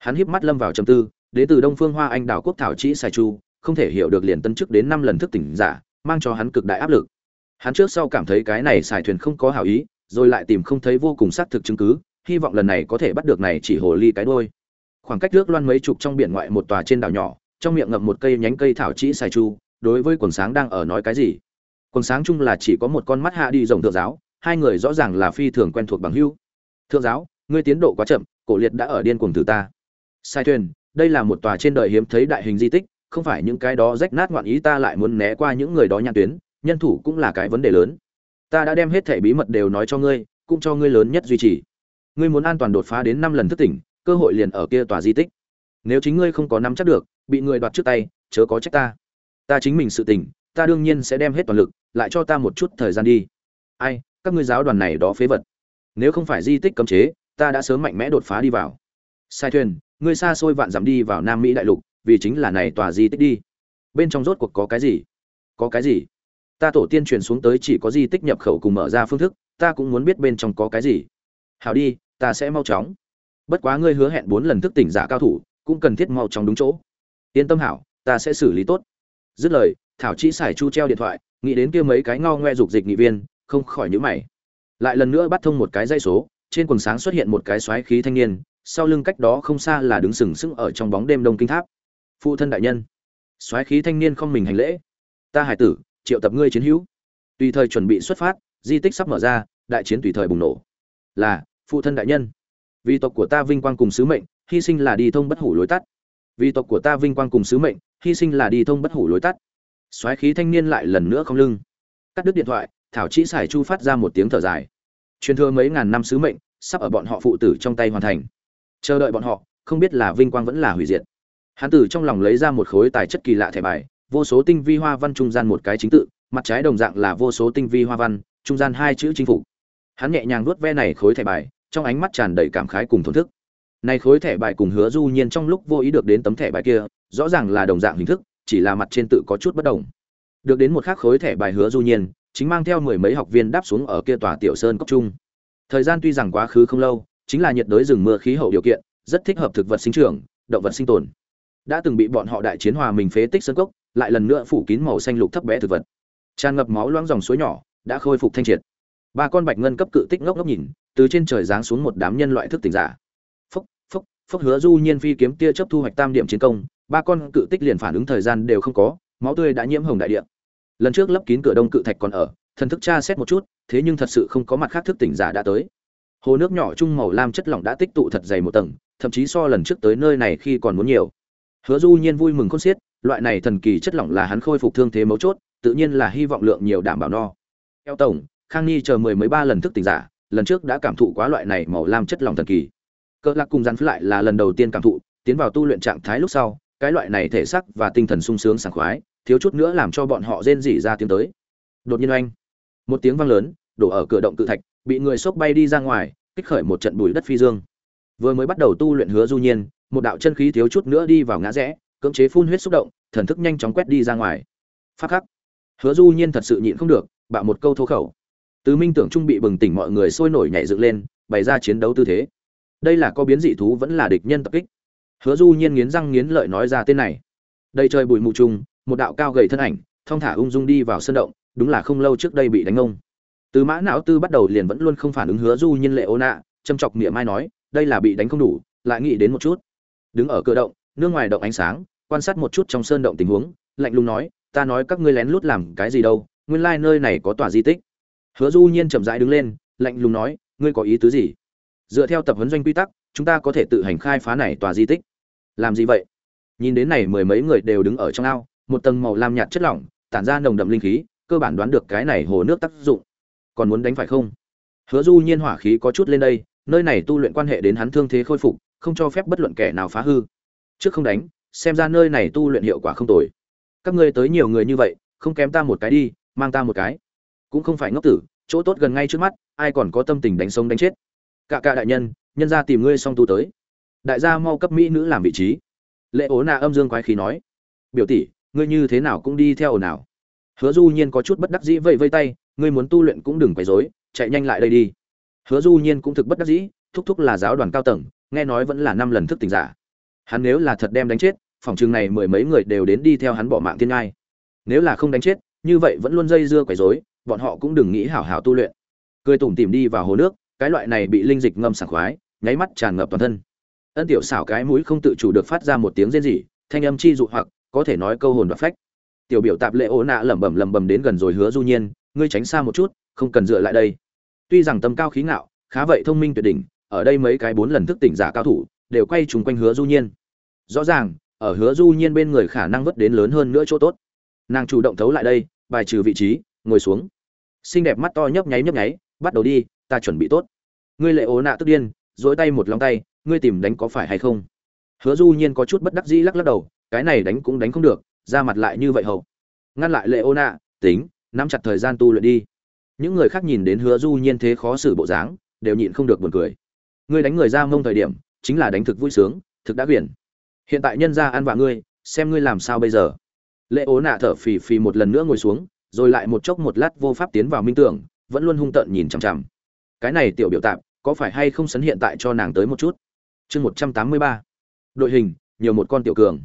hắn híp mắt lâm vào trầm tư, đến từ đông phương hoa anh đảo quốc thảo chỉ Sài chu, không thể hiểu được liền tân chức đến năm lần thức tỉnh giả, mang cho hắn cực đại áp lực. Hắn trước sau cảm thấy cái này xài thuyền không có hảo ý, rồi lại tìm không thấy vô cùng xác thực chứng cứ, hy vọng lần này có thể bắt được này chỉ hồ ly cái đôi khoảng cách nước loan mấy chục trong biển ngoại một tòa trên đảo nhỏ, trong miệng ngậm một cây nhánh cây thảo chỉ xài chu, đối với quần sáng đang ở nói cái gì? Quần sáng chung là chỉ có một con mắt hạ đi rồng thượng giáo, hai người rõ ràng là phi thường quen thuộc bằng hữu. Thượng giáo, ngươi tiến độ quá chậm, cổ liệt đã ở điên cuồng từ ta sai thuyền, đây là một tòa trên đời hiếm thấy đại hình di tích, không phải những cái đó rách nát ngoạn ý ta lại muốn né qua những người đó nhãn tuyến, nhân thủ cũng là cái vấn đề lớn. Ta đã đem hết thẻ bí mật đều nói cho ngươi, cũng cho ngươi lớn nhất duy trì. Ngươi muốn an toàn đột phá đến năm lần thức tỉnh, cơ hội liền ở kia tòa di tích. Nếu chính ngươi không có nắm chắc được, bị người đoạt trước tay, chớ có trách ta. Ta chính mình sự tỉnh, ta đương nhiên sẽ đem hết toàn lực, lại cho ta một chút thời gian đi. Ai, các ngươi giáo đoàn này đó phế vật. Nếu không phải di tích cấm chế, ta đã sớm mạnh mẽ đột phá đi vào. Sai thuyền ngươi xa xôi vạn dặm đi vào nam mỹ đại lục, vì chính là này tòa di tích đi. Bên trong rốt cuộc có cái gì? Có cái gì? Ta tổ tiên truyền xuống tới chỉ có di tích nhập khẩu cùng mở ra phương thức, ta cũng muốn biết bên trong có cái gì. Hảo đi, ta sẽ mau chóng. Bất quá ngươi hứa hẹn bốn lần thức tỉnh giả cao thủ, cũng cần thiết mau chóng đúng chỗ. Yên tâm hảo, ta sẽ xử lý tốt. Dứt lời, thảo chỉ xài chu treo điện thoại, nghĩ đến kia mấy cái ngao ngoe dục dịch nghị viên, không khỏi nhíu mày. Lại lần nữa bắt thông một cái dây số, trên quần sáng xuất hiện một cái xoáy khí thanh niên sau lưng cách đó không xa là đứng sừng sững ở trong bóng đêm đông kinh tháp. Phụ thân đại nhân, soái khí thanh niên không mình hành lễ. Ta hải tử, triệu tập ngươi chiến hữu. Tùy thời chuẩn bị xuất phát, di tích sắp mở ra, đại chiến tùy thời bùng nổ. Là, phụ thân đại nhân. Vì tộc của ta vinh quang cùng sứ mệnh, hy sinh là đi thông bất hủ lối tắt. Vì tộc của ta vinh quang cùng sứ mệnh, hy sinh là đi thông bất hủ lối tắt. Soái khí thanh niên lại lần nữa không lưng. Cắt đứt điện thoại, thảo chỉ xài chu phát ra một tiếng thở dài. Truyền thừa mấy ngàn năm sứ mệnh, sắp ở bọn họ phụ tử trong tay hoàn thành chờ đợi bọn họ, không biết là vinh quang vẫn là hủy diệt. Hắn tử trong lòng lấy ra một khối tài chất kỳ lạ thẻ bài, vô số tinh vi hoa văn trung gian một cái chính tự, mặt trái đồng dạng là vô số tinh vi hoa văn, trung gian hai chữ chính phủ hắn nhẹ nhàng vuốt ve này khối thẻ bài, trong ánh mắt tràn đầy cảm khái cùng thổn thức. Này khối thẻ bài cùng hứa du nhiên trong lúc vô ý được đến tấm thẻ bài kia, rõ ràng là đồng dạng hình thức, chỉ là mặt trên tự có chút bất đồng. Được đến một khắc khối thẻ bài hứa du nhiên, chính mang theo mười mấy học viên đáp xuống ở kia tòa tiểu sơn cốc trung thời gian tuy rằng quá khứ không lâu chính là nhiệt đới rừng mưa khí hậu điều kiện, rất thích hợp thực vật sinh trưởng, động vật sinh tồn. Đã từng bị bọn họ đại chiến hòa mình phế tích sơn cốc, lại lần nữa phủ kín màu xanh lục thấp bé thực vật. Tràn ngập máu loãng dòng suối nhỏ, đã khôi phục thanh triệt. Ba con bạch ngân cấp cự tích ngốc ngốc nhìn, từ trên trời giáng xuống một đám nhân loại thức tỉnh giả. Phúc phúc phúc hứa du nhiên phi kiếm tia chớp thu hoạch tam điểm chiến công, ba con cự tích liền phản ứng thời gian đều không có, máu tươi đã nhiễm hồng đại địa. Lần trước lấp kín cửa đông cự thạch còn ở, thần thức tra xét một chút, thế nhưng thật sự không có mặt khác thức tỉnh giả đã tới hồ nước nhỏ trung màu lam chất lỏng đã tích tụ thật dày một tầng, thậm chí so lần trước tới nơi này khi còn muốn nhiều. Hứa du nhiên vui mừng khôn xiết, loại này thần kỳ chất lỏng là hắn khôi phục thương thế mấu chốt, tự nhiên là hy vọng lượng nhiều đảm bảo no. Theo tổng, khang nhi chờ mười mấy ba lần thức tỉnh giả, lần trước đã cảm thụ quá loại này màu lam chất lỏng thần kỳ. Cỡ lạc cùng rắn lại là lần đầu tiên cảm thụ, tiến vào tu luyện trạng thái lúc sau, cái loại này thể sắc và tinh thần sung sướng sảng khoái, thiếu chút nữa làm cho bọn họ rên rỉ ra tiếng tới. Đột nhiên oanh, một tiếng vang lớn, đổ ở cửa động cự thạch bị người sốc bay đi ra ngoài, kích khởi một trận bụi đất phi dương. Vừa mới bắt đầu tu luyện hứa du nhiên, một đạo chân khí thiếu chút nữa đi vào ngã rẽ, cưỡng chế phun huyết xúc động, thần thức nhanh chóng quét đi ra ngoài. Phát khắc. Hứa du nhiên thật sự nhịn không được, bạo một câu thô khẩu. Từ minh tưởng trung bị bừng tỉnh mọi người sôi nổi nhảy dựng lên, bày ra chiến đấu tư thế. Đây là có biến dị thú vẫn là địch nhân tập kích. Hứa du nhiên nghiến răng nghiến lợi nói ra tên này. Đây trời bụi mù trùng, một đạo cao gầy thân ảnh, thong thả ung dung đi vào sân động, đúng là không lâu trước đây bị đánh ông từ mã não tư bắt đầu liền vẫn luôn không phản ứng hứa du nhiên lệ ô nạ châm chọc miệng mai nói, đây là bị đánh không đủ, lại nghĩ đến một chút. Đứng ở cửa động nương ngoài động ánh sáng, quan sát một chút trong sơn động tình huống, lạnh lùng nói, ta nói các ngươi lén lút làm cái gì đâu, nguyên lai nơi này có tòa di tích. Hứa du nhiên chậm rãi đứng lên, lạnh lùng nói, ngươi có ý tứ gì? Dựa theo tập huấn doanh quy tắc, chúng ta có thể tự hành khai phá này tòa di tích. Làm gì vậy? Nhìn đến này mười mấy người đều đứng ở trong ao, một tầng màu lam nhạt chất lỏng, tản ra nồng đậm linh khí, cơ bản đoán được cái này hồ nước tác dụng còn muốn đánh phải không? Hứa du nhiên hỏa khí có chút lên đây, nơi này tu luyện quan hệ đến hắn thương thế khôi phục, không cho phép bất luận kẻ nào phá hư. Trước không đánh, xem ra nơi này tu luyện hiệu quả không tồi. Các ngươi tới nhiều người như vậy, không kém ta một cái đi, mang ta một cái. Cũng không phải ngốc tử, chỗ tốt gần ngay trước mắt, ai còn có tâm tình đánh sống đánh chết. Cả cả đại nhân nhân ra tìm ngươi xong tu tới. Đại gia mau cấp mỹ nữ làm vị trí. Lệ ố na âm dương quái khí nói. Biểu tỷ, ngươi như thế nào cũng đi theo ồn ào hứa du nhiên có chút bất đắc dĩ vẫy vây tay ngươi muốn tu luyện cũng đừng quấy rối, chạy nhanh lại đây đi. Hứa du nhiên cũng thực bất đắc dĩ, thúc thúc là giáo đoàn cao tầng, nghe nói vẫn là năm lần thức tỉnh giả. Hắn nếu là thật đem đánh chết, phòng trường này mười mấy người đều đến đi theo hắn bỏ mạng thiên ai. nếu là không đánh chết, như vậy vẫn luôn dây dưa quấy rối, bọn họ cũng đừng nghĩ hảo hảo tu luyện. Cười tủm tỉm đi vào hồ nước, cái loại này bị linh dịch ngâm sảng khoái, nháy mắt tràn ngập toàn thân. Ân tiểu xảo cái mũi không tự chủ được phát ra một tiếng rên rỉ, thanh âm chi dụ hoặc, có thể nói câu hồn đoạt phách. Tiểu biểu tạp lệ ố nạ lẩm bẩm lẩm bẩm đến gần rồi hứa du nhiên ngươi tránh xa một chút, không cần dựa lại đây. Tuy rằng tâm cao khí ngạo, khá vậy thông minh tuyệt đỉnh, ở đây mấy cái bốn lần thức tỉnh giả cao thủ, đều quay trùng quanh hứa du nhiên. Rõ ràng, ở hứa du nhiên bên người khả năng vất đến lớn hơn nữa chỗ tốt. Nàng chủ động thấu lại đây, bài trừ vị trí, ngồi xuống. Xinh đẹp mắt to nhấp nháy nhấp nháy, bắt đầu đi, ta chuẩn bị tốt. Ngươi lệ ố nạ tức điên dỗi tay một lòng tay, ngươi tìm đánh có phải hay không? Hứa du nhiên có chút bất đắc dĩ lắc lắc đầu, cái này đánh cũng đánh không được, ra mặt lại như vậy hậu. Ngăn lại lệ ố nạ, tính nắm chặt thời gian tu luyện đi. Những người khác nhìn đến hứa du nhiên thế khó xử bộ dáng, đều nhịn không được buồn cười. Ngươi đánh người ra mông thời điểm, chính là đánh thực vui sướng, thực đã quyển hiện tại nhân ra ăn vạ ngươi, xem ngươi làm sao bây giờ. Lệ ố nạ thở phì phì một lần nữa ngồi xuống, rồi lại một chốc một lát vô pháp tiến vào minh tưởng, vẫn luôn hung tợn nhìn chằm chằm. Cái này tiểu biểu tạm có phải hay không sấn hiện tại cho nàng tới một chút? Chương một trăm tám mươi ba. Đội hình, nhiều một con tiểu cường.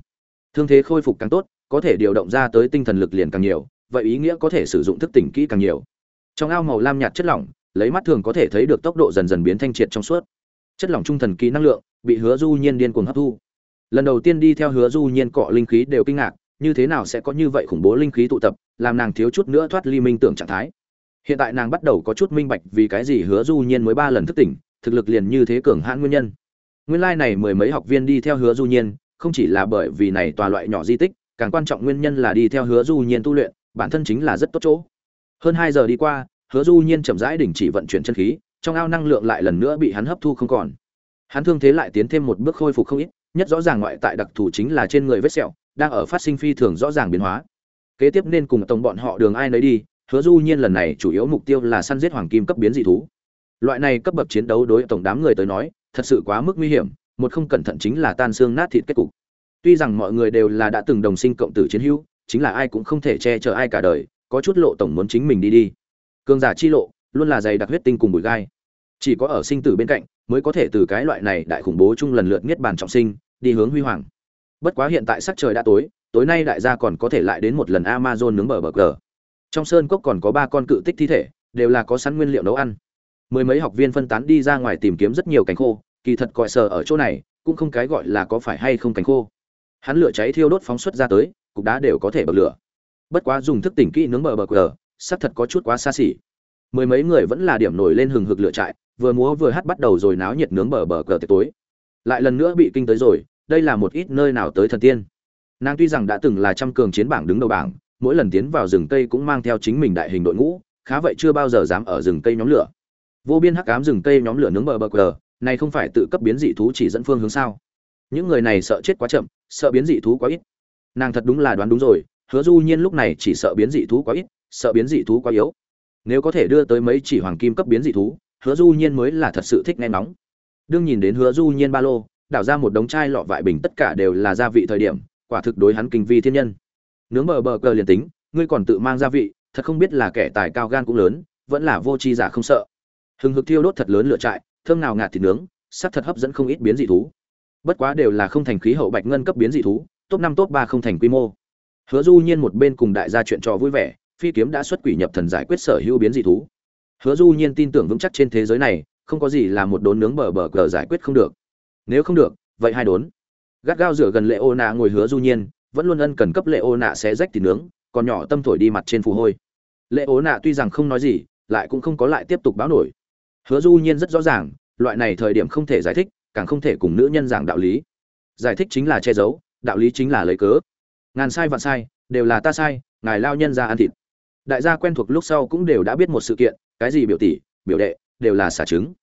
Thương thế khôi phục càng tốt, có thể điều động ra tới tinh thần lực liền càng nhiều vậy ý nghĩa có thể sử dụng thức tỉnh kỹ càng nhiều. Trong ao màu lam nhạt chất lỏng, lấy mắt thường có thể thấy được tốc độ dần dần biến thanh triệt trong suốt. Chất lỏng trung thần kỹ năng lượng, bị hứa du nhiên điên cuồng hấp thu. Lần đầu tiên đi theo hứa du nhiên cọ linh khí đều kinh ngạc, như thế nào sẽ có như vậy khủng bố linh khí tụ tập, làm nàng thiếu chút nữa thoát ly minh tưởng trạng thái. Hiện tại nàng bắt đầu có chút minh bạch vì cái gì hứa du nhiên mới ba lần thức tỉnh, thực lực liền như thế cường hãn nguyên nhân. Nguyên lai like này mười mấy học viên đi theo hứa du nhiên, không chỉ là bởi vì này tòa loại nhỏ di tích, càng quan trọng nguyên nhân là đi theo hứa du nhiên tu luyện bản thân chính là rất tốt chỗ. Hơn hai giờ đi qua, hứa du nhiên chậm rãi đình chỉ vận chuyển chân khí, trong ao năng lượng lại lần nữa bị hắn hấp thu không còn. Hắn thương thế lại tiến thêm một bước khôi phục không ít, nhất rõ ràng ngoại tại đặc thù chính là trên người vết sẹo, đang ở phát sinh phi thường rõ ràng biến hóa. Kế tiếp nên cùng tổng bọn họ đường ai nấy đi, hứa du nhiên lần này chủ yếu mục tiêu là săn giết hoàng kim cấp biến dị thú. Loại này cấp bậc chiến đấu đối tổng đám người tới nói, thật sự quá mức nguy hiểm, một không cẩn thận chính là tan xương nát thịt kết cục. Tuy rằng mọi người đều là đã từng đồng sinh cộng tử chiến hữu chính là ai cũng không thể che chở ai cả đời, có chút lộ tổng muốn chính mình đi đi. Cường giả chi lộ, luôn là dày đặc huyết tinh cùng bụi gai. Chỉ có ở sinh tử bên cạnh, mới có thể từ cái loại này đại khủng bố chung lần lượt niết bàn trọng sinh, đi hướng huy hoàng. Bất quá hiện tại sắc trời đã tối tối nay đại gia còn có thể lại đến một lần amazon nướng bờ bờ cờ. Trong sơn cốc còn có ba con cự tích thi thể, đều là có sẵn nguyên liệu nấu ăn. Mười mấy học viên phân tán đi ra ngoài tìm kiếm rất nhiều cánh khô, kỳ thật cọi sờ ở chỗ này, cũng không cái gọi là có phải hay không cánh khô. Hắn lửa cháy thiêu đốt phóng xuất ra tới cục đá đều có thể bật lửa. Bất quá dùng thức tỉnh kỹ nướng bờ bờ cờ sắc thật có chút quá xa xỉ. Mười mấy người vẫn là điểm nổi lên hừng hực lửa trại, vừa múa vừa hát bắt đầu rồi náo nhiệt nướng bờ bờ cờ tối. Lại lần nữa bị kinh tới rồi, đây là một ít nơi nào tới thần tiên. Nàng tuy rằng đã từng là trăm cường chiến bảng đứng đầu bảng, mỗi lần tiến vào rừng cây cũng mang theo chính mình đại hình đội ngũ, khá vậy chưa bao giờ dám ở rừng cây nhóm lửa. Vô biên hắc ám rừng cây nhóm lửa nướng bờ bờ cờ này không phải tự cấp biến dị thú chỉ dẫn phương hướng sao? Những người này sợ chết quá chậm, sợ biến dị thú quá ít nàng thật đúng là đoán đúng rồi, hứa du nhiên lúc này chỉ sợ biến dị thú quá ít, sợ biến dị thú quá yếu. Nếu có thể đưa tới mấy chỉ hoàng kim cấp biến dị thú, hứa du nhiên mới là thật sự thích nghe nóng đương nhìn đến hứa du nhiên ba lô, đảo ra một đống chai lọ vại bình tất cả đều là gia vị thời điểm, quả thực đối hắn kinh vi thiên nhân. Nướng bờ bờ cờ liền tính, ngươi còn tự mang gia vị, thật không biết là kẻ tài cao gan cũng lớn, vẫn là vô tri giả không sợ. Hừng hực thiêu đốt thật lớn lửa trại, thơm nào ngạt thịt nướng sắc thật hấp dẫn không ít biến dị thú. Bất quá đều là không thành khí hậu bạch ngân cấp biến dị thú top năm, top ba không thành quy mô. Hứa du nhiên một bên cùng đại gia chuyện trò vui vẻ, phi kiếm đã xuất quỷ nhập thần giải quyết sở hữu biến dị thú. Hứa du nhiên tin tưởng vững chắc trên thế giới này, không có gì là một đốn nướng bờ bờ cờ giải quyết không được. Nếu không được, vậy hai đốn. Gắt gao rửa gần lệ ô nạ ngồi hứa du nhiên, vẫn luôn ân cần cấp lệ ô nạ sẽ rách thịt nướng, còn nhỏ tâm thổi đi mặt trên phù hôi. Lệ ô nạ tuy rằng không nói gì, lại cũng không có lại tiếp tục báo nổi. Hứa du nhiên rất rõ ràng, loại này thời điểm không thể giải thích, càng không thể cùng nữ nhân giảng đạo lý. Giải thích chính là che giấu đạo lý chính là lấy cớ. Ngàn sai vạn sai, đều là ta sai, ngài lao nhân ra ăn thịt. Đại gia quen thuộc lúc sau cũng đều đã biết một sự kiện, cái gì biểu tỷ, biểu đệ, đều là xả trứng.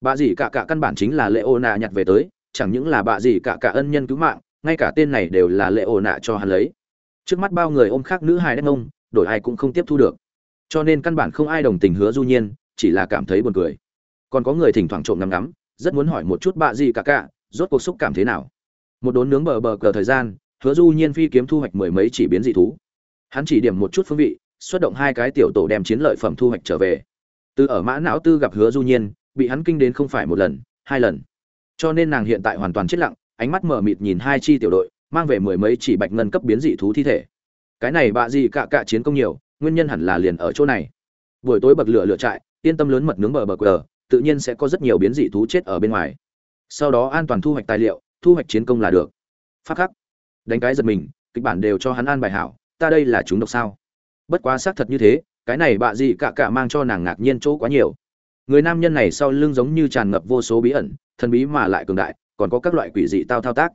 Bà dì cả cả căn bản chính là lệ ô nạ nhặt về tới, chẳng những là bà dì cả cả ân nhân cứu mạng, ngay cả tên này đều là lệ ô nạ cho hắn lấy. Trước mắt bao người ôm khác nữ hài đất ông đổi ai cũng không tiếp thu được. Cho nên căn bản không ai đồng tình hứa du nhiên, chỉ là cảm thấy buồn cười. Còn có người thỉnh thoảng trộm ngắm ngắm, rất muốn hỏi một chút bà dì cả cả, rốt cuộc xúc cảm thế nào? Một đốn nướng bờ bờ cờ thời gian, hứa du nhiên phi kiếm thu hoạch mười mấy chỉ biến dị thú. Hắn chỉ điểm một chút phương vị, xuất động hai cái tiểu tổ đem chiến lợi phẩm thu hoạch trở về. Từ ở mã não tư gặp hứa du nhiên, bị hắn kinh đến không phải một lần, hai lần. Cho nên nàng hiện tại hoàn toàn chết lặng, ánh mắt mở mịt nhìn hai chi tiểu đội, mang về mười mấy chỉ bạch ngân cấp biến dị thú thi thể. Cái này bạ gì cạ cạ chiến công nhiều, nguyên nhân hẳn là liền ở chỗ này. Buổi tối bật lửa lửa trại, yên tâm lớn mật nướng bờ bờ cờ, tự nhiên sẽ có rất nhiều biến dị thú chết ở bên ngoài. Sau đó an toàn thu hoạch tài liệu thu hoạch chiến công là được. Phát khắc. Đánh cái giật mình, kịch bản đều cho hắn an bài hảo, ta đây là chúng độc sao? Bất quá xác thật như thế, cái này bạ gì cạ cạ mang cho nàng ngạc nhiên chỗ quá nhiều. Người nam nhân này sau lưng giống như tràn ngập vô số bí ẩn, thần bí mà lại cường đại, còn có các loại quỷ dị tao thao tác.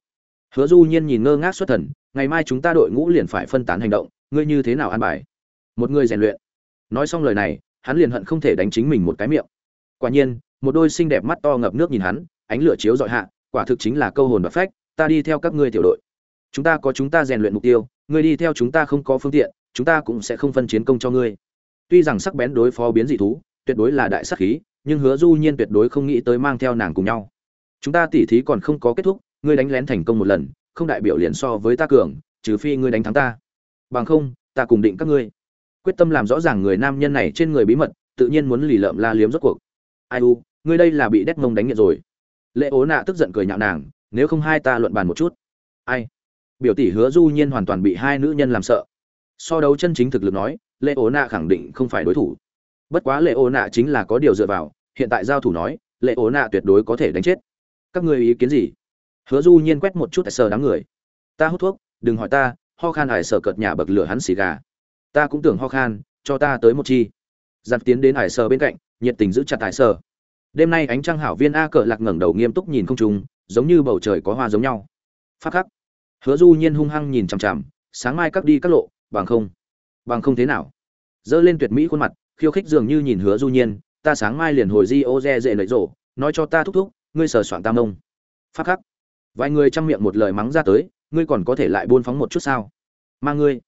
Hứa du nhiên nhìn ngơ ngác xuất thần, ngày mai chúng ta đội ngũ liền phải phân tán hành động, ngươi như thế nào an bài? Một người rèn luyện. Nói xong lời này, hắn liền hận không thể đánh chính mình một cái miệng. Quả nhiên, một đôi xinh đẹp mắt to ngập nước nhìn hắn, ánh lửa chiếu dọi hạ quả thực chính là câu hồn và phách, ta đi theo các ngươi tiểu đội. Chúng ta có chúng ta rèn luyện mục tiêu, ngươi đi theo chúng ta không có phương tiện, chúng ta cũng sẽ không phân chiến công cho ngươi. Tuy rằng sắc bén đối phó biến dị thú, tuyệt đối là đại sắc khí, nhưng hứa du nhiên tuyệt đối không nghĩ tới mang theo nàng cùng nhau. Chúng ta tỉ thí còn không có kết thúc, ngươi đánh lén thành công một lần, không đại biểu liền so với ta cường, trừ phi ngươi đánh thắng ta. Bằng không, ta cùng định các ngươi. Quyết tâm làm rõ ràng người nam nhân này trên người bí mật, tự nhiên muốn lì lợm la liếm rốt cuộc. Ai u, ngươi đây là bị đét mông đánh nghiện rồi lệ ố nạ tức giận cười nhạo nàng, nếu không hai ta luận bàn một chút. Ai? Biểu tỷ hứa du nhiên hoàn toàn bị hai nữ nhân làm sợ. So đấu chân chính thực lực nói, lệ ố nạ khẳng định không phải đối thủ. Bất quá lệ ố nạ chính là có điều dựa vào, hiện tại giao thủ nói, lệ ố nạ tuyệt đối có thể đánh chết. Các ngươi ý kiến gì? Hứa du nhiên quét một chút tại sờ đám người. Ta hút thuốc, đừng hỏi ta, ho khan hải sờ cợt nhà bậc lửa hắn xì gà. Ta cũng tưởng ho khan, cho ta tới một chi. Giặt tiến đến hải sờ bên cạnh, nhiệt tình giữ chặt hải sờ đêm nay ánh trăng hảo viên a cờ lạc ngẩng đầu nghiêm túc nhìn không trùng giống như bầu trời có hoa giống nhau. Phát khắc. Hứa du nhiên hung hăng nhìn chằm chằm, sáng mai cắt đi các lộ, bằng không. Bằng không thế nào? Dơ lên tuyệt mỹ khuôn mặt, khiêu khích dường như nhìn hứa du nhiên, ta sáng mai liền hồi di ô dê dễ lợi rổ, nói cho ta thúc thúc, ngươi sờ soạn tam ông. Phát khắc. Vài người chăm miệng một lời mắng ra tới, ngươi còn có thể lại buôn phóng một chút sao? Mang ngươi.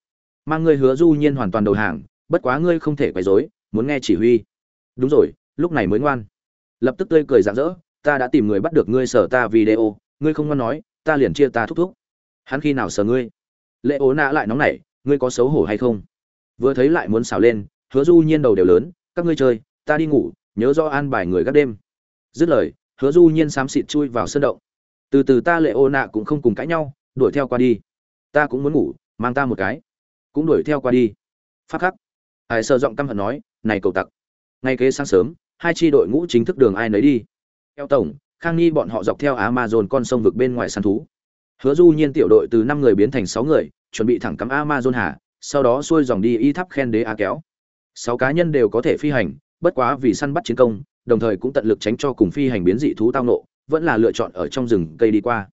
Mang ngươi hứa du nhiên hoàn toàn đầu hàng, bất quá ngươi không thể quấy rối, muốn nghe chỉ huy. Đúng rồi, lúc này mới ngoan lập tức tươi cười rạng rỡ, ta đã tìm người bắt được ngươi sở ta video, ngươi không ngoan nói, ta liền chia ta thúc thúc. Hắn khi nào sờ ngươi? Lệ ố nạ lại nóng nảy, ngươi có xấu hổ hay không? Vừa thấy lại muốn xào lên, hứa du nhiên đầu đều lớn, các ngươi chơi, ta đi ngủ, nhớ do an bài người gác đêm. Dứt lời, hứa du nhiên xám xịt chui vào sân động. Từ từ ta, lệ ô nạ cũng không cùng cãi nhau, đuổi theo qua đi. Ta cũng muốn ngủ, mang ta một cái. Cũng đuổi theo qua đi. Phát khắc. Hải sơ giọng căm hận nói, này cầu tặc, ngay kế sáng sớm hai tri đội ngũ chính thức đường ai nấy đi. Theo tổng, khang nghi bọn họ dọc theo amazon con sông vực bên ngoài săn thú. Hứa du nhiên tiểu đội từ năm người biến thành sáu người, chuẩn bị thẳng cắm amazon hà, sau đó xuôi dòng đi y tháp khen đế a kéo. Sáu cá nhân đều có thể phi hành, bất quá vì săn bắt chiến công, đồng thời cũng tận lực tránh cho cùng phi hành biến dị thú tao nộ vẫn là lựa chọn ở trong rừng cây đi qua.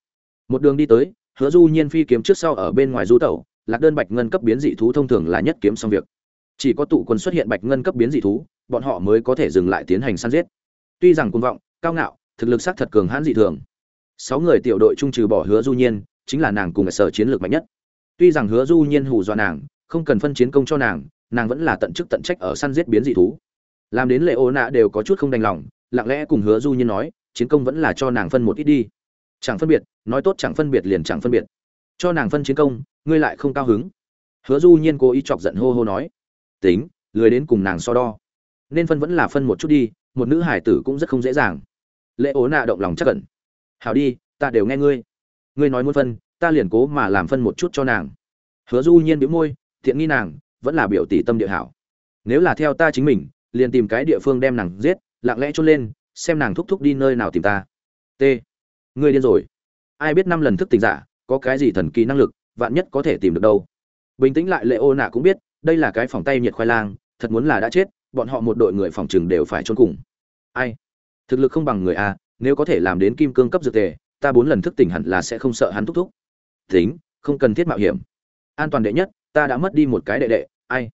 Một đường đi tới, hứa du nhiên phi kiếm trước sau ở bên ngoài du tẩu, lạc đơn bạch ngân cấp biến dị thú thông thường là nhất kiếm xong việc. Chỉ có tụ quân xuất hiện bạch ngân cấp biến dị thú bọn họ mới có thể dừng lại tiến hành săn giết. Tuy rằng cuồng vọng, cao ngạo, thực lực sắc thật cường hãn dị thường. Sáu người tiểu đội trung trừ bỏ hứa du nhiên, chính là nàng cùng sở chiến lược mạnh nhất. Tuy rằng hứa du nhiên hù dọa nàng, không cần phân chiến công cho nàng nàng vẫn là tận chức tận trách ở săn giết biến dị thú. Làm đến lệ ô nạ đều có chút không đành lòng, lặng lẽ cùng hứa du nhiên nói, chiến công vẫn là cho nàng phân một ít đi. Chẳng phân biệt, nói tốt chẳng phân biệt liền chẳng phân biệt. Cho nàng phân chiến công, ngươi lại không cao hứng. Hứa du nhiên cố ý chọc giận hô hô nói, tính, lười đến cùng nàng so đo nên phân vẫn là phân một chút đi, một nữ hải tử cũng rất không dễ dàng. Lệ ố nạ động lòng chắc cẩn hảo đi, ta đều nghe ngươi. Ngươi nói muốn phân, ta liền cố mà làm phân một chút cho nàng. Hứa du nhiên biểu môi, thiện nghi nàng, vẫn là biểu tỷ tâm địa hảo. Nếu là theo ta chính mình, liền tìm cái địa phương đem nàng giết, lặng lẽ trôn lên, xem nàng thúc thúc đi nơi nào tìm ta. T. Ngươi điên rồi. Ai biết năm lần thức tỉnh giả, có cái gì thần kỳ năng lực, vạn nhất có thể tìm được đâu. Bình tĩnh lại lệ ô nạ cũng biết, đây là cái phòng tay nhiệt khoai lang, thật muốn là đã chết bọn họ một đội người phòng trừng đều phải trốn cùng. Ai? Thực lực không bằng người a, nếu có thể làm đến kim cương cấp dược tề, ta bốn lần thức tỉnh hẳn là sẽ không sợ hắn thúc thúc. Tính, không cần thiết mạo hiểm. An toàn đệ nhất, ta đã mất đi một cái đệ đệ, ai?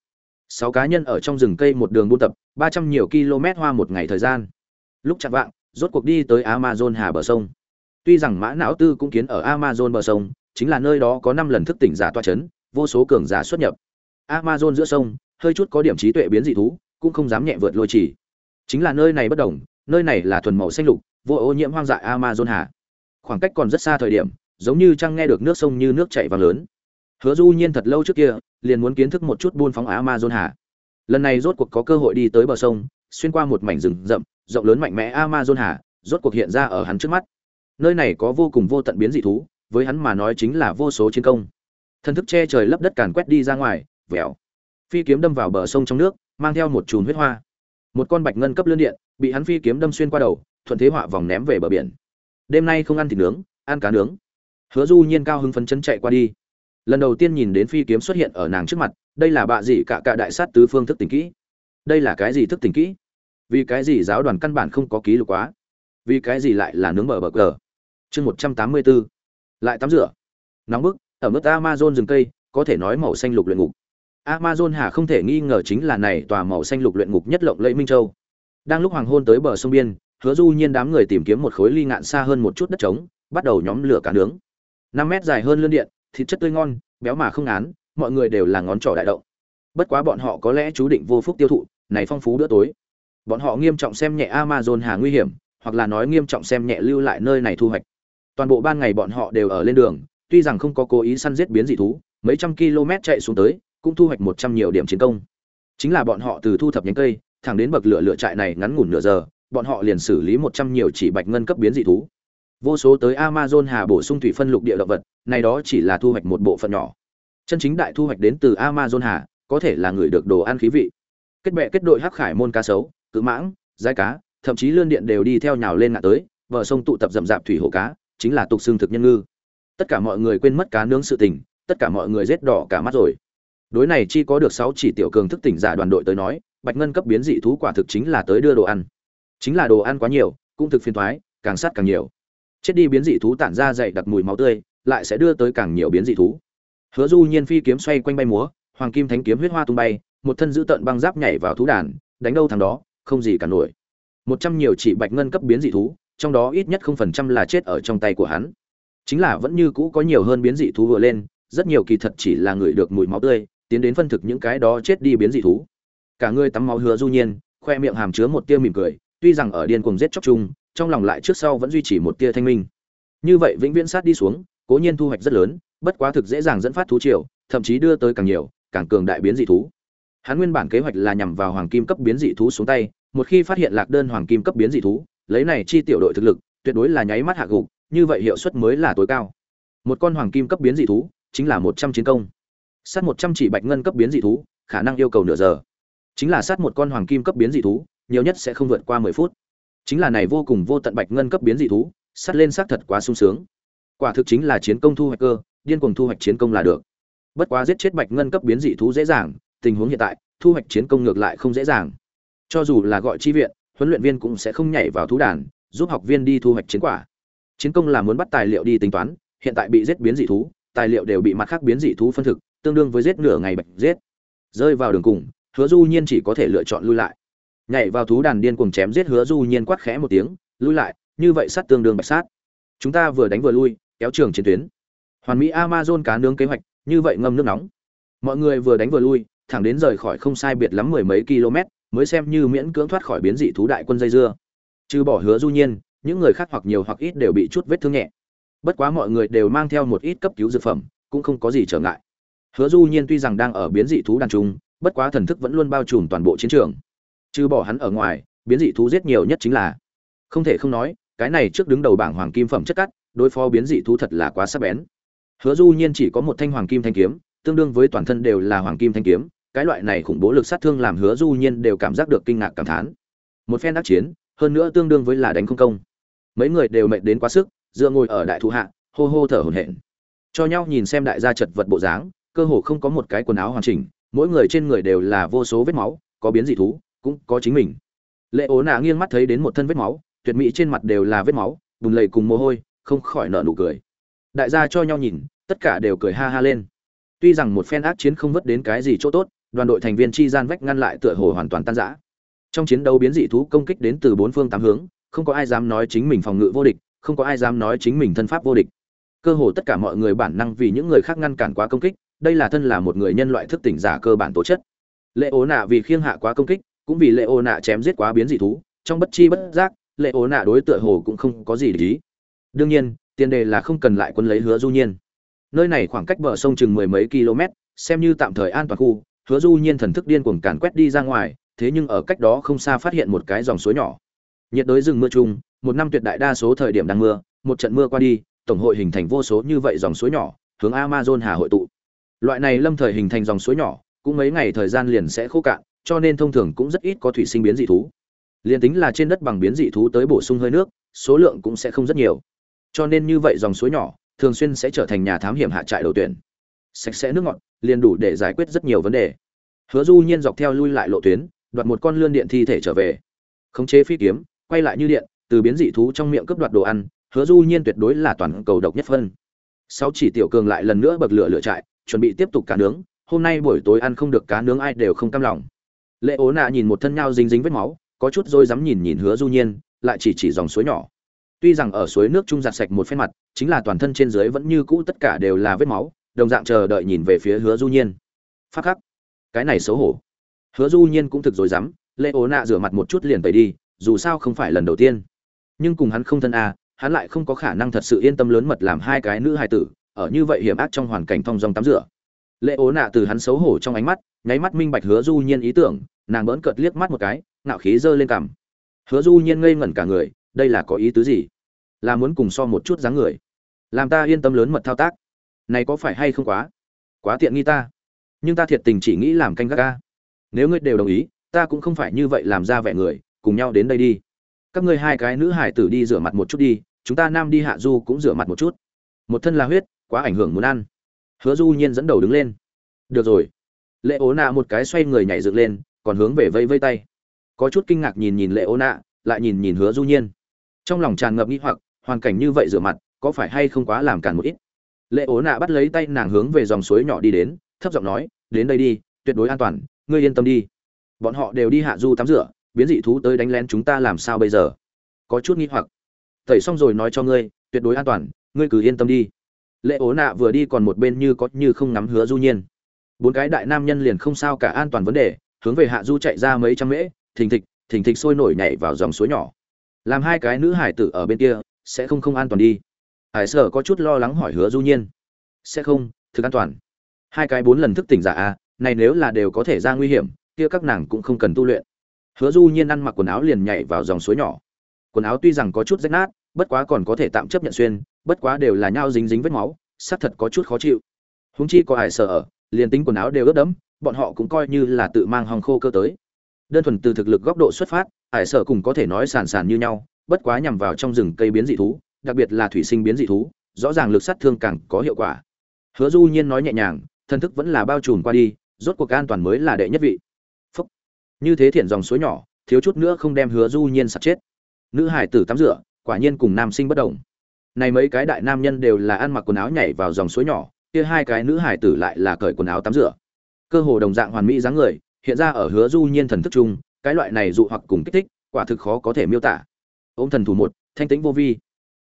Sáu cá nhân ở trong rừng cây một đường buôn tập, ba trăm nhiều km hoa một ngày thời gian. Lúc chặt vạng, rốt cuộc đi tới amazon hà bờ sông. Tuy rằng mã não tư cũng kiến ở amazon bờ sông, chính là nơi đó có năm lần thức tỉnh giả toa chấn, vô số cường giả xuất nhập. Amazon giữa sông, hơi chút có điểm trí tuệ biến dị thú cũng không dám nhẹ vượt lôi chỉ. Chính là nơi này bất đồng, nơi này là thuần màu xanh lục, vô ô nhiễm hoang dại amazon hà. Khoảng cách còn rất xa thời điểm, giống như chăng nghe được nước sông như nước chảy vàng lớn. Hứa du nhiên thật lâu trước kia, liền muốn kiến thức một chút buôn phóng amazon hà. Lần này rốt cuộc có cơ hội đi tới bờ sông, xuyên qua một mảnh rừng rậm, rộng lớn mạnh mẽ amazon hà, rốt cuộc hiện ra ở hắn trước mắt. Nơi này có vô cùng vô tận biến dị thú, với hắn mà nói chính là vô số chiến công. Thần thức che trời lấp đất càn quét đi ra ngoài vèo phi kiếm đâm vào bờ sông trong nước mang theo một chùm huyết hoa. Một con bạch ngân cấp lươn điện, bị hắn phi kiếm đâm xuyên qua đầu, thuận thế họa vòng ném về bờ biển. Đêm nay không ăn thịt nướng, ăn cá nướng. Hứa du nhiên cao hứng phấn chấn chạy qua đi. Lần đầu tiên nhìn đến phi kiếm xuất hiện ở nàng trước mặt, đây là bạ gì cả cả đại sát tứ phương thức tỉnh kỹ. Đây là cái gì thức tỉnh kỹ? Vì cái gì giáo đoàn căn bản không có ký lục quá? Vì cái gì lại là nướng mở bờ cờ? Chương một trăm tám mươi bốn lại tắm rửa. Nóng bức ở mức amazon rừng cây, có thể nói màu xanh lục luyện ngục amazon hà không thể nghi ngờ chính là này tòa màu xanh lục luyện ngục nhất lộng lẫy minh châu. Đang lúc hoàng hôn tới bờ sông biên, hứa du nhiên đám người tìm kiếm một khối ly ngạn xa hơn một chút đất trống, bắt đầu nhóm lửa cả nướng. Năm mét dài hơn lươn điện, thịt chất tươi ngon, béo mà không án mọi người đều là ngón trỏ đại động. Bất quá bọn họ có lẽ chú định vô phúc tiêu thụ, này phong phú bữa tối. Bọn họ nghiêm trọng xem nhẹ amazon hà nguy hiểm, hoặc là nói nghiêm trọng xem nhẹ lưu lại nơi này thu hoạch. Toàn bộ ban ngày bọn họ đều ở lên đường, tuy rằng không có cố ý săn giết biến dị thú, mấy trăm km chạy xuống tới cũng thu hoạch một trăm nhiều điểm chiến công. Chính là bọn họ từ thu thập nhánh cây, thẳng đến bậc lửa lửa trại này ngắn ngủn nửa giờ, bọn họ liền xử lý một trăm nhiều chỉ bạch ngân cấp biến dị thú. Vô số tới amazon hà bổ sung thủy phân lục địa động vật, này đó chỉ là thu hoạch một bộ phận nhỏ. Chân chính đại thu hoạch đến từ amazon hà, có thể là người được đồ ăn khí vị. Kết bệ kết đội hắc khải môn cá sấu, cự mãng dai cá, thậm chí lươn điện đều đi theo nhào lên ngã tới, bờ sông tụ tập rậm rạp thủy hồ cá, chính là tục xương thực nhân ngư. Tất cả mọi người quên mất cá nướng sự tình, tất cả mọi người rết đỏ cả mắt rồi đối này chi có được sáu chỉ tiểu cường thức tỉnh giả đoàn đội tới nói, bạch ngân cấp biến dị thú quả thực chính là tới đưa đồ ăn. Chính là đồ ăn quá nhiều, cũng thực phiền thoái càng sát càng nhiều. Chết đi biến dị thú tản ra dậy đặc mùi máu tươi, lại sẽ đưa tới càng nhiều biến dị thú. Hứa du nhiên phi kiếm xoay quanh bay múa, hoàng kim thánh kiếm huyết hoa tung bay, một thân giữ tận băng giáp nhảy vào thú đàn, đánh đâu thằng đó, không gì cả nổi. Một trăm nhiều chỉ bạch ngân cấp biến dị thú, trong đó ít nhất không phần trăm là chết ở trong tay của hắn. Chính là vẫn như cũ có nhiều hơn biến dị thú vừa lên, rất nhiều kỳ thật chỉ là người được mùi máu tươi tiến đến phân thực những cái đó chết đi biến dị thú. Cả người tắm máu hứa du nhiên, khoe miệng hàm chứa một tia mỉm cười, tuy rằng ở điên cuồng giết chóc chung, trong lòng lại trước sau vẫn duy trì một tia thanh minh. Như vậy vĩnh viễn sát đi xuống, cố nhiên thu hoạch rất lớn, bất quá thực dễ dàng dẫn phát thú triều, thậm chí đưa tới càng nhiều, càng cường đại biến dị thú. Hắn nguyên bản kế hoạch là nhằm vào hoàng kim cấp biến dị thú xuống tay, một khi phát hiện lạc đơn hoàng kim cấp biến dị thú, lấy này chi tiểu đội thực lực, tuyệt đối là nháy mắt hạ gục, như vậy hiệu suất mới là tối cao. Một con hoàng kim cấp biến dị thú chính là một trăm chiến công sát một trăm chỉ bạch ngân cấp biến dị thú, khả năng yêu cầu nửa giờ. Chính là sát một con hoàng kim cấp biến dị thú, nhiều nhất sẽ không vượt qua mười phút. Chính là này vô cùng vô tận bạch ngân cấp biến dị thú, sát lên sát thật quá sung sướng. Quả thực chính là chiến công thu hoạch cơ, điên cuồng thu hoạch chiến công là được. Bất quá giết chết bạch ngân cấp biến dị thú dễ dàng, tình huống hiện tại, thu hoạch chiến công ngược lại không dễ dàng. Cho dù là gọi chi viện, huấn luyện viên cũng sẽ không nhảy vào thú đàn, giúp học viên đi thu hoạch chiến quả. Chiến công là muốn bắt tài liệu đi tính toán, hiện tại bị giết biến dị thú, tài liệu đều bị mặt khác biến dị thú phân thực tương đương với giết nửa ngày bạch giết. Rơi vào đường cùng, hứa du nhiên chỉ có thể lựa chọn lui lại. Nhảy vào thú đàn điên cuồng chém giết hứa du nhiên quát khẽ một tiếng, lui lại, như vậy sát tương đương bạch sát. Chúng ta vừa đánh vừa lui, kéo trường chiến tuyến. Hoàn mỹ amazon cá nướng kế hoạch, như vậy ngâm nước nóng. Mọi người vừa đánh vừa lui, thẳng đến rời khỏi không sai biệt lắm mười mấy km, mới xem như miễn cưỡng thoát khỏi biến dị thú đại quân dây dưa. Trừ bỏ hứa du nhiên, những người khác hoặc nhiều hoặc ít đều bị chút vết thương nhẹ. Bất quá mọi người đều mang theo một ít cấp cứu dược phẩm, cũng không có gì trở ngại hứa du nhiên tuy rằng đang ở biến dị thú đàn trung, bất quá thần thức vẫn luôn bao trùm toàn bộ chiến trường. Trừ bỏ hắn ở ngoài, biến dị thú giết nhiều nhất chính là, không thể không nói, cái này trước đứng đầu bảng hoàng kim phẩm chất cắt, đối phó biến dị thú thật là quá sắc bén. Hứa du nhiên chỉ có một thanh hoàng kim thanh kiếm, tương đương với toàn thân đều là hoàng kim thanh kiếm, cái loại này khủng bố lực sát thương làm hứa du nhiên đều cảm giác được kinh ngạc cảm thán. Một phen đắc chiến, hơn nữa tương đương với là đánh không công. Mấy người đều mệt đến quá sức, dựa ngồi ở đại thụ hạ, hô hô thở hổn hển. Cho nhau nhìn xem đại gia chật vật bộ dáng cơ hồ không có một cái quần áo hoàn chỉnh, mỗi người trên người đều là vô số vết máu, có biến dị thú, cũng có chính mình. Lệ ố nạ nghiêng mắt thấy đến một thân vết máu, tuyệt mỹ trên mặt đều là vết máu, bùn lầy cùng mồ hôi, không khỏi nở nụ cười. Đại gia cho nhau nhìn, tất cả đều cười ha ha lên. Tuy rằng một phen ác chiến không vất đến cái gì chỗ tốt, đoàn đội thành viên chi gian vách ngăn lại tựa hồ hoàn toàn tan rã. Trong chiến đấu biến dị thú công kích đến từ bốn phương tám hướng, không có ai dám nói chính mình phòng ngự vô địch, không có ai dám nói chính mình thân pháp vô địch. Cơ hồ tất cả mọi người bản năng vì những người khác ngăn cản quá công kích đây là thân là một người nhân loại thức tỉnh giả cơ bản tố chất. Lệ ố nạ vì khiêng hạ quá công kích, cũng vì lệ ố nạ chém giết quá biến dị thú, trong bất chi bất giác, lệ ố nạ đối tựa hồ cũng không có gì để ý. Đương nhiên, tiền đề là không cần lại quân lấy hứa du nhiên. Nơi này khoảng cách bờ sông chừng mười mấy km, xem như tạm thời an toàn khu, hứa du nhiên thần thức điên cuồng càn quét đi ra ngoài, thế nhưng ở cách đó không xa phát hiện một cái dòng suối nhỏ. Nhiệt đới rừng mưa chung, một năm tuyệt đại đa số thời điểm đang mưa, một trận mưa qua đi, tổng hội hình thành vô số như vậy dòng suối nhỏ, hướng amazon hà hội tụ loại này lâm thời hình thành dòng suối nhỏ, cũng mấy ngày thời gian liền sẽ khô cạn, cho nên thông thường cũng rất ít có thủy sinh biến dị thú. Liền tính là trên đất bằng biến dị thú tới bổ sung hơi nước, số lượng cũng sẽ không rất nhiều. Cho nên như vậy dòng suối nhỏ thường xuyên sẽ trở thành nhà thám hiểm hạ trại đầu tuyển. Sạch sẽ nước ngọt liền đủ để giải quyết rất nhiều vấn đề. Hứa du nhiên dọc theo lui lại lộ tuyến, đoạt một con lươn điện thi thể trở về. Khống chế phi kiếm, quay lại như điện, từ biến dị thú trong miệng cướp đoạt đồ ăn, hứa du nhiên tuyệt đối là toàn cầu độc nhất phân. Sáu chỉ tiểu cường lại lần nữa bậc lửa lửa trại chuẩn bị tiếp tục cá nướng, hôm nay buổi tối ăn không được cá nướng ai đều không cam lòng. Lệ ố nạ nhìn một thân nhau dính dính vết máu, có chút rồi dám nhìn nhìn hứa du nhiên, lại chỉ chỉ dòng suối nhỏ. Tuy rằng ở suối nước trung giặt sạch một phen mặt, chính là toàn thân trên dưới vẫn như cũ tất cả đều là vết máu, đồng dạng chờ đợi nhìn về phía hứa du nhiên. Phát khắc, cái này xấu hổ. Hứa du nhiên cũng thực rồi dám lệ ố nạ rửa mặt một chút liền tẩy đi, dù sao không phải lần đầu tiên. Nhưng cùng hắn không thân a hắn lại không có khả năng thật sự yên tâm lớn mật làm hai cái nữ hài tử ở như vậy hiểm ác trong hoàn cảnh thong dong tắm rửa. Lệ ố nạ từ hắn xấu hổ trong ánh mắt, nháy mắt minh bạch hứa du nhiên ý tưởng, nàng bỡn cợt liếc mắt một cái, ngạo khí giơ lên cằm. Hứa du nhiên ngây ngẩn cả người, đây là có ý tứ gì? Là muốn cùng so một chút dáng người. Làm ta yên tâm lớn mật thao tác. Này có phải hay không quá? Quá tiện nghi ta. Nhưng ta thiệt tình chỉ nghĩ làm canh gác ca nếu ngươi đều đồng ý, ta cũng không phải như vậy làm ra vẻ người, cùng nhau đến đây đi. Các ngươi hai cái nữ hải tử đi rửa mặt một chút đi, chúng ta nam đi hạ du cũng rửa mặt một chút. Một thân là huyết quá ảnh hưởng muốn ăn. Hứa du nhiên dẫn đầu đứng lên. Được rồi. Lệ ố nạ một cái xoay người nhảy dựng lên, còn hướng về vây vây tay. Có chút kinh ngạc nhìn nhìn lệ ố nạ lại nhìn nhìn hứa du nhiên. Trong lòng tràn ngập nghi hoặc, hoàn cảnh như vậy rửa mặt, có phải hay không quá làm cản một ít? Lệ ố nạ bắt lấy tay nàng hướng về dòng suối nhỏ đi đến, thấp giọng nói, đến đây đi, tuyệt đối an toàn, ngươi yên tâm đi. Bọn họ đều đi hạ du tắm rửa, biến dị thú tới đánh lén chúng ta làm sao bây giờ? Có chút nghi hoặc. Tẩy xong rồi nói cho ngươi, tuyệt đối an toàn, ngươi cứ yên tâm đi lệ ố nạ vừa đi còn một bên như có như không nắm hứa du nhiên. Bốn cái đại nam nhân liền không sao cả an toàn vấn đề, hướng về hạ du chạy ra mấy trăm mễ, thình thịch thình thịch sôi nổi nhảy vào dòng suối nhỏ. Làm hai cái nữ hải tử ở bên kia, sẽ không không an toàn đi. Hải sở có chút lo lắng hỏi hứa du nhiên. Sẽ không, thực an toàn. Hai cái bốn lần thức tỉnh giả à này nếu là đều có thể ra nguy hiểm, kia các nàng cũng không cần tu luyện. Hứa du nhiên ăn mặc quần áo liền nhảy vào dòng suối nhỏ. Quần áo tuy rằng có chút rách nát bất quá còn có thể tạm chấp nhận xuyên, bất quá đều là nhau dính dính vết máu, xác thật có chút khó chịu. Húng chi có hải sở ở, liền tính quần áo đều ướt đẫm, bọn họ cũng coi như là tự mang hòng khô cơ tới. Đơn thuần từ thực lực góc độ xuất phát hải sở cùng có thể nói sàn sàn như nhau, bất quá nhằm vào trong rừng cây biến dị thú, đặc biệt là thủy sinh biến dị thú, rõ ràng lực sát thương càng có hiệu quả. Hứa du nhiên nói nhẹ nhàng, thân thức vẫn là bao trùm qua đi, rốt cuộc an toàn mới là đệ nhất vị. Phúc. như thế thiện dòng suối nhỏ, thiếu chút nữa không đem hứa du nhiên sạt chết. Nữ hải tử tắm rửa quả nhiên cùng nam sinh bất động, này mấy cái đại nam nhân đều là ăn mặc quần áo nhảy vào dòng suối nhỏ kia hai cái nữ hải tử lại là cởi quần áo tắm rửa. Cơ hồ đồng dạng hoàn mỹ dáng người hiện ra ở hứa du nhiên thần thức chung cái loại này dụ hoặc cùng kích thích quả thực khó có thể miêu tả. Ôm thần thủ một thanh tĩnh vô vi.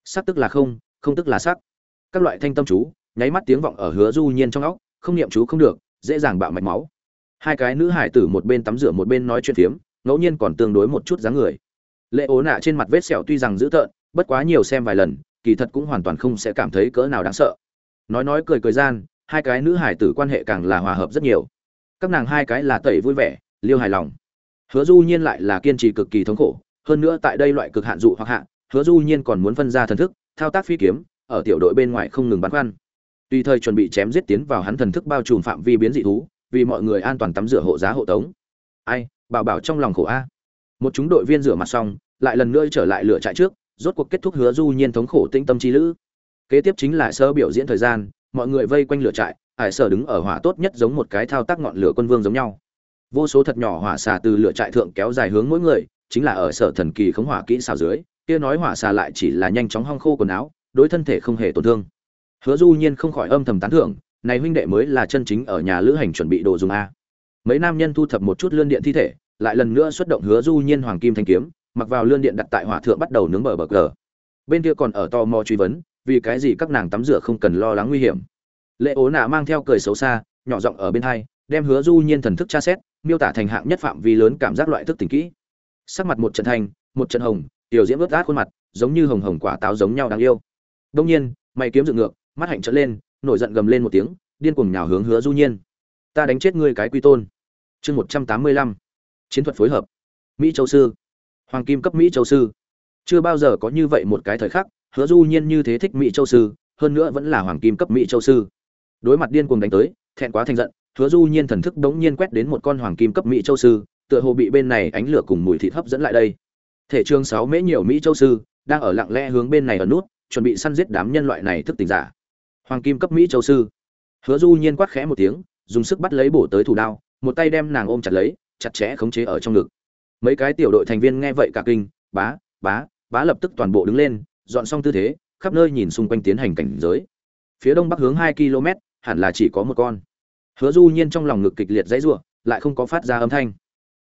Sắc tức là không không tức là sắc. Các loại thanh tâm chú nháy mắt tiếng vọng ở hứa du nhiên trong óc không niệm chú không được dễ dàng bạo mạch máu. Hai cái nữ hải tử một bên tắm rửa một bên nói chuyện phiếm ngẫu nhiên còn tương đối một chút dáng người lệ ố nạ trên mặt vết sẹo tuy rằng dữ tợn, bất quá nhiều xem vài lần, kỳ thật cũng hoàn toàn không sẽ cảm thấy cỡ nào đáng sợ. Nói nói cười cười gian, hai cái nữ hải tử quan hệ càng là hòa hợp rất nhiều. Các nàng hai cái là tẩy vui vẻ, liêu hài lòng. Hứa du nhiên lại là kiên trì cực kỳ thống khổ, hơn nữa tại đây loại cực hạn dụ hoặc hạ, hứa du nhiên còn muốn phân ra thần thức, thao tác phi kiếm, ở tiểu đội bên ngoài không ngừng bắn khoăn. Tùy thời chuẩn bị chém giết tiến vào hắn thần thức bao trùm phạm vi biến dị thú, vì mọi người an toàn tắm rửa hộ giá hộ tống. Ai, bảo bảo trong lòng khổ a một chúng đội viên rửa mặt xong, lại lần nữa trở lại lửa trại trước, rốt cuộc kết thúc hứa du nhiên thống khổ tĩnh tâm trí lữ. Kế tiếp chính là sơ biểu diễn thời gian, mọi người vây quanh lửa trại hải sở đứng ở hỏa tốt nhất giống một cái thao tác ngọn lửa quân vương giống nhau. Vô số thật nhỏ hỏa xà từ lửa trại thượng kéo dài hướng mỗi người, chính là ở sở thần kỳ khống hỏa kỹ xào dưới, kia nói hỏa xà lại chỉ là nhanh chóng hong khô quần áo, đối thân thể không hề tổn thương. Hứa du nhiên không khỏi âm thầm tán thưởng, này huynh đệ mới là chân chính ở nhà lữ hành chuẩn bị đồ dùng a. Mấy nam nhân thu thập một chút lươn điện thi thể lại lần nữa xuất động hứa du nhiên hoàng kim thanh kiếm, mặc vào lươn điện đặt tại hỏa thượng bắt đầu nướng bờ bờ cờ. Bên kia còn ở to mò truy vấn, vì cái gì các nàng tắm rửa không cần lo lắng nguy hiểm. Lệ ố nạ mang theo cười xấu xa, nhỏ giọng ở bên hai, đem hứa du nhiên thần thức tra xét, miêu tả thành hạng nhất phạm vi lớn cảm giác loại thức tỉnh kỹ. Sắc mặt một trận thanh, một trận hồng, tiểu diễm ướt át khuôn mặt, giống như hồng hồng quả táo giống nhau đáng yêu. Đông nhiên, mày kiếm dựng ngược, mắt hạnh trợn lên, nổi giận gầm lên một tiếng, điên cuồng nhào hướng hứa du nhiên. Ta đánh chết ngươi cái quy tôn. Chương một trăm tám mươi lăm chiến thuật phối hợp. Mỹ châu sư. Hoàng kim cấp mỹ châu sư. Chưa bao giờ có như vậy một cái thời khắc, hứa du nhiên như thế thích mỹ châu sư, hơn nữa vẫn là hoàng kim cấp mỹ châu sư. Đối mặt điên cuồng đánh tới, thẹn quá thành giận, hứa du nhiên thần thức đống nhiên quét đến một con hoàng kim cấp mỹ châu sư, tựa hồ bị bên này ánh lửa cùng mùi thịt hấp dẫn lại đây. Thể trường sáu mễ nhiều mỹ châu sư, đang ở lặng lẽ hướng bên này ở nút, chuẩn bị săn giết đám nhân loại này thức tỉnh giả. Hoàng kim cấp mỹ châu sư. Hứa du nhiên quát khẽ một tiếng, dùng sức bắt lấy bổ tới thủ đao, một tay đem nàng ôm chặt lấy chặt chẽ khống chế ở trong ngực. Mấy cái tiểu đội thành viên nghe vậy cả kinh, bá bá bá lập tức toàn bộ đứng lên, dọn xong tư thế, khắp nơi nhìn xung quanh tiến hành cảnh giới. Phía đông bắc hướng hai km, hẳn là chỉ có một con. Hứa du nhiên trong lòng ngực kịch liệt dãy rủa, lại không có phát ra âm thanh.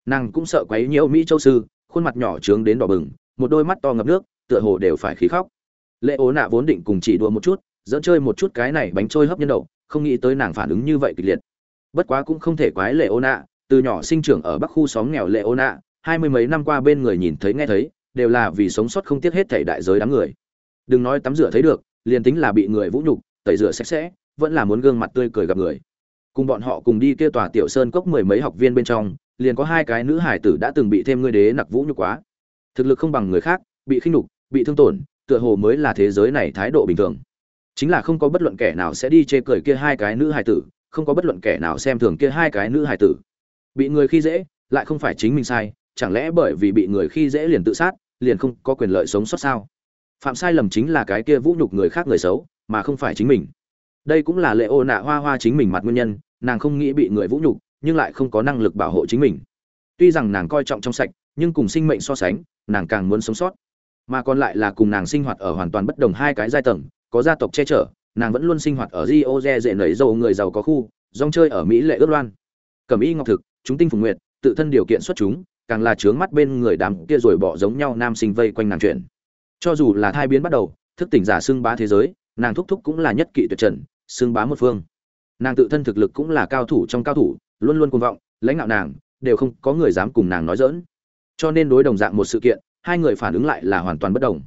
Nàng cũng sợ quấy nhiễu mỹ châu sư, khuôn mặt nhỏ trướng đến đỏ bừng, một đôi mắt to ngập nước, tựa hồ đều phải khí khóc. Lệ ố nạ vốn định cùng chỉ đùa một chút dẫn chơi một chút cái này bánh trôi hấp nhân đậu, không nghĩ tới nàng phản ứng như vậy kịch liệt. Bất quá cũng không thể quái lệ ố nạ từ nhỏ sinh trưởng ở bắc khu xóm nghèo lệ ô nạ hai mươi mấy năm qua bên người nhìn thấy nghe thấy, đều là vì sống sót không tiếc hết thảy đại giới đám người. Đừng nói tắm rửa thấy được, liền tính là bị người vũ nhục, tẩy rửa sạch sẽ, vẫn là muốn gương mặt tươi cười gặp người. Cùng bọn họ cùng đi kia tòa tiểu sơn cốc mười mấy học viên bên trong, liền có hai cái nữ hải tử đã từng bị thêm ngươi đế nặc vũ nhục quá. Thực lực không bằng người khác, bị khinh nhục, bị thương tổn, tựa hồ mới là thế giới này thái độ bình thường. Chính là không có bất luận kẻ nào sẽ đi chê cười kia hai cái nữ hải tử, không có bất luận kẻ nào xem thường kia hai cái nữ hải tử bị người khi dễ, lại không phải chính mình sai, chẳng lẽ bởi vì bị người khi dễ liền tự sát, liền không có quyền lợi sống sót sao? Phạm sai lầm chính là cái kia vũ nhục người khác người xấu, mà không phải chính mình. Đây cũng là lệ ô nạ hoa hoa chính mình mặt nguyên nhân, nàng không nghĩ bị người vũ nhục, nhưng lại không có năng lực bảo hộ chính mình. Tuy rằng nàng coi trọng trong sạch, nhưng cùng sinh mệnh so sánh, nàng càng muốn sống sót. Mà còn lại là cùng nàng sinh hoạt ở hoàn toàn bất đồng hai cái giai tầng, có gia tộc che chở, nàng vẫn luôn sinh hoạt ở rio de dễ nẩy dầu người giàu có khu, rong chơi ở mỹ lệ ước loan. Cẩm y ngọc thực chúng tinh phùng nguyệt, tự thân điều kiện xuất chúng, càng là trướng mắt bên người đám kia rồi bỏ giống nhau nam sinh vây quanh nàng chuyện. Cho dù là thai biến bắt đầu, thức tỉnh giả xưng bá thế giới, nàng thúc thúc cũng là nhất kỵ tuyệt trần, xưng bá một phương. Nàng tự thân thực lực cũng là cao thủ trong cao thủ, luôn luôn cuồng vọng, lãnh đạo nàng, đều không có người dám cùng nàng nói dỡn cho nên đối đồng dạng một sự kiện, hai người phản ứng lại là hoàn toàn bất đồng.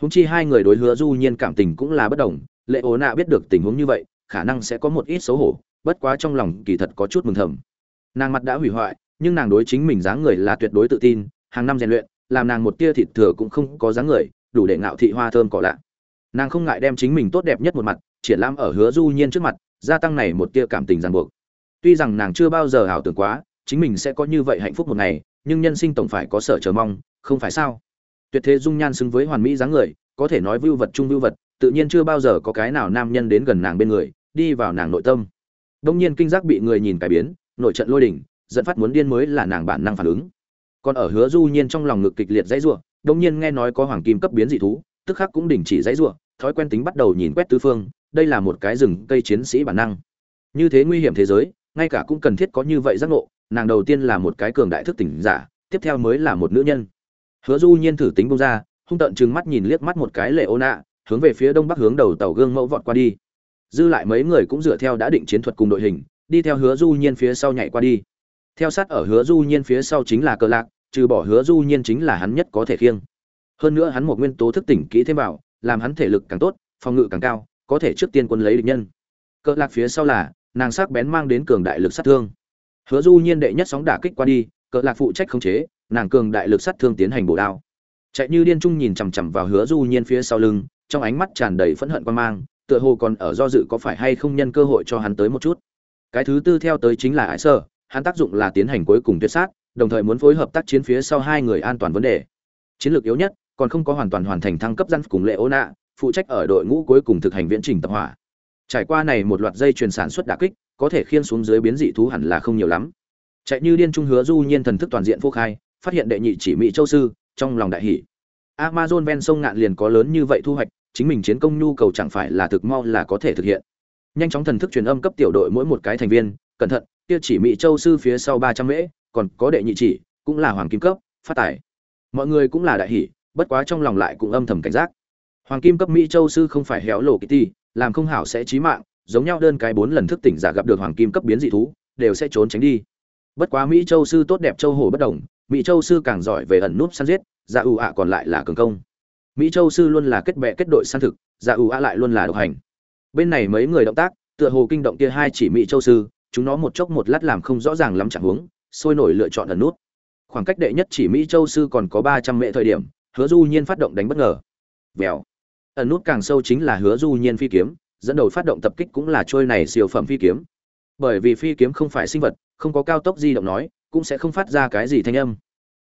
Húng chi hai người đối hứa du nhiên cảm tình cũng là bất đồng, lệ ố nạ biết được tình huống như vậy, khả năng sẽ có một ít xấu hổ, bất quá trong lòng kỳ thật có chút mừng thầm nàng mặt đã hủy hoại, nhưng nàng đối chính mình dáng người là tuyệt đối tự tin, hàng năm rèn luyện, làm nàng một tia thịt thừa cũng không có dáng người, đủ để ngạo thị hoa thơm cỏ lạ. Nàng không ngại đem chính mình tốt đẹp nhất một mặt, triển lãm ở hứa du nhiên trước mặt, gia tăng này một tia cảm tình ràng buộc. Tuy rằng nàng chưa bao giờ ảo tưởng quá, chính mình sẽ có như vậy hạnh phúc một ngày, nhưng nhân sinh tổng phải có sở chờ mong, không phải sao? Tuyệt thế dung nhan xứng với hoàn mỹ dáng người, có thể nói vưu vật chung vưu vật, tự nhiên chưa bao giờ có cái nào nam nhân đến gần nàng bên người, đi vào nàng nội tâm. Đông nhiên kinh giác bị người nhìn cải biến nội trận lôi đỉnh dẫn phát muốn điên mới là nàng bản năng phản ứng. Còn ở hứa du nhiên trong lòng ngực kịch liệt dãy rủa đông nhiên nghe nói có hoàng kim cấp biến dị thú, tức khắc cũng đình chỉ dãy rủa, thói quen tính bắt đầu nhìn quét tứ phương, đây là một cái rừng cây chiến sĩ bản năng. Như thế nguy hiểm thế giới, ngay cả cũng cần thiết có như vậy giác ngộ, nàng đầu tiên là một cái cường đại thức tỉnh giả, tiếp theo mới là một nữ nhân. Hứa du nhiên thử tính bông ra, hung tận trừng mắt nhìn liếc mắt một cái lệ ô nạ, hướng về phía đông bắc hướng đầu tàu gương mẫu vọt qua đi. Dư lại mấy người cũng dựa theo đã định chiến thuật cùng đội hình đi theo hứa du nhiên phía sau nhảy qua đi. Theo sát ở hứa du nhiên phía sau chính là cờ lạc, trừ bỏ hứa du nhiên chính là hắn nhất có thể khiêng. Hơn nữa hắn một nguyên tố thức tỉnh kỹ thêm vào, làm hắn thể lực càng tốt, phòng ngự càng cao, có thể trước tiên quân lấy địch nhân. Cờ lạc phía sau là, nàng sắc bén mang đến cường đại lực sát thương. Hứa du nhiên đệ nhất sóng đả kích qua đi, cờ lạc phụ trách khống chế, nàng cường đại lực sát thương tiến hành bổ đao. Chạy như điên trung nhìn chằm chằm vào hứa du nhiên phía sau lưng, trong ánh mắt tràn đầy phẫn hận quan mang, tựa hồ còn ở do dự có phải hay không nhân cơ hội cho hắn tới một chút cái thứ tư theo tới chính là ải sơ hắn tác dụng là tiến hành cuối cùng tuyệt sát, đồng thời muốn phối hợp tác chiến phía sau hai người an toàn vấn đề. Chiến lược yếu nhất, còn không có hoàn toàn hoàn thành thăng cấp dân cùng lệ ô nạ phụ trách ở đội ngũ cuối cùng thực hành viễn trình tập hỏa. Trải qua này một loạt dây chuyền sản xuất đả kích, có thể khiên xuống dưới biến dị thú hẳn là không nhiều lắm. Chạy như điên trung hứa du nhiên thần thức toàn diện phô khai, phát hiện đệ nhị chỉ mỹ châu sư, trong lòng đại hỷ amazon ven sông ngạn liền có lớn như vậy thu hoạch, chính mình chiến công nhu cầu chẳng phải là thực mau là có thể thực hiện nhanh chóng thần thức truyền âm cấp tiểu đội mỗi một cái thành viên, cẩn thận, kia chỉ mỹ châu sư phía sau ba trăm mễ, còn có đệ nhị chỉ, cũng là hoàng kim cấp, phát tải mọi người cũng là đại hỷ bất quá trong lòng lại cũng âm thầm cảnh giác. Hoàng kim cấp mỹ châu sư không phải héo lộ kitty làm không hảo sẽ chí mạng, giống nhau đơn cái bốn lần thức tỉnh giả gặp được hoàng kim cấp biến dị thú, đều sẽ trốn tránh đi. Bất quá mỹ châu sư tốt đẹp châu hồ bất đồng, mỹ châu sư càng giỏi về ẩn núp săn giết dạ ưu ạ còn lại là cường công. Mỹ châu sư luôn là kết bè kết đội săn thực dạ ưu ạ lại luôn là độc hành bên này mấy người động tác, tựa hồ kinh động kia hai chỉ mỹ châu sư, chúng nó một chốc một lát làm không rõ ràng lắm chẳng huống, sôi nổi lựa chọn ẩn nút. Khoảng cách đệ nhất chỉ mỹ châu sư còn có ba trăm mệ thời điểm, hứa du nhiên phát động đánh bất ngờ. Vèo. Ẩn nút càng sâu chính là hứa du nhiên phi kiếm, dẫn đầu phát động tập kích cũng là trôi này siêu phẩm phi kiếm. Bởi vì phi kiếm không phải sinh vật, không có cao tốc di động nói, cũng sẽ không phát ra cái gì thanh âm.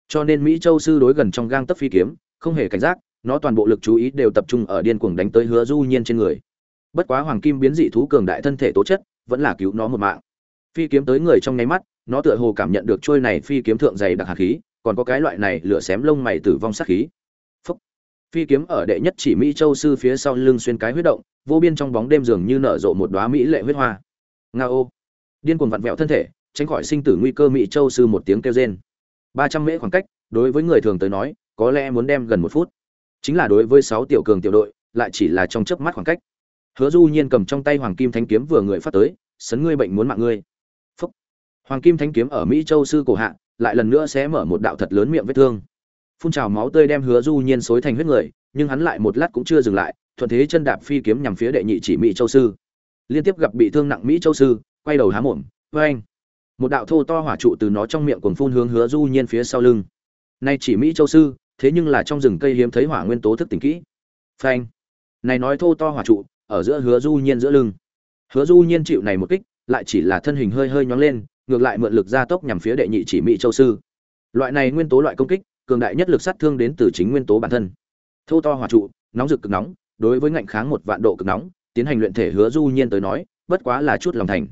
Cho nên mỹ châu sư đối gần trong gang tấc phi kiếm, không hề cảnh giác, nó toàn bộ lực chú ý đều tập trung ở điên cuồng đánh tới hứa du nhiên trên người bất quá hoàng kim biến dị thú cường đại thân thể tố chất, vẫn là cứu nó một mạng. Phi kiếm tới người trong nháy mắt, nó tựa hồ cảm nhận được trôi này phi kiếm thượng dày đặc hạt khí, còn có cái loại này lửa xém lông mày tử vong sát khí. Phúc. phi kiếm ở đệ nhất chỉ mỹ châu sư phía sau lưng xuyên cái huyết động, vô biên trong bóng đêm dường như nở rộ một đóa mỹ lệ huyết hoa. Nga ô. Điên cuồng vặn vẹo thân thể, tránh khỏi sinh tử nguy cơ mỹ châu sư một tiếng kêu rên. Ba trăm mễ khoảng cách, đối với người thường tới nói, có lẽ muốn đem gần một phút. Chính là đối với sáu tiểu cường tiểu đội, lại chỉ là trong chớp mắt khoảng cách hứa du nhiên cầm trong tay hoàng kim thanh kiếm vừa người phát tới, sấn ngươi bệnh muốn mạng ngươi. Phúc. hoàng kim thanh kiếm ở mỹ châu sư cổ hạ, lại lần nữa sẽ mở một đạo thật lớn miệng vết thương. Phun trào máu tươi đem hứa du nhiên xối thành huyết người, nhưng hắn lại một lát cũng chưa dừng lại, thuận thế chân đạp phi kiếm nhằm phía đệ nhị chỉ mỹ châu sư. Liên tiếp gặp bị thương nặng mỹ châu sư, quay đầu há mồm với anh một đạo thô to hỏa trụ từ nó trong miệng cuồng phun hướng hứa du nhiên phía sau lưng. Nay chỉ mỹ châu sư, thế nhưng là trong rừng cây hiếm thấy hỏa nguyên tố thức tỉnh kỹ. Phanh. Này nói thô to hỏa trụ ở giữa hứa du nhiên giữa lưng. Hứa du nhiên chịu này một kích, lại chỉ là thân hình hơi hơi nhón lên, ngược lại mượn lực gia tốc nhằm phía đệ nhị chỉ mỹ châu sư. Loại này nguyên tố loại công kích, cường đại nhất lực sát thương đến từ chính nguyên tố bản thân. Thô to hỏa trụ, nóng rực cực nóng, đối với ngạnh kháng một vạn độ cực nóng, tiến hành luyện thể hứa du nhiên tới nói, bất quá là chút lòng thành.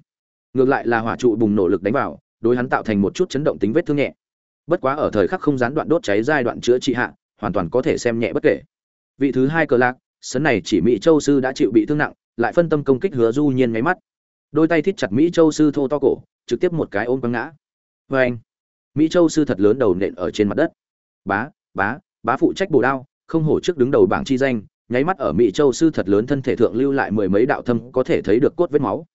Ngược lại là hỏa trụ bùng nổ lực đánh vào, đối hắn tạo thành một chút chấn động tính vết thương nhẹ. Bất quá ở thời khắc không gián đoạn đốt cháy giai đoạn chữa trị hạ, hoàn toàn có thể xem nhẹ bất kể. Vị thứ hai cờ lạc sấn này chỉ mỹ châu sư đã chịu bị thương nặng, lại phân tâm công kích hứa du nhiên nháy mắt. Đôi tay thít chặt mỹ châu sư thô to cổ, trực tiếp một cái ôm quăng ngã. Vê anh, mỹ châu sư thật lớn đầu nện ở trên mặt đất. Bá bá bá phụ trách bổ đao, không hổ trước đứng đầu bảng chi danh, nháy mắt ở mỹ châu sư thật lớn thân thể thượng lưu lại mười mấy đạo thâm, có thể thấy được cốt vết máu.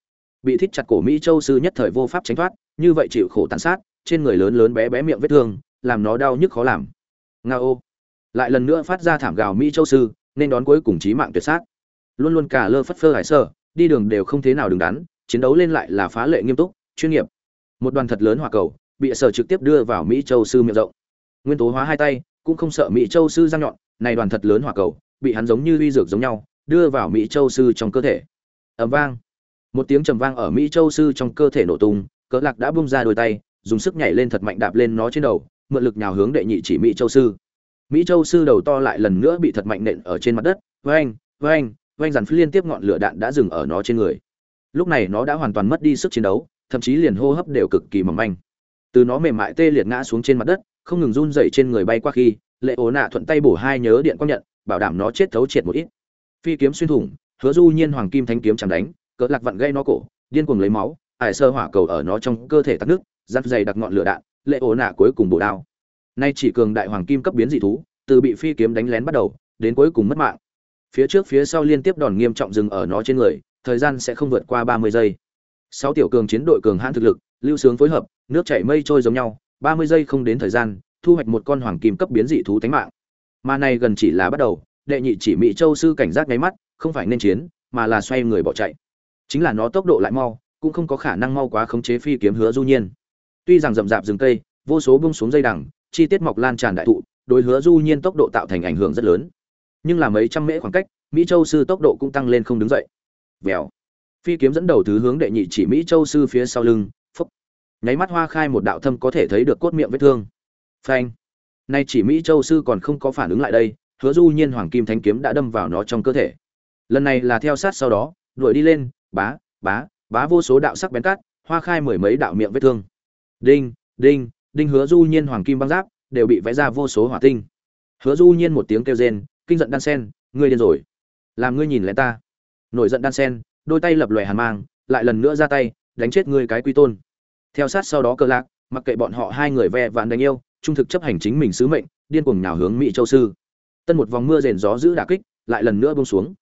Bị thít chặt cổ mỹ châu sư nhất thời vô pháp tránh thoát, như vậy chịu khổ tàn sát, trên người lớn lớn bé bé miệng vết thương, làm nó đau nhức khó làm. Nga ô. Lại lần nữa phát ra thảm gào mỹ châu sư nên đón cuối cùng chí mạng tuyệt sát. Luôn luôn cả lơ phất phơ hải sơ, đi đường đều không thế nào đứng đắn, chiến đấu lên lại là phá lệ nghiêm túc, chuyên nghiệp. Một đoàn thật lớn hỏa cầu, bị sở trực tiếp đưa vào mỹ châu sư miệng rộng. Nguyên tố hóa hai tay, cũng không sợ mỹ châu sư răng nhọn, này đoàn thật lớn hỏa cầu, bị hắn giống như uy dược giống nhau, đưa vào mỹ châu sư trong cơ thể. Ầm vang. Một tiếng trầm vang ở mỹ châu sư trong cơ thể nổ tung, cỡ lạc đã bung ra đôi tay, dùng sức nhảy lên thật mạnh đạp lên nó trên đầu, mượn lực nhào hướng đệ nhị chỉ mỹ châu sư mỹ châu sư đầu to lại lần nữa bị thật mạnh nện ở trên mặt đất. Vang vang vang dàn liên tiếp ngọn lửa đạn đã dừng ở nó trên người. Lúc này nó đã hoàn toàn mất đi sức chiến đấu, thậm chí liền hô hấp đều cực kỳ mỏng manh. Từ nó mềm mại tê liệt ngã xuống trên mặt đất, không ngừng run dậy trên người bay qua khi, lệ ố nạ thuận tay bổ hai nhớ điện quang nhận, bảo đảm nó chết thấu triệt một ít. Phi kiếm xuyên thủng, hứa du nhiên hoàng kim thanh kiếm chẳng đánh, cỡ lạc vặn gây nó cổ, điên cuồng lấy máu, ải sơ hỏa cầu ở nó trong cơ thể tắt nước, giáp dày đặc ngọn lửa đạn, lệ ố nạ cuối cùng bổ đao nay chỉ cường đại hoàng kim cấp biến dị thú, từ bị phi kiếm đánh lén bắt đầu, đến cuối cùng mất mạng. Phía trước phía sau liên tiếp đòn nghiêm trọng dừng ở nó trên người, thời gian sẽ không vượt qua ba mươi giây. Sáu tiểu cường chiến đội cường hãn thực lực, lưu sướng phối hợp, nước chảy mây trôi giống nhau, ba mươi giây không đến thời gian, thu hoạch một con hoàng kim cấp biến dị thú tánh mạng. Mà này gần chỉ là bắt đầu, đệ nhị chỉ mỹ châu sư cảnh giác nháy mắt, không phải nên chiến, mà là xoay người bỏ chạy. Chính là nó tốc độ lại mau, cũng không có khả năng mau quá khống chế phi kiếm hứa du nhiên. Tuy rằng rậm rạp rừng cây, vô số bung xuống dây đằng chi tiết mọc lan tràn đại thụ, đối hứa du nhiên tốc độ tạo thành ảnh hưởng rất lớn. Nhưng là mấy trăm mễ khoảng cách, mỹ châu sư tốc độ cũng tăng lên không đứng dậy. Vèo. Phi kiếm dẫn đầu thứ hướng đệ nhị chỉ mỹ châu sư phía sau lưng phúc nháy mắt hoa khai một đạo thâm có thể thấy được cốt miệng vết thương. Phanh. Nay chỉ mỹ châu sư còn không có phản ứng lại đây, hứa du nhiên hoàng kim thanh kiếm đã đâm vào nó trong cơ thể. Lần này là theo sát sau đó, đuổi đi lên, bá bá bá vô số đạo sắc bén cát, hoa khai mười mấy đạo miệng vết thương. Đinh đinh đinh hứa du nhiên hoàng kim băng giáp đều bị vẽ ra vô số hỏa tinh. Hứa du nhiên một tiếng kêu rên, kinh giận đan sen, ngươi điên rồi. Làm ngươi nhìn lén ta. Nổi giận đan sen, đôi tay lập lòe hàn mang, lại lần nữa ra tay, đánh chết ngươi cái quy tôn. Theo sát sau đó cơ lạc, mặc kệ bọn họ hai người ve vạn đánh yêu, trung thực chấp hành chính mình sứ mệnh, điên cuồng nhào hướng mỹ châu sư. Tân một vòng mưa rền gió giữ đả kích, lại lần nữa bông xuống.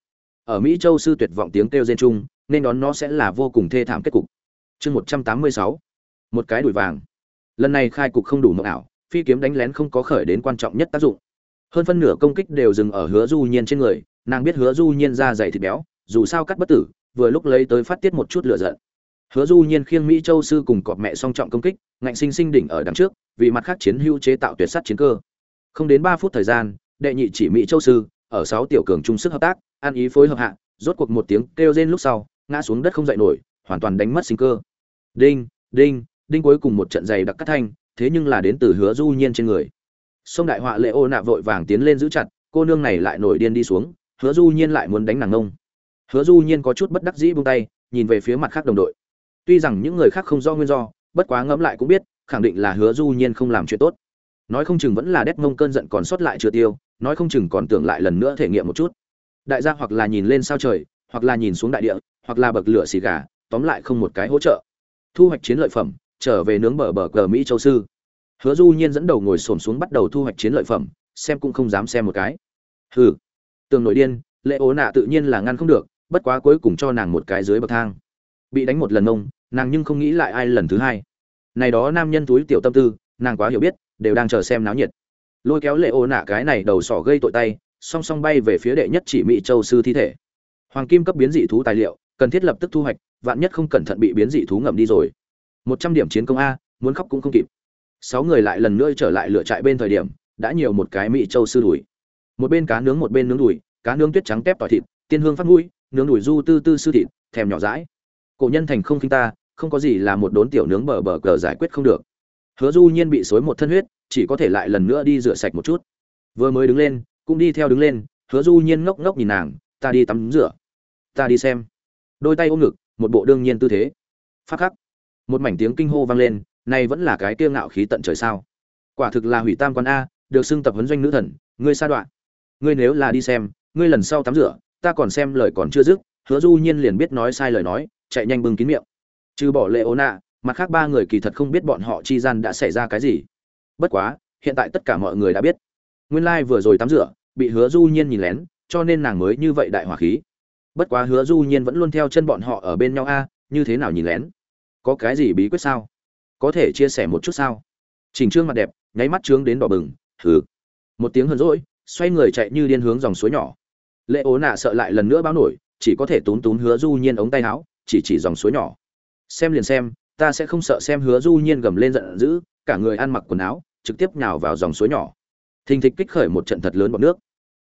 Ở mỹ châu sư tuyệt vọng tiếng kêu rên chung, nên đón nó sẽ là vô cùng thê thảm kết cục. Chương một trăm tám mươi sáu, một cái đùi vàng lần này khai cục không đủ mộng ảo, phi kiếm đánh lén không có khởi đến quan trọng nhất tác dụng. Hơn phân nửa công kích đều dừng ở hứa du nhiên trên người, nàng biết hứa du nhiên ra dày thịt béo, dù sao cắt bất tử, vừa lúc lấy tới phát tiết một chút lửa giận. Hứa du nhiên khiêng mỹ châu sư cùng cọp mẹ song trọng công kích, ngạnh sinh sinh đỉnh ở đằng trước, vì mặt khác chiến hữu chế tạo tuyệt sắt chiến cơ. Không đến ba phút thời gian, đệ nhị chỉ mỹ châu sư, ở sáu tiểu cường chung sức hợp tác ăn ý phối hợp hạ, rốt cuộc một tiếng kêu rên lúc sau, ngã xuống đất không dậy nổi, hoàn toàn đánh mất sinh cơ. Đinh đinh đinh cuối cùng một trận giày đặc cắt thanh, thế nhưng là đến từ hứa du nhiên trên người. Sông đại họa lệ ô nạ vội vàng tiến lên giữ chặt, cô nương này lại nổi điên đi xuống, hứa du nhiên lại muốn đánh nàng ngông. Hứa du nhiên có chút bất đắc dĩ buông tay, nhìn về phía mặt khác đồng đội. Tuy rằng những người khác không do nguyên do, bất quá ngẫm lại cũng biết, khẳng định là hứa du nhiên không làm chuyện tốt. Nói không chừng vẫn là đét ngông cơn giận còn sót lại chưa tiêu, nói không chừng còn tưởng lại lần nữa thể nghiệm một chút. Đại gia hoặc là nhìn lên sao trời, hoặc là nhìn xuống đại địa, hoặc là bậc lửa xì gà, tóm lại không một cái hỗ trợ. Thu hoạch chiến lợi phẩm trở về nướng bờ bờ cờ mỹ châu sư. Hứa du nhiên dẫn đầu ngồi xổm xuống bắt đầu thu hoạch chiến lợi phẩm, xem cũng không dám xem một cái. Hừ. Tường nổi điên, lệ ố nạ tự nhiên là ngăn không được, bất quá cuối cùng cho nàng một cái dưới bậc thang. Bị đánh một lần ông, nàng nhưng không nghĩ lại ai lần thứ hai. Này đó nam nhân túi tiểu tâm tư, nàng quá hiểu biết, đều đang chờ xem náo nhiệt. Lôi kéo lệ ô nạ cái này đầu sỏ gây tội tay, song song bay về phía đệ nhất chỉ mỹ châu sư thi thể. Hoàng kim cấp biến dị thú tài liệu, cần thiết lập tức thu hoạch, vạn nhất không cẩn thận bị biến dị thú ngậm đi rồi một trăm điểm chiến công a, muốn khóc cũng không kịp. Sáu người lại lần nữa trở lại lựa trại bên thời điểm, đã nhiều một cái mỹ châu sư đùi. Một bên cá nướng một bên nướng đùi, cá nướng tuyết trắng tép tỏi thịt, tiên hương phát mũi, nướng đùi du tư tư sư thịt, thèm nhỏ rãi cổ nhân thành không khinh ta, không có gì là một đốn tiểu nướng bờ bờ cờ giải quyết không được. Hứa du nhiên bị xối một thân huyết, chỉ có thể lại lần nữa đi rửa sạch một chút. Vừa mới đứng lên, cũng đi theo đứng lên, hứa du nhiên ngốc ngốc nhìn nàng, ta đi tắm rửa, ta đi xem. Đôi tay ôm ngực, một bộ đương nhiên tư thế. Phát khắc một mảnh tiếng kinh hô vang lên, này vẫn là cái kiêu ngạo khí tận trời sao? Quả thực là hủy tam quan a, được xưng tập huấn doanh nữ thần, ngươi sa đoạn. Ngươi nếu là đi xem, ngươi lần sau tắm rửa, ta còn xem lời còn chưa dứt, hứa du nhiên liền biết nói sai lời nói, chạy nhanh bưng kín miệng. Trừ bỏ lệ ố nạ mặt khác ba người kỳ thật không biết bọn họ chi gian đã xảy ra cái gì. Bất quá, hiện tại tất cả mọi người đã biết. Nguyên lai vừa rồi tắm rửa, bị hứa du nhiên nhìn lén, cho nên nàng mới như vậy đại hỏa khí. Bất quá hứa du nhiên vẫn luôn theo chân bọn họ ở bên nhau a, như thế nào nhìn lén? Có cái gì bí quyết sao? Có thể chia sẻ một chút sao? Chỉnh trương mặt đẹp, nháy mắt trướng đến đỏ bừng thử một tiếng hờn rỗi xoay người chạy như điên hướng dòng suối nhỏ. Lệ ố nạ sợ lại lần nữa báo nổi, chỉ có thể tún tún hứa du nhiên ống tay áo, chỉ chỉ dòng suối nhỏ. Xem liền xem, ta sẽ không sợ xem hứa du nhiên gầm lên giận dữ, cả người ăn mặc quần áo, trực tiếp nhào vào dòng suối nhỏ. Thình thịch kích khởi một trận thật lớn bọt nước.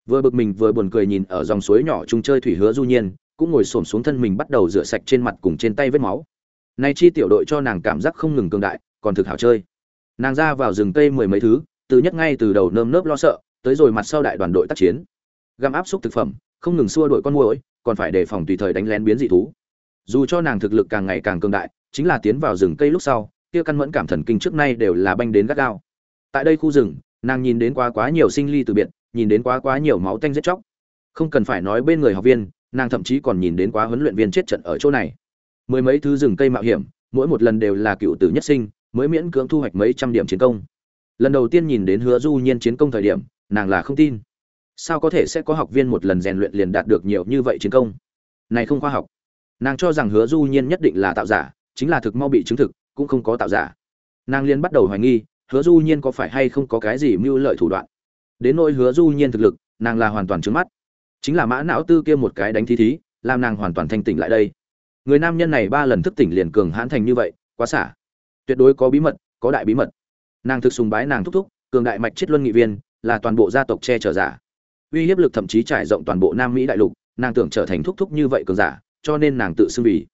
Vừa bực mình vừa buồn cười nhìn ở dòng suối nhỏ chung chơi thủy hứa du nhiên, cũng ngồi xổm xuống thân mình bắt đầu rửa sạch trên mặt cùng trên tay vết máu nay chi tiểu đội cho nàng cảm giác không ngừng cường đại, còn thực hảo chơi. Nàng ra vào rừng cây mười mấy thứ, từ nhất ngay từ đầu nơm nớp lo sợ, tới rồi mặt sau đại đoàn đội tác chiến. Găm áp xúc thực phẩm, không ngừng xua đội con muỗi, còn phải đề phòng tùy thời đánh lén biến dị thú. Dù cho nàng thực lực càng ngày càng cường đại, chính là tiến vào rừng cây lúc sau, kia căn mẫn cảm thần kinh trước nay đều là banh đến gắt gao. Tại đây khu rừng, nàng nhìn đến quá quá nhiều sinh ly từ biệt, nhìn đến quá quá nhiều máu tanh giết chóc. Không cần phải nói bên người học viên, nàng thậm chí còn nhìn đến quá huấn luyện viên chết trận ở chỗ này mười mấy thứ rừng cây mạo hiểm, mỗi một lần đều là cựu tử nhất sinh, mới miễn cưỡng thu hoạch mấy trăm điểm chiến công. Lần đầu tiên nhìn đến hứa du nhiên chiến công thời điểm, nàng là không tin. Sao có thể sẽ có học viên một lần rèn luyện liền đạt được nhiều như vậy chiến công? Này không khoa học. Nàng cho rằng hứa du nhiên nhất định là tạo giả, chính là thực mau bị chứng thực, cũng không có tạo giả. Nàng liên bắt đầu hoài nghi, hứa du nhiên có phải hay không có cái gì mưu lợi thủ đoạn? Đến nỗi hứa du nhiên thực lực, nàng là hoàn toàn trứng mắt. Chính là mã não tư kia một cái đánh thí thí, làm nàng hoàn toàn thanh tỉnh lại đây người nam nhân này ba lần thức tỉnh liền cường hãn thành như vậy, quá xả. Tuyệt đối có bí mật, có đại bí mật. Nàng thực sùng bái nàng thúc thúc, cường đại mạch chết luân nghị viên, là toàn bộ gia tộc che chở giả. Uy hiếp lực thậm chí trải rộng toàn bộ nam mỹ đại lục, nàng tưởng trở thành thúc thúc như vậy cường giả, cho nên nàng tự xưng vì.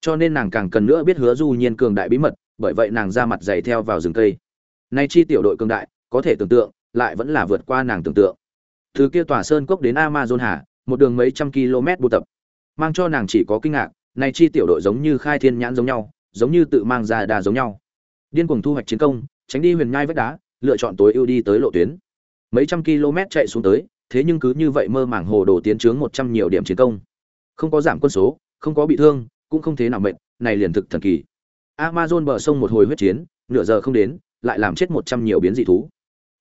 Cho nên nàng càng cần nữa biết hứa du nhiên cường đại bí mật, bởi vậy nàng ra mặt dày theo vào rừng cây. Nay chi tiểu đội cường đại, có thể tưởng tượng, lại vẫn là vượt qua nàng tưởng tượng. Từ kia tòa sơn cốc đến amazon hà, một đường mấy trăm km buôn tập, mang cho nàng chỉ có kinh ngạc nay chi tiểu đội giống như khai thiên nhãn giống nhau, giống như tự mang ra đà giống nhau. Điên cuồng thu hoạch chiến công, tránh đi huyền nhai vách đá, lựa chọn tối ưu đi tới lộ tuyến. Mấy trăm km chạy xuống tới, thế nhưng cứ như vậy mơ màng hồ đồ tiến trướng một trăm nhiều điểm chiến công. Không có giảm quân số, không có bị thương, cũng không thế nào mệt, này liền thực thần kỳ. Amazon bờ sông một hồi huyết chiến, nửa giờ không đến, lại làm chết một trăm nhiều biến dị thú.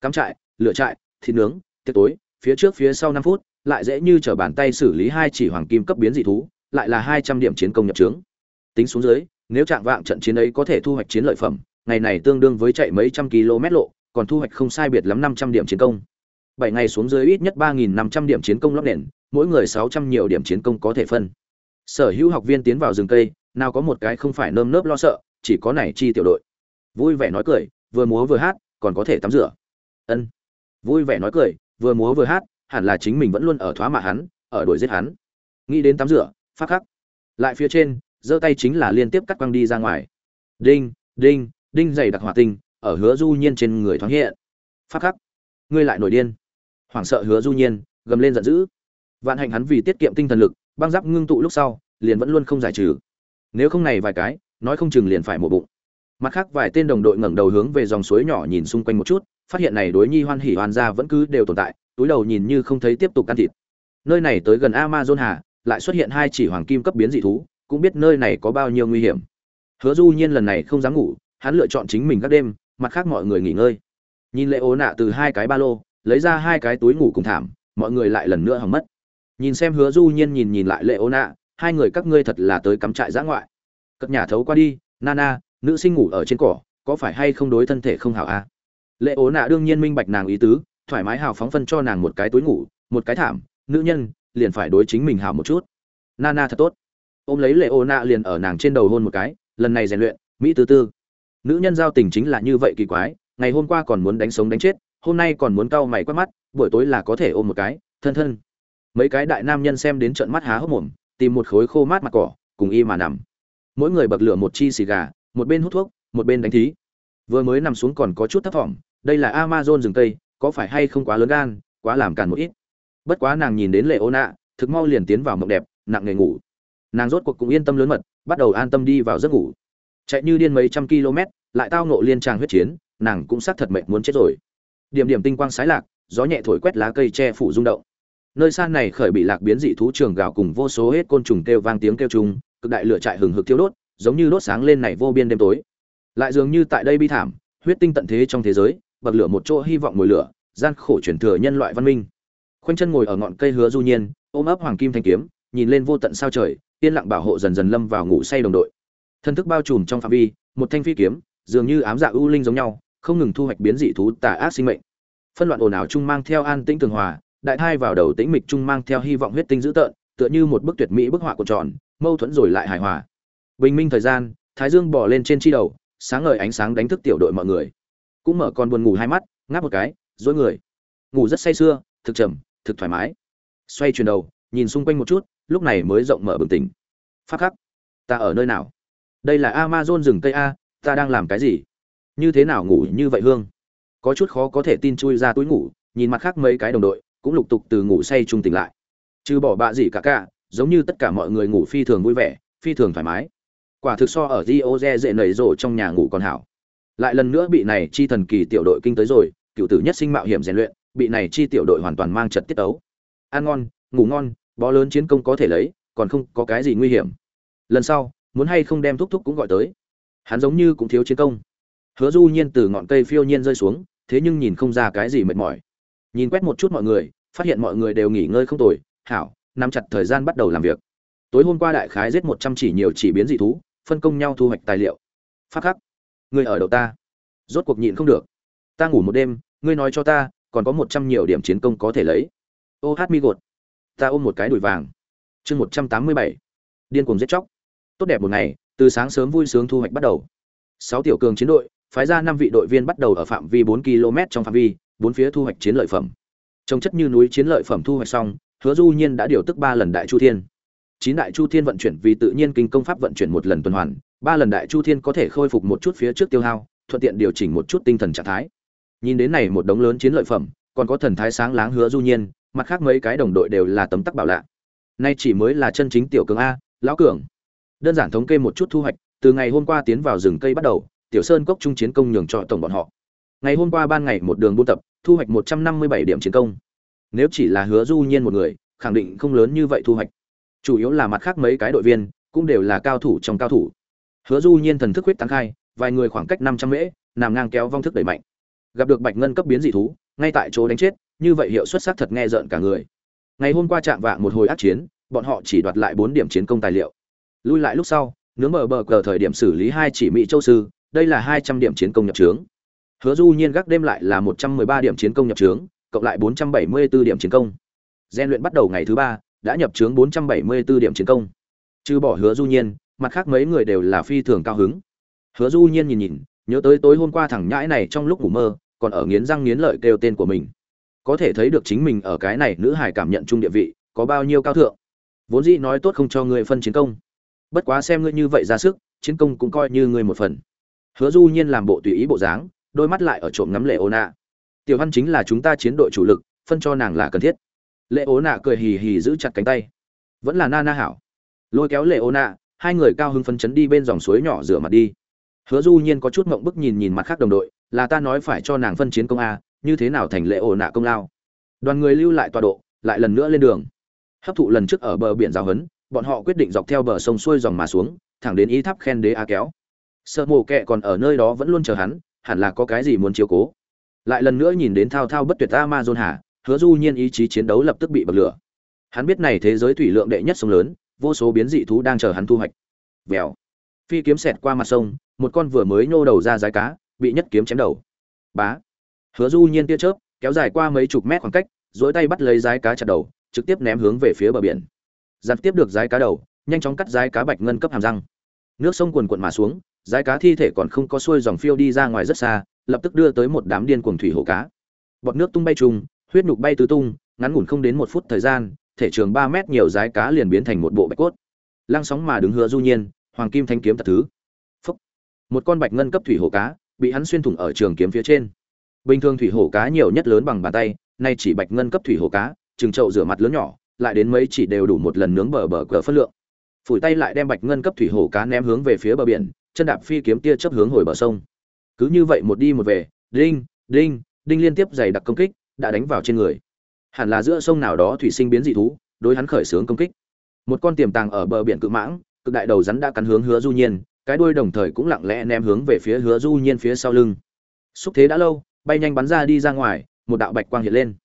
Cắm trại, lửa trại, thịt nướng, tiệc tối, phía trước phía sau năm phút, lại dễ như trở bàn tay xử lý hai chỉ hoàng kim cấp biến dị thú lại là hai trăm điểm chiến công nhập trướng. Tính xuống dưới, nếu trạng vạng trận chiến ấy có thể thu hoạch chiến lợi phẩm, ngày này tương đương với chạy mấy trăm km lộ, còn thu hoạch không sai biệt lắm năm trăm điểm chiến công. Bảy ngày xuống dưới ít nhất ba nghìn năm trăm điểm chiến công lấp nền, mỗi người sáu trăm nhiều điểm chiến công có thể phân. Sở hữu học viên tiến vào rừng cây, nào có một cái không phải nơm nớp lo sợ, chỉ có này chi tiểu đội. Vui vẻ nói cười, vừa múa vừa hát, còn có thể tắm rửa. Ân. Vui vẻ nói cười, vừa múa vừa hát, hẳn là chính mình vẫn luôn ở thoá mạ hắn, ở đuổi giết hắn. Nghĩ đến tắm rửa phát khắc. Lại phía trên, giơ tay chính là liên tiếp cắt quăng đi ra ngoài. Đinh đinh đinh dày đặc hỏa tinh, ở hứa du nhiên trên người thoáng hiện. Phát khắc. Ngươi lại nổi điên. Hoảng sợ hứa du nhiên, gầm lên giận dữ. Vạn hạnh hắn vì tiết kiệm tinh thần lực, băng giáp ngưng tụ lúc sau, liền vẫn luôn không giải trừ. Nếu không này vài cái, nói không chừng liền phải một bụng. Mặt khác vài tên đồng đội ngẩng đầu hướng về dòng suối nhỏ nhìn xung quanh một chút, phát hiện này đối nhi hoan hỉ hoàn ra vẫn cứ đều tồn tại, túi đầu nhìn như không thấy tiếp tục ăn thịt. Nơi này tới gần amazon hà lại xuất hiện hai chỉ hoàng kim cấp biến dị thú, cũng biết nơi này có bao nhiêu nguy hiểm. Hứa du nhiên lần này không dám ngủ, hắn lựa chọn chính mình các đêm, mặt khác mọi người nghỉ ngơi. Nhìn lệ ố nạ từ hai cái ba lô, lấy ra hai cái túi ngủ cùng thảm, mọi người lại lần nữa hỏng mất. Nhìn xem hứa du nhiên nhìn nhìn lại lệ ố nạ, hai người các ngươi thật là tới cắm trại dã ngoại. Cất nhà thấu qua đi, nana, nữ sinh ngủ ở trên cỏ, có phải hay không đối thân thể không hảo a à? lệ ố nạ đương nhiên minh bạch nàng ý tứ, thoải mái hào phóng phân cho nàng một cái túi ngủ, một cái thảm, nữ nhân liền phải đối chính mình hảo một chút. Nana thật tốt. Ôm lấy lệ nạ liền ở nàng trên đầu hôn một cái, lần này rèn luyện, mỹ tư tư. Nữ nhân giao tình chính là như vậy kỳ quái, ngày hôm qua còn muốn đánh sống đánh chết, hôm nay còn muốn cau mày quát mắt, buổi tối là có thể ôm một cái, thân thân. Mấy cái đại nam nhân xem đến trận mắt há hốc mồm, tìm một khối khô mát mặt cỏ, cùng y mà nằm. Mỗi người bật lửa một chi xì gà, một bên hút thuốc, một bên đánh thí. Vừa mới nằm xuống còn có chút thấp thỏm, đây là amazon rừng tây có phải hay không quá lớn gan, quá làm càn một ít bất quá nàng nhìn đến lệ ô nạ thực mau liền tiến vào mộng đẹp nặng nghề ngủ. Nàng rốt cuộc cũng yên tâm lớn mật bắt đầu an tâm đi vào giấc ngủ. Chạy như điên mấy trăm km lại tao nộ liên tràng huyết chiến nàng cũng xác thật mệt muốn chết rồi. Điểm điểm tinh quang sái lạc gió nhẹ thổi quét lá cây che phủ rung động. Nơi san này khởi bị lạc biến dị thú trường gào cùng vô số hết côn trùng kêu vang tiếng kêu trùng, cực đại lửa trại hừng hực thiêu đốt giống như đốt sáng lên này vô biên đêm tối. Lại dường như tại đây bi thảm huyết tinh tận thế trong thế giới bậc lửa một chỗ hy vọng mồi lửa gian khổ chuyển thừa nhân loại văn minh khoanh chân ngồi ở ngọn cây hứa du nhiên, ôm ấp hoàng kim thanh kiếm, nhìn lên vô tận sao trời, yên lặng bảo hộ dần dần lâm vào ngủ say đồng đội. Thân thức bao trùm trong phạm vi, một thanh phi kiếm, dường như ám dạ ưu linh giống nhau, không ngừng thu hoạch biến dị thú tà ác sinh mệnh. Phân loạn ồn ào chung mang theo an tĩnh tường hòa, đại thai vào đầu tĩnh mịch chung mang theo hy vọng huyết tinh dữ tợn, tựa như một bức tuyệt mỹ bức họa của tròn, mâu thuẫn rồi lại hài hòa. Bình minh thời gian, thái dương bỏ lên trên chi đầu, sáng ngời ánh sáng đánh thức tiểu đội mọi người. Cũng mở con buồn ngủ hai mắt, ngáp một cái, dối người. Ngủ rất say sưa, thực trầm thực thoải mái. Xoay chuyển đầu, nhìn xung quanh một chút, lúc này mới rộng mở bừng tỉnh. Phát khắc, ta ở nơi nào? Đây là amazon rừng cây a, ta đang làm cái gì? Như thế nào ngủ như vậy hương? Có chút khó có thể tin chui ra túi ngủ, nhìn mặt khác mấy cái đồng đội, cũng lục tục từ ngủ say trung tỉnh lại. Trừ bỏ bạ gì cả cả, giống như tất cả mọi người ngủ phi thường vui vẻ, phi thường thoải mái. Quả thực so ở rio de dễ nảy rộ trong nhà ngủ còn hảo. Lại lần nữa bị này chi thần kỳ tiểu đội kinh tới rồi, cựu tử nhất sinh mạo hiểm rèn luyện bị này chi tiểu đội hoàn toàn mang trật tiết ấu ăn ngon, ngủ ngon, bó lớn chiến công có thể lấy, còn không có cái gì nguy hiểm. Lần sau, muốn hay không đem thúc thúc cũng gọi tới. Hắn giống như cũng thiếu chiến công. Hứa du nhiên từ ngọn cây phiêu nhiên rơi xuống, thế nhưng nhìn không ra cái gì mệt mỏi. Nhìn quét một chút mọi người, phát hiện mọi người đều nghỉ ngơi không tồi, hảo, nắm chặt thời gian bắt đầu làm việc. Tối hôm qua đại khái giết một trăm chỉ nhiều chỉ biến dị thú, phân công nhau thu hoạch tài liệu. Phát khắc, ngươi ở đầu ta. Rốt cuộc nhịn không được. Ta ngủ một đêm, ngươi nói cho ta còn có một trăm nhiều điểm chiến công có thể lấy. Ô hát mi gột. Ta ôm một cái đùi vàng. Chương một trăm tám mươi bảy. Điên cuồng giết chóc. Tốt đẹp một ngày, từ sáng sớm vui sướng thu hoạch bắt đầu. Sáu tiểu cường chiến đội, phái ra năm vị đội viên bắt đầu ở phạm vi bốn km trong phạm vi, bốn phía thu hoạch chiến lợi phẩm. Trong chất như núi chiến lợi phẩm thu hoạch xong, hứa du nhiên đã điều tức ba lần đại chu thiên. Chín đại chu thiên vận chuyển vì tự nhiên kinh công pháp vận chuyển một lần tuần hoàn, ba lần đại chu thiên có thể khôi phục một chút phía trước tiêu hao, thuận tiện điều chỉnh một chút tinh thần trạng thái nhìn đến này một đống lớn chiến lợi phẩm, còn có thần thái sáng láng hứa du nhiên, mặt khác mấy cái đồng đội đều là tấm tắc bảo lạ. Nay chỉ mới là chân chính tiểu cường a, lão cường. Đơn giản thống kê một chút thu hoạch, từ ngày hôm qua tiến vào rừng cây bắt đầu, tiểu sơn cốc trung chiến công nhường cho tổng bọn họ. Ngày hôm qua ban ngày một đường buôn tập, thu hoạch một trăm năm mươi bảy điểm chiến công. Nếu chỉ là hứa du nhiên một người, khẳng định không lớn như vậy thu hoạch. Chủ yếu là mặt khác mấy cái đội viên, cũng đều là cao thủ trong cao thủ. Hứa du nhiên thần thức huyết tăng khai, vài người khoảng cách năm trăm mễ, nằm ngang kéo vong thức đẩy mạnh gặp được bạch ngân cấp biến dị thú, ngay tại chỗ đánh chết, như vậy hiệu suất sắc thật nghe rợn cả người. Ngày hôm qua chạm vạng một hồi ác chiến, bọn họ chỉ đoạt lại bốn điểm chiến công tài liệu. Lui lại lúc sau, nướng bờ bờ cờ thời điểm xử lý hai chỉ mỹ châu sư, đây là hai trăm điểm chiến công nhập trướng. Hứa du nhiên gác đêm lại là một trăm mười ba điểm chiến công nhập trướng, cộng lại bốn trăm bảy mươi 474 điểm chiến công. Gian luyện bắt đầu ngày thứ ba, đã nhập trướng bốn trăm bảy mươi 474 điểm chiến công. Trừ bỏ hứa du nhiên, mặt khác mấy người đều là phi thường cao hứng. Hứa du nhiên nhìn nhìn, nhớ tới tối hôm qua thằng nhãi này trong lúc ngủ mơ còn ở nghiến răng nghiến lợi kêu tên của mình. Có thể thấy được chính mình ở cái này nữ hải cảm nhận chung địa vị, có bao nhiêu cao thượng. Vốn dĩ nói tốt không cho ngươi phân chiến công. Bất quá xem ngươi như vậy ra sức, chiến công cũng coi như ngươi một phần. Hứa du nhiên làm bộ tùy ý bộ dáng, đôi mắt lại ở trộm ngắm lệ ô nạ tiểu văn chính là chúng ta chiến đội chủ lực, phân cho nàng là cần thiết. Lệ ố nạ cười hì hì giữ chặt cánh tay. Vẫn là na na hảo. Lôi kéo lệ ố nạ hai người cao hưng phấn chấn đi bên dòng suối nhỏ rửa mặt đi. Hứa du nhiên có chút mộng bức nhìn nhìn mặt khác đồng đội là ta nói phải cho nàng phân chiến công a, như thế nào thành lệ ổ nạ công lao? Đoàn người lưu lại tọa độ, lại lần nữa lên đường. Hấp thụ lần trước ở bờ biển giáo hấn bọn họ quyết định dọc theo bờ sông xuôi dòng mà xuống, thẳng đến ý tháp khen đế a kéo. Sợ mồ kẹ còn ở nơi đó vẫn luôn chờ hắn, hẳn là có cái gì muốn chiếu cố. Lại lần nữa nhìn đến thao thao bất tuyệt amazon hà, hứa du nhiên ý chí chiến đấu lập tức bị bật lửa. Hắn biết này thế giới thủy lượng đệ nhất sông lớn, vô số biến dị thú đang chờ hắn thu hoạch. Vèo. Phi kiếm xẹt qua mặt sông, một con vừa mới nhô đầu ra rái cá bị nhất kiếm chém đầu. Bá. Hứa du nhiên tia chớp, kéo dài qua mấy chục mét khoảng cách, duỗi tay bắt lấy rái cá chặt đầu, trực tiếp ném hướng về phía bờ biển. Giặt tiếp được rái cá đầu, nhanh chóng cắt rái cá bạch ngân cấp hàm răng. Nước sông cuồn cuộn mà xuống rái cá thi thể còn không có xuôi dòng phiêu đi ra ngoài rất xa, lập tức đưa tới một đám điên cuồng thủy hổ cá. Bọt nước tung bay trùng, huyết nhục bay tứ tung, ngắn ngủn không đến một phút thời gian, thể trường ba mét nhiều rái cá liền biến thành một bộ bạch cốt. Lăng sóng mà đứng hứa du nhiên, hoàng kim thanh kiếm thật thứ. Phúc. một con bạch ngân cấp thủy hổ cá bị hắn xuyên thủng ở trường kiếm phía trên. Bình thường thủy hổ cá nhiều nhất lớn bằng bàn tay, nay chỉ bạch ngân cấp thủy hổ cá, trừng trậu rửa mặt lớn nhỏ, lại đến mấy chỉ đều đủ một lần nướng bờ bờ cờ phân lượng. Phủi tay lại đem bạch ngân cấp thủy hổ cá ném hướng về phía bờ biển, chân đạp phi kiếm tia chấp hướng hồi bờ sông. Cứ như vậy một đi một về, đinh đinh đinh liên tiếp dày đặc công kích, đã đánh vào trên người. Hẳn là giữa sông nào đó thủy sinh biến dị thú, đối hắn khởi xướng công kích. Một con tiềm tàng ở bờ biển cự mãng, cực đại đầu rắn đã cắn hướng hứa du nhiên cái đuôi đồng thời cũng lặng lẽ ném hướng về phía hứa du nhiên phía sau lưng. Xúc thế đã lâu, bay nhanh bắn ra đi ra ngoài, một đạo bạch quang hiện lên.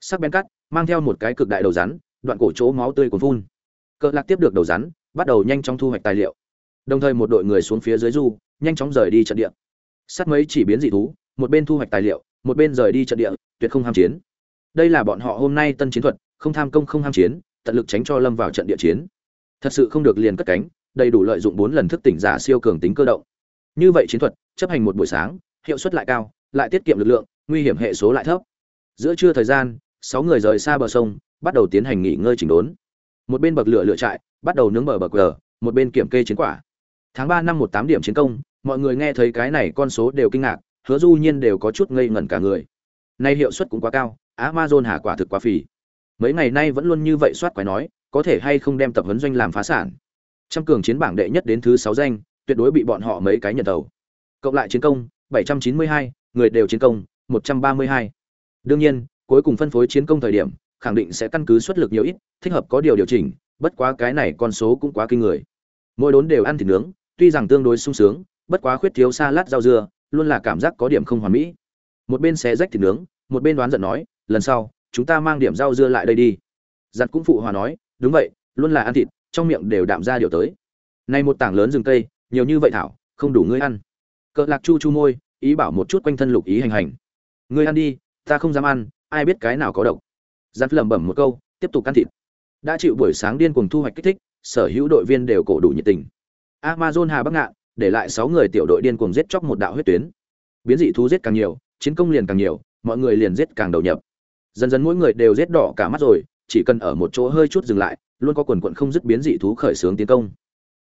Sắc bén cắt, mang theo một cái cực đại đầu rắn, đoạn cổ chỗ máu tươi cuồn phun. Cỡ lạc tiếp được đầu rắn, bắt đầu nhanh chóng thu hoạch tài liệu. Đồng thời một đội người xuống phía dưới du, nhanh chóng rời đi trận địa. Sát mấy chỉ biến dị thú, một bên thu hoạch tài liệu, một bên rời đi trận địa, tuyệt không ham chiến. Đây là bọn họ hôm nay tân chiến thuật, không tham công không ham chiến, tận lực tránh cho lâm vào trận địa chiến. Thật sự không được liền cất cánh đầy đủ lợi dụng bốn lần thức tỉnh giả siêu cường tính cơ động. Như vậy chiến thuật, chấp hành một buổi sáng, hiệu suất lại cao, lại tiết kiệm lực lượng, nguy hiểm hệ số lại thấp. Giữa trưa thời gian, sáu người rời xa bờ sông, bắt đầu tiến hành nghỉ ngơi chỉnh đốn. Một bên bậc lửa lửa trại, bắt đầu nướng bờ bờ cờ một bên kiểm kê chiến quả. Tháng ba năm một tám điểm chiến công, mọi người nghe thấy cái này con số đều kinh ngạc, hứa du nhiên đều có chút ngây ngẩn cả người. Nay hiệu suất cũng quá cao, amazon hà quả thực quá phì. Mấy ngày nay vẫn luôn như vậy soát quái nói, có thể hay không đem tập huấn doanh làm phá sản trăm cường chiến bảng đệ nhất đến thứ sáu danh tuyệt đối bị bọn họ mấy cái nhận đầu. Cộng lại chiến công 792, người đều chiến công 132. đương nhiên cuối cùng phân phối chiến công thời điểm khẳng định sẽ căn cứ xuất lực nhiều ít thích hợp có điều điều chỉnh bất quá cái này con số cũng quá kinh người. Mỗi đốn đều ăn thịt nướng tuy rằng tương đối sung sướng bất quá khuyết thiếu xa lát rau dưa luôn là cảm giác có điểm không hoàn mỹ. Một bên xé rách thịt nướng một bên đoán giận nói lần sau chúng ta mang điểm rau dưa lại đây đi. Giặt cũng phụ hòa nói đúng vậy luôn là ăn thịt trong miệng đều đạm ra điều tới. Nay một tảng lớn rừng cây, nhiều như vậy thảo, không đủ ngươi ăn. Cỡ lạc chu chu môi, ý bảo một chút quanh thân lục ý hành hành. Ngươi ăn đi, ta không dám ăn, ai biết cái nào có độc. Giặt lẩm bẩm một câu, tiếp tục ăn thịt. Đã chịu buổi sáng điên cuồng thu hoạch kích thích, sở hữu đội viên đều cổ đủ nhiệt tình. Amazon hà bắc ngạn, để lại sáu người tiểu đội điên cuồng giết chóc một đạo huyết tuyến. Biến dị thú giết càng nhiều, chiến công liền càng nhiều, mọi người liền giết càng đầu nhập. Dần dần mỗi người đều giết đỏ cả mắt rồi, chỉ cần ở một chỗ hơi chút dừng lại luôn có quần quận không dứt biến dị thú khởi xướng tiến công.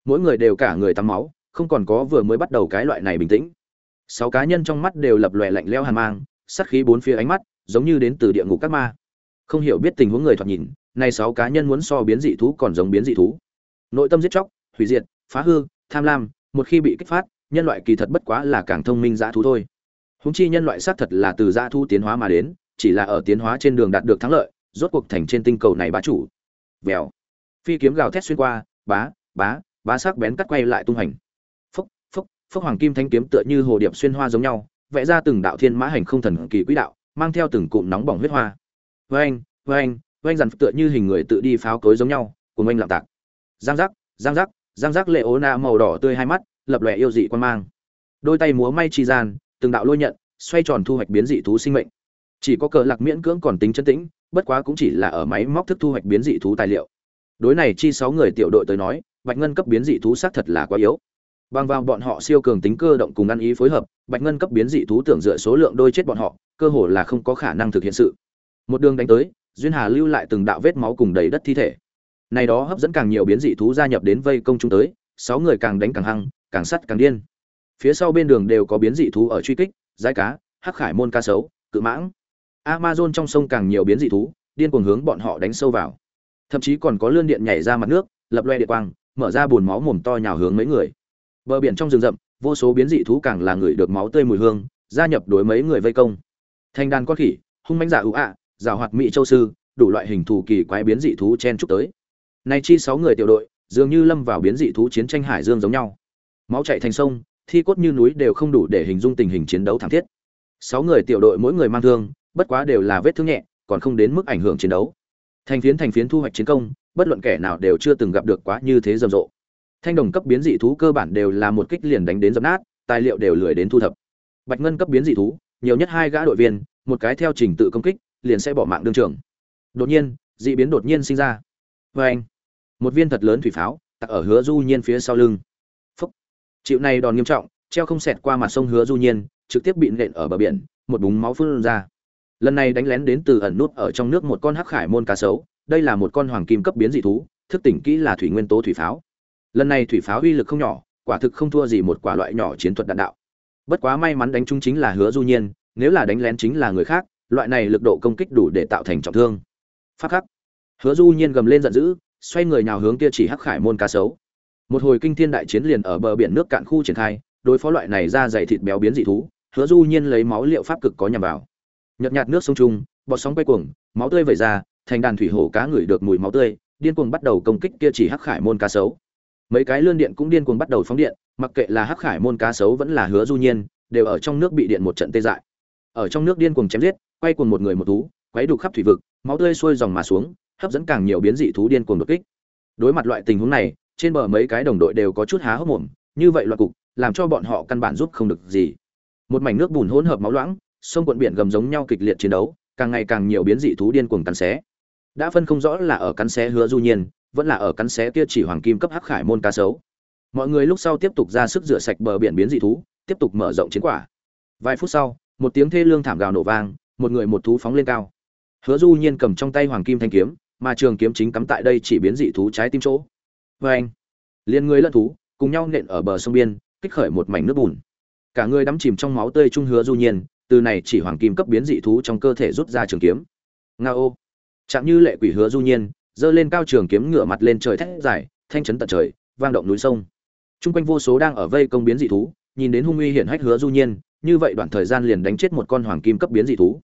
Mỗi người đều cả người tắm máu, không còn có vừa mới bắt đầu cái loại này bình tĩnh. Sáu cá nhân trong mắt đều lập lòe lạnh leo hàn mang, sát khí bốn phía ánh mắt, giống như đến từ địa ngục các ma. Không hiểu biết tình huống người thoạt nhìn, nay sáu cá nhân muốn so biến dị thú còn giống biến dị thú. Nội tâm giết chóc, hủy diệt, phá hư, tham lam, một khi bị kích phát, nhân loại kỳ thật bất quá là càng thông minh dã thú thôi. Húng chi nhân loại xác thật là từ dã thú tiến hóa mà đến, chỉ là ở tiến hóa trên đường đạt được thắng lợi, rốt cuộc thành trên tinh cầu này bá chủ. Vèo phi kiếm gào thét xuyên qua, bá bá bá sắc bén cắt quay lại tung hành. Phúc phúc phúc hoàng kim thanh kiếm tựa như hồ điệp xuyên hoa giống nhau, vẽ ra từng đạo thiên mã hành không thần kỳ quỹ đạo, mang theo từng cụm nóng bỏng huyết hoa. Vênh vênh vênh dằn tựa như hình người tự đi pháo cối giống nhau cùng anh lạm tạc. Giang giác giang giác giang giác lệ ố na màu đỏ tươi hai mắt, lập lòe yêu dị quan mang. Đôi tay múa may chi gian, từng đạo lôi nhận, xoay tròn thu hoạch biến dị thú sinh mệnh. Chỉ có cờ lạc miễn cưỡng còn tính chân tĩnh, bất quá cũng chỉ là ở máy móc thức thu hoạch biến dị thú tài liệu đối này chi sáu người tiểu đội tới nói, bạch ngân cấp biến dị thú xác thật là quá yếu. Bằng vào bọn họ siêu cường tính cơ động cùng ăn ý phối hợp, bạch ngân cấp biến dị thú tưởng dựa số lượng đôi chết bọn họ, cơ hồ là không có khả năng thực hiện sự. Một đường đánh tới, duyên hà lưu lại từng đạo vết máu cùng đầy đất thi thể. Này đó hấp dẫn càng nhiều biến dị thú gia nhập đến vây công chúng tới, sáu người càng đánh càng hăng, càng sắt càng điên. Phía sau bên đường đều có biến dị thú ở truy kích dái cá, hắc khải môn ca sấu, cự mãng. Amazon trong sông càng nhiều biến dị thú, điên cuồng hướng bọn họ đánh sâu vào thậm chí còn có lươn điện nhảy ra mặt nước, lập loe địa quang, mở ra bùn máu mồm to nhào hướng mấy người. Bờ biển trong rừng rậm, vô số biến dị thú càng là người được máu tươi mùi hương, gia nhập đối mấy người vây công. Thanh đàn con khỉ, hung mãnh giả ưu ạ, giả hoạt mỹ châu sư, đủ loại hình thù kỳ quái biến dị thú chen chúc tới. Nay chi sáu người tiểu đội, dường như lâm vào biến dị thú chiến tranh hải dương giống nhau. Máu chảy thành sông, thi cốt như núi đều không đủ để hình dung tình hình chiến đấu thảm thiết. Sáu người tiểu đội mỗi người mang thương, bất quá đều là vết thương nhẹ, còn không đến mức ảnh hưởng chiến đấu thành phiến thành phiến thu hoạch chiến công, bất luận kẻ nào đều chưa từng gặp được quá như thế rầm rộ. Thanh đồng cấp biến dị thú cơ bản đều là một kích liền đánh đến dập nát, tài liệu đều lười đến thu thập. Bạch ngân cấp biến dị thú, nhiều nhất hai gã đội viên, một cái theo trình tự công kích, liền sẽ bỏ mạng đương trường. Đột nhiên, dị biến đột nhiên sinh ra. Vê anh, một viên thật lớn thủy pháo, tặc ở hứa du nhiên phía sau lưng. Phúc. Chịu này đòn nghiêm trọng, treo không xẹt qua mặt sông hứa du nhiên, trực tiếp bị nện ở bờ biển, một búng máu phun ra lần này đánh lén đến từ ẩn nút ở trong nước một con hắc khải môn cá sấu, đây là một con hoàng kim cấp biến dị thú, thức tỉnh kỹ là thủy nguyên tố thủy pháo. Lần này thủy pháo uy lực không nhỏ, quả thực không thua gì một quả loại nhỏ chiến thuật đạn đạo. Bất quá may mắn đánh trúng chính là hứa du nhiên, nếu là đánh lén chính là người khác, loại này lực độ công kích đủ để tạo thành trọng thương. Phát khắc. Hứa du nhiên gầm lên giận dữ, xoay người nhào hướng kia chỉ hắc khải môn cá sấu. Một hồi kinh thiên đại chiến liền ở bờ biển nước cạn khu triển khai, đối phó loại này ra dày thịt béo biến dị thú, hứa du nhiên lấy máu liệu pháp cực có nhằm vào nhợt nhạt nước sông trung bọt sóng quay cuồng, máu tươi vẩy ra, thành đàn thủy hổ cá ngửi được mùi máu tươi, điên cuồng bắt đầu công kích kia chỉ hắc khải môn cá sấu. Mấy cái lươn điện cũng điên cuồng bắt đầu phóng điện, mặc kệ là hắc khải môn cá sấu vẫn là hứa du nhiên, đều ở trong nước bị điện một trận tê dại. Ở trong nước điên cuồng chém giết, quay cuồng một người một thú, quấy đục khắp thủy vực, máu tươi xuôi dòng mà xuống, hấp dẫn càng nhiều biến dị thú điên cuồng đột kích. Đối mặt loại tình huống này, trên bờ mấy cái đồng đội đều có chút há hốc mồm, như vậy loại cục, làm cho bọn họ căn bản giúp không được gì. Một mảnh nước bùn hỗn hợp máu loãng sông quận biển gầm giống nhau kịch liệt chiến đấu, càng ngày càng nhiều biến dị thú điên cuồng cắn xé. Đã phân không rõ là ở cắn xé hứa du nhiên, vẫn là ở cắn xé kia chỉ hoàng kim cấp hắc khải môn cá sấu. Mọi người lúc sau tiếp tục ra sức rửa sạch bờ biển biến dị thú, tiếp tục mở rộng chiến quả. Vài phút sau, một tiếng thê lương thảm gào nổ vang, một người một thú phóng lên cao. Hứa du nhiên cầm trong tay hoàng kim thanh kiếm, mà trường kiếm chính cắm tại đây chỉ biến dị thú trái tim chỗ. Với anh liên người lẫn thú, cùng nhau nện ở bờ sông biên, kích khởi một mảnh nước bùn. Cả người đắm chìm trong máu tươi trung hứa du nhiên từ này chỉ hoàng kim cấp biến dị thú trong cơ thể rút ra trường kiếm. Nga ô chạm như lệ quỷ hứa du nhiên, giơ lên cao trường kiếm ngựa mặt lên trời thét dài, thanh chấn tận trời, vang động núi sông. Trung quanh vô số đang ở vây công biến dị thú, nhìn đến hung uy hiển hách hứa du nhiên, như vậy đoạn thời gian liền đánh chết một con hoàng kim cấp biến dị thú.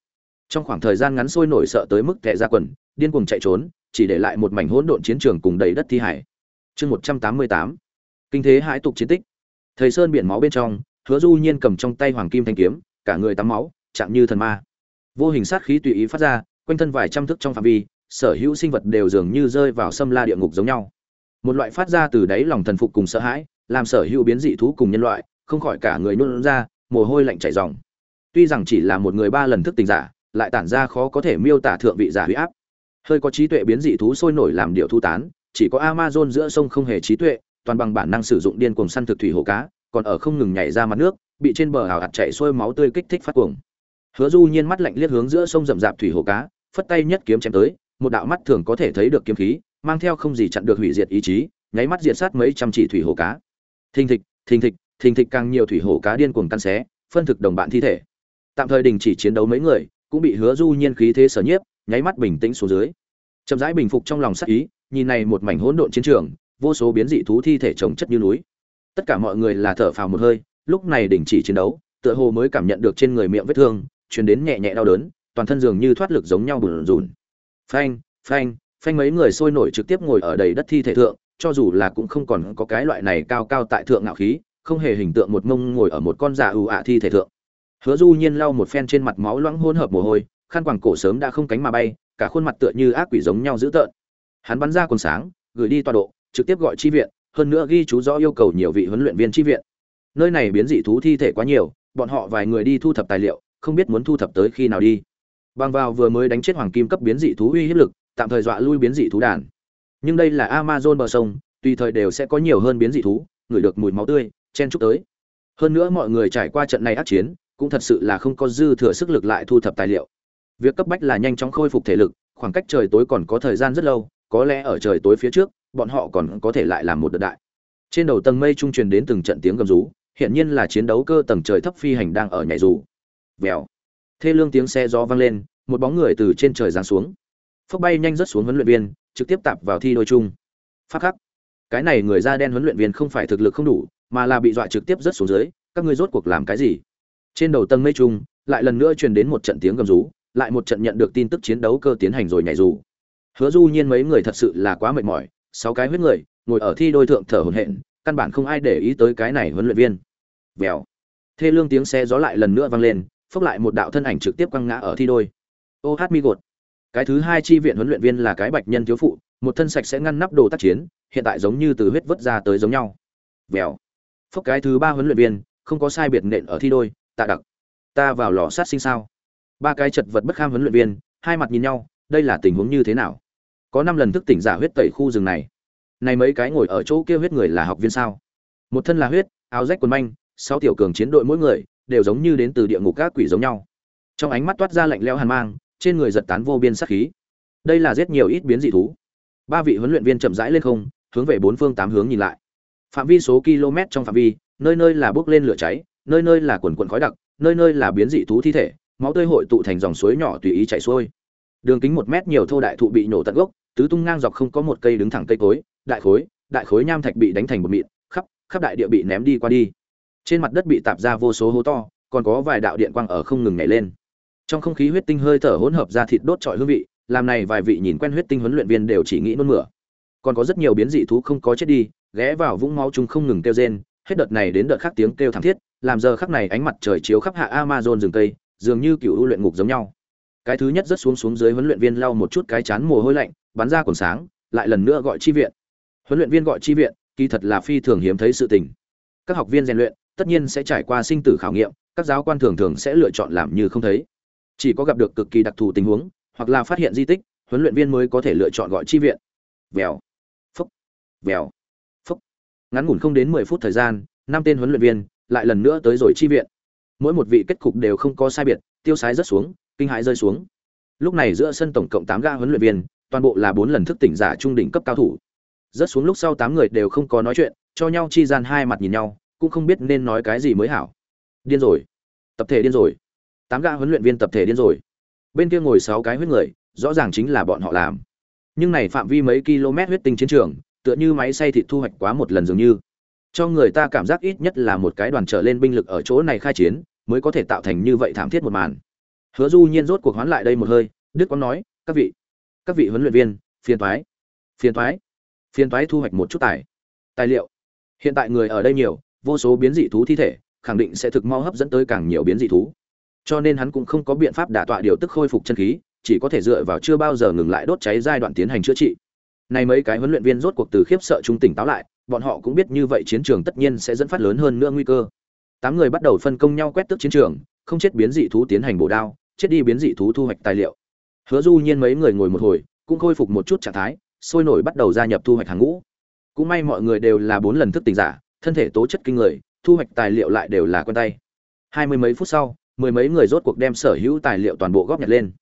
Trong khoảng thời gian ngắn sôi nổi sợ tới mức tệ ra quần, điên cuồng chạy trốn, chỉ để lại một mảnh hỗn độn chiến trường cùng đầy đất thi hải. Chương một trăm tám mươi tám. Kinh thế hãi tục chiến tích. Thầy sơn biển máu bên trong, hứa du nhiên cầm trong tay hoàng kim thanh kiếm cả người tắm máu, chạm như thần ma. Vô hình sát khí tùy ý phát ra, quanh thân vài trăm thước trong phạm vi, sở hữu sinh vật đều dường như rơi vào xâm la địa ngục giống nhau. Một loại phát ra từ đáy lòng thần phục cùng sợ hãi, làm sở hữu biến dị thú cùng nhân loại, không khỏi cả người nôn ra, mồ hôi lạnh chảy ròng. Tuy rằng chỉ là một người ba lần thức tình giả, lại tản ra khó có thể miêu tả thượng vị giả huy áp. Hơi có trí tuệ biến dị thú sôi nổi làm điệu thu tán, chỉ có amazon giữa sông không hề trí tuệ, toàn bằng bản năng sử dụng điên cuồng săn thực thủy hồ cá, còn ở không ngừng nhảy ra mặt nước bị trên bờ hào hạt chạy xuôi máu tươi kích thích phát cuồng. Hứa du nhiên mắt lạnh liếc hướng giữa sông rậm rạp thủy hồ cá, phất tay nhất kiếm chém tới, một đạo mắt thường có thể thấy được kiếm khí, mang theo không gì chặn được hủy diệt ý chí, nháy mắt diệt sát mấy trăm chỉ thủy hồ cá. Thình thịch thình thịch thình thịch càng nhiều thủy hồ cá điên cuồng căn xé, phân thực đồng bạn thi thể. Tạm thời đình chỉ chiến đấu mấy người, cũng bị hứa du nhiên khí thế sở nhiếp, nháy mắt bình tĩnh xuống dưới. Chậm rãi bình phục trong lòng sắc ý, nhìn này một mảnh hỗn độn chiến trường, vô số biến dị thú thi thể chồng chất như núi. Tất cả mọi người là thở phào một hơi lúc này đình chỉ chiến đấu, tựa hồ mới cảm nhận được trên người miệng vết thương truyền đến nhẹ nhẹ đau đớn, toàn thân dường như thoát lực giống nhau bùn rùn. Phanh phanh phanh mấy người sôi nổi trực tiếp ngồi ở đầy đất thi thể thượng, cho dù là cũng không còn có cái loại này cao cao tại thượng ngạo khí, không hề hình tượng một mông ngồi ở một con già ưu ạ thi thể thượng. Hứa du nhiên lau một phen trên mặt máu loãng hỗn hợp mồ hôi, khăn quàng cổ sớm đã không cánh mà bay, cả khuôn mặt tựa như ác quỷ giống nhau dữ tợn. Hắn bắn ra quần sáng, gửi đi tọa độ, trực tiếp gọi chi viện, hơn nữa ghi chú rõ yêu cầu nhiều vị huấn luyện viên chi viện nơi này biến dị thú thi thể quá nhiều, bọn họ vài người đi thu thập tài liệu, không biết muốn thu thập tới khi nào đi. Bằng vào vừa mới đánh chết hoàng kim cấp biến dị thú uy hiếp lực, tạm thời dọa lui biến dị thú đàn. Nhưng đây là amazon bờ sông, tùy thời đều sẽ có nhiều hơn biến dị thú, ngửi được mùi máu tươi, chen chúc tới. Hơn nữa mọi người trải qua trận này ác chiến, cũng thật sự là không có dư thừa sức lực lại thu thập tài liệu. Việc cấp bách là nhanh chóng khôi phục thể lực, khoảng cách trời tối còn có thời gian rất lâu, có lẽ ở trời tối phía trước, bọn họ còn có thể lại làm một đợt đại. Trên đầu tầng mây trung truyền đến từng trận tiếng gầm rú hiện nhiên là chiến đấu cơ tầng trời thấp phi hành đang ở nhảy dù. Vèo. Thê lương tiếng xe gió vang lên, một bóng người từ trên trời giáng xuống. Phốc bay nhanh rất xuống huấn luyện viên, trực tiếp tạp vào thi đôi chung. Phát khắc. Cái này người da đen huấn luyện viên không phải thực lực không đủ, mà là bị dọa trực tiếp rất xuống dưới, các ngươi rốt cuộc làm cái gì? Trên đầu tầng mây trung lại lần nữa truyền đến một trận tiếng gầm rú, lại một trận nhận được tin tức chiến đấu cơ tiến hành rồi nhảy dù. Hứa du nhiên mấy người thật sự là quá mệt mỏi, sáu cái huyết người, ngồi ở thi đôi thượng thở hổn hển, căn bản không ai để ý tới cái này huấn luyện viên vèo. Thê lương tiếng xe gió lại lần nữa vang lên, phốc lại một đạo thân ảnh trực tiếp quăng ngã ở thi đôi. Ô hát mi gột. Cái thứ hai chi viện huấn luyện viên là cái bạch nhân thiếu phụ, một thân sạch sẽ ngăn nắp đồ tác chiến, hiện tại giống như từ huyết vớt ra tới giống nhau. Vèo. Phốc cái thứ ba huấn luyện viên, không có sai biệt nện ở thi đôi, tạ đặc. Ta vào lò sát sinh sao? Ba cái chật vật bất kham huấn luyện viên, hai mặt nhìn nhau, đây là tình huống như thế nào? Có năm lần thức tỉnh giả huyết tẩy khu rừng này. Này mấy cái ngồi ở chỗ kia huyết người là học viên sao? Một thân là huyết, áo rách quần manh sáu tiểu cường chiến đội mỗi người đều giống như đến từ địa ngục các quỷ giống nhau. Trong ánh mắt toát ra lạnh lẽo hàn mang, trên người giật tán vô biên sát khí. Đây là giết nhiều ít biến dị thú. Ba vị huấn luyện viên chậm rãi lên không, hướng về bốn phương tám hướng nhìn lại. Phạm vi số km trong phạm vi, nơi nơi là bước lên lửa cháy, nơi nơi là quần quần khói đặc, nơi nơi là biến dị thú thi thể, máu tươi hội tụ thành dòng suối nhỏ tùy ý chảy xuôi. Đường kính một mét nhiều thô đại thụ bị nổ tận gốc, tứ tung ngang dọc không có một cây đứng thẳng cây cối, đại khối đại khối nham thạch bị đánh thành một mịn, khắp khắp đại địa bị ném đi qua đi trên mặt đất bị tạp ra vô số hố to còn có vài đạo điện quang ở không ngừng nhảy lên. Trong không khí huyết tinh hơi thở hỗn hợp ra thịt đốt trọi hương vị làm này vài vị nhìn quen huyết tinh huấn luyện viên đều chỉ nghĩ nôn mửa. Còn có rất nhiều biến dị thú không có chết đi ghé vào vũng máu chúng không ngừng kêu rên hết đợt này đến đợt khác tiếng kêu thảm thiết làm giờ khắc này ánh mặt trời chiếu khắp hạ amazon rừng tây, dường như cựu luyện ngục giống nhau. Cái thứ nhất rất xuống xuống dưới huấn luyện viên lau một chút cái chán mồ hôi lạnh bắn ra còn sáng lại lần nữa gọi chi viện. Huấn luyện viên gọi chi viện kỳ thật là phi thường hiếm thấy sự tình. Các học viên rèn luyện tất nhiên sẽ trải qua sinh tử khảo nghiệm, các giáo quan thường thường sẽ lựa chọn làm như không thấy. Chỉ có gặp được cực kỳ đặc thù tình huống, hoặc là phát hiện di tích, huấn luyện viên mới có thể lựa chọn gọi chi viện. Vèo, phúc vèo, phúc. Ngắn ngủn không đến mười phút thời gian, năm tên huấn luyện viên lại lần nữa tới rồi chi viện. Mỗi một vị kết cục đều không có sai biệt, tiêu sái rất xuống, kinh hãi rơi xuống. Lúc này giữa sân tổng cộng tám ga huấn luyện viên, toàn bộ là bốn lần thức tỉnh giả trung đỉnh cấp cao thủ. Rớt xuống lúc sau tám người đều không có nói chuyện, cho nhau chi gian hai mặt nhìn nhau cũng không biết nên nói cái gì mới hảo. Điên rồi. Tập thể điên rồi. Tám gã huấn luyện viên tập thể điên rồi. Bên kia ngồi sáu cái huyết người, rõ ràng chính là bọn họ làm. Nhưng này phạm vi mấy km huyết tinh chiến trường, tựa như máy xay thịt thu hoạch quá một lần dường như. Cho người ta cảm giác ít nhất là một cái đoàn trở lên binh lực ở chỗ này khai chiến, mới có thể tạo thành như vậy thảm thiết một màn. Hứa du nhiên rốt cuộc hoán lại đây một hơi, đức quang nói, các vị các vị huấn luyện viên, phiền thoái phiền thoái phiền thoái thu hoạch một chút tài tài liệu. Hiện tại người ở đây nhiều vô số biến dị thú thi thể, khẳng định sẽ thực mau hấp dẫn tới càng nhiều biến dị thú. Cho nên hắn cũng không có biện pháp đả tọa điều tức khôi phục chân khí, chỉ có thể dựa vào chưa bao giờ ngừng lại đốt cháy giai đoạn tiến hành chữa trị. Này mấy cái huấn luyện viên rốt cuộc từ khiếp sợ chúng tỉnh táo lại, bọn họ cũng biết như vậy chiến trường tất nhiên sẽ dẫn phát lớn hơn nữa nguy cơ. Tám người bắt đầu phân công nhau quét tước chiến trường, không chết biến dị thú tiến hành bổ đao, chết đi biến dị thú thu hoạch tài liệu. Hứa du nhiên mấy người ngồi một hồi, cũng khôi phục một chút trạng thái, sôi nổi bắt đầu gia nhập thu hoạch hàng ngũ. Cũng may mọi người đều là bốn lần thức tỉnh giả thân thể tố chất kinh người, thu hoạch tài liệu lại đều là quen tay. Hai mươi mấy phút sau, mười mấy người rốt cuộc đem sở hữu tài liệu toàn bộ góp nhặt lên.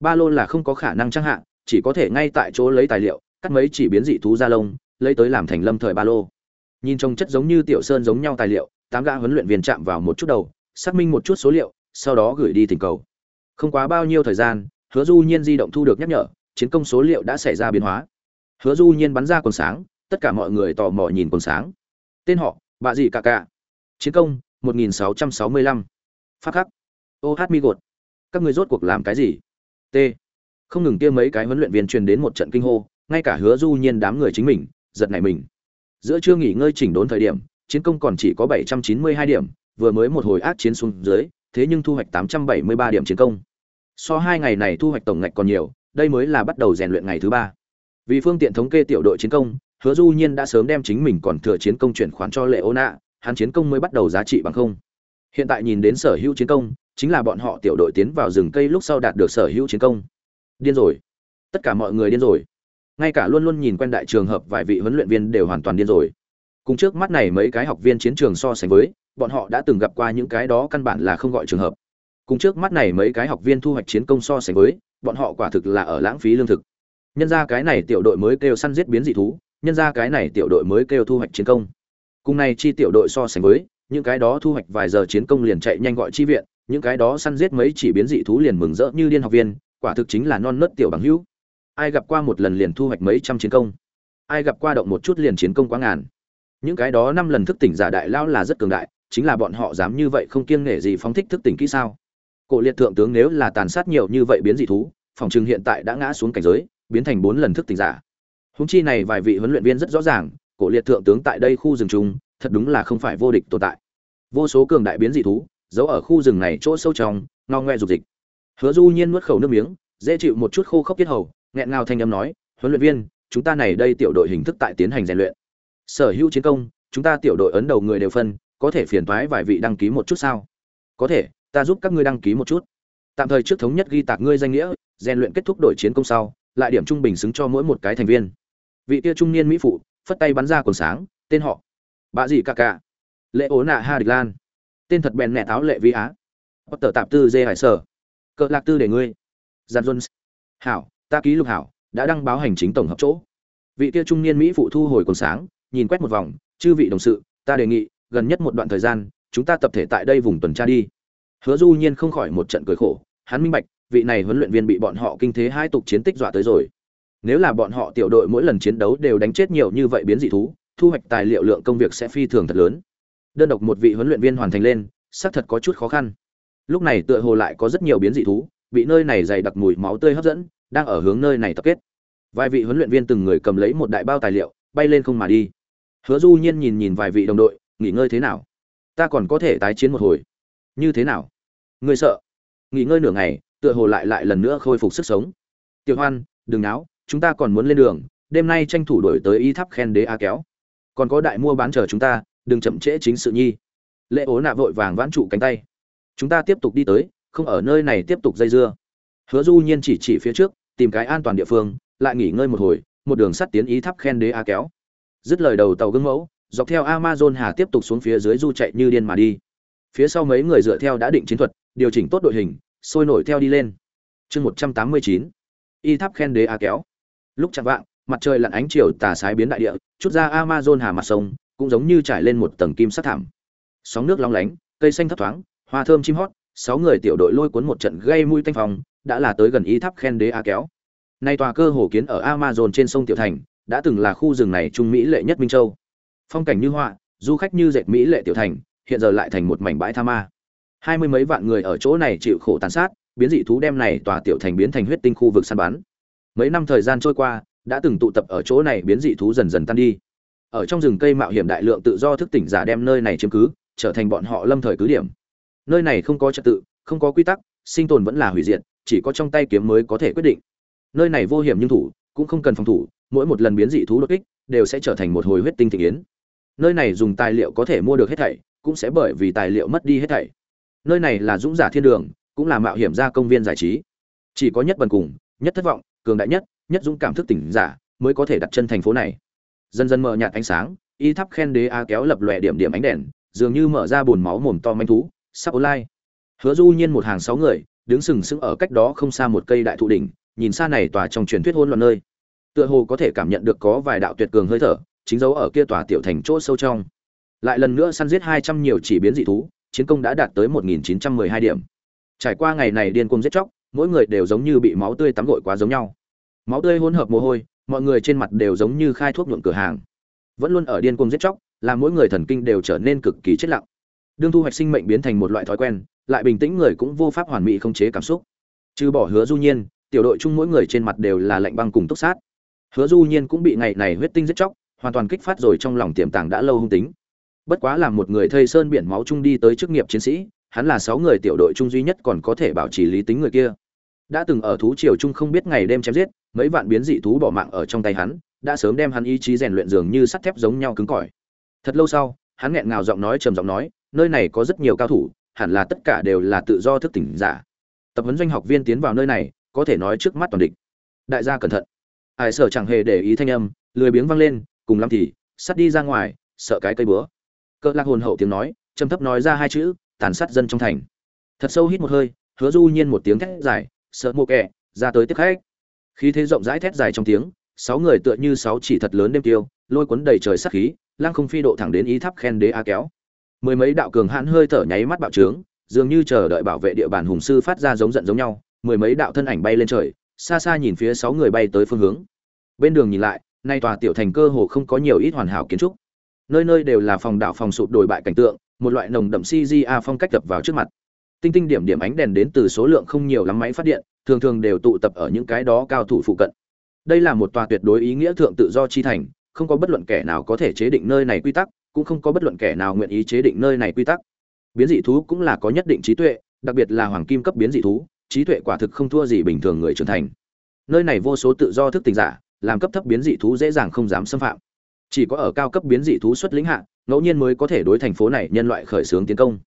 Ba lô là không có khả năng trang hạ, chỉ có thể ngay tại chỗ lấy tài liệu, cắt mấy chỉ biến dị thú da lông, lấy tới làm thành lâm thời ba lô. Nhìn trông chất giống như tiểu sơn giống nhau tài liệu, tám gã huấn luyện viên chạm vào một chút đầu, xác minh một chút số liệu, sau đó gửi đi tình cầu. Không quá bao nhiêu thời gian, hứa du nhiên di động thu được nhắc nhở, chiến công số liệu đã xảy ra biến hóa. Hứa du nhiên bắn ra quần sáng, tất cả mọi người tò mò nhìn quần sáng tên họ bà gì cả cả chiến công 1665. phát khắc. Ô hát mi gột. Các người rốt cuộc làm cái gì? T. Không ngừng kia mấy cái huấn luyện viên truyền đến một trận kinh hô, ngay cả hứa du nhiên đám người chính mình, giật nảy mình. Giữa chưa nghỉ ngơi chỉnh đốn thời điểm, chiến công còn chỉ có 792 điểm, vừa mới một hồi ác chiến xuống dưới, thế nhưng thu hoạch 873 điểm chiến công. So hai ngày này thu hoạch tổng ngạch còn nhiều, đây mới là bắt đầu rèn luyện ngày thứ ba. Vì phương tiện thống kê tiểu đội chiến công hứa du nhiên đã sớm đem chính mình còn thừa chiến công chuyển khoán cho lệ ô nạ hắn chiến công mới bắt đầu giá trị bằng không. Hiện tại nhìn đến sở hữu chiến công, chính là bọn họ tiểu đội tiến vào rừng cây lúc sau đạt được sở hữu chiến công. Điên rồi. Tất cả mọi người điên rồi. Ngay cả luôn luôn nhìn quen đại trường hợp vài vị huấn luyện viên đều hoàn toàn điên rồi. Cùng trước mắt này mấy cái học viên chiến trường so sánh với, bọn họ đã từng gặp qua những cái đó căn bản là không gọi trường hợp. Cùng trước mắt này mấy cái học viên thu hoạch chiến công so sánh với, bọn họ quả thực là ở lãng phí lương thực. Nhân ra cái này tiểu đội mới kêu săn giết biến dị thú nhân ra cái này tiểu đội mới kêu thu hoạch chiến công. Cùng này chi tiểu đội so sánh với, những cái đó thu hoạch vài giờ chiến công liền chạy nhanh gọi chi viện, những cái đó săn giết mấy chỉ biến dị thú liền mừng rỡ như điên học viên, quả thực chính là non nớt tiểu bằng hữu. Ai gặp qua một lần liền thu hoạch mấy trăm chiến công? Ai gặp qua động một chút liền chiến công quá ngàn? Những cái đó năm lần thức tỉnh giả đại lao là rất cường đại, chính là bọn họ dám như vậy không kiêng nể gì phóng thích thức tỉnh kỹ sao? Cổ liệt thượng tướng nếu là tàn sát nhiều như vậy biến dị thú, phòng trường hiện tại đã ngã xuống cảnh giới, biến thành bốn lần thức tỉnh giả húng chi này vài vị huấn luyện viên rất rõ ràng, cổ liệt thượng tướng tại đây khu rừng chung thật đúng là không phải vô địch tồn tại. Vô số cường đại biến dị thú, giấu ở khu rừng này chỗ sâu trong ngao ngoe dục dịch. Hứa du nhiên nuốt khẩu nước miếng, dễ chịu một chút khô khốc kết hầu, nghẹn ngào thanh âm nói, huấn luyện viên, chúng ta này đây tiểu đội hình thức tại tiến hành rèn luyện. Sở hữu chiến công, chúng ta tiểu đội ấn đầu người đều phân, có thể phiền toái vài vị đăng ký một chút sao? Có thể, ta giúp các ngươi đăng ký một chút. Tạm thời trước thống nhất ghi tạc ngươi danh nghĩa, rèn luyện kết thúc đội chiến công sau, lại điểm trung bình xứng cho mỗi một cái thành viên vị kia trung niên mỹ phụ, phất tay bắn ra còn sáng, tên họ bà gì cả cả lệ ố nạ ha địch lan, tên thật bèn nẹ táo lệ vi á. Bất tờ tạp tư dê hải sở cỡ lạc tư để ngươi. Giàn jones hảo, ta ký lục hảo, đã đăng báo hành chính tổng hợp chỗ. Vị kia trung niên mỹ phụ thu hồi còn sáng, nhìn quét một vòng, chư vị đồng sự, ta đề nghị, gần nhất một đoạn thời gian, chúng ta tập thể tại đây vùng tuần tra đi. Hứa du nhiên không khỏi một trận cười khổ, hắn minh bạch, vị này huấn luyện viên bị bọn họ kinh thế hai tục chiến tích dọa tới rồi nếu là bọn họ tiểu đội mỗi lần chiến đấu đều đánh chết nhiều như vậy biến dị thú, thu hoạch tài liệu lượng công việc sẽ phi thường thật lớn. Đơn độc một vị huấn luyện viên hoàn thành lên, xác thật có chút khó khăn. Lúc này tựa hồ lại có rất nhiều biến dị thú, bị nơi này dày đặc mùi máu tươi hấp dẫn, đang ở hướng nơi này tập kết. Vài vị huấn luyện viên từng người cầm lấy một đại bao tài liệu, bay lên không mà đi. Hứa du nhiên nhìn nhìn vài vị đồng đội, nghỉ ngơi thế nào? Ta còn có thể tái chiến một hồi. Như thế nào? Ngươi sợ? Nghỉ ngơi nửa ngày, tựa hồ lại lại lần nữa khôi phục sức sống. Tiểu hoan, đừng náo chúng ta còn muốn lên đường, đêm nay tranh thủ đổi tới y tháp khen đế a kéo. Còn có đại mua bán chờ chúng ta, đừng chậm trễ chính sự nhi. Lệ ố nạ vội vàng vãn trụ cánh tay. Chúng ta tiếp tục đi tới, không ở nơi này tiếp tục dây dưa. Hứa du nhiên chỉ chỉ phía trước, tìm cái an toàn địa phương, lại nghỉ ngơi một hồi, một đường sắt tiến ý tháp khen đế a kéo. Dứt lời đầu tàu gương mẫu, dọc theo amazon hà tiếp tục xuống phía dưới du chạy như điên mà đi. Phía sau mấy người dựa theo đã định chiến thuật, điều chỉnh tốt đội hình, sôi nổi theo đi lên. Chương một trăm tám mươi chín, y tháp khen đế a kéo lúc chạm vạng, mặt trời lặn ánh chiều tà sái biến đại địa, chút ra amazon hà mặt sông, cũng giống như trải lên một tầng kim sắc thảm. Sóng nước long lánh, cây xanh thấp thoáng, hoa thơm chim hót, sáu người tiểu đội lôi cuốn một trận gây mùi tanh phòng đã là tới gần y tháp khen đế a kéo. Nay tòa cơ hồ kiến ở amazon trên sông tiểu thành, đã từng là khu rừng này trung mỹ lệ nhất minh châu. Phong cảnh như họa du khách như dệt mỹ lệ tiểu thành, hiện giờ lại thành một mảnh bãi tha ma. Hai mươi mấy vạn người ở chỗ này chịu khổ tàn sát, biến dị thú đem này tòa tiểu thành biến thành huyết tinh khu vực săn bắn mấy năm thời gian trôi qua, đã từng tụ tập ở chỗ này biến dị thú dần dần tan đi. Ở trong rừng cây mạo hiểm đại lượng tự do thức tỉnh giả đem nơi này chiếm cứ, trở thành bọn họ lâm thời cứ điểm. Nơi này không có trật tự, không có quy tắc, sinh tồn vẫn là hủy diệt, chỉ có trong tay kiếm mới có thể quyết định. Nơi này vô hiểm nhưng thủ, cũng không cần phòng thủ, mỗi một lần biến dị thú đột kích, đều sẽ trở thành một hồi huyết tinh thị yến. Nơi này dùng tài liệu có thể mua được hết thảy, cũng sẽ bởi vì tài liệu mất đi hết thảy. Nơi này là dũng giả thiên đường, cũng là mạo hiểm ra công viên giải trí. Chỉ có nhất bần cùng, nhất thất vọng cường đại nhất nhất dũng cảm thức tỉnh giả mới có thể đặt chân thành phố này. Dần dần mở nhạt ánh sáng, y tháp khen đế a kéo lập lòe điểm điểm ánh đèn, dường như mở ra bồn máu mồm to manh thú, sắp online hứa du nhiên một hàng sáu người, đứng sừng sững ở cách đó không xa một cây đại thụ đỉnh, nhìn xa này tòa trong truyền thuyết hôn loạn nơi. Tựa hồ có thể cảm nhận được có vài đạo tuyệt cường hơi thở, chính dấu ở kia tòa tiểu thành chỗ sâu trong. Lại lần nữa săn giết hai trăm nhiều chỉ biến dị thú, chiến công đã đạt tới một nghìn chín trăm mười hai điểm. Trải qua ngày này điên cuồng giết chóc mỗi người đều giống như bị máu tươi tắm gội quá giống nhau. Máu tươi hỗn hợp mồ hôi, mọi người trên mặt đều giống như khai thuốc nhuộm cửa hàng. Vẫn luôn ở điên cuồng giết chóc, làm mỗi người thần kinh đều trở nên cực kỳ chết lặng. Đương thu hoạch sinh mệnh biến thành một loại thói quen, lại bình tĩnh người cũng vô pháp hoàn mỹ không chế cảm xúc. Trừ bỏ hứa du nhiên, tiểu đội chung mỗi người trên mặt đều là lạnh băng cùng túc sát. Hứa du nhiên cũng bị ngày này huyết tinh giết chóc, hoàn toàn kích phát rồi trong lòng tiềm tàng đã lâu hung tính. Bất quá là một người thây sơn biển máu chung đi tới chức nghiệp chiến sĩ hắn là sáu người tiểu đội chung duy nhất còn có thể bảo trì lý tính người kia. Đã từng ở thú triều chung không biết ngày đêm chém giết, mấy vạn biến dị thú bỏ mạng ở trong tay hắn, đã sớm đem hắn ý chí rèn luyện dường như sắt thép giống nhau cứng cỏi. Thật lâu sau, hắn nghẹn ngào giọng nói trầm giọng nói, nơi này có rất nhiều cao thủ, hẳn là tất cả đều là tự do thức tỉnh giả. Tập huấn doanh học viên tiến vào nơi này, có thể nói trước mắt toàn địch. Đại gia cẩn thận. Hải sở chẳng hề để ý thanh âm, lười biếng văng lên, cùng lắm thì, sắt đi ra ngoài, sợ cái cây búa. Cỡ lạc hồn hậu tiếng nói, trầm thấp nói ra hai chữ tàn sát dân trong thành. Thật sâu hít một hơi, hứa du nhiên một tiếng thét dài, sợ mộ kẹ ra tới tiếp khách. Khí thế rộng rãi thét dài trong tiếng, sáu người tựa như sáu chỉ thật lớn đêm tiêu, lôi cuốn đầy trời sát khí, lăng không phi độ thẳng đến ý tháp khen đế a kéo. Mười mấy đạo cường hãn hơi thở nháy mắt bạo trướng, dường như chờ đợi bảo vệ địa bàn hùng sư phát ra giống giận giống nhau, mười mấy đạo thân ảnh bay lên trời, xa xa nhìn phía sáu người bay tới phương hướng. Bên đường nhìn lại, nay tòa tiểu thành cơ hồ không có nhiều ít hoàn hảo kiến trúc. Nơi nơi đều là phòng đạo phòng sụp đổi bại cảnh tượng một loại nồng đậm CGA phong cách đập vào trước mặt. Tinh tinh điểm điểm ánh đèn đến từ số lượng không nhiều lắm máy phát điện, thường thường đều tụ tập ở những cái đó cao thủ phụ cận. Đây là một tòa tuyệt đối ý nghĩa thượng tự do chi thành, không có bất luận kẻ nào có thể chế định nơi này quy tắc, cũng không có bất luận kẻ nào nguyện ý chế định nơi này quy tắc. Biến dị thú cũng là có nhất định trí tuệ, đặc biệt là hoàng kim cấp biến dị thú, trí tuệ quả thực không thua gì bình thường người trưởng thành. Nơi này vô số tự do thức tỉnh giả, làm cấp thấp biến dị thú dễ dàng không dám xâm phạm. Chỉ có ở cao cấp biến dị thú xuất lĩnh hạ ngẫu nhiên mới có thể đối thành phố này nhân loại khởi xướng tiến công.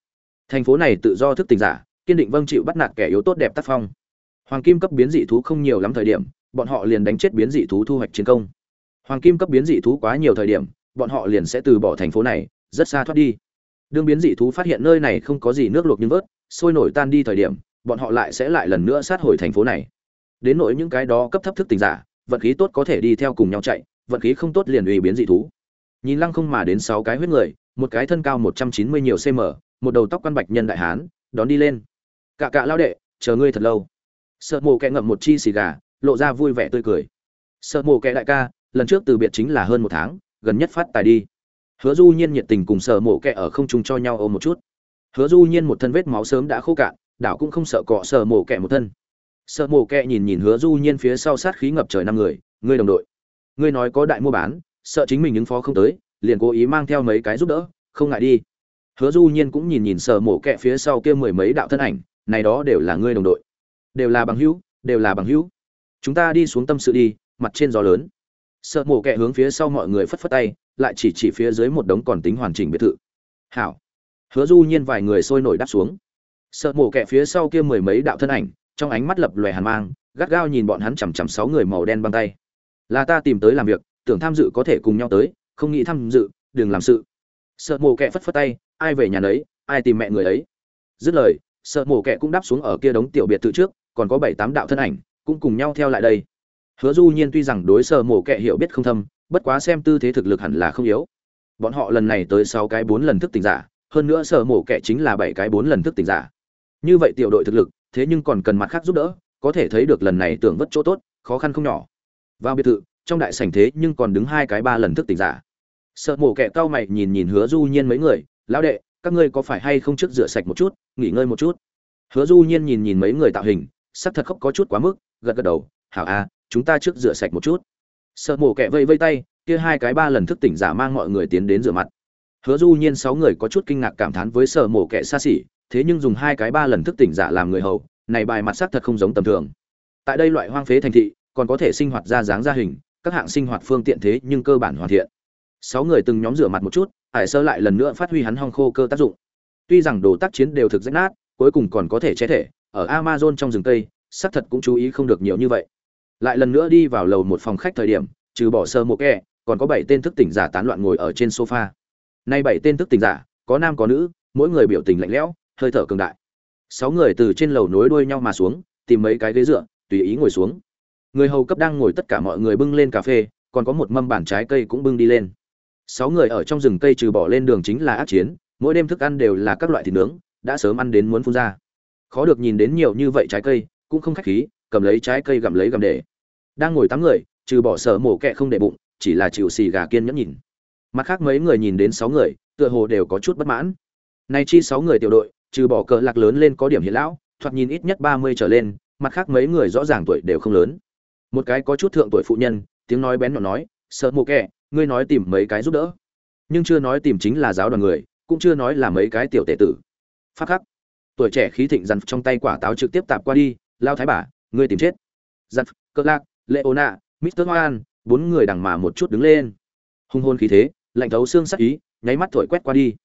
Thành phố này tự do thức tình giả, kiên định vâng chịu bắt nạt kẻ yếu tốt đẹp tác phong. Hoàng kim cấp biến dị thú không nhiều lắm thời điểm, bọn họ liền đánh chết biến dị thú thu hoạch chiến công. Hoàng kim cấp biến dị thú quá nhiều thời điểm, bọn họ liền sẽ từ bỏ thành phố này, rất xa thoát đi. Đương biến dị thú phát hiện nơi này không có gì nước luộc nhưng vớt, sôi nổi tan đi thời điểm, bọn họ lại sẽ lại lần nữa sát hồi thành phố này. Đến nỗi những cái đó cấp thấp thức tình giả vận khí tốt có thể đi theo cùng nhau chạy vận khí không tốt liền uy biến dị thú nhìn lăng không mà đến sáu cái huyết người, một cái thân cao một trăm chín mươi nhiều cm một đầu tóc quan bạch nhân đại hán, đón đi lên. Cạ cạ lao đệ, chờ ngươi thật lâu. Sợ mộ kẹ ngậm một chi xì gà, lộ ra vui vẻ tươi cười. Sợ mộ kẹ đại ca, lần trước từ biệt chính là hơn một tháng, gần nhất phát tài đi. Hứa du nhiên nhiệt tình cùng sợ mộ kẹ ở không trung cho nhau ôm một chút. Hứa du nhiên một thân vết máu sớm đã khô cạn, đảo cũng không sợ cọ sợ mộ kẹ một thân. Sợ mộ kẹ nhìn nhìn hứa du nhiên phía sau sát khí ngập trời năm người, ngươi đồng đội, ngươi nói có đại mua bán sợ chính mình ứng phó không tới, liền cố ý mang theo mấy cái giúp đỡ, không ngại đi. Hứa du nhiên cũng nhìn nhìn sợ mổ kẹ phía sau kia mười mấy đạo thân ảnh, này đó đều là ngươi đồng đội. Đều là bằng hữu, đều là bằng hữu. Chúng ta đi xuống tâm sự đi, mặt trên gió lớn. Sợ mổ kẹ hướng phía sau mọi người phất phất tay, lại chỉ chỉ phía dưới một đống còn tính hoàn chỉnh biệt thự. Hảo. Hứa du nhiên vài người sôi nổi đáp xuống. Sợ mổ kẹ phía sau kia mười mấy đạo thân ảnh, trong ánh mắt lập lòe hàn mang, gắt gao nhìn bọn hắn chằm chằm sáu người màu đen băng tay. Là ta tìm tới làm việc tưởng tham dự có thể cùng nhau tới, không nghĩ tham dự, đừng làm sự. Sợ mồ kẹ phất phất tay, ai về nhà nấy, ai tìm mẹ người ấy. Dứt lời, sợ mồ kẹ cũng đáp xuống ở kia đống tiểu biệt thự trước, còn có bảy tám đạo thân ảnh, cũng cùng nhau theo lại đây. Hứa du nhiên tuy rằng đối sợ mồ kẹ hiểu biết không thâm, bất quá xem tư thế thực lực hẳn là không yếu. Bọn họ lần này tới sáu cái bốn lần thức tỉnh giả, hơn nữa sợ mổ kẹ chính là bảy cái bốn lần thức tỉnh giả. Như vậy tiểu đội thực lực, thế nhưng còn cần mặt khác giúp đỡ, có thể thấy được lần này tưởng vất chỗ tốt, khó khăn không nhỏ. Vào biệt thự trong đại sảnh thế nhưng còn đứng hai cái ba lần thức tỉnh giả. Sợ mổ kẹ cao mày nhìn nhìn hứa du nhiên mấy người, lão đệ, các ngươi có phải hay không trước rửa sạch một chút, nghỉ ngơi một chút? Hứa du nhiên nhìn nhìn mấy người tạo hình, sắc thật khóc có chút quá mức, gật gật đầu, hảo a, chúng ta trước rửa sạch một chút. Sợ mổ kẹ vây vây tay, kia hai cái ba lần thức tỉnh giả mang mọi người tiến đến rửa mặt. Hứa du nhiên sáu người có chút kinh ngạc cảm thán với sợ mổ kẹ xa xỉ, thế nhưng dùng hai cái ba lần thức tỉnh giả làm người hầu, này bài mặt sắc thật không giống tầm thường. Tại đây loại hoang phế thành thị, còn có thể sinh hoạt ra dáng ra hình các hạng sinh hoạt phương tiện thế nhưng cơ bản hoàn thiện. Sáu người từng nhóm rửa mặt một chút, hải sơ lại lần nữa phát huy hắn hong khô cơ tác dụng. Tuy rằng đồ tác chiến đều thực rách nát, cuối cùng còn có thể che thể, ở amazon trong rừng tây xác thật cũng chú ý không được nhiều như vậy. Lại lần nữa đi vào lầu một phòng khách thời điểm, trừ bỏ sơ một kẹ còn có bảy tên thức tỉnh giả tán loạn ngồi ở trên sofa. Nay bảy tên thức tỉnh giả, có nam có nữ, mỗi người biểu tình lạnh lẽo, hơi thở cường đại. Sáu người từ trên lầu nối đuôi nhau mà xuống, tìm mấy cái ghế dựa, tùy ý ngồi xuống người hầu cấp đang ngồi tất cả mọi người bưng lên cà phê, còn có một mâm bản trái cây cũng bưng đi lên. Sáu người ở trong rừng cây trừ bỏ lên đường chính là ác chiến, mỗi đêm thức ăn đều là các loại thịt nướng, đã sớm ăn đến muốn phun ra. Khó được nhìn đến nhiều như vậy trái cây, cũng không khách khí, cầm lấy trái cây gặm lấy gặm để. Đang ngồi tám người, trừ bỏ sở mổ kẹ không để bụng, chỉ là chịu xì gà kiên nhẫn nhìn. Mặt khác mấy người nhìn đến sáu người, tựa hồ đều có chút bất mãn. Nay chi sáu người tiểu đội, trừ bỏ cờ lạc lớn lên có điểm hiện lão, thoạt nhìn ít nhất ba mươi trở lên, mặt khác mấy người rõ ràng tuổi đều không lớn một cái có chút thượng tuổi phụ nhân, tiếng nói bén nhọn nói, sợ mộ kẻ, ngươi nói tìm mấy cái giúp đỡ. Nhưng chưa nói tìm chính là giáo đoàn người, cũng chưa nói là mấy cái tiểu tệ tử. Phát khắc. Tuổi trẻ khí thịnh dằn trong tay quả táo trực tiếp tạp qua đi, lao thái bà, ngươi tìm chết. Giặt cơ lạc, leona, mister hoan. Bốn người đằng mà một chút đứng lên. Hung hôn khí thế, lạnh thấu xương sắc ý, nháy mắt thổi quét qua đi.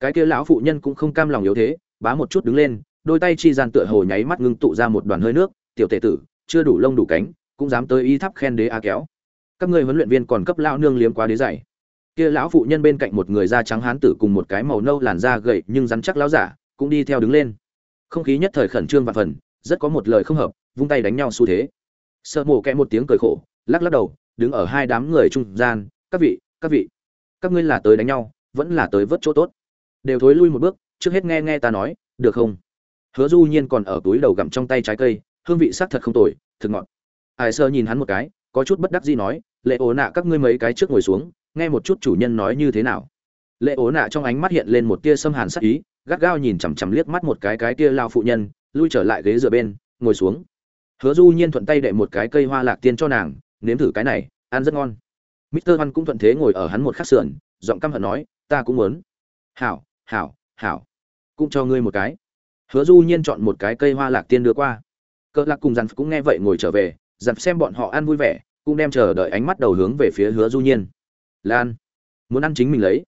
Cái kia lão phụ nhân cũng không cam lòng yếu thế, bá một chút đứng lên, đôi tay chi gian tựa hồ nháy mắt ngưng tụ ra một đoàn hơi nước, tiểu tệ tử, chưa đủ lông đủ cánh cũng dám tới y tháp khen đế a kéo. Các ngươi huấn luyện viên còn cấp lão nương liếm quá đế dày. Kia lão phụ nhân bên cạnh một người da trắng hán tử cùng một cái màu nâu làn da gầy nhưng rắn chắc lão giả, cũng đi theo đứng lên. Không khí nhất thời khẩn trương và phần, rất có một lời không hợp, vung tay đánh nhau xu thế. Sợ mổ kẽ một tiếng cười khổ, lắc lắc đầu, đứng ở hai đám người trung gian, các vị các vị, các ngươi là tới đánh nhau, vẫn là tới vớt chỗ tốt. Đều thối lui một bước, trước hết nghe nghe ta nói, được không? Hứa du nhiên còn ở túi đầu gặm trong tay trái cây, hương vị sắc thật không tồi, thực ngọt ai sơ nhìn hắn một cái có chút bất đắc dĩ nói lệ ố nạ các ngươi mấy cái trước ngồi xuống nghe một chút chủ nhân nói như thế nào lệ ố nạ trong ánh mắt hiện lên một tia xâm hàn sắc ý gắt gao nhìn chằm chằm liếc mắt một cái cái tia lao phụ nhân lui trở lại ghế dựa bên ngồi xuống hứa du nhiên thuận tay đệ một cái cây hoa lạc tiên cho nàng nếm thử cái này ăn rất ngon Mister Văn cũng thuận thế ngồi ở hắn một khắc sườn, giọng căm hận nói, ta cũng muốn. Hảo, hảo, hảo. Cũng cho ngươi một cái. Hứa Du Nhiên chọn một cái cây hoa lạc tiên đưa qua. Cỡ Lạc cùng Dàn cũng nghe vậy ngồi trở về, dặn xem bọn họ ăn vui vẻ, cũng đem chờ đợi ánh mắt đầu hướng về phía Hứa Du Nhiên. Lan, muốn ăn chính mình lấy.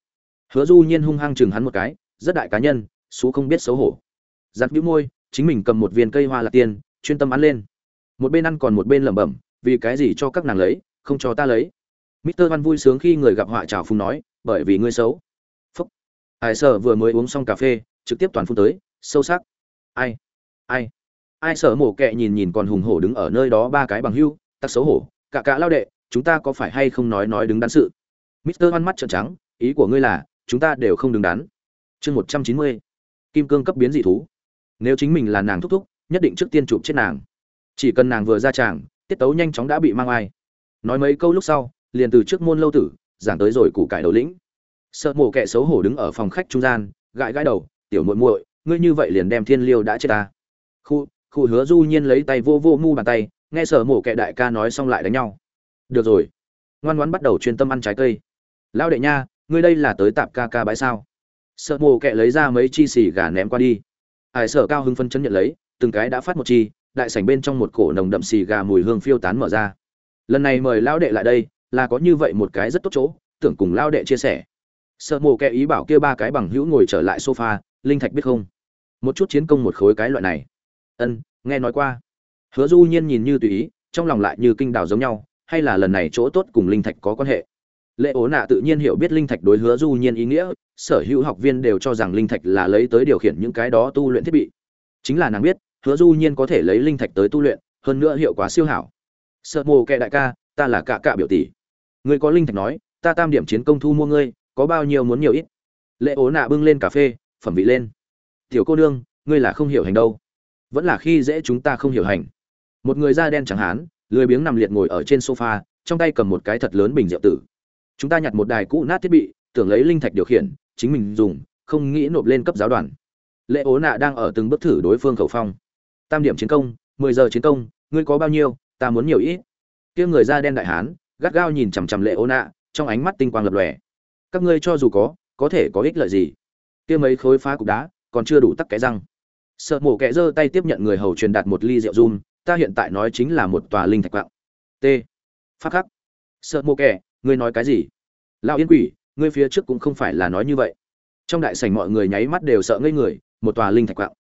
Hứa Du Nhiên hung hăng chừng hắn một cái, rất đại cá nhân, số không biết xấu hổ. Dặn bĩu môi, chính mình cầm một viên cây hoa lạc tiên, chuyên tâm ăn lên. Một bên ăn còn một bên lẩm bẩm, vì cái gì cho các nàng lấy, không cho ta lấy Mr. Văn vui sướng khi người gặp họa chào phúng nói, bởi vì ngươi xấu. Phúc. Ai sợ vừa mới uống xong cà phê, trực tiếp toàn phun tới, sâu sắc. Ai? Ai? Ai sợ mổ kẹ nhìn nhìn còn hùng hổ đứng ở nơi đó ba cái bằng hưu, tắc xấu hổ, cả cả lao đệ, chúng ta có phải hay không nói nói đứng đắn sự? Mister hoan mắt trợn trắng, ý của ngươi là, chúng ta đều không đứng đắn. Chương 190. Kim cương cấp biến dị thú. Nếu chính mình là nàng thúc thúc, nhất định trước tiên chụp chết nàng. Chỉ cần nàng vừa ra tràng, tiết tấu nhanh chóng đã bị mang ai. Nói mấy câu lúc sau, liền từ trước môn lâu tử giảng tới rồi củ cải đầu lĩnh sợ mổ kẹ xấu hổ đứng ở phòng khách trung gian gãi gãi đầu tiểu muội muội ngươi như vậy liền đem thiên liêu đã chết ta khu khu hứa du nhiên lấy tay vô vô mu bàn tay, nghe sở mổ kệ đại ca nói xong lại đánh nhau. Được rồi. Ngoan ngoãn bắt đầu chuyên tâm ăn trái cây. Lão đệ nha, ngươi đây là tới tạp ca ca bãi sao? Sợ mổ kệ lấy ra mấy chi xì gà ném qua đi. Hải sở cao hưng phân chân nhận lấy, từng cái đã phát một chi, đại sảnh bên trong một cổ nồng đậm xì gà mùi hương phiêu tán mở ra. Lần này mời lão đệ lại đây, là có như vậy một cái rất tốt chỗ, tưởng cùng lao đệ chia sẻ. Sợ mồ kệ ý bảo kia ba cái bằng hữu ngồi trở lại sofa, linh thạch biết không? Một chút chiến công một khối cái loại này ân, nghe nói qua. Hứa du nhiên nhìn như tùy ý, trong lòng lại như kinh đào giống nhau, hay là lần này chỗ tốt cùng linh thạch có quan hệ? Lệ ố nạ tự nhiên hiểu biết linh thạch đối hứa du nhiên ý nghĩa, sở hữu học viên đều cho rằng linh thạch là lấy tới điều khiển những cái đó tu luyện thiết bị. Chính là nàng biết, hứa du nhiên có thể lấy linh thạch tới tu luyện, hơn nữa hiệu quả siêu hảo. Sợ mồ kệ đại ca, ta là cả cả biểu tỷ. Ngươi có linh thạch nói, ta tam điểm chiến công thu mua ngươi, có bao nhiêu muốn nhiều ít? Lệ ố nạ bưng lên cà phê, phẩm vị lên. Tiểu cô nương, ngươi là không hiểu hành đâu vẫn là khi dễ chúng ta không hiểu hành. Một người da đen chẳng hán, lười biếng nằm liệt ngồi ở trên sofa, trong tay cầm một cái thật lớn bình rượu tử. Chúng ta nhặt một đài cũ nát thiết bị, tưởng lấy linh thạch điều khiển, chính mình dùng, không nghĩ nộp lên cấp giáo đoàn. Lệ ố nạ đang ở từng bước thử đối phương khẩu phong. Tam điểm chiến công, mười giờ chiến công, ngươi có bao nhiêu, ta muốn nhiều ít. Kia người da đen đại hán, gắt gao nhìn chằm chằm lệ ố nạ, trong ánh mắt tinh quang lập lòe. Các ngươi cho dù có có thể có ích lợi gì? Kia mấy khối phá cục đá, còn chưa đủ tắc cái răng sợ mổ kẹ giơ tay tiếp nhận người hầu truyền đạt một ly rượu run, ta hiện tại nói chính là một tòa linh thạch quạng. T. Phát khắc. Sợ mổ kẹ ngươi nói cái gì? Lão yên quỷ, ngươi phía trước cũng không phải là nói như vậy. Trong đại sảnh mọi người nháy mắt đều sợ ngây người, một tòa linh thạch quạng.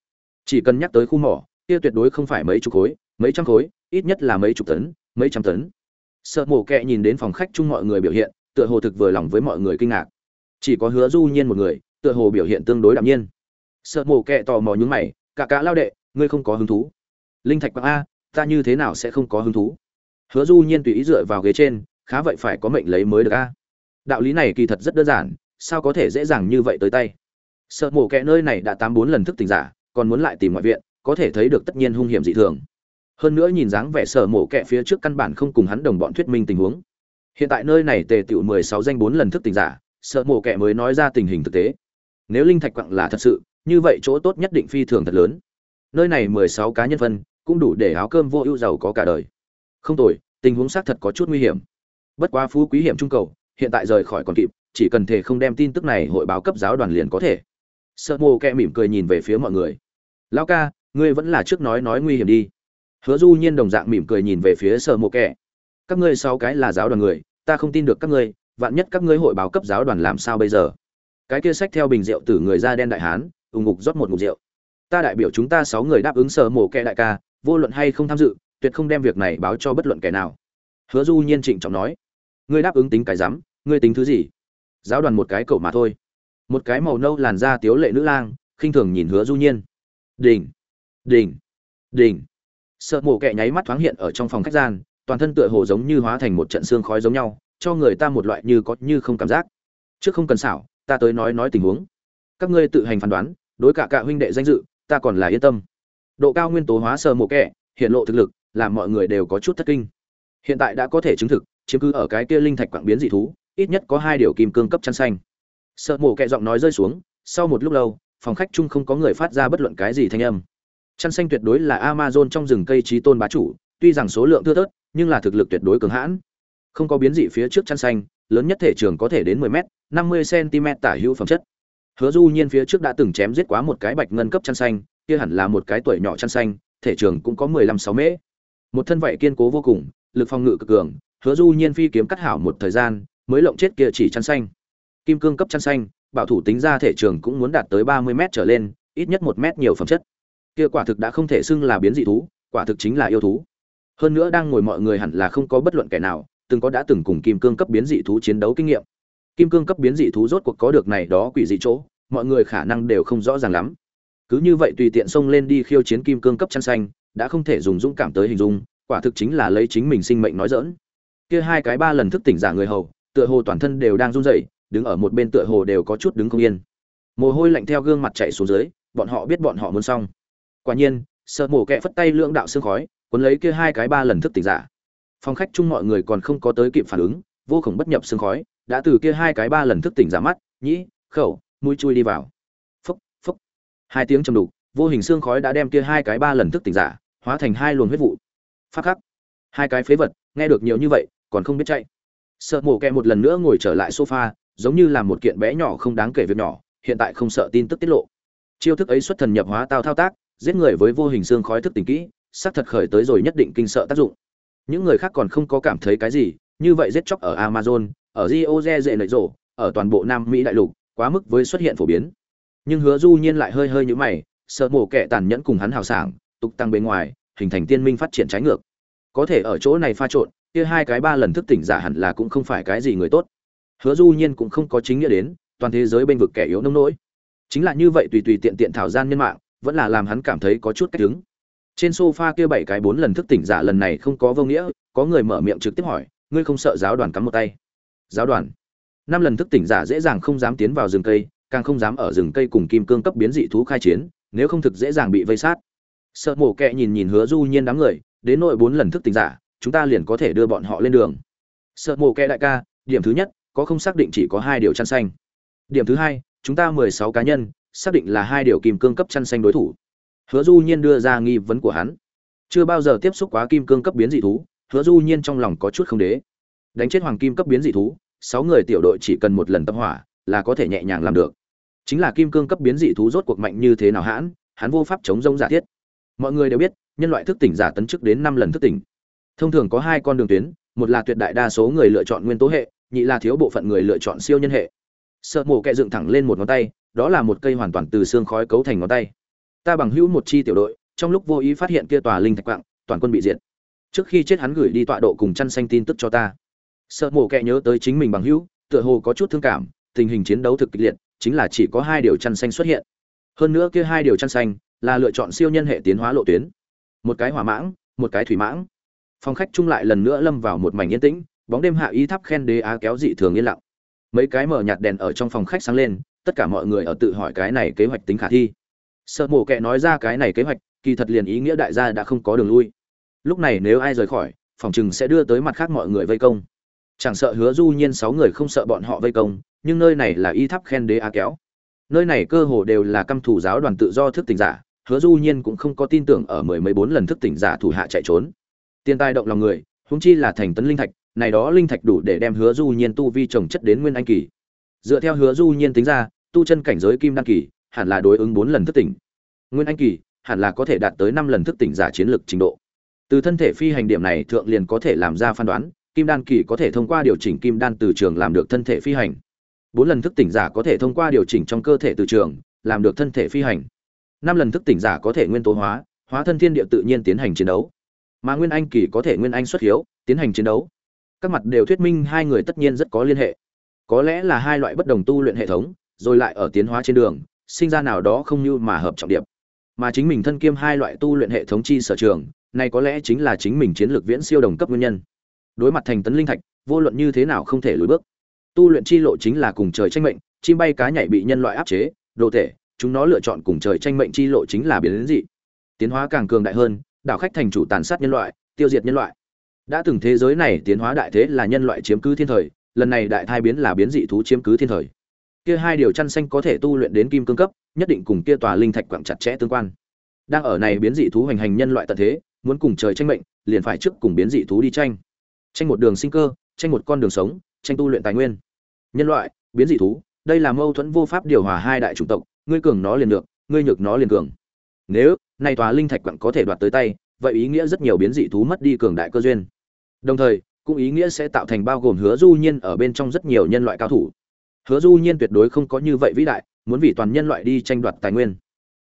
Chỉ cần nhắc tới khu mỏ, kia tuyệt đối không phải mấy chục khối, mấy trăm khối, ít nhất là mấy chục tấn, mấy trăm tấn. Sợ mổ kẹ nhìn đến phòng khách chung mọi người biểu hiện, tựa hồ thực vừa lòng với mọi người kinh ngạc. Chỉ có hứa du nhiên một người, tựa hồ biểu hiện tương đối đạm nhiên. Sợ mổ kẹ tò mò nhúng mày cả cả lao đệ, ngươi không có hứng thú. Linh thạch quang a, ta như thế nào sẽ không có hứng thú? Hứa du nhiên tùy ý dựa vào ghế trên, khá vậy phải có mệnh lấy mới được a. Đạo lý này kỳ thật rất đơn giản, sao có thể dễ dàng như vậy tới tay? Sợ mổ kẹ nơi này đã tám bốn lần thức tỉnh giả, còn muốn lại tìm ngoại viện, có thể thấy được tất nhiên hung hiểm dị thường. Hơn nữa nhìn dáng vẻ sở mổ kẹ phía trước căn bản không cùng hắn đồng bọn thuyết minh tình huống. Hiện tại nơi này tề tựu mười sáu danh bốn lần thức tỉnh giả, sợ mổ kẹ mới nói ra tình hình thực tế. Nếu linh thạch quặng là thật sự như vậy chỗ tốt nhất định phi thường thật lớn. Nơi này mười sáu cá nhân phân, cũng đủ để áo cơm vô ưu giàu có cả đời. Không tồi, tình huống xác thật có chút nguy hiểm. Bất quá phú quý hiểm trung cầu, hiện tại rời khỏi còn kịp, chỉ cần thể không đem tin tức này hội báo cấp giáo đoàn liền có thể. Sợ mồ kẹ mỉm cười nhìn về phía mọi người. Lão ca, ngươi vẫn là trước nói nói nguy hiểm đi. Hứa du nhiên đồng dạng mỉm cười nhìn về phía sợ mộ kẹ. Các ngươi sáu cái là giáo đoàn người, ta không tin được các ngươi, vạn nhất các ngươi hội báo cấp giáo đoàn làm sao bây giờ? Cái kia sách theo bình rượu từ người da đen đại hán ủng ngục rót một ngục rượu. Ta đại biểu chúng ta sáu người đáp ứng sở mộ kẻ đại ca vô luận hay không tham dự tuyệt không đem việc này báo cho bất luận kẻ nào. Hứa du nhiên trịnh trọng nói. Ngươi đáp ứng tính cái rắm ngươi tính thứ gì? Giáo đoàn một cái cậu mà thôi. Một cái màu nâu làn da tiếu lệ nữ lang khinh thường nhìn hứa du nhiên. Đỉnh, đỉnh đỉnh sợ mổ kẹ nháy mắt thoáng hiện ở trong phòng khách gian toàn thân tựa hồ giống như hóa thành một trận xương khói giống nhau cho người ta một loại như có như không cảm giác. Trước không cần xảo ta tới nói nói tình huống. Các ngươi tự hành phán đoán đối cả cả huynh đệ danh dự, ta còn là yên tâm. Độ cao nguyên tố hóa sơ mộ kẹ, hiện lộ thực lực, làm mọi người đều có chút thất kinh. Hiện tại đã có thể chứng thực, chiếm cứ ở cái kia linh thạch quảng biến dị thú, ít nhất có hai điều kim cương cấp chăn xanh. Sợ mổ kẹ giọng nói rơi xuống, sau một lúc lâu, phòng khách chung không có người phát ra bất luận cái gì thanh âm. Chăn xanh tuyệt đối là amazon trong rừng cây trí tôn bá chủ, tuy rằng số lượng thưa thớt, nhưng là thực lực tuyệt đối cường hãn. Không có biến dị phía trước chăn xanh, lớn nhất thể trường có thể đến 10 m 50 cm tả hữu phẩm chất hứa du nhiên phía trước đã từng chém giết quá một cái bạch ngân cấp chăn xanh, kia hẳn là một cái tuổi nhỏ chăn xanh, thể trường cũng có 15 6 mễ. Một thân vậy kiên cố vô cùng, lực phòng ngự cực cường, hứa du nhiên phi kiếm cắt hảo một thời gian, mới lộng chết kia chỉ chăn xanh. Kim cương cấp chăn xanh, bảo thủ tính ra thể trường cũng muốn đạt tới 30 m trở lên, ít nhất một mét nhiều phẩm chất. Kia quả thực đã không thể xưng là biến dị thú, quả thực chính là yêu thú. Hơn nữa đang ngồi mọi người hẳn là không có bất luận kẻ nào, từng có đã từng cùng kim cương cấp biến dị thú chiến đấu kinh nghiệm kim cương cấp biến dị thú rốt cuộc có được này đó quỷ dị chỗ, mọi người khả năng đều không rõ ràng lắm. Cứ như vậy tùy tiện xông lên đi khiêu chiến kim cương cấp chăn xanh, đã không thể dùng dũng cảm tới hình dung, quả thực chính là lấy chính mình sinh mệnh nói dỡn kia hai cái ba lần thức tỉnh giả người hầu, tựa hồ toàn thân đều đang run rẩy, đứng ở một bên tựa hồ đều có chút đứng không yên. Mồ hôi lạnh theo gương mặt chạy xuống dưới, bọn họ biết bọn họ muốn xong. Quả nhiên, sợ mổ kẹ phất tay lưỡng đạo xương khói, cuốn lấy kia hai cái ba lần thức tỉnh giả. Phòng khách chung mọi người còn không có tới kịp phản ứng, vô khổng bất nhập xương khói đã từ kia hai cái ba lần thức tỉnh giả mắt, nhĩ, khẩu, mũi chui đi vào. Phúc phúc. Hai tiếng trầm đục, vô hình xương khói đã đem kia hai cái ba lần thức tỉnh giả, hóa thành hai luồng huyết vụ. Phát khắc. Hai cái phế vật, nghe được nhiều như vậy, còn không biết chạy. Sợ mổ kẹ một lần nữa ngồi trở lại sofa, giống như là một kiện bé nhỏ không đáng kể việc nhỏ, hiện tại không sợ tin tức tiết lộ. Chiêu thức ấy xuất thần nhập hóa tao thao tác, giết người với vô hình xương khói thức tỉnh kỹ sắc thật khởi tới rồi nhất định kinh sợ tác dụng. Những người khác còn không có cảm thấy cái gì, như vậy giết chóc ở amazon ở rio de Janeiro, ở toàn bộ nam mỹ đại lục quá mức với xuất hiện phổ biến. Nhưng hứa du nhiên lại hơi hơi như mày sợ mổ kẻ tàn nhẫn cùng hắn hào sảng tục tăng bên ngoài hình thành tiên minh phát triển trái ngược. Có thể ở chỗ này pha trộn kia hai cái ba lần thức tỉnh giả hẳn là cũng không phải cái gì người tốt. Hứa du nhiên cũng không có chính nghĩa đến toàn thế giới bên vực kẻ yếu nông nỗi. Chính là như vậy tùy tùy tiện tiện thảo gian nhân mạng vẫn là làm hắn cảm thấy có chút cách đứng. Trên sofa kia bảy cái bốn lần thức tỉnh giả lần này không có vô nghĩa có người mở miệng trực tiếp hỏi ngươi không sợ giáo đoàn cắm một tay? Giáo đoàn. Năm lần thức tỉnh giả dễ dàng không dám tiến vào rừng cây, càng không dám ở rừng cây cùng kim cương cấp biến dị thú khai chiến, nếu không thực dễ dàng bị vây sát. Sợ mổ kẹ nhìn nhìn hứa du nhiên đám người, đến nội bốn lần thức tỉnh giả, chúng ta liền có thể đưa bọn họ lên đường. Sợ mổ kẹ đại ca, điểm thứ nhất, có không xác định chỉ có hai điều chăn xanh. Điểm thứ hai, chúng ta mười sáu cá nhân, xác định là hai điều kim cương cấp chăn xanh đối thủ. Hứa du nhiên đưa ra nghi vấn của hắn. Chưa bao giờ tiếp xúc quá kim cương cấp biến dị thú, hứa du nhiên trong lòng có chút không đế đánh chết hoàng kim cấp biến dị thú, sáu người tiểu đội chỉ cần một lần tập hỏa là có thể nhẹ nhàng làm được. Chính là kim cương cấp biến dị thú rốt cuộc mạnh như thế nào hãn, hắn vô pháp chống rông giả thiết. Mọi người đều biết, nhân loại thức tỉnh giả tấn chức đến năm lần thức tỉnh. Thông thường có hai con đường tuyến, một là tuyệt đại đa số người lựa chọn nguyên tố hệ, nhị là thiếu bộ phận người lựa chọn siêu nhân hệ. Sợ mổ kẹ dựng thẳng lên một ngón tay, đó là một cây hoàn toàn từ xương khói cấu thành ngón tay. Ta bằng hữu một chi tiểu đội, trong lúc vô ý phát hiện kia tòa linh thạch quạng, toàn quân bị diệt. Trước khi chết hắn gửi đi tọa độ cùng chăn xanh tin tức cho ta sợ mổ kẹ nhớ tới chính mình bằng hữu, tựa hồ có chút thương cảm, tình hình chiến đấu thực kịch liệt, chính là chỉ có hai điều chăn xanh xuất hiện. Hơn nữa kia hai điều chăn xanh là lựa chọn siêu nhân hệ tiến hóa lộ tuyến. Một cái hỏa mãng, một cái thủy mãng. Phòng khách chung lại lần nữa lâm vào một mảnh yên tĩnh, bóng đêm hạ ý tháp khen đế á kéo dị thường yên lặng. Mấy cái mở nhạt đèn ở trong phòng khách sáng lên, tất cả mọi người ở tự hỏi cái này kế hoạch tính khả thi. Sợ mổ kệ nói ra cái này kế hoạch, kỳ thật liền ý nghĩa đại gia đã không có đường lui. Lúc này nếu ai rời khỏi, phòng chừng sẽ đưa tới mặt khác mọi người vây công chẳng sợ hứa du nhiên sáu người không sợ bọn họ vây công, nhưng nơi này là y tháp khen đế á kéo. Nơi này cơ hồ đều là căm thủ giáo đoàn tự do thức tỉnh giả, hứa du nhiên cũng không có tin tưởng ở mười mấy bốn lần thức tỉnh giả thủ hạ chạy trốn. Tiền tài động lòng người húng chi là thành tấn linh thạch, này đó linh thạch đủ để đem hứa du nhiên tu vi trồng chất đến nguyên anh kỳ. Dựa theo hứa du nhiên tính ra, tu chân cảnh giới kim đan kỳ, hẳn là đối ứng bốn lần thức tỉnh. Nguyên anh kỳ, hẳn là có thể đạt tới năm lần thức tỉnh giả chiến lược trình độ. Từ thân thể phi hành điểm này thượng liền có thể làm ra phán đoán kim đan kỳ có thể thông qua điều chỉnh kim đan từ trường làm được thân thể phi hành. Bốn lần thức tỉnh giả có thể thông qua điều chỉnh trong cơ thể từ trường, làm được thân thể phi hành. Năm lần thức tỉnh giả có thể nguyên tố hóa hóa thân thiên địa tự nhiên tiến hành chiến đấu. Mà nguyên anh kỳ có thể nguyên anh xuất hiếu, tiến hành chiến đấu. Các mặt đều thuyết minh hai người tất nhiên rất có liên hệ. Có lẽ là hai loại bất đồng tu luyện hệ thống, rồi lại ở tiến hóa trên đường, sinh ra nào đó không như mà hợp trọng điểm mà chính mình thân kiêm hai loại tu luyện hệ thống chi sở trường, này có lẽ chính là chính mình chiến lược viễn siêu đồng cấp nguyên nhân đối mặt thành tấn linh thạch, vô luận như thế nào không thể lùi bước. Tu luyện chi lộ chính là cùng trời tranh mệnh, chim bay cá nhảy bị nhân loại áp chế, đồ thể chúng nó lựa chọn cùng trời tranh mệnh chi lộ chính là biến đến dị. Tiến hóa càng cường đại hơn, đảo khách thành chủ tàn sát nhân loại, tiêu diệt nhân loại. Đã từng thế giới này tiến hóa đại thế là nhân loại chiếm cứ thiên thời, lần này đại thai biến là biến dị thú chiếm cứ thiên thời. Kia hai điều chăn xanh có thể tu luyện đến kim cương cấp, nhất định cùng kia tòa linh thạch quặng chặt chẽ tương quan. Đang ở này biến dị thú hoành hành nhân loại tận thế, muốn cùng trời tranh mệnh, liền phải trước cùng biến dị thú đi tranh tranh một đường sinh cơ, tranh một con đường sống, tranh tu luyện tài nguyên. Nhân loại, biến dị thú, đây là mâu thuẫn vô pháp điều hòa hai đại chủng tộc, ngươi cường nó liền được, ngươi nhược nó liền cường. Nếu, nay tòa linh thạch quặng có thể đoạt tới tay, vậy ý nghĩa rất nhiều biến dị thú mất đi cường đại cơ duyên. Đồng thời, cũng ý nghĩa sẽ tạo thành bao gồm hứa du nhiên ở bên trong rất nhiều nhân loại cao thủ. Hứa du nhiên tuyệt đối không có như vậy vĩ đại, muốn vì toàn nhân loại đi tranh đoạt tài nguyên.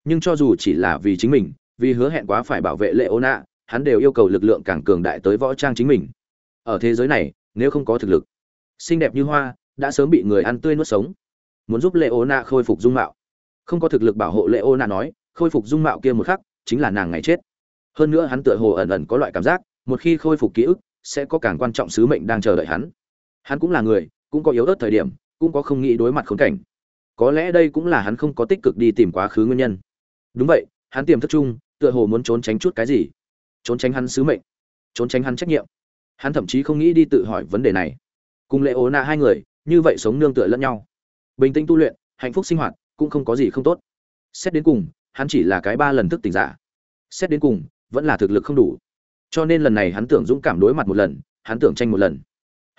Nhưng cho dù chỉ là vì chính mình, vì hứa hẹn quá phải bảo vệ lệ ô nạ hắn đều yêu cầu lực lượng càng cường đại tới võ trang chính mình ở thế giới này, nếu không có thực lực, xinh đẹp như hoa, đã sớm bị người ăn tươi nuốt sống. Muốn giúp lệ ô nạ khôi phục dung mạo. Không có thực lực bảo hộ lệ ô nạ nói, khôi phục dung mạo kia một khắc, chính là nàng ngày chết. Hơn nữa hắn tựa hồ ẩn ẩn có loại cảm giác, một khi khôi phục ký ức, sẽ có càng quan trọng sứ mệnh đang chờ đợi hắn. Hắn cũng là người, cũng có yếu ớt thời điểm, cũng có không nghĩ đối mặt khốn cảnh. Có lẽ đây cũng là hắn không có tích cực đi tìm quá khứ nguyên nhân. Đúng vậy, hắn tiềm thức chung, tựa hồ muốn trốn tránh chút cái gì? Trốn tránh hắn sứ mệnh. Trốn tránh hắn trách nhiệm hắn thậm chí không nghĩ đi tự hỏi vấn đề này. Cùng lệ ố nạ hai người, như vậy sống nương tựa lẫn nhau. Bình tĩnh tu luyện, hạnh phúc sinh hoạt, cũng không có gì không tốt. Xét đến cùng, hắn chỉ là cái ba lần thức tỉnh giả. Xét đến cùng, vẫn là thực lực không đủ. Cho nên lần này hắn tưởng dũng cảm đối mặt một lần, hắn tưởng tranh một lần.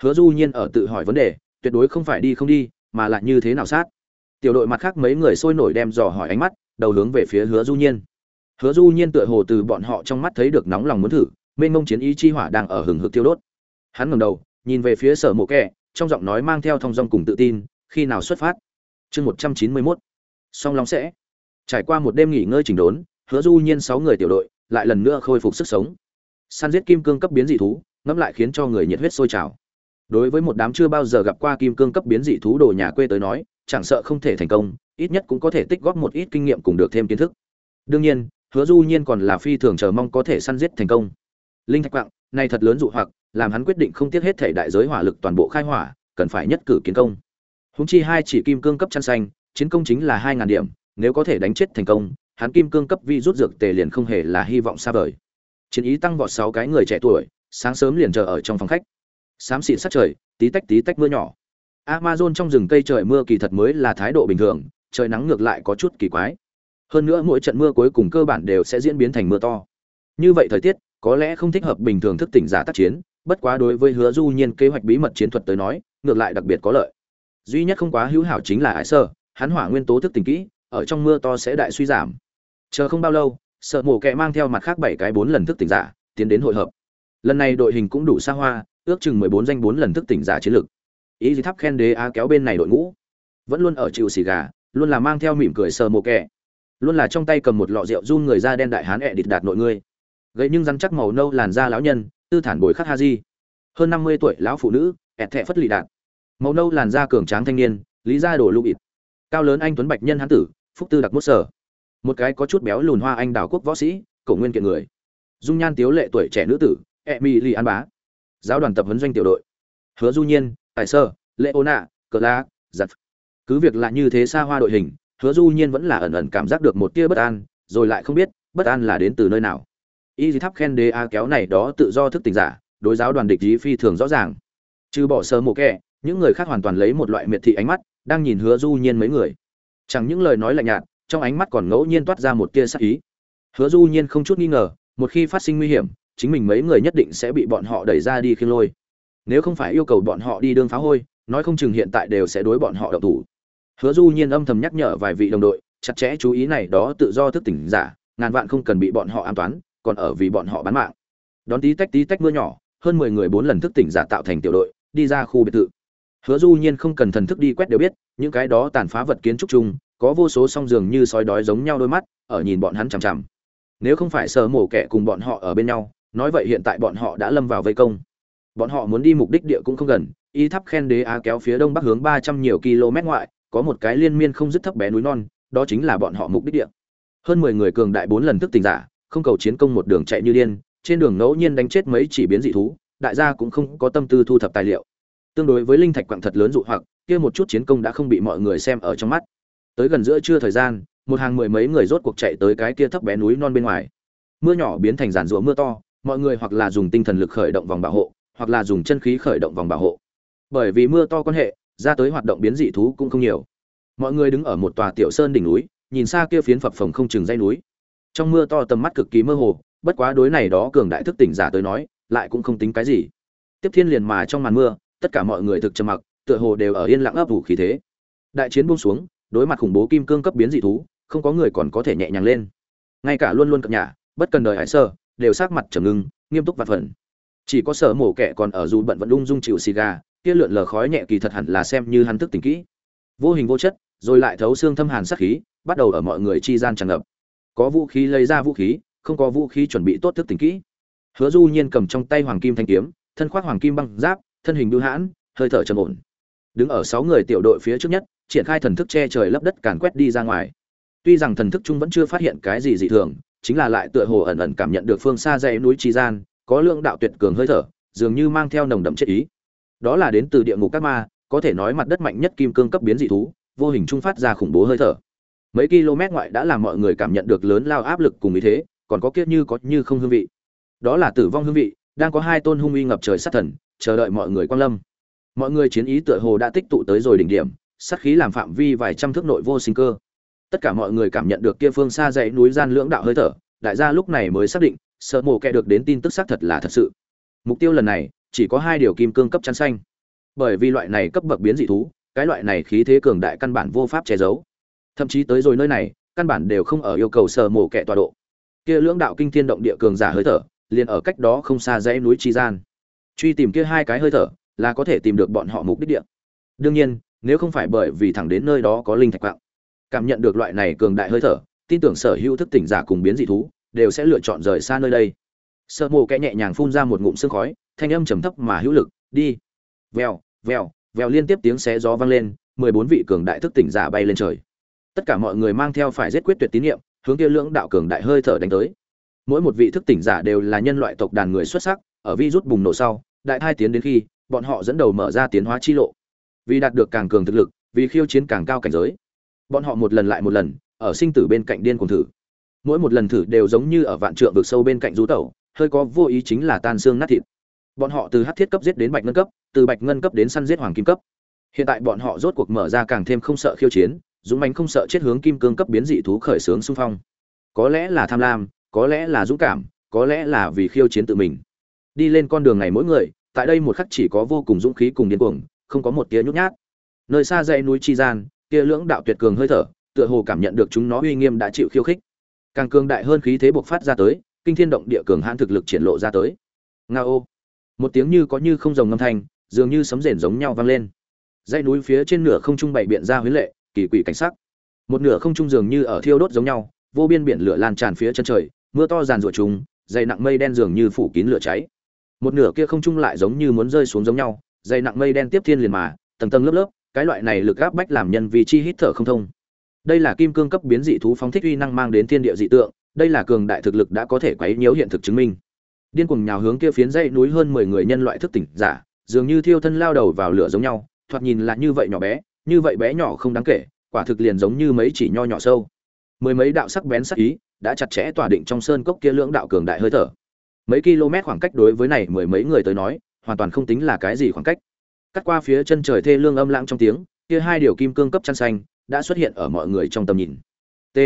Hứa du nhiên ở tự hỏi vấn đề, tuyệt đối không phải đi không đi, mà lại như thế nào sát. Tiểu đội mặt khác mấy người sôi nổi đem dò hỏi ánh mắt, đầu hướng về phía hứa du nhiên. Hứa du nhiên tựa hồ từ bọn họ trong mắt thấy được nóng lòng muốn thử mênh mông chiến ý chi hỏa đang ở hừng hực tiêu đốt. Hắn ngẩng đầu, nhìn về phía sở mộ kẹ trong giọng nói mang theo thong dong cùng tự tin, khi nào xuất phát? Chương một trăm chín mươi mốt. Song long sẽ. Trải qua một đêm nghỉ ngơi chỉnh đốn, hứa du nhiên sáu người tiểu đội lại lần nữa khôi phục sức sống. Săn giết kim cương cấp biến dị thú, ngẫm lại khiến cho người nhiệt huyết sôi trào. Đối với một đám chưa bao giờ gặp qua kim cương cấp biến dị thú đồ nhà quê tới nói, chẳng sợ không thể thành công, ít nhất cũng có thể tích góp một ít kinh nghiệm cùng được thêm kiến thức. Đương nhiên, hứa du nhiên còn là phi thường chờ mong có thể săn giết thành công linh thạch quặng này thật lớn dụ hoặc, làm hắn quyết định không tiếc hết thể đại giới hỏa lực toàn bộ khai hỏa, cần phải nhất cử kiến công. Húng chi hai chỉ kim cương cấp chăn xanh, chiến công chính là hai ngàn điểm, nếu có thể đánh chết thành công, hắn kim cương cấp vi rút dược tề liền không hề là hy vọng xa vời. Chiến ý tăng vọt sáu cái người trẻ tuổi, sáng sớm liền chờ ở trong phòng khách. Xám xịn sát trời, tí tách tí tách mưa nhỏ. Amazon trong rừng cây trời mưa kỳ thật mới là thái độ bình thường, trời nắng ngược lại có chút kỳ quái. Hơn nữa mỗi trận mưa cuối cùng cơ bản đều sẽ diễn biến thành mưa to. Như vậy thời tiết có lẽ không thích hợp bình thường thức tỉnh giả tác chiến, bất quá đối với hứa du nhiên kế hoạch bí mật chiến thuật tới nói, ngược lại đặc biệt có lợi. Duy nhất không quá hữu hảo chính là Ái sơ, hắn hỏa nguyên tố thức tỉnh kỹ, ở trong mưa to sẽ đại suy giảm. Chờ không bao lâu, sợ mổ kẹ mang theo mặt khác bảy cái bốn lần thức tỉnh giả, tiến đến hội hợp. Lần này đội hình cũng đủ xa hoa, ước chừng mười bốn danh bốn lần thức tỉnh giả chiến lược ý gì thắp khen đế á kéo bên này đội ngũ. Vẫn luôn ở chịu xì gà, luôn là mang theo mỉm cười sờ mồ kẹ. Luôn là trong tay cầm một lọ rượu run người da đen đại hán ẹ địt đạt nội ngươi gậy nhưng rắn chắc màu nâu làn da lão nhân, tư thản bồi khắc ha di hơn năm mươi tuổi lão phụ nữ, ẹt thẹ phất lì đạt màu nâu làn da cường tráng thanh niên, lý gia đổ lưu bịt. Cao lớn anh tuấn bạch nhân hán tử, phúc tư đặc mốt sở. Một cái có chút béo lùn hoa anh đảo quốc võ sĩ, cổ nguyên kiện người. Dung nhan tiếu lệ tuổi trẻ nữ tử e mi lì an bá. Giáo đoàn tập huấn doanh tiểu đội. Hứa du nhiên, tài sơ, lệ ô nạ, cờ la giặt cứ việc là như thế xa hoa đội hình, hứa du nhiên vẫn là ẩn ẩn cảm giác được một tia bất an, rồi lại không biết bất an là đến từ nơi nào y tháp khen đế a kéo này đó tự do thức tỉnh giả, đối giáo đoàn địch ý phi thường rõ ràng. Trừ bỏ sơ mộ kẹ những người khác hoàn toàn lấy một loại miệt thị ánh mắt, đang nhìn hứa du nhiên mấy người. Chẳng những lời nói lạnh nhạt, trong ánh mắt còn ngẫu nhiên toát ra một tia sắc ý. Hứa du nhiên không chút nghi ngờ, một khi phát sinh nguy hiểm, chính mình mấy người nhất định sẽ bị bọn họ đẩy ra đi khiêng lôi. Nếu không phải yêu cầu bọn họ đi đương phá hôi, nói không chừng hiện tại đều sẽ đối bọn họ độc thủ. Hứa du nhiên âm thầm nhắc nhở vài vị đồng đội, chặt chẽ chú ý này đó tự do thức tỉnh giả, ngàn vạn không cần bị bọn họ an toán còn ở vì bọn họ bán mạng. Đón tí tách tí tách mưa nhỏ, hơn mười người bốn lần thức tỉnh giả tạo thành tiểu đội, đi ra khu biệt thự. Hứa du nhiên không cần thần thức đi quét đều biết, những cái đó tàn phá vật kiến trúc chung, có vô số song giường như sói đói giống nhau đôi mắt, ở nhìn bọn hắn chằm chằm. Nếu không phải sờ mổ kẻ cùng bọn họ ở bên nhau, nói vậy hiện tại bọn họ đã lâm vào vây công. Bọn họ muốn đi mục đích địa cũng không gần, y thấp khen đế á kéo phía đông bắc hướng ba trăm nhiều km ngoại, có một cái liên miên không dứt thấp bé núi non, đó chính là bọn họ mục đích địa. Hơn mười người cường đại bốn lần thức tỉnh giả không cầu chiến công một đường chạy như điên, trên đường ngẫu nhiên đánh chết mấy chỉ biến dị thú, đại gia cũng không có tâm tư thu thập tài liệu. Tương đối với linh thạch quặng thật lớn dụ hoặc, kia một chút chiến công đã không bị mọi người xem ở trong mắt. Tới gần giữa trưa thời gian, một hàng mười mấy người rốt cuộc chạy tới cái kia thấp bé núi non bên ngoài. Mưa nhỏ biến thành giàn rủa mưa to, mọi người hoặc là dùng tinh thần lực khởi động vòng bảo hộ, hoặc là dùng chân khí khởi động vòng bảo hộ. Bởi vì mưa to quan hệ, ra tới hoạt động biến dị thú cũng không nhiều. Mọi người đứng ở một tòa tiểu sơn đỉnh núi, nhìn xa kia phiến phập phồng không chừng dây núi trong mưa to tầm mắt cực kỳ mơ hồ, bất quá đối này đó cường đại thức tỉnh giả tới nói, lại cũng không tính cái gì. Tiếp thiên liền mà trong màn mưa, tất cả mọi người thực trầm mặc, tựa hồ đều ở yên lặng ấp ủ khí thế. Đại chiến buông xuống, đối mặt khủng bố kim cương cấp biến dị thú, không có người còn có thể nhẹ nhàng lên. Ngay cả luôn luôn cập nhà, bất cần đời hải sơ, đều sát mặt trầm ngưng, nghiêm túc và phần. Chỉ có sở mổ kẻ còn ở dù bận vẫn ung dung chịu xì gà, kia lượn lờ khói nhẹ kỳ thật hẳn là xem như hắn thức tỉnh kỹ. Vô hình vô chất, rồi lại thấu xương thâm hàn sát khí, bắt đầu ở mọi người chi gian tràn ngập có vũ khí lấy ra vũ khí, không có vũ khí chuẩn bị tốt thức tỉnh kỹ. Hứa du nhiên cầm trong tay hoàng kim thanh kiếm, thân khoác hoàng kim băng giáp, thân hình bưu hãn, hơi thở trầm ổn. Đứng ở sáu người tiểu đội phía trước nhất, triển khai thần thức che trời lấp đất càn quét đi ra ngoài. Tuy rằng thần thức chung vẫn chưa phát hiện cái gì dị thường, chính là lại tựa hồ ẩn ẩn cảm nhận được phương xa dãy núi tri gian, có lượng đạo tuyệt cường hơi thở, dường như mang theo nồng đậm chết ý. Đó là đến từ địa ngục các ma, có thể nói mặt đất mạnh nhất kim cương cấp biến dị thú, vô hình trung phát ra khủng bố hơi thở mấy km ngoại đã làm mọi người cảm nhận được lớn lao áp lực cùng ý thế, còn có kiếp như có như không hương vị. Đó là tử vong hương vị, đang có hai tôn hung uy ngập trời sát thần, chờ đợi mọi người quan lâm. Mọi người chiến ý tựa hồ đã tích tụ tới rồi đỉnh điểm, sát khí làm phạm vi vài trăm thước nội vô sinh cơ. Tất cả mọi người cảm nhận được kia phương xa dãy núi gian lưỡng đạo hơi thở, đại gia lúc này mới xác định, sợ mồ kẹ được đến tin tức xác thật là thật sự. Mục tiêu lần này, chỉ có hai điều kim cương cấp chắn xanh. Bởi vì loại này cấp bậc biến dị thú, cái loại này khí thế cường đại căn bản vô pháp che giấu thậm chí tới rồi nơi này, căn bản đều không ở yêu cầu sở mổ kẻ tọa độ. Kia lưỡng đạo kinh thiên động địa cường giả hơi thở, liền ở cách đó không xa dãy núi chi gian. Truy tìm kia hai cái hơi thở, là có thể tìm được bọn họ mục đích địa. Đương nhiên, nếu không phải bởi vì thẳng đến nơi đó có linh thạch quạng, cảm nhận được loại này cường đại hơi thở, tin tưởng sở hữu thức tỉnh giả cùng biến dị thú, đều sẽ lựa chọn rời xa nơi đây. Sợ mồ kẽ nhẹ nhàng phun ra một ngụm sương khói, thanh âm trầm thấp mà hữu lực, đi. Vèo vèo vèo liên tiếp tiếng xé gió vang lên, mười bốn vị cường đại thức tỉnh giả bay lên trời tất cả mọi người mang theo phải giết quyết tuyệt tín nhiệm hướng kia lưỡng đạo cường đại hơi thở đánh tới. Mỗi một vị thức tỉnh giả đều là nhân loại tộc đàn người xuất sắc, ở vi rút bùng nổ sau, đại thai tiến đến khi, bọn họ dẫn đầu mở ra tiến hóa chi lộ. Vì đạt được càng cường thực lực, vì khiêu chiến càng cao cảnh giới. Bọn họ một lần lại một lần, ở sinh tử bên cạnh điên cuồng thử. Mỗi một lần thử đều giống như ở vạn trượng vực sâu bên cạnh rú tẩu, hơi có vô ý chính là tan xương nát thịt. Bọn họ từ hắc thiết cấp giết đến bạch ngân cấp, từ bạch ngân cấp đến săn giết hoàng kim cấp. Hiện tại bọn họ rốt cuộc mở ra càng thêm không sợ khiêu chiến dũng mãnh không sợ chết hướng kim cương cấp biến dị thú khởi sướng xung phong. Có lẽ là tham lam, có lẽ là dũng cảm, có lẽ là vì khiêu chiến tự mình. Đi lên con đường này mỗi người, tại đây một khắc chỉ có vô cùng dũng khí cùng điên cuồng, không có một tia nhút nhát. Nơi xa dãy núi chi gian, kia lưỡng đạo tuyệt cường hơi thở, tựa hồ cảm nhận được chúng nó uy nghiêm đã chịu khiêu khích. Càng cường đại hơn khí thế bộc phát ra tới, kinh thiên động địa cường hãn thực lực triển lộ ra tới. Nga ô. Một tiếng như có như không rồng ngâm thanh, dường như sấm rền giống nhau vang lên. Dãy núi phía trên nửa không trung bày biện ra huyết lệ kỳ quỷ cảnh sắc. Một nửa không trung dường như ở thiêu đốt giống nhau, vô biên biển lửa lan tràn phía chân trời, mưa to giàn rủa trùng, dày nặng mây đen dường như phủ kín lửa cháy. Một nửa kia không trung lại giống như muốn rơi xuống giống nhau, dày nặng mây đen tiếp thiên liền mà, tầng tầng lớp lớp, cái loại này lực áp bách làm nhân vì chi hít thở không thông. Đây là kim cương cấp biến dị thú phóng thích uy năng mang đến thiên địa dị tượng, đây là cường đại thực lực đã có thể quấy nhiễu hiện thực chứng minh. Điên cuồng nhào hướng kia phiến dãy núi hơn mười người nhân loại thức tỉnh giả, dường như thiêu thân lao đầu vào lửa giống nhau, thoạt nhìn là như vậy nhỏ bé như vậy bé nhỏ không đáng kể, quả thực liền giống như mấy chỉ nho nhỏ sâu. Mười mấy đạo sắc bén sắc ý đã chặt chẽ tỏa định trong sơn cốc kia lưỡng đạo cường đại hơi thở. Mấy km khoảng cách đối với này mười mấy người tới nói, hoàn toàn không tính là cái gì khoảng cách. Cắt qua phía chân trời thê lương âm lãng trong tiếng, kia hai điều kim cương cấp chăn xanh đã xuất hiện ở mọi người trong tầm nhìn. T.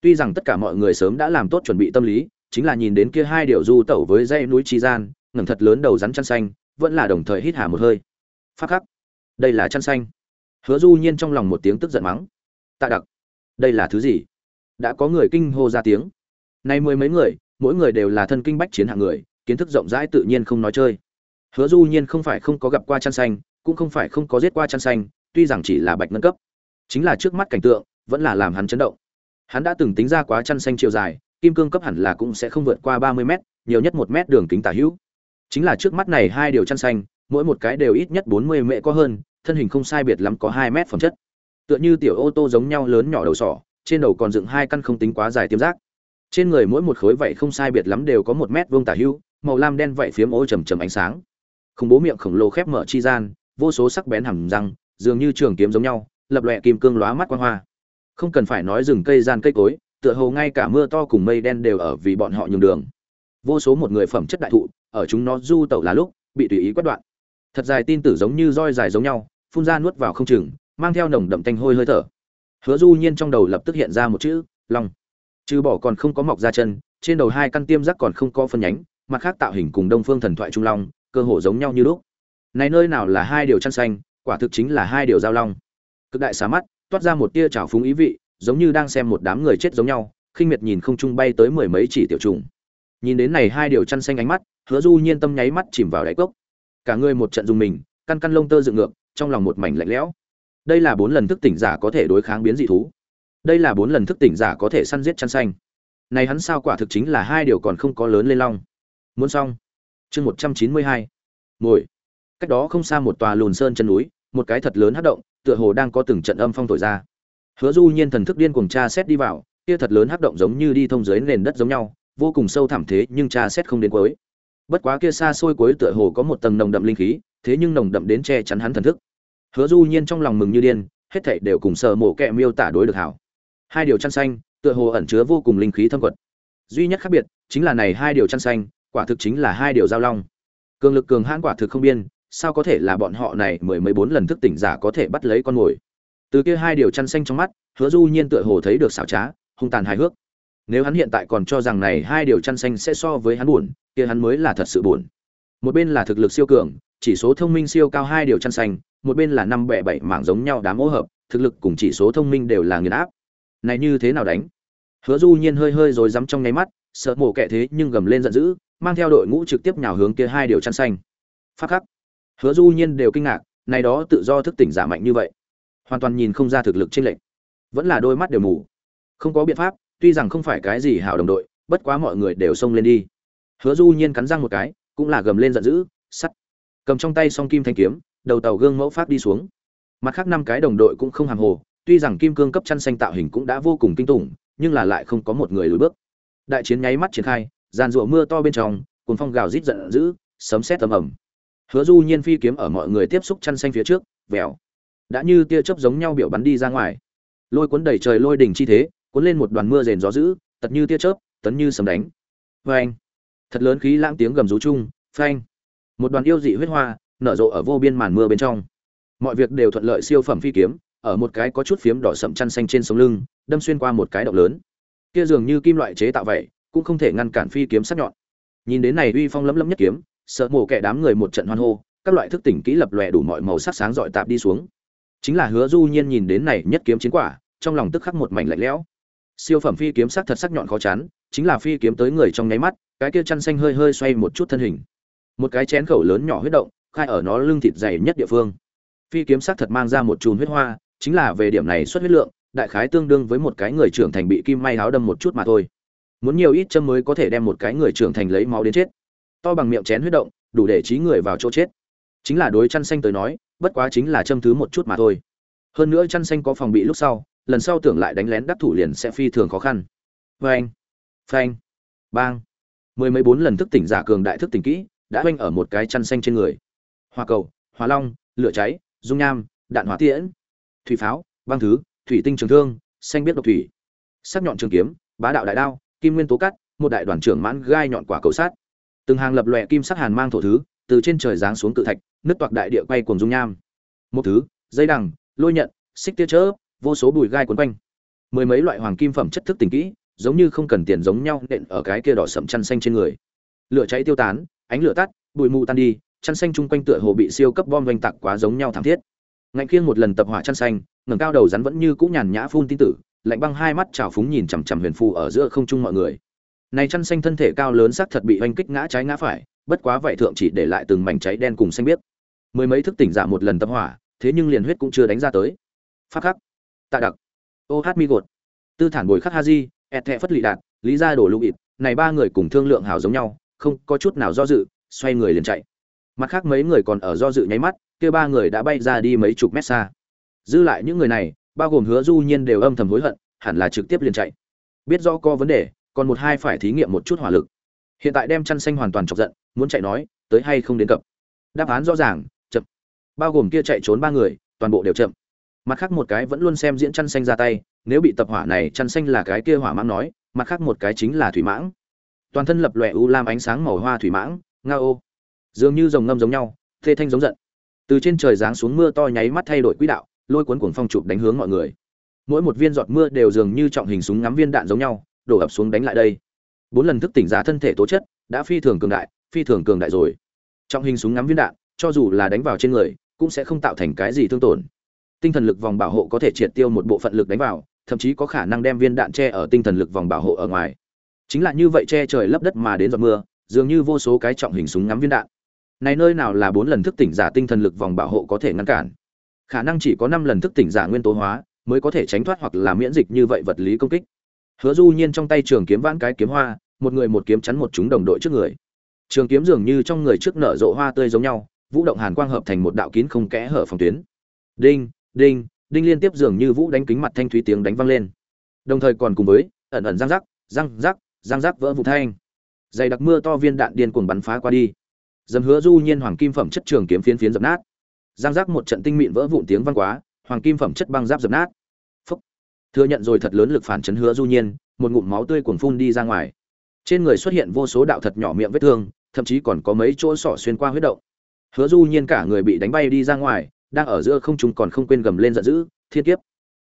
Tuy rằng tất cả mọi người sớm đã làm tốt chuẩn bị tâm lý, chính là nhìn đến kia hai điều du tẩu với dây núi chi gian, ngẩng thật lớn đầu rắn chăn xanh, vẫn là đồng thời hít hà một hơi. Phát khắc. Đây là chăn xanh hứa du nhiên trong lòng một tiếng tức giận mắng. Tạ đặc, đây là thứ gì? Đã có người kinh hô ra tiếng. Nay mười mấy người, mỗi người đều là thân kinh bách chiến hạng người, kiến thức rộng rãi tự nhiên không nói chơi. Hứa du nhiên không phải không có gặp qua chăn xanh, cũng không phải không có giết qua chăn xanh, tuy rằng chỉ là bạch ngân cấp. Chính là trước mắt cảnh tượng, vẫn là làm hắn chấn động. Hắn đã từng tính ra quá chăn xanh chiều dài, kim cương cấp hẳn là cũng sẽ không vượt qua ba mươi m nhiều nhất một mét đường kính tả hữu. Chính là trước mắt này hai điều chăn xanh, mỗi một cái đều ít nhất bốn mươi mệ có hơn thân hình không sai biệt lắm có hai mét phẩm chất. Tựa như tiểu ô tô giống nhau lớn nhỏ đầu sỏ, trên đầu còn dựng hai căn không tính quá dài tiêm giác trên người mỗi một khối vậy không sai biệt lắm đều có một mét vuông tả hưu, màu lam đen vậy phiếm ô trầm trầm ánh sáng. Khủng bố miệng khổng lồ khép mở chi gian, vô số sắc bén hầm răng, dường như trường kiếm giống nhau, lập lòe kim cương lóa mắt quang hoa. Không cần phải nói rừng cây gian cây cối, tựa hồ ngay cả mưa to cùng mây đen đều ở vì bọn họ nhường đường. Vô số một người phẩm chất đại thụ, ở chúng nó du tẩu là lúc, bị tùy ý quét đoạn. Thật dài tin tử giống như roi dài giống nhau phun ra nuốt vào không chừng, mang theo nồng đậm tanh hôi hơi thở. Hứa du nhiên trong đầu lập tức hiện ra một chữ, long. Trừ bỏ còn không có mọc ra chân, trên đầu hai căn tiêm giác còn không có phân nhánh, mặt khác tạo hình cùng đông phương thần thoại trung long, cơ hồ giống nhau như lúc. Này nơi nào là hai điều chăn xanh, quả thực chính là hai điều giao long. Cực đại xá mắt, toát ra một tia trào phúng ý vị, giống như đang xem một đám người chết giống nhau, khinh miệt nhìn không trung bay tới mười mấy chỉ tiểu trùng. Nhìn đến này hai điều chăn xanh ánh mắt, hứa du nhiên tâm nháy mắt chìm vào đáy cốc. Cả người một trận dùng mình căn căn lông tơ dựng ngược, trong lòng một mảnh lạnh lẽo. Đây là bốn lần thức tỉnh giả có thể đối kháng biến dị thú. Đây là bốn lần thức tỉnh giả có thể săn giết chăn xanh. Này hắn sao quả thực chính là hai điều còn không có lớn lên long. Muốn xong. Chương một trăm chín mươi hai. Ngồi. Cách đó không xa một tòa lùn sơn chân núi, một cái thật lớn hát động, tựa hồ đang có từng trận âm phong thổi ra. Hứa du nhiên thần thức điên cuồng tra xét đi vào, kia thật lớn hát động giống như đi thông dưới nền đất giống nhau, vô cùng sâu thẳm thế nhưng tra xét không đến cuối. Bất quá kia xa xôi cuối tựa hồ có một tầng nồng đậm linh khí thế nhưng nồng đậm đến che chắn hắn thần thức. Hứa du nhiên trong lòng mừng như điên, hết thảy đều cùng sợ mổ kẹ miêu tả đối được hảo. Hai điều chăn xanh, tựa hồ ẩn chứa vô cùng linh khí thâm quật. Duy nhất khác biệt, chính là này hai điều chăn xanh, quả thực chính là hai điều giao long. Cường lực cường hãn quả thực không biên, sao có thể là bọn họ này mười mấy bốn lần thức tỉnh giả có thể bắt lấy con mồi? Từ kia hai điều chăn xanh trong mắt, hứa du nhiên tựa hồ thấy được xảo trá, hung tàn hài hước. Nếu hắn hiện tại còn cho rằng này hai điều chăn xanh sẽ so với hắn buồn, kia hắn mới là thật sự buồn một bên là thực lực siêu cường, chỉ số thông minh siêu cao hai điều chăn xanh, một bên là năm bẻ bảy mảng giống nhau đám ô hợp, thực lực cùng chỉ số thông minh đều là nghiền áp. Này như thế nào đánh? Hứa du nhiên hơi hơi rồi dám trong nháy mắt, sợ mổ kẻ thế nhưng gầm lên giận dữ, mang theo đội ngũ trực tiếp nhào hướng kia hai điều chăn xanh. Phát khắc. Hứa du nhiên đều kinh ngạc, này đó tự do thức tỉnh giả mạnh như vậy. Hoàn toàn nhìn không ra thực lực chênh lệch. Vẫn là đôi mắt đều mù. Không có biện pháp, tuy rằng không phải cái gì hảo đồng đội, bất quá mọi người đều xông lên đi. Hứa du nhiên cắn răng một cái cũng là gầm lên giận dữ, sắt. Cầm trong tay song kim thanh kiếm, đầu tàu gương mẫu pháp đi xuống. Mặt khác năm cái đồng đội cũng không hàng hồ, tuy rằng kim cương cấp chăn xanh tạo hình cũng đã vô cùng kinh tủng, nhưng là lại không có một người lùi bước. Đại chiến nháy mắt triển khai, giàn rụa mưa to bên trong cuốn phong gào rít giận dữ, sấm sét tầm ầm. Hứa du nhiên phi kiếm ở mọi người tiếp xúc chăn xanh phía trước, vèo. Đã như tia chớp giống nhau biểu bắn đi ra ngoài. Lôi cuốn đầy trời lôi đỉnh chi thế, cuốn lên một đoàn mưa rền gió dữ, tật như tia chớp, tấn như sấm đánh. Phanh thật lớn khí lãng tiếng gầm rú chung, phanh. Một đoàn yêu dị huyết hoa nở rộ ở vô biên màn mưa bên trong. Mọi việc đều thuận lợi siêu phẩm phi kiếm, ở một cái có chút phiếm đỏ sậm chăn xanh trên sống lưng, đâm xuyên qua một cái động lớn. Kia dường như kim loại chế tạo vậy, cũng không thể ngăn cản phi kiếm sắc nhọn. Nhìn đến này uy phong lấm lấm nhất kiếm, sợ mổ kẻ đám người một trận hoan hô, các loại thức tỉnh kỹ lập lòe đủ mọi màu sắc sáng rọi tạp đi xuống. Chính là hứa du nhiên nhìn đến này nhất kiếm chiến quả, trong lòng tức khắc một mảnh lạnh lẽo siêu phẩm phi kiếm sắc thật sắc nhọn khó chán, chính là phi kiếm tới người trong nháy mắt cái kia chăn xanh hơi hơi xoay một chút thân hình. Một cái chén khẩu lớn nhỏ huyết động khai ở nó lưng thịt dày nhất địa phương. Phi kiếm sắc thật mang ra một chùm huyết hoa chính là về điểm này xuất huyết lượng đại khái tương đương với một cái người trưởng thành bị kim may háo đâm một chút mà thôi. Muốn nhiều ít châm mới có thể đem một cái người trưởng thành lấy máu đến chết. To bằng miệng chén huyết động đủ để trí người vào chỗ chết. Chính là đối chăn xanh tới nói bất quá chính là châm thứ một chút mà thôi. Hơn nữa chăn xanh có phòng bị lúc sau lần sau tưởng lại đánh lén đắc thủ liền sẽ phi thường khó khăn. Phanh phanh, bang. Mười mấy bốn lần thức tỉnh giả cường đại thức tỉnh kỹ, đã oanh ở một cái chăn xanh trên người. Hoa cầu hóa long, lửa cháy, dung nham, đạn hỏa tiễn, thủy pháo, băng thứ, thủy tinh trường thương, xanh biết độc thủy. Sắc nhọn trường kiếm, bá đạo đại đao, kim nguyên tố cắt, một đại đoàn trưởng mãn gai nhọn quả cầu sát. Từng hàng lập lòe kim sắc hàn mang thổ thứ, từ trên trời giáng xuống cự thạch nước toạc đại địa quay cuồng dung nham. Một thứ, dây đằng, lôi nhận, xích tia chớp vô số bùi gai quấn quanh. Mười mấy loại hoàng kim phẩm chất thức tình kỹ, giống như không cần tiền giống nhau, nện ở cái kia đỏ sậm chăn xanh trên người. Lửa cháy tiêu tán, ánh lửa tắt, bụi mù tan đi, chăn xanh chung quanh tựa hồ bị siêu cấp bom vành tặng quá giống nhau thảm thiết. Ngạnh khiêng một lần tập hỏa chăn xanh, ngẩng cao đầu rắn vẫn như cũ nhàn nhã phun tin tử, lạnh băng hai mắt trào phúng nhìn chằm chằm huyền phù ở giữa không trung mọi người. Này chăn xanh thân thể cao lớn xác thật bị oanh kích ngã trái ngã phải, bất quá vậy thượng chỉ để lại từng mảnh cháy đen cùng xanh biếc. Mười mấy thức tỉnh giả một lần tập hỏa, thế nhưng liền huyết cũng chưa đánh ra tới. Phát khắc tạ đặc. Ô hát mi gột. Tư thản bồi khắc ha di, ẹt thẹ phất lị đạt lý ra đổ lụ ịt. Này ba người cùng thương lượng hào giống nhau, không có chút nào do dự, xoay người liền chạy. Mặt khác mấy người còn ở do dự nháy mắt, kia ba người đã bay ra đi mấy chục mét xa. Dư lại những người này, bao gồm hứa du nhiên đều âm thầm hối hận, hẳn là trực tiếp liền chạy. Biết rõ có vấn đề, còn một hai phải thí nghiệm một chút hỏa lực. Hiện tại đem chăn xanh hoàn toàn chọc giận, muốn chạy nói, tới hay không đến cập. Đáp án rõ ràng, chậm. Bao gồm kia chạy trốn ba người, toàn bộ đều chậm mặt khác một cái vẫn luôn xem diễn chăn xanh ra tay, nếu bị tập hỏa này chăn xanh là cái kia hỏa mãng nói, mặt khác một cái chính là thủy mãng. Toàn thân lập lòe u lam ánh sáng màu hoa thủy mãng, nga ô. Dường như rồng ngâm giống nhau, thê thanh giống giận. Từ trên trời giáng xuống mưa to nháy mắt thay đổi quỹ đạo, lôi cuốn cuồng phong chụp đánh hướng mọi người. Mỗi một viên giọt mưa đều dường như trọng hình súng ngắm viên đạn giống nhau, đổ ập xuống đánh lại đây. Bốn lần thức tỉnh giá thân thể tố chất, đã phi thường cường đại, phi thường cường đại rồi. Trọng hình súng ngắm viên đạn, cho dù là đánh vào trên người, cũng sẽ không tạo thành cái gì thương tổn tinh thần lực vòng bảo hộ có thể triệt tiêu một bộ phận lực đánh vào, thậm chí có khả năng đem viên đạn che ở tinh thần lực vòng bảo hộ ở ngoài. Chính là như vậy che trời lấp đất mà đến giọt mưa, dường như vô số cái trọng hình súng ngắm viên đạn. Này nơi nào là bốn lần thức tỉnh giả tinh thần lực vòng bảo hộ có thể ngăn cản? Khả năng chỉ có năm lần thức tỉnh giả nguyên tố hóa mới có thể tránh thoát hoặc là miễn dịch như vậy vật lý công kích. Hứa du nhiên trong tay trường kiếm vãn cái kiếm hoa, một người một kiếm chắn một chúng đồng đội trước người. Trường kiếm dường như trong người trước nở rộ hoa tươi giống nhau, vũ động hàn quang hợp thành một đạo kín không kẽ hở phòng tuyến. Đinh đinh đinh liên tiếp dường như vũ đánh kính mặt thanh thúy tiếng đánh vang lên. Đồng thời còn cùng với, ẩn ẩn răng rắc răng rắc răng rắc vỡ vụ thanh. Dày đặc mưa to viên đạn điên cuồng bắn phá qua đi. Dầm hứa du nhiên hoàng kim phẩm chất trường kiếm phiến phiến dập nát. Răng rắc một trận tinh mịn vỡ vụn tiếng vang quá, hoàng kim phẩm chất băng giáp dập nát. Phúc. thừa nhận rồi thật lớn lực phản chấn hứa du nhiên, một ngụm máu tươi cuồng phun đi ra ngoài. Trên người xuất hiện vô số đạo thật nhỏ miệng vết thương, thậm chí còn có mấy chỗ sọ xuyên qua huyết động. Hứa du nhiên cả người bị đánh bay đi ra ngoài đang ở giữa không trung còn không quên gầm lên giận dữ, thiên kiếp!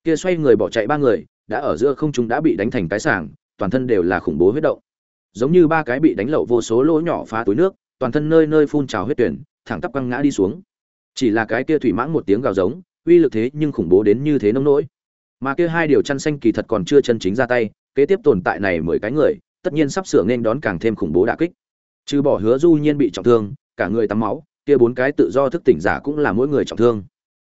Kia xoay người bỏ chạy ba người, đã ở giữa không trung đã bị đánh thành cái sảng, toàn thân đều là khủng bố huyết động. Giống như ba cái bị đánh lậu vô số lỗ nhỏ phá túi nước, toàn thân nơi nơi phun trào huyết tuyển, thẳng tắp quăng ngã đi xuống. Chỉ là cái kia thủy mãng một tiếng gào giống, uy lực thế nhưng khủng bố đến như thế nông nỗi. Mà kia hai điều chăn xanh kỳ thật còn chưa chân chính ra tay, kế tiếp tồn tại này mười cái người, tất nhiên sắp sửa nên đón càng thêm khủng bố đả kích. Trừ bỏ hứa du nhiên bị trọng thương, cả người tắm máu kia bốn cái tự do thức tỉnh giả cũng là mỗi người trọng thương.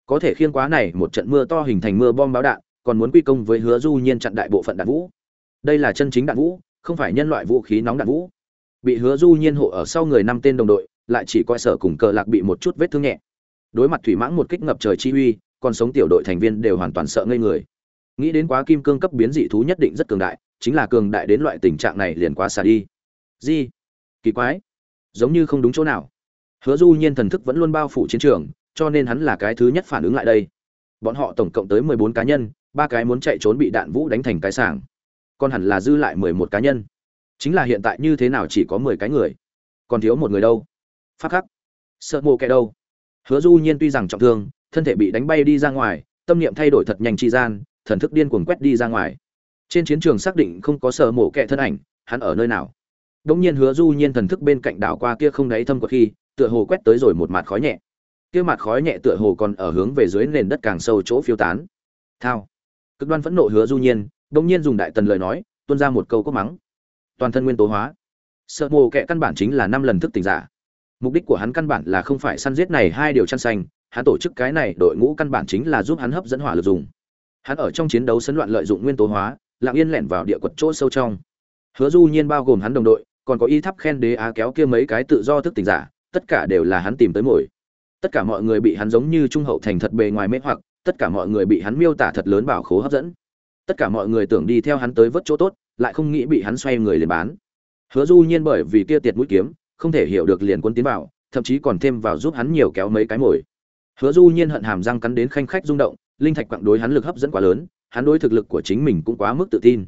Có thể khiên quá này một trận mưa to hình thành mưa bom báo đạn, còn muốn quy công với hứa du nhiên chặn đại bộ phận đạn vũ. Đây là chân chính đạn vũ, không phải nhân loại vũ khí nóng đạn vũ. Bị hứa du nhiên hộ ở sau người năm tên đồng đội, lại chỉ coi sở cùng cờ lạc bị một chút vết thương nhẹ. Đối mặt thủy mãng một kích ngập trời chi uy, còn sống tiểu đội thành viên đều hoàn toàn sợ ngây người. Nghĩ đến quá kim cương cấp biến dị thú nhất định rất cường đại, chính là cường đại đến loại tình trạng này liền quá xa đi. Gì kỳ quái. Giống như không đúng chỗ nào hứa du nhiên thần thức vẫn luôn bao phủ chiến trường, cho nên hắn là cái thứ nhất phản ứng lại đây. Bọn họ tổng cộng tới mười bốn cá nhân, ba cái muốn chạy trốn bị đạn vũ đánh thành cái sảng. Còn hẳn là dư lại mười một cá nhân. Chính là hiện tại như thế nào chỉ có mười cái người. Còn thiếu một người đâu? Phát khắc. Sợ mộ kẻ đâu? Hứa du nhiên tuy rằng trọng thương, thân thể bị đánh bay đi ra ngoài, tâm niệm thay đổi thật nhanh chi gian, thần thức điên cuồng quét đi ra ngoài. Trên chiến trường xác định không có sợ mộ kẻ thân ảnh, hắn ở nơi nào? Đống nhiên hứa du nhiên thần thức bên cạnh đảo qua kia không đáy thâm của khi tựa hồ quét tới rồi một mặt khói nhẹ. Kia mặt khói nhẹ tựa hồ còn ở hướng về dưới nền đất càng sâu chỗ phiêu tán. Thao. Cực đoan phẫn nộ hứa du nhiên đống nhiên dùng đại tần lời nói, tuôn ra một câu cốt mắng. Toàn thân nguyên tố hóa. Sợ mồ kệ căn bản chính là năm lần thức tỉnh giả. Mục đích của hắn căn bản là không phải săn giết này hai điều chăn xanh, hắn tổ chức cái này đội ngũ căn bản chính là giúp hắn hấp dẫn hỏa lực dùng. Hắn ở trong chiến đấu sấn loạn lợi dụng nguyên tố hóa, lặng yên lẻn vào địa quật chỗ sâu trong. Hứa du nhiên bao gồm hắn đồng đội, còn có y tháp khen đế á kéo kia mấy cái tự do thức tỉnh giả tất cả đều là hắn tìm tới mồi. Tất cả mọi người bị hắn giống như trung hậu thành thật bề ngoài mê hoặc, tất cả mọi người bị hắn miêu tả thật lớn bảo khố hấp dẫn. Tất cả mọi người tưởng đi theo hắn tới vớt chỗ tốt, lại không nghĩ bị hắn xoay người liền bán. Hứa du nhiên bởi vì kia tiệt mũi kiếm, không thể hiểu được liền quân tiến vào, thậm chí còn thêm vào giúp hắn nhiều kéo mấy cái mồi. Hứa du nhiên hận hàm răng cắn đến khanh khách rung động, linh thạch quặng đối hắn lực hấp dẫn quá lớn, hắn đối thực lực của chính mình cũng quá mức tự tin.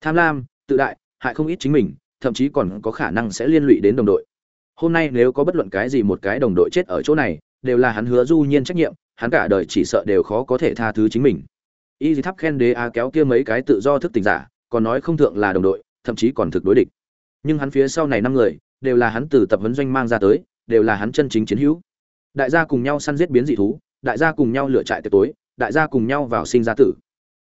Tham lam, tự đại, hại không ít chính mình, thậm chí còn có khả năng sẽ liên lụy đến đồng đội hôm nay nếu có bất luận cái gì một cái đồng đội chết ở chỗ này, đều là hắn hứa du nhiên trách nhiệm, hắn cả đời chỉ sợ đều khó có thể tha thứ chính mình. Y tháp khen đế a kéo kia mấy cái tự do thức tỉnh giả, còn nói không thượng là đồng đội, thậm chí còn thực đối địch. Nhưng hắn phía sau này năm người, đều là hắn từ tập huấn doanh mang ra tới, đều là hắn chân chính chiến hữu. Đại gia cùng nhau săn giết biến dị thú, đại gia cùng nhau lựa trại tiệc tối, đại gia cùng nhau vào sinh ra tử.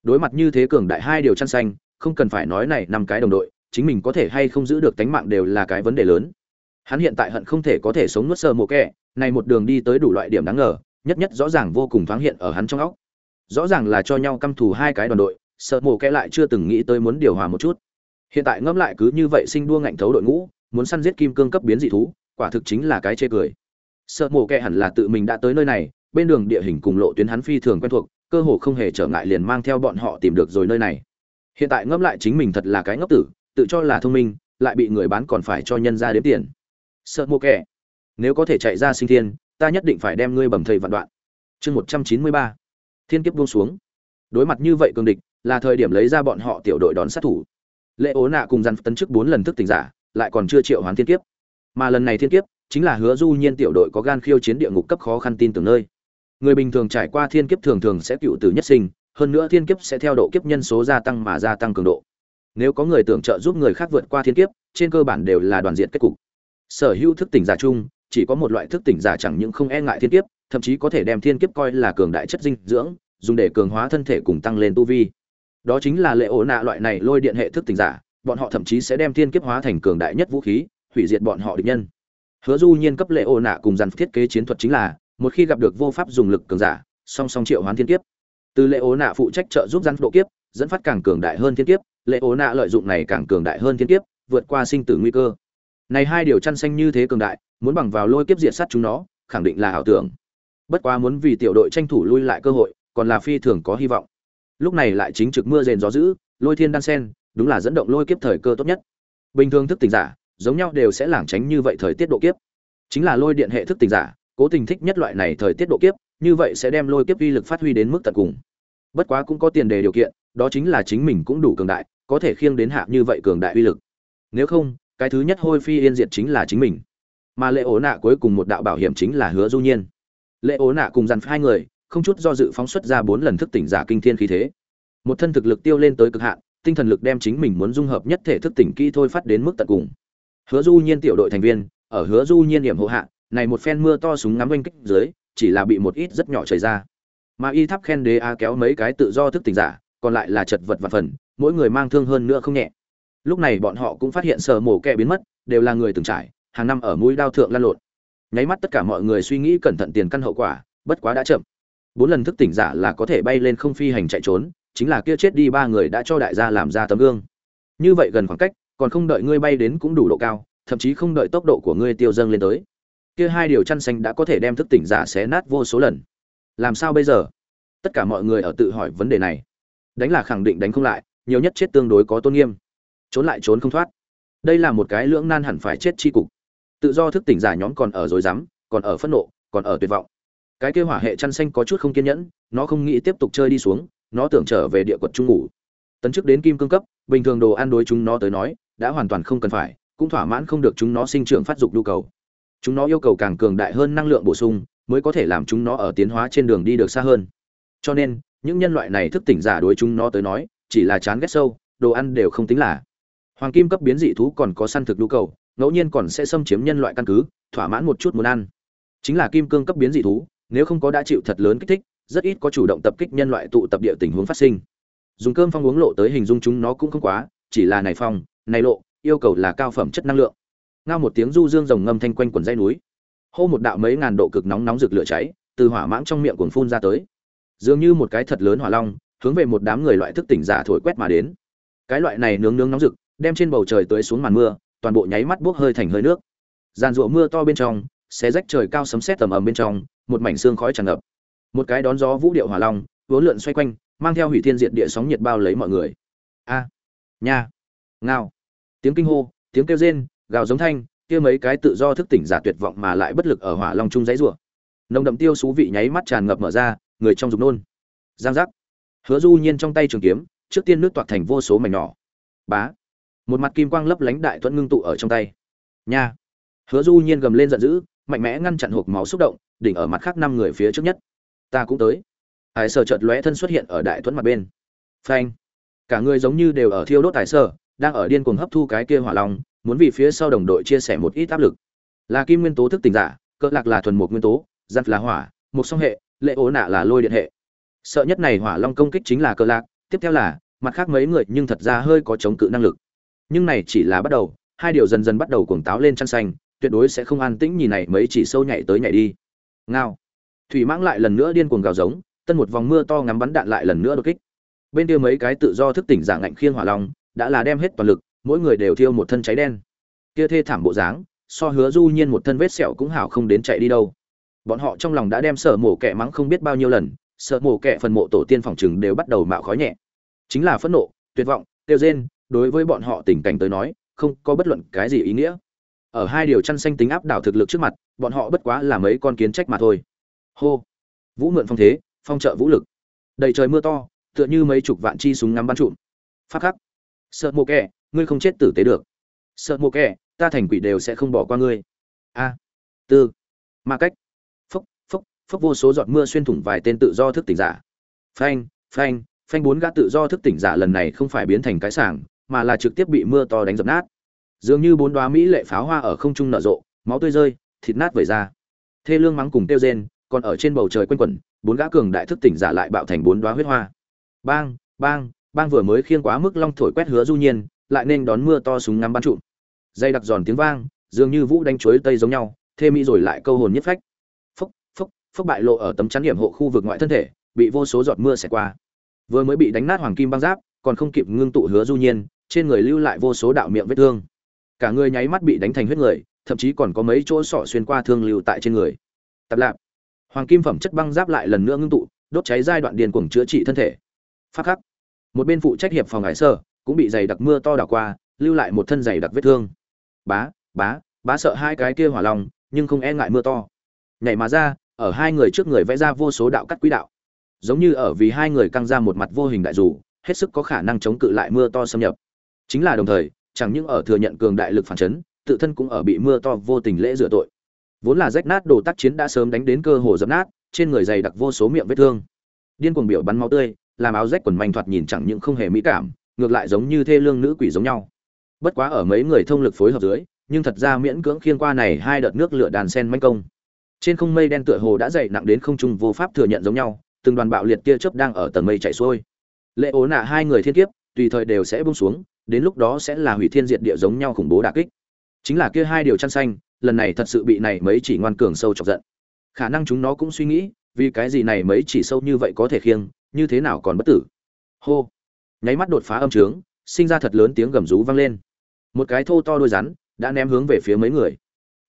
Đối mặt như thế cường đại hai điều chăn xanh, không cần phải nói này năm cái đồng đội, chính mình có thể hay không giữ được tánh mạng đều là cái vấn đề lớn hắn hiện tại hận không thể có thể sống nuốt sơ mộ kẹ, này một đường đi tới đủ loại điểm đáng ngờ, nhất nhất rõ ràng vô cùng thoáng hiện ở hắn trong óc. Rõ ràng là cho nhau căm thù hai cái đoàn đội sợ mộ kẽ lại chưa từng nghĩ tới muốn điều hòa một chút. Hiện tại ngẫm lại cứ như vậy sinh đua ngạnh thấu đội ngũ, muốn săn giết kim cương cấp biến dị thú, quả thực chính là cái chê cười. Sợ mộ kẽ hẳn là tự mình đã tới nơi này, bên đường địa hình cùng lộ tuyến hắn phi thường quen thuộc, cơ hồ không hề trở ngại liền mang theo bọn họ tìm được rồi nơi này. Hiện tại ngẫm lại chính mình thật là cái ngốc tử, tự cho là thông minh, lại bị người bán còn phải cho nhân ra đếm tiền sợ mô kẻ. Nếu có thể chạy ra sinh thiên, ta nhất định phải đem ngươi bầm thầy vạn đoạn. Chương một trăm chín mươi ba. Thiên kiếp buông xuống. Đối mặt như vậy cường địch, là thời điểm lấy ra bọn họ tiểu đội đón sát thủ. Lệ ố nạ cùng dàn tấn trước bốn lần thức tỉnh giả, lại còn chưa triệu hoán thiên kiếp. Mà lần này thiên kiếp, chính là hứa du nhiên tiểu đội có gan khiêu chiến địa ngục cấp khó khăn tin tưởng nơi. Người bình thường trải qua thiên kiếp thường thường sẽ cựu tử nhất sinh, hơn nữa thiên kiếp sẽ theo độ kiếp nhân số gia tăng mà gia tăng cường độ. Nếu có người tưởng trợ giúp người khác vượt qua thiên kiếp, trên cơ bản đều là đoàn diện kết cục sở hữu thức tỉnh giả chung, chỉ có một loại thức tỉnh giả chẳng những không e ngại thiên kiếp, thậm chí có thể đem thiên kiếp coi là cường đại chất dinh dưỡng, dùng để cường hóa thân thể cùng tăng lên tu vi. Đó chính là lệ ổ nạ loại này lôi điện hệ thức tỉnh giả, bọn họ thậm chí sẽ đem thiên kiếp hóa thành cường đại nhất vũ khí, hủy diệt bọn họ địch nhân. Hứa du nhiên cấp lệ ổ nạ cùng dàn thiết kế chiến thuật chính là, một khi gặp được vô pháp dùng lực cường giả, song song triệu hoán thiên kiếp. Từ lệ ổ nạ phụ trách trợ giúp dàn độ kiếp, dẫn phát càng cường đại hơn thiên kiếp, lệ ổ nạ lợi dụng này càng cường đại hơn thiên kiếp, vượt qua sinh tử nguy cơ này hai điều chăn xanh như thế cường đại, muốn bằng vào lôi kiếp diệt sát chúng nó, khẳng định là ảo tưởng. Bất quá muốn vì tiểu đội tranh thủ lui lại cơ hội, còn là phi thường có hy vọng. Lúc này lại chính trực mưa rền gió dữ, lôi thiên đan sen, đúng là dẫn động lôi kiếp thời cơ tốt nhất. Bình thường thức tỉnh giả, giống nhau đều sẽ lảng tránh như vậy thời tiết độ kiếp. Chính là lôi điện hệ thức tỉnh giả, cố tình thích nhất loại này thời tiết độ kiếp, như vậy sẽ đem lôi kiếp uy lực phát huy đến mức tận cùng. Bất quá cũng có tiền đề điều kiện, đó chính là chính mình cũng đủ cường đại, có thể khiêng đến hạ như vậy cường đại uy lực. Nếu không cái thứ nhất hôi phi yên diệt chính là chính mình. Mà lệ ố nạ cuối cùng một đạo bảo hiểm chính là hứa du nhiên. Lệ ố nạ cùng dằn hai người, không chút do dự phóng xuất ra bốn lần thức tỉnh giả kinh thiên khí thế. Một thân thực lực tiêu lên tới cực hạn, tinh thần lực đem chính mình muốn dung hợp nhất thể thức tỉnh kỹ thôi phát đến mức tận cùng. Hứa du nhiên tiểu đội thành viên, ở hứa du nhiên điểm hộ hạ, này một phen mưa to súng ngắm oanh kích dưới, chỉ là bị một ít rất nhỏ chảy ra. Mà y tháp khen đế a kéo mấy cái tự do thức tỉnh giả, còn lại là chật vật và phần, mỗi người mang thương hơn nữa không nhẹ lúc này bọn họ cũng phát hiện sờ mổ kẹ biến mất, đều là người từng trải, hàng năm ở mũi đao thượng lan lộn. Nháy mắt tất cả mọi người suy nghĩ cẩn thận tiền căn hậu quả, bất quá đã chậm. Bốn lần thức tỉnh giả là có thể bay lên không phi hành chạy trốn, chính là kia chết đi ba người đã cho đại gia làm ra tấm gương. Như vậy gần khoảng cách, còn không đợi ngươi bay đến cũng đủ độ cao, thậm chí không đợi tốc độ của ngươi tiêu dâng lên tới. Kia hai điều chăn xanh đã có thể đem thức tỉnh giả xé nát vô số lần. Làm sao bây giờ? Tất cả mọi người ở tự hỏi vấn đề này. Đánh là khẳng định đánh không lại, nhiều nhất chết tương đối có tôn nghiêm trốn lại trốn không thoát. Đây là một cái lưỡng nan hẳn phải chết chi cục. Tự do thức tỉnh giả nhóm còn ở dối rắm, còn ở phẫn nộ, còn ở tuyệt vọng. Cái kêu hỏa hệ chăn xanh có chút không kiên nhẫn, nó không nghĩ tiếp tục chơi đi xuống, nó tưởng trở về địa quật trung ngủ. Tấn chức đến kim cương cấp, bình thường đồ ăn đối chúng nó tới nói, đã hoàn toàn không cần phải, cũng thỏa mãn không được chúng nó sinh trưởng phát dục nhu cầu. Chúng nó yêu cầu càng cường đại hơn năng lượng bổ sung, mới có thể làm chúng nó ở tiến hóa trên đường đi được xa hơn. Cho nên, những nhân loại này thức tỉnh giả đối chúng nó tới nói, chỉ là chán ghét sâu, đồ ăn đều không tính là hoàng kim cấp biến dị thú còn có săn thực nhu cầu, ngẫu nhiên còn sẽ xâm chiếm nhân loại căn cứ, thỏa mãn một chút muốn ăn. Chính là kim cương cấp biến dị thú, nếu không có đã chịu thật lớn kích thích, rất ít có chủ động tập kích nhân loại tụ tập địa tình huống phát sinh. Dùng cơm phong uống lộ tới hình dung chúng nó cũng không quá, chỉ là này phong, này lộ, yêu cầu là cao phẩm chất năng lượng. Ngao một tiếng du dương rồng ngâm thanh quanh quần dây núi. Hô một đạo mấy ngàn độ cực nóng nóng rực lửa cháy, từ hỏa mãng trong miệng cuồng phun ra tới. Dường như một cái thật lớn hỏa long, hướng về một đám người loại thức tỉnh giả thổi quét mà đến. Cái loại này nướng nướng nóng rực đem trên bầu trời tới xuống màn mưa, toàn bộ nháy mắt buốc hơi thành hơi nước. Giàn rụa mưa to bên trong, xé rách trời cao sấm sét tầm ầm bên trong, một mảnh xương khói tràn ngập. Một cái đón gió vũ điệu hỏa long, vốn lượn xoay quanh, mang theo hủy thiên diệt địa sóng nhiệt bao lấy mọi người. A, nha, ngao. Tiếng kinh hô, tiếng kêu rên, gào giống thanh, kia mấy cái tự do thức tỉnh giả tuyệt vọng mà lại bất lực ở hỏa long trung giấy rủa. Nồng đậm tiêu xú vị nháy mắt tràn ngập mở ra, người trong dục nôn. Giang giác. Hứa du nhiên trong tay trường kiếm, trước tiên nước toạc thành vô số mảnh nhỏ. Bá một mặt kim quang lấp lánh đại thuẫn ngưng tụ ở trong tay. Nha! Hứa du nhiên gầm lên giận dữ, mạnh mẽ ngăn chặn hộp máu xúc động, đỉnh ở mặt khác năm người phía trước nhất. Ta cũng tới. Hải sở chợt lóe thân xuất hiện ở đại thuẫn mặt bên. Phanh! Cả người giống như đều ở thiêu đốt tài sở, đang ở điên cuồng hấp thu cái kia hỏa long, muốn vì phía sau đồng đội chia sẻ một ít áp lực. Là kim nguyên tố thức tỉnh giả, cỡ lạc là thuần một nguyên tố giặt là hỏa một song hệ, lệ ố nạ là lôi điện hệ. Sợ nhất này hỏa long công kích chính là cỡ lạc, tiếp theo là, mặt khác mấy người nhưng thật ra hơi có chống cự năng lực nhưng này chỉ là bắt đầu, hai điều dần dần bắt đầu cuồng táo lên chăn xanh, tuyệt đối sẽ không an tĩnh nhìn này mấy chỉ sâu nhảy tới nhảy đi. Ngao. Thủy mãng lại lần nữa điên cuồng gào giống, tân một vòng mưa to ngắm bắn đạn lại lần nữa đột kích. Bên kia mấy cái tự do thức tỉnh giả ngạnh khiên hỏa long, đã là đem hết toàn lực, mỗi người đều thiêu một thân cháy đen. Kia thê thảm bộ dáng, so hứa du nhiên một thân vết sẹo cũng hảo không đến chạy đi đâu. Bọn họ trong lòng đã đem sở mổ kẻ mắng không biết bao nhiêu lần, sợ mổ kẻ phần mộ tổ tiên phòng trừng đều bắt đầu mạo khói nhẹ. Chính là phẫn nộ, tuyệt vọng tiêu rên đối với bọn họ tình cảnh tới nói, không có bất luận cái gì ý nghĩa. Ở hai điều chăn xanh tính áp đảo thực lực trước mặt, bọn họ bất quá là mấy con kiến trách mà thôi. Hô! Vũ mượn phong thế, phong trợ vũ lực. Đầy trời mưa to, tựa như mấy chục vạn chi súng ngắm bắn trụm. Phát khắc. Sợ mộ kẻ, ngươi không chết tử tế được. Sợ mộ kẻ, ta thành quỷ đều sẽ không bỏ qua ngươi. A. Tư. Ma cách. Phốc phốc phốc vô số giọt mưa xuyên thủng vài tên tự do thức tỉnh giả. Phanh phanh phanh bốn gã tự do thức tỉnh giả lần này không phải biến thành cái sảng mà là trực tiếp bị mưa to đánh dập nát. Dường như bốn đoá mỹ lệ pháo hoa ở không trung nở rộ, máu tươi rơi, thịt nát vẩy ra. Thê lương mắng cùng tiêu rên, còn ở trên bầu trời quanh quẩn, bốn gã cường đại thức tỉnh giả lại bạo thành bốn đoá huyết hoa. Bang bang bang vừa mới khiêng quá mức long thổi quét hứa du nhiên, lại nên đón mưa to súng ngắm bắn trụm dây đặc giòn tiếng vang, dường như vũ đánh chuối tây giống nhau, thê mỹ rồi lại câu hồn nhất phách. Phốc phốc phốc bại lộ ở tấm chắn điểm hộ khu vực ngoại thân thể, bị vô số giọt mưa xẹt qua. Vừa mới bị đánh nát hoàng kim băng giáp, còn không kịp ngưng tụ hứa du nhiên trên người lưu lại vô số đạo miệng vết thương. Cả người nháy mắt bị đánh thành huyết người, thậm chí còn có mấy chỗ sọ xuyên qua thương lưu tại trên người. Tạp lạp. Hoàng kim phẩm chất băng giáp lại lần nữa ngưng tụ, đốt cháy giai đoạn điền cuồng chữa trị thân thể. Phát khắc. Một bên phụ trách hiệp phòng hải sơ, cũng bị dày đặc mưa to đảo qua, lưu lại một thân dày đặc vết thương. Bá bá bá sợ hai cái kia hỏa lòng nhưng không e ngại mưa to. Nhảy mà ra, ở hai người trước người vẽ ra vô số đạo cắt quỹ đạo. Giống như ở vì hai người căng ra một mặt vô hình đại dù, hết sức có khả năng chống cự lại mưa to xâm nhập chính là đồng thời, chẳng những ở thừa nhận cường đại lực phản chấn, tự thân cũng ở bị mưa to vô tình lễ rửa tội. Vốn là rách nát đồ tác chiến đã sớm đánh đến cơ hồ dập nát, trên người dày đặc vô số miệng vết thương. Điên cuồng biểu bắn máu tươi, làm áo rách quần manh thoạt nhìn chẳng những không hề mỹ cảm, ngược lại giống như thê lương nữ quỷ giống nhau. Bất quá ở mấy người thông lực phối hợp dưới, nhưng thật ra miễn cưỡng khiên qua này hai đợt nước lửa đàn sen manh công. Trên không mây đen tựa hồ đã dày nặng đến không trung vô pháp thừa nhận giống nhau, từng đoàn bạo liệt tia chớp đang ở tầng mây chạy xuôi. Lệ ố nạ hai người thiên kiếp, tùy thời đều sẽ bung xuống đến lúc đó sẽ là hủy thiên diệt địa giống nhau khủng bố đả kích. Chính là kia hai điều chăn xanh, lần này thật sự bị này mấy chỉ ngoan cường sâu chọc giận. Khả năng chúng nó cũng suy nghĩ, vì cái gì này mấy chỉ sâu như vậy có thể khiêng, như thế nào còn bất tử. Hô. Nháy mắt đột phá âm trướng, sinh ra thật lớn tiếng gầm rú vang lên. Một cái thô to đôi rắn đã ném hướng về phía mấy người.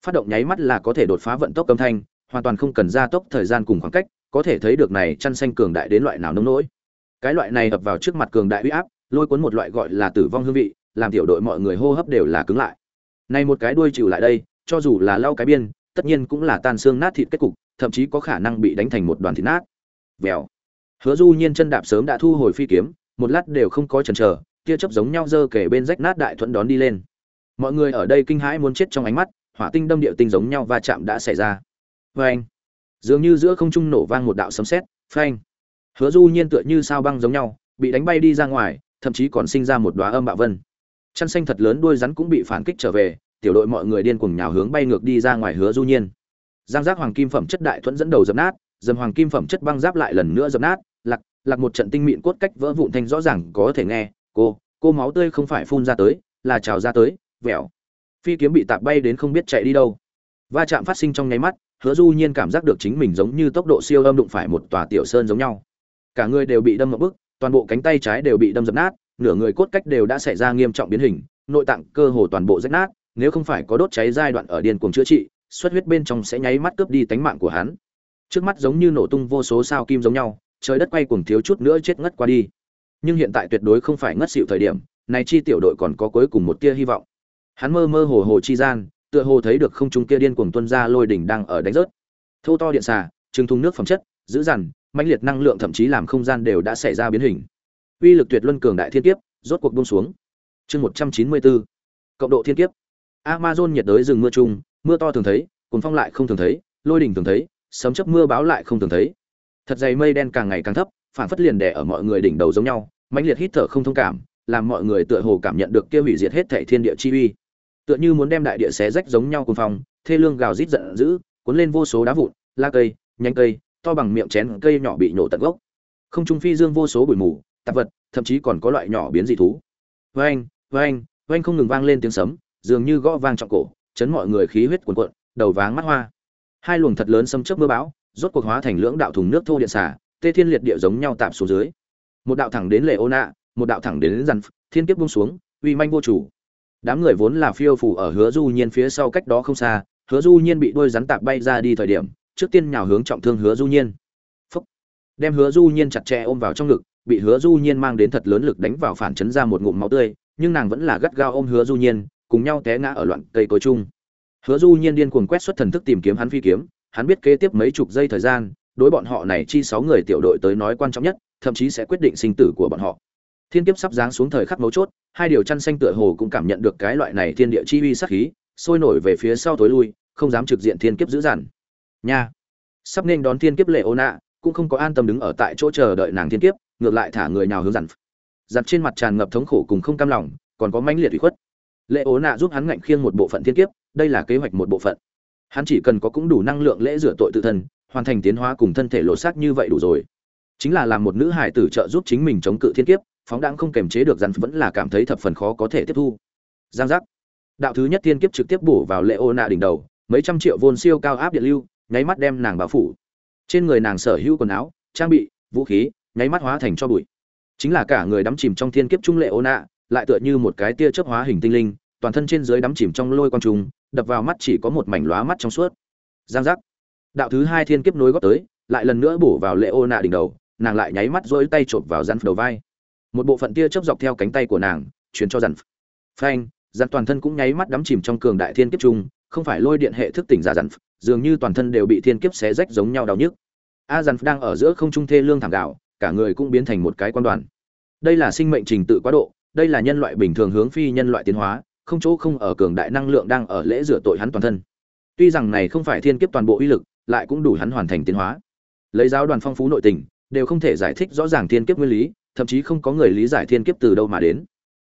Phát động nháy mắt là có thể đột phá vận tốc âm thanh, hoàn toàn không cần gia tốc thời gian cùng khoảng cách, có thể thấy được này chăn xanh cường đại đến loại nào nông nỗi. Cái loại này ập vào trước mặt cường đại uy áp lôi cuốn một loại gọi là tử vong hương vị, làm tiểu đội mọi người hô hấp đều là cứng lại. Này một cái đuôi chịu lại đây, cho dù là lau cái biên, tất nhiên cũng là tan xương nát thịt kết cục, thậm chí có khả năng bị đánh thành một đoàn thịt nát. Vèo. Hứa du nhiên chân đạp sớm đã thu hồi phi kiếm, một lát đều không có chần chờ, tia chớp giống nhau dơ kể bên rách nát đại thuận đón đi lên. Mọi người ở đây kinh hãi muốn chết trong ánh mắt, hỏa tinh đâm địa tinh giống nhau va chạm đã xảy ra. Phanh dường như giữa không trung nổ vang một đạo sấm sét, phanh. Hứa du nhiên tựa như sao băng giống nhau, bị đánh bay đi ra ngoài thậm chí còn sinh ra một đóa âm bạo vân. Chăn xanh thật lớn đuôi rắn cũng bị phản kích trở về, tiểu đội mọi người điên cuồng nhào hướng bay ngược đi ra ngoài hứa du nhiên. Giang giác hoàng kim phẩm chất đại thuẫn dẫn đầu dập nát, dầm hoàng kim phẩm chất băng giáp lại lần nữa dập nát, lạc lạc một trận tinh mịn cốt cách vỡ vụn thanh rõ ràng có thể nghe, cô cô máu tươi không phải phun ra tới, là trào ra tới, vẹo. Phi kiếm bị tạt bay đến không biết chạy đi đâu. Va chạm phát sinh trong nháy mắt, hứa du nhiên cảm giác được chính mình giống như tốc độ siêu âm đụng phải một tòa tiểu sơn giống nhau. Cả người đều bị đâm một bức toàn bộ cánh tay trái đều bị đâm dập nát, nửa người cốt cách đều đã xảy ra nghiêm trọng biến hình, nội tạng cơ hồ toàn bộ rách nát, nếu không phải có đốt cháy giai đoạn ở điên cuồng chữa trị, xuất huyết bên trong sẽ nháy mắt cướp đi tánh mạng của hắn. Trước mắt giống như nổ tung vô số sao kim giống nhau, trời đất quay cuồng thiếu chút nữa chết ngất qua đi. Nhưng hiện tại tuyệt đối không phải ngất xỉu thời điểm, này chi tiểu đội còn có cuối cùng một tia hy vọng. Hắn mơ mơ hồ hồ chi gian, tựa hồ thấy được không trung kia điên cuồng tuân ra lôi đỉnh đang ở đánh rớt. Thâu to điện xà trừng thùng nước phẩm chất giữ dằn mãnh liệt năng lượng thậm chí làm không gian đều đã xảy ra biến hình. Uy lực tuyệt luân cường đại thiên kiếp, rốt cuộc buông xuống. Chương một trăm chín mươi bốn, cộng độ thiên kiếp. Amazon nhiệt đới rừng mưa chung, mưa to thường thấy cuốn phong lại không thường thấy, lôi đỉnh thường thấy, sấm chớp mưa báo lại không thường thấy. Thật dày mây đen càng ngày càng thấp, phản phất liền đè ở mọi người đỉnh đầu giống nhau, mãnh liệt hít thở không thông cảm, làm mọi người tựa hồ cảm nhận được kia hủy diệt hết thảy thiên địa chi uy. Tựa như muốn đem đại địa xé rách giống nhau cuồng phong, thê lương gào rít giận dữ, cuốn lên vô số đá vụn, la cây, nhánh cây to bằng miệng chén cây nhỏ bị nổ tận gốc. Không trung phi dương vô số bụi mù, tạp vật, thậm chí còn có loại nhỏ biến dị thú. Vang vang vang không ngừng vang lên tiếng sấm, dường như gõ vang trọng cổ, chấn mọi người khí huyết cuồn cuộn, đầu váng mắt hoa. Hai luồng thật lớn xâm chớp mưa bão, rốt cuộc hóa thành lưỡng đạo thùng nước thô điện xả tê thiên liệt địa giống nhau tạm xuống dưới. Một đạo thẳng đến lệ ô nạ một đạo thẳng đến dằn thiên kiếp buông xuống, uy manh vô chủ. Đám người vốn là phiêu phủ ở hứa du nhiên phía sau cách đó không xa, hứa du nhiên bị đôi rắn tạp bay ra đi thời điểm trước tiên nhào hướng trọng thương hứa du nhiên. Phúc. đem hứa du nhiên chặt chẽ ôm vào trong ngực, bị hứa du nhiên mang đến thật lớn lực đánh vào phản chấn ra một ngụm máu tươi, nhưng nàng vẫn là gắt gao ôm hứa du nhiên, cùng nhau té ngã ở loạn cây cối chung. Hứa du nhiên điên cuồng quét xuất thần thức tìm kiếm hắn phi kiếm, hắn biết kế tiếp mấy chục giây thời gian, đối bọn họ này chi sáu người tiểu đội tới nói quan trọng nhất, thậm chí sẽ quyết định sinh tử của bọn họ. Thiên kiếp sắp giáng xuống thời khắc mấu chốt, hai điều chăn xanh tựa hồ cũng cảm nhận được cái loại này thiên địa chi uy sát khí, sôi nổi về phía sau tối lui, không dám trực diện thiên kiếp dữ dằn nha. Sắp nên đón thiên kiếp lệ ô nạ, cũng không có an tâm đứng ở tại chỗ chờ đợi nàng thiên kiếp, ngược lại thả người nào hướng dặn dặn trên mặt tràn ngập thống khổ cùng không cam lòng, còn có mãnh liệt ủy khuất. Lệ ố nạ giúp hắn ngạnh khiêng một bộ phận thiên kiếp, đây là kế hoạch một bộ phận. Hắn chỉ cần có cũng đủ năng lượng lễ rửa tội tự thân, hoàn thành tiến hóa cùng thân thể lột xác như vậy đủ rồi. Chính là làm một nữ hải tử trợ giúp chính mình chống cự thiên kiếp, phóng đãng không kềm chế được dặn vẫn là cảm thấy thập phần khó có thể tiếp thu. Giang giác. Đạo thứ nhất thiên kiếp trực tiếp bổ vào lệ ô nạ đỉnh đầu, mấy trăm triệu vôn siêu cao áp điện lưu nháy mắt đem nàng bao phủ. Trên người nàng sở hữu quần áo, trang bị, vũ khí, nháy mắt hóa thành cho bụi. Chính là cả người đắm chìm trong thiên kiếp trung lệ ô nạ, lại tựa như một cái tia chớp hóa hình tinh linh, toàn thân trên dưới đắm chìm trong lôi quang trùng, đập vào mắt chỉ có một mảnh lóa mắt trong suốt. Giang giác. Đạo thứ hai thiên kiếp nối góp tới, lại lần nữa bổ vào lệ ô nạ đỉnh đầu, nàng lại nháy mắt rỗi tay chộp vào rắn đầu vai. Một bộ phận tia chớp dọc theo cánh tay của nàng, chuyển cho rắn phanh, rắn toàn thân cũng nháy mắt đắm chìm trong cường đại thiên kiếp trung, không phải lôi điện hệ thức tỉnh giả rắn dường như toàn thân đều bị thiên kiếp xé rách giống nhau đau nhức. A dằn đang ở giữa không trung thê lương thảm gạo, cả người cũng biến thành một cái quan đoàn. Đây là sinh mệnh trình tự quá độ, đây là nhân loại bình thường hướng phi nhân loại tiến hóa, không chỗ không ở cường đại năng lượng đang ở lễ rửa tội hắn toàn thân. Tuy rằng này không phải thiên kiếp toàn bộ uy lực, lại cũng đủ hắn hoàn thành tiến hóa. Lấy giáo đoàn phong phú nội tình, đều không thể giải thích rõ ràng thiên kiếp nguyên lý, thậm chí không có người lý giải thiên kiếp từ đâu mà đến.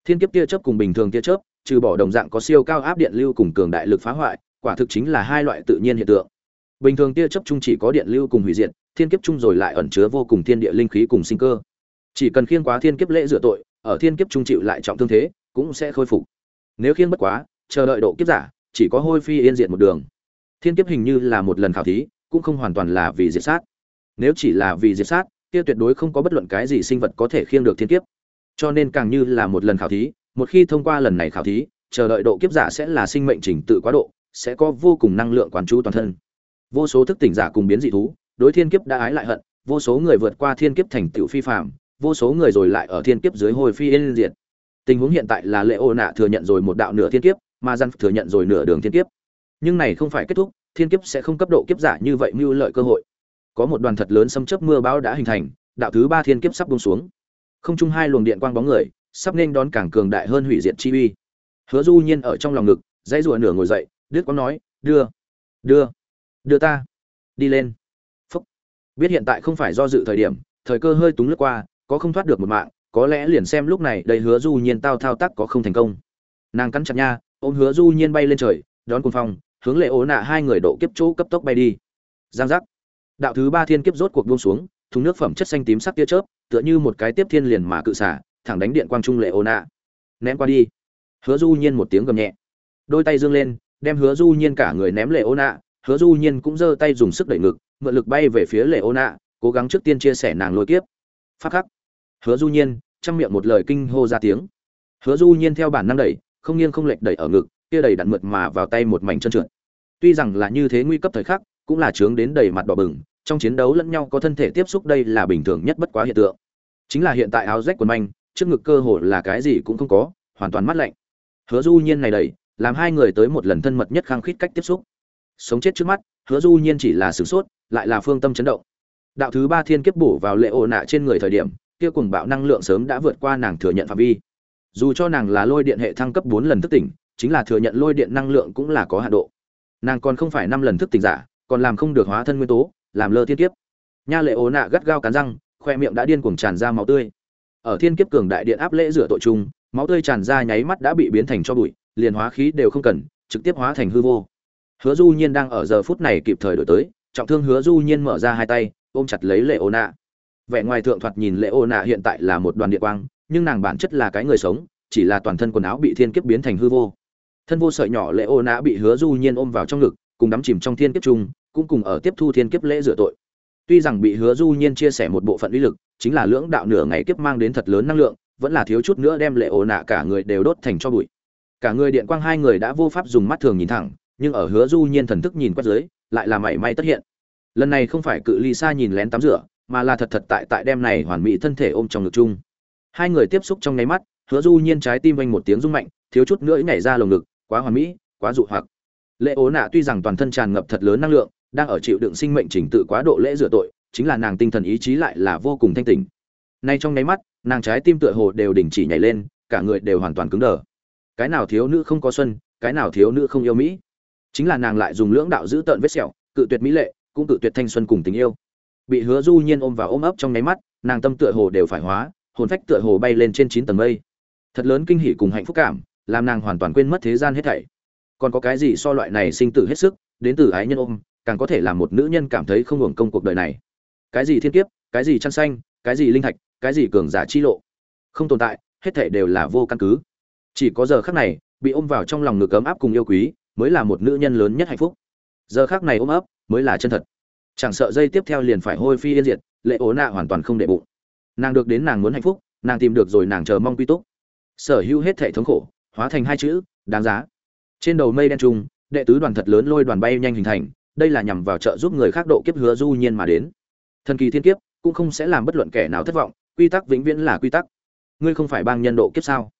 Thiên kiếp tia chớp cùng bình thường tia chớp, trừ bỏ đồng dạng có siêu cao áp điện lưu cùng cường đại lực phá hoại quả thực chính là hai loại tự nhiên hiện tượng. Bình thường tia chớp chung chỉ có điện lưu cùng hủy diệt, thiên kiếp chung rồi lại ẩn chứa vô cùng thiên địa linh khí cùng sinh cơ. Chỉ cần khiêng quá thiên kiếp lễ rửa tội, ở thiên kiếp trung chịu lại trọng thương thế, cũng sẽ khôi phục. Nếu khiêng bất quá, chờ đợi độ kiếp giả, chỉ có hôi phi yên diện một đường. Thiên kiếp hình như là một lần khảo thí, cũng không hoàn toàn là vì diệt sát. Nếu chỉ là vì diệt sát, kia tuyệt đối không có bất luận cái gì sinh vật có thể khiêng được thiên kiếp. Cho nên càng như là một lần khảo thí, một khi thông qua lần này khảo thí, chờ đợi độ kiếp giả sẽ là sinh mệnh trình tự quá độ sẽ có vô cùng năng lượng quán chú toàn thân. Vô số thức tỉnh giả cùng biến dị thú, đối thiên kiếp đã ái lại hận, vô số người vượt qua thiên kiếp thành tựu phi phạm vô số người rồi lại ở thiên kiếp dưới hồi phi yên diệt. Tình huống hiện tại là lệ ô nạ thừa nhận rồi một đạo nửa thiên kiếp, mà dân thừa nhận rồi nửa đường thiên kiếp. Nhưng này không phải kết thúc, thiên kiếp sẽ không cấp độ kiếp giả như vậy mưu lợi cơ hội. Có một đoàn thật lớn xâm chấp mưa bão đã hình thành, đạo thứ ba thiên kiếp sắp buông xuống. Không chung hai luồng điện quang bóng người, sắp nên đón càng cường đại hơn hủy diệt chi uy. Hứa du nhiên ở trong lòng ngực, dãy rùa nửa ngồi dậy đứt quang nói, đưa đưa đưa ta đi lên. Phúc. Biết hiện tại không phải do dự thời điểm, thời cơ hơi túng lướt qua, có không thoát được một mạng, có lẽ liền xem lúc này đầy hứa du nhiên tao thao tác có không thành công. Nàng cắn chặt nha, ôm hứa du nhiên bay lên trời, đón cuồng phong, hướng lệ ố nạ hai người độ kiếp chỗ cấp tốc bay đi. Giang giác. Đạo thứ ba thiên kiếp rốt cuộc buông xuống, thùng nước phẩm chất xanh tím sắc tia chớp, tựa như một cái tiếp thiên liền mà cự xả, thẳng đánh điện quang trung lệ ố nạ. Ném qua đi. Hứa du nhiên một tiếng gầm nhẹ. Đôi tay dương lên đem hứa du nhiên cả người ném lệ ố nạ hứa du nhiên cũng giơ tay dùng sức đẩy ngực, mượn lực bay về phía lệ ố nạ cố gắng trước tiên chia sẻ nàng lôi kiếp. Phát khắc. Hứa du nhiên, trong miệng một lời kinh hô ra tiếng. Hứa du nhiên theo bản năng đẩy, không nghiêng không lệch đẩy ở ngực, kia đẩy đặn mượt mà vào tay một mảnh chân trượt. Tuy rằng là như thế nguy cấp thời khắc, cũng là chướng đến đầy mặt đỏ bừng, trong chiến đấu lẫn nhau có thân thể tiếp xúc đây là bình thường nhất bất quá hiện tượng. Chính là hiện tại áo rách quần manh, trước ngực cơ hồ là cái gì cũng không có, hoàn toàn mắt lạnh. Hứa du nhiên này đầy làm hai người tới một lần thân mật nhất khăng khít cách tiếp xúc. Sống chết trước mắt, hứa du nhiên chỉ là sửng sốt, lại là phương tâm chấn động. Đạo thứ ba thiên kiếp bổ vào lệ ổ nạ trên người thời điểm, kia cùng bạo năng lượng sớm đã vượt qua nàng thừa nhận phạm vi. Dù cho nàng là lôi điện hệ thăng cấp bốn lần thức tỉnh, chính là thừa nhận lôi điện năng lượng cũng là có hạn độ. Nàng còn không phải năm lần thức tỉnh giả, còn làm không được hóa thân nguyên tố, làm lơ thiên kiếp. Nha lệ ố nạ gắt gao cắn răng, khoe miệng đã điên cuồng tràn ra máu tươi. Ở thiên kiếp cường đại điện áp lễ rửa tội chung, máu tươi tràn ra nháy mắt đã bị biến thành cho bụi liền hóa khí đều không cần, trực tiếp hóa thành hư vô. Hứa du nhiên đang ở giờ phút này kịp thời đổi tới, trọng thương hứa du nhiên mở ra hai tay, ôm chặt lấy lệ ô nạ vẻ ngoài thượng thoạt nhìn lệ ô nạ hiện tại là một đoàn địa quang, nhưng nàng bản chất là cái người sống, chỉ là toàn thân quần áo bị thiên kiếp biến thành hư vô. Thân vô sợi nhỏ lệ ô nạ bị hứa du nhiên ôm vào trong ngực, cùng đắm chìm trong thiên kiếp chung, cũng cùng ở tiếp thu thiên kiếp lễ rửa tội. Tuy rằng bị hứa du nhiên chia sẻ một bộ phận uy lực, chính là lưỡng đạo nửa ngày kiếp mang đến thật lớn năng lượng, vẫn là thiếu chút nữa đem lệ ổ nạ cả người đều đốt thành cho bụi cả người điện quang hai người đã vô pháp dùng mắt thường nhìn thẳng, nhưng ở hứa du nhiên thần thức nhìn quét dưới, lại là mảy may tất hiện. Lần này không phải cự ly xa nhìn lén tắm rửa, mà là thật thật tại tại đem này hoàn mỹ thân thể ôm trong ngực chung. Hai người tiếp xúc trong nháy mắt, hứa du nhiên trái tim vang một tiếng rung mạnh, thiếu chút nữa nhảy ra lồng ngực, quá hoàn mỹ, quá dụ hoặc. Lệ ố nạ tuy rằng toàn thân tràn ngập thật lớn năng lượng, đang ở chịu đựng sinh mệnh trình tự quá độ lễ rửa tội, chính là nàng tinh thần ý chí lại là vô cùng thanh tỉnh. Nay trong nháy mắt, nàng trái tim tựa hồ đều đình chỉ nhảy lên, cả người đều hoàn toàn cứng đờ cái nào thiếu nữ không có xuân, cái nào thiếu nữ không yêu mỹ. Chính là nàng lại dùng lưỡng đạo giữ tợn vết sẹo, cự tuyệt mỹ lệ, cũng cự tuyệt thanh xuân cùng tình yêu. Bị hứa du nhiên ôm vào ôm ấp trong nháy mắt, nàng tâm tựa hồ đều phải hóa, hồn phách tựa hồ bay lên trên chín tầng mây. Thật lớn kinh hỉ cùng hạnh phúc cảm, làm nàng hoàn toàn quên mất thế gian hết thảy. Còn có cái gì so loại này sinh tử hết sức, đến từ ái nhân ôm, càng có thể làm một nữ nhân cảm thấy không hưởng công cuộc đời này. Cái gì thiên kiếp, cái gì chăn xanh, cái gì linh thạch, cái gì cường giả chi lộ. Không tồn tại, hết thảy đều là vô căn cứ chỉ có giờ khắc này, bị ôm vào trong lòng ngực ấm áp cùng yêu quý, mới là một nữ nhân lớn nhất hạnh phúc. Giờ khắc này ôm ấp, mới là chân thật. Chẳng sợ dây tiếp theo liền phải hôi phi yên diệt, lệ ố nạ hoàn toàn không để bụng. Nàng được đến nàng muốn hạnh phúc, nàng tìm được rồi nàng chờ mong quy túc. Sở hữu hết thể thống khổ, hóa thành hai chữ, đáng giá. Trên đầu mây đen trung đệ tứ đoàn thật lớn lôi đoàn bay nhanh hình thành, đây là nhằm vào trợ giúp người khác độ kiếp hứa du nhiên mà đến. Thần kỳ thiên kiếp, cũng không sẽ làm bất luận kẻ nào thất vọng, quy tắc vĩnh viễn là quy tắc. Ngươi không phải bang nhân độ kiếp sao?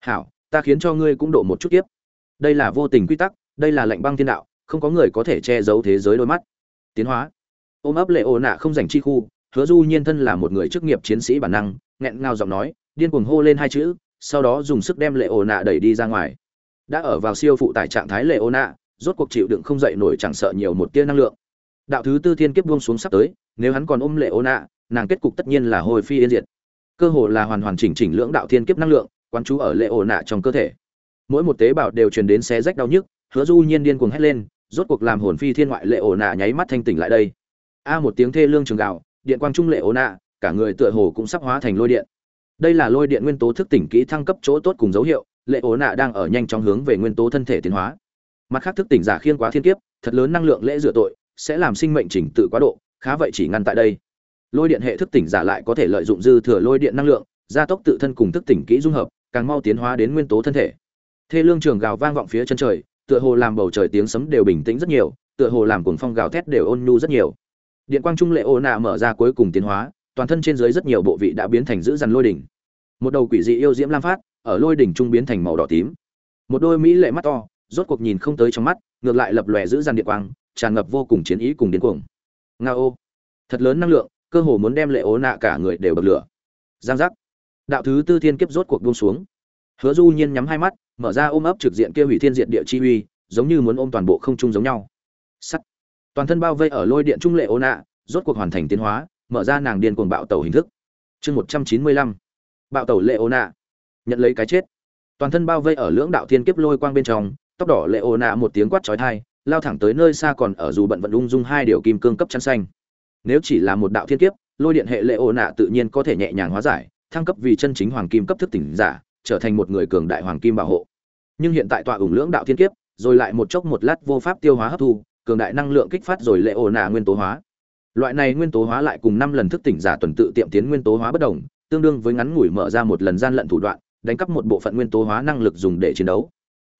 Hảo ta khiến cho ngươi cũng độ một chút kiếp đây là vô tình quy tắc, đây là lệnh băng thiên đạo, không có người có thể che giấu thế giới đôi mắt. Tiến hóa. Ôm ấp lệ ồ nạ không dành chi khu, hứa du nhiên thân là một người chức nghiệp chiến sĩ bản năng, nghẹn ngào giọng nói, điên cuồng hô lên hai chữ, sau đó dùng sức đem lệ ồ nạ đẩy đi ra ngoài. Đã ở vào siêu phụ tải trạng thái lệ ồ nạ, rốt cuộc chịu đựng không dậy nổi chẳng sợ nhiều một tia năng lượng. Đạo thứ tư thiên kiếp buông xuống sắp tới, nếu hắn còn ôm lệ ồ nạ, nàng kết cục tất nhiên là hồi phi yên diệt. Cơ hồ là hoàn hoàn chỉnh chỉnh lưỡng đạo thiên kiếp năng lượng quán chú ở lệ ổ nạ trong cơ thể. Mỗi một tế bào đều truyền đến xé rách đau nhức, hứa du nhiên điên cuồng hét lên, rốt cuộc làm hồn phi thiên ngoại lệ ổ nạ nháy mắt thanh tỉnh lại đây. A à, một tiếng thê lương trường gạo, điện quang trung lệ ổ nạ, cả người tựa hồ cũng sắp hóa thành lôi điện. Đây là lôi điện nguyên tố thức tỉnh kỹ thăng cấp chỗ tốt cùng dấu hiệu lệ ố nạ đang ở nhanh chóng hướng về nguyên tố thân thể tiến hóa. Mặt khác thức tỉnh giả khiên quá thiên kiếp, thật lớn năng lượng lễ rửa tội, sẽ làm sinh mệnh chỉnh tự quá độ, khá vậy chỉ ngăn tại đây. Lôi điện hệ thức tỉnh giả lại có thể lợi dụng dư thừa lôi điện năng lượng, gia tốc tự thân cùng thức tỉnh kỹ dung hợp càng mau tiến hóa đến nguyên tố thân thể. Thê lương trường gào vang vọng phía chân trời, tựa hồ làm bầu trời tiếng sấm đều bình tĩnh rất nhiều, tựa hồ làm cuồng phong gào thét đều ôn nhu rất nhiều. Điện quang trung lệ ô nạ mở ra cuối cùng tiến hóa, toàn thân trên dưới rất nhiều bộ vị đã biến thành giữ dằn lôi đỉnh. Một đầu quỷ dị yêu diễm lam phát, ở lôi đỉnh trung biến thành màu đỏ tím. Một đôi mỹ lệ mắt to, rốt cuộc nhìn không tới trong mắt, ngược lại lập lòe giữ dằn điện quang, tràn ngập vô cùng chiến ý cùng điên cuồng. Nga ô thật lớn năng lượng, cơ hồ muốn đem lệ ố nạ cả người đều bật lửa. Giang giác đạo thứ tư thiên kiếp rốt cuộc buông xuống. Hứa du nhiên nhắm hai mắt, mở ra ôm ấp trực diện kia hủy thiên diện địa chi uy, giống như muốn ôm toàn bộ không trung giống nhau. Sắt. Toàn thân bao vây ở lôi điện trung lệ ô nạ, rốt cuộc hoàn thành tiến hóa, mở ra nàng điên cuồng bạo tẩu hình thức. Chương một trăm chín mươi lăm. Bạo tẩu lệ ô nạ. Nhận lấy cái chết. Toàn thân bao vây ở lưỡng đạo thiên kiếp lôi quang bên trong, tóc đỏ lệ ô nạ một tiếng quát chói tai, lao thẳng tới nơi xa còn ở dù bận vận ung dung hai điều kim cương cấp chăn xanh. Nếu chỉ là một đạo thiên kiếp, lôi điện hệ lệ ô nạ tự nhiên có thể nhẹ nhàng hóa giải thăng cấp vì chân chính hoàng kim cấp thức tỉnh giả, trở thành một người cường đại hoàng kim bảo hộ. Nhưng hiện tại tọa ủng lưỡng đạo thiên kiếp, rồi lại một chốc một lát vô pháp tiêu hóa hấp thu, cường đại năng lượng kích phát rồi lệ ổ nạ nguyên tố hóa. Loại này nguyên tố hóa lại cùng năm lần thức tỉnh giả tuần tự tiệm tiến nguyên tố hóa bất đồng, tương đương với ngắn ngủi mở ra một lần gian lận thủ đoạn, đánh cắp một bộ phận nguyên tố hóa năng lực dùng để chiến đấu.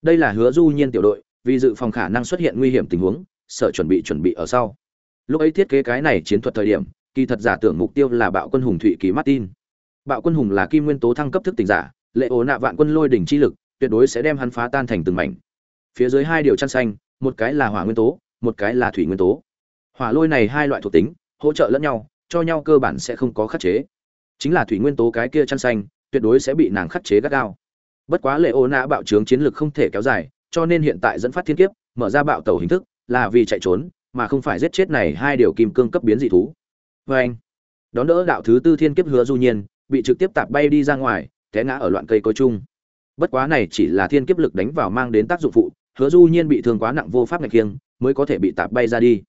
Đây là hứa du nhiên tiểu đội, vì dự phòng khả năng xuất hiện nguy hiểm tình huống, sợ chuẩn bị chuẩn bị ở sau. Lúc ấy thiết kế cái này chiến thuật thời điểm, kỳ thật giả tưởng mục tiêu là bạo quân hùng thụy kỳ martin bạo quân hùng là kim nguyên tố thăng cấp thức tỉnh giả, lệ ổ nạ vạn quân lôi đỉnh chi lực, tuyệt đối sẽ đem hắn phá tan thành từng mảnh. Phía dưới hai điều chăn xanh, một cái là hỏa nguyên tố, một cái là thủy nguyên tố. Hỏa lôi này hai loại thuộc tính, hỗ trợ lẫn nhau, cho nhau cơ bản sẽ không có khắc chế. Chính là thủy nguyên tố cái kia chăn xanh, tuyệt đối sẽ bị nàng khắc chế gắt gao. Bất quá lệ ô nạ bạo trướng chiến lược không thể kéo dài, cho nên hiện tại dẫn phát thiên kiếp, mở ra bạo tàu hình thức, là vì chạy trốn, mà không phải giết chết này hai điều kim cương cấp biến dị thú. Vê anh đón đỡ đạo thứ tư thiên kiếp hứa du nhiên bị trực tiếp tạp bay đi ra ngoài, té ngã ở loạn cây cối chung. Bất quá này chỉ là thiên kiếp lực đánh vào mang đến tác dụng phụ, hứa du nhiên bị thương quá nặng vô pháp ngạch kiêng mới có thể bị tạp bay ra đi.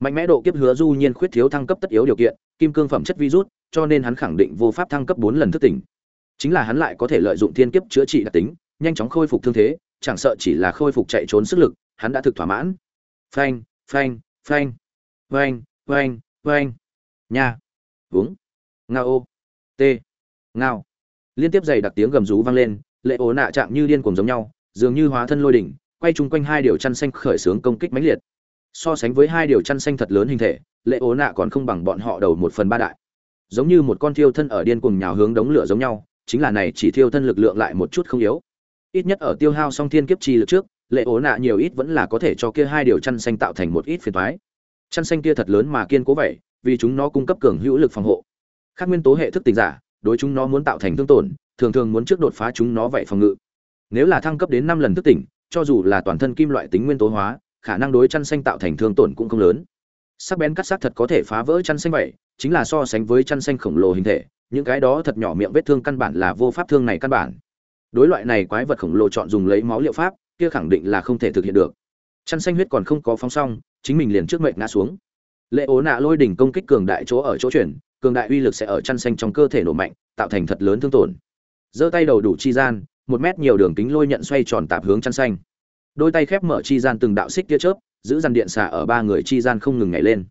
Mạnh mẽ độ kiếp hứa du nhiên khuyết thiếu thăng cấp tất yếu điều kiện, kim cương phẩm chất virus, cho nên hắn khẳng định vô pháp thăng cấp bốn lần thức tỉnh. Chính là hắn lại có thể lợi dụng thiên kiếp chữa trị đặc tính, nhanh chóng khôi phục thương thế, chẳng sợ chỉ là khôi phục chạy trốn sức lực, hắn đã thực thỏa mãn. Phanh phanh phanh. Phanh phanh phanh. Nha. Uống ngao ô t. Ngao. Liên tiếp dày đặc tiếng gầm rú vang lên, lệ ố nạ chạm như điên cuồng giống nhau, dường như hóa thân lôi đỉnh, quay chung quanh hai điều chăn xanh khởi xướng công kích mãnh liệt. So sánh với hai điều chăn xanh thật lớn hình thể, lệ ố nạ còn không bằng bọn họ đầu một phần ba đại. Giống như một con thiêu thân ở điên cuồng nhào hướng đống lửa giống nhau, chính là này chỉ thiêu thân lực lượng lại một chút không yếu. Ít nhất ở tiêu hao song thiên kiếp chi lực trước, lệ ố nạ nhiều ít vẫn là có thể cho kia hai điều chăn xanh tạo thành một ít phiền thoái chăn xanh kia thật lớn mà kiên cố vậy, vì chúng nó cung cấp cường hữu lực phòng hộ khác nguyên tố hệ thức tình giả, đối chúng nó muốn tạo thành thương tổn, thường thường muốn trước đột phá chúng nó vậy phòng ngự. Nếu là thăng cấp đến năm lần thức tỉnh, cho dù là toàn thân kim loại tính nguyên tố hóa, khả năng đối chăn xanh tạo thành thương tổn cũng không lớn. Sắc bén cắt sắc thật có thể phá vỡ chăn xanh vậy, chính là so sánh với chăn xanh khổng lồ hình thể, những cái đó thật nhỏ miệng vết thương căn bản là vô pháp thương này căn bản. Đối loại này quái vật khổng lồ chọn dùng lấy máu liệu pháp, kia khẳng định là không thể thực hiện được. Chăn xanh huyết còn không có phóng xong, chính mình liền trước mệnh ngã xuống. Lệ ố nạ lôi đỉnh công kích cường đại chỗ ở chỗ chuyển cường đại uy lực sẽ ở chăn xanh trong cơ thể nổ mạnh, tạo thành thật lớn thương tổn. Giơ tay đầu đủ chi gian, một mét nhiều đường kính lôi nhận xoay tròn tạp hướng chăn xanh. Đôi tay khép mở chi gian từng đạo xích tia chớp, giữ dàn điện xả ở ba người chi gian không ngừng nhảy lên.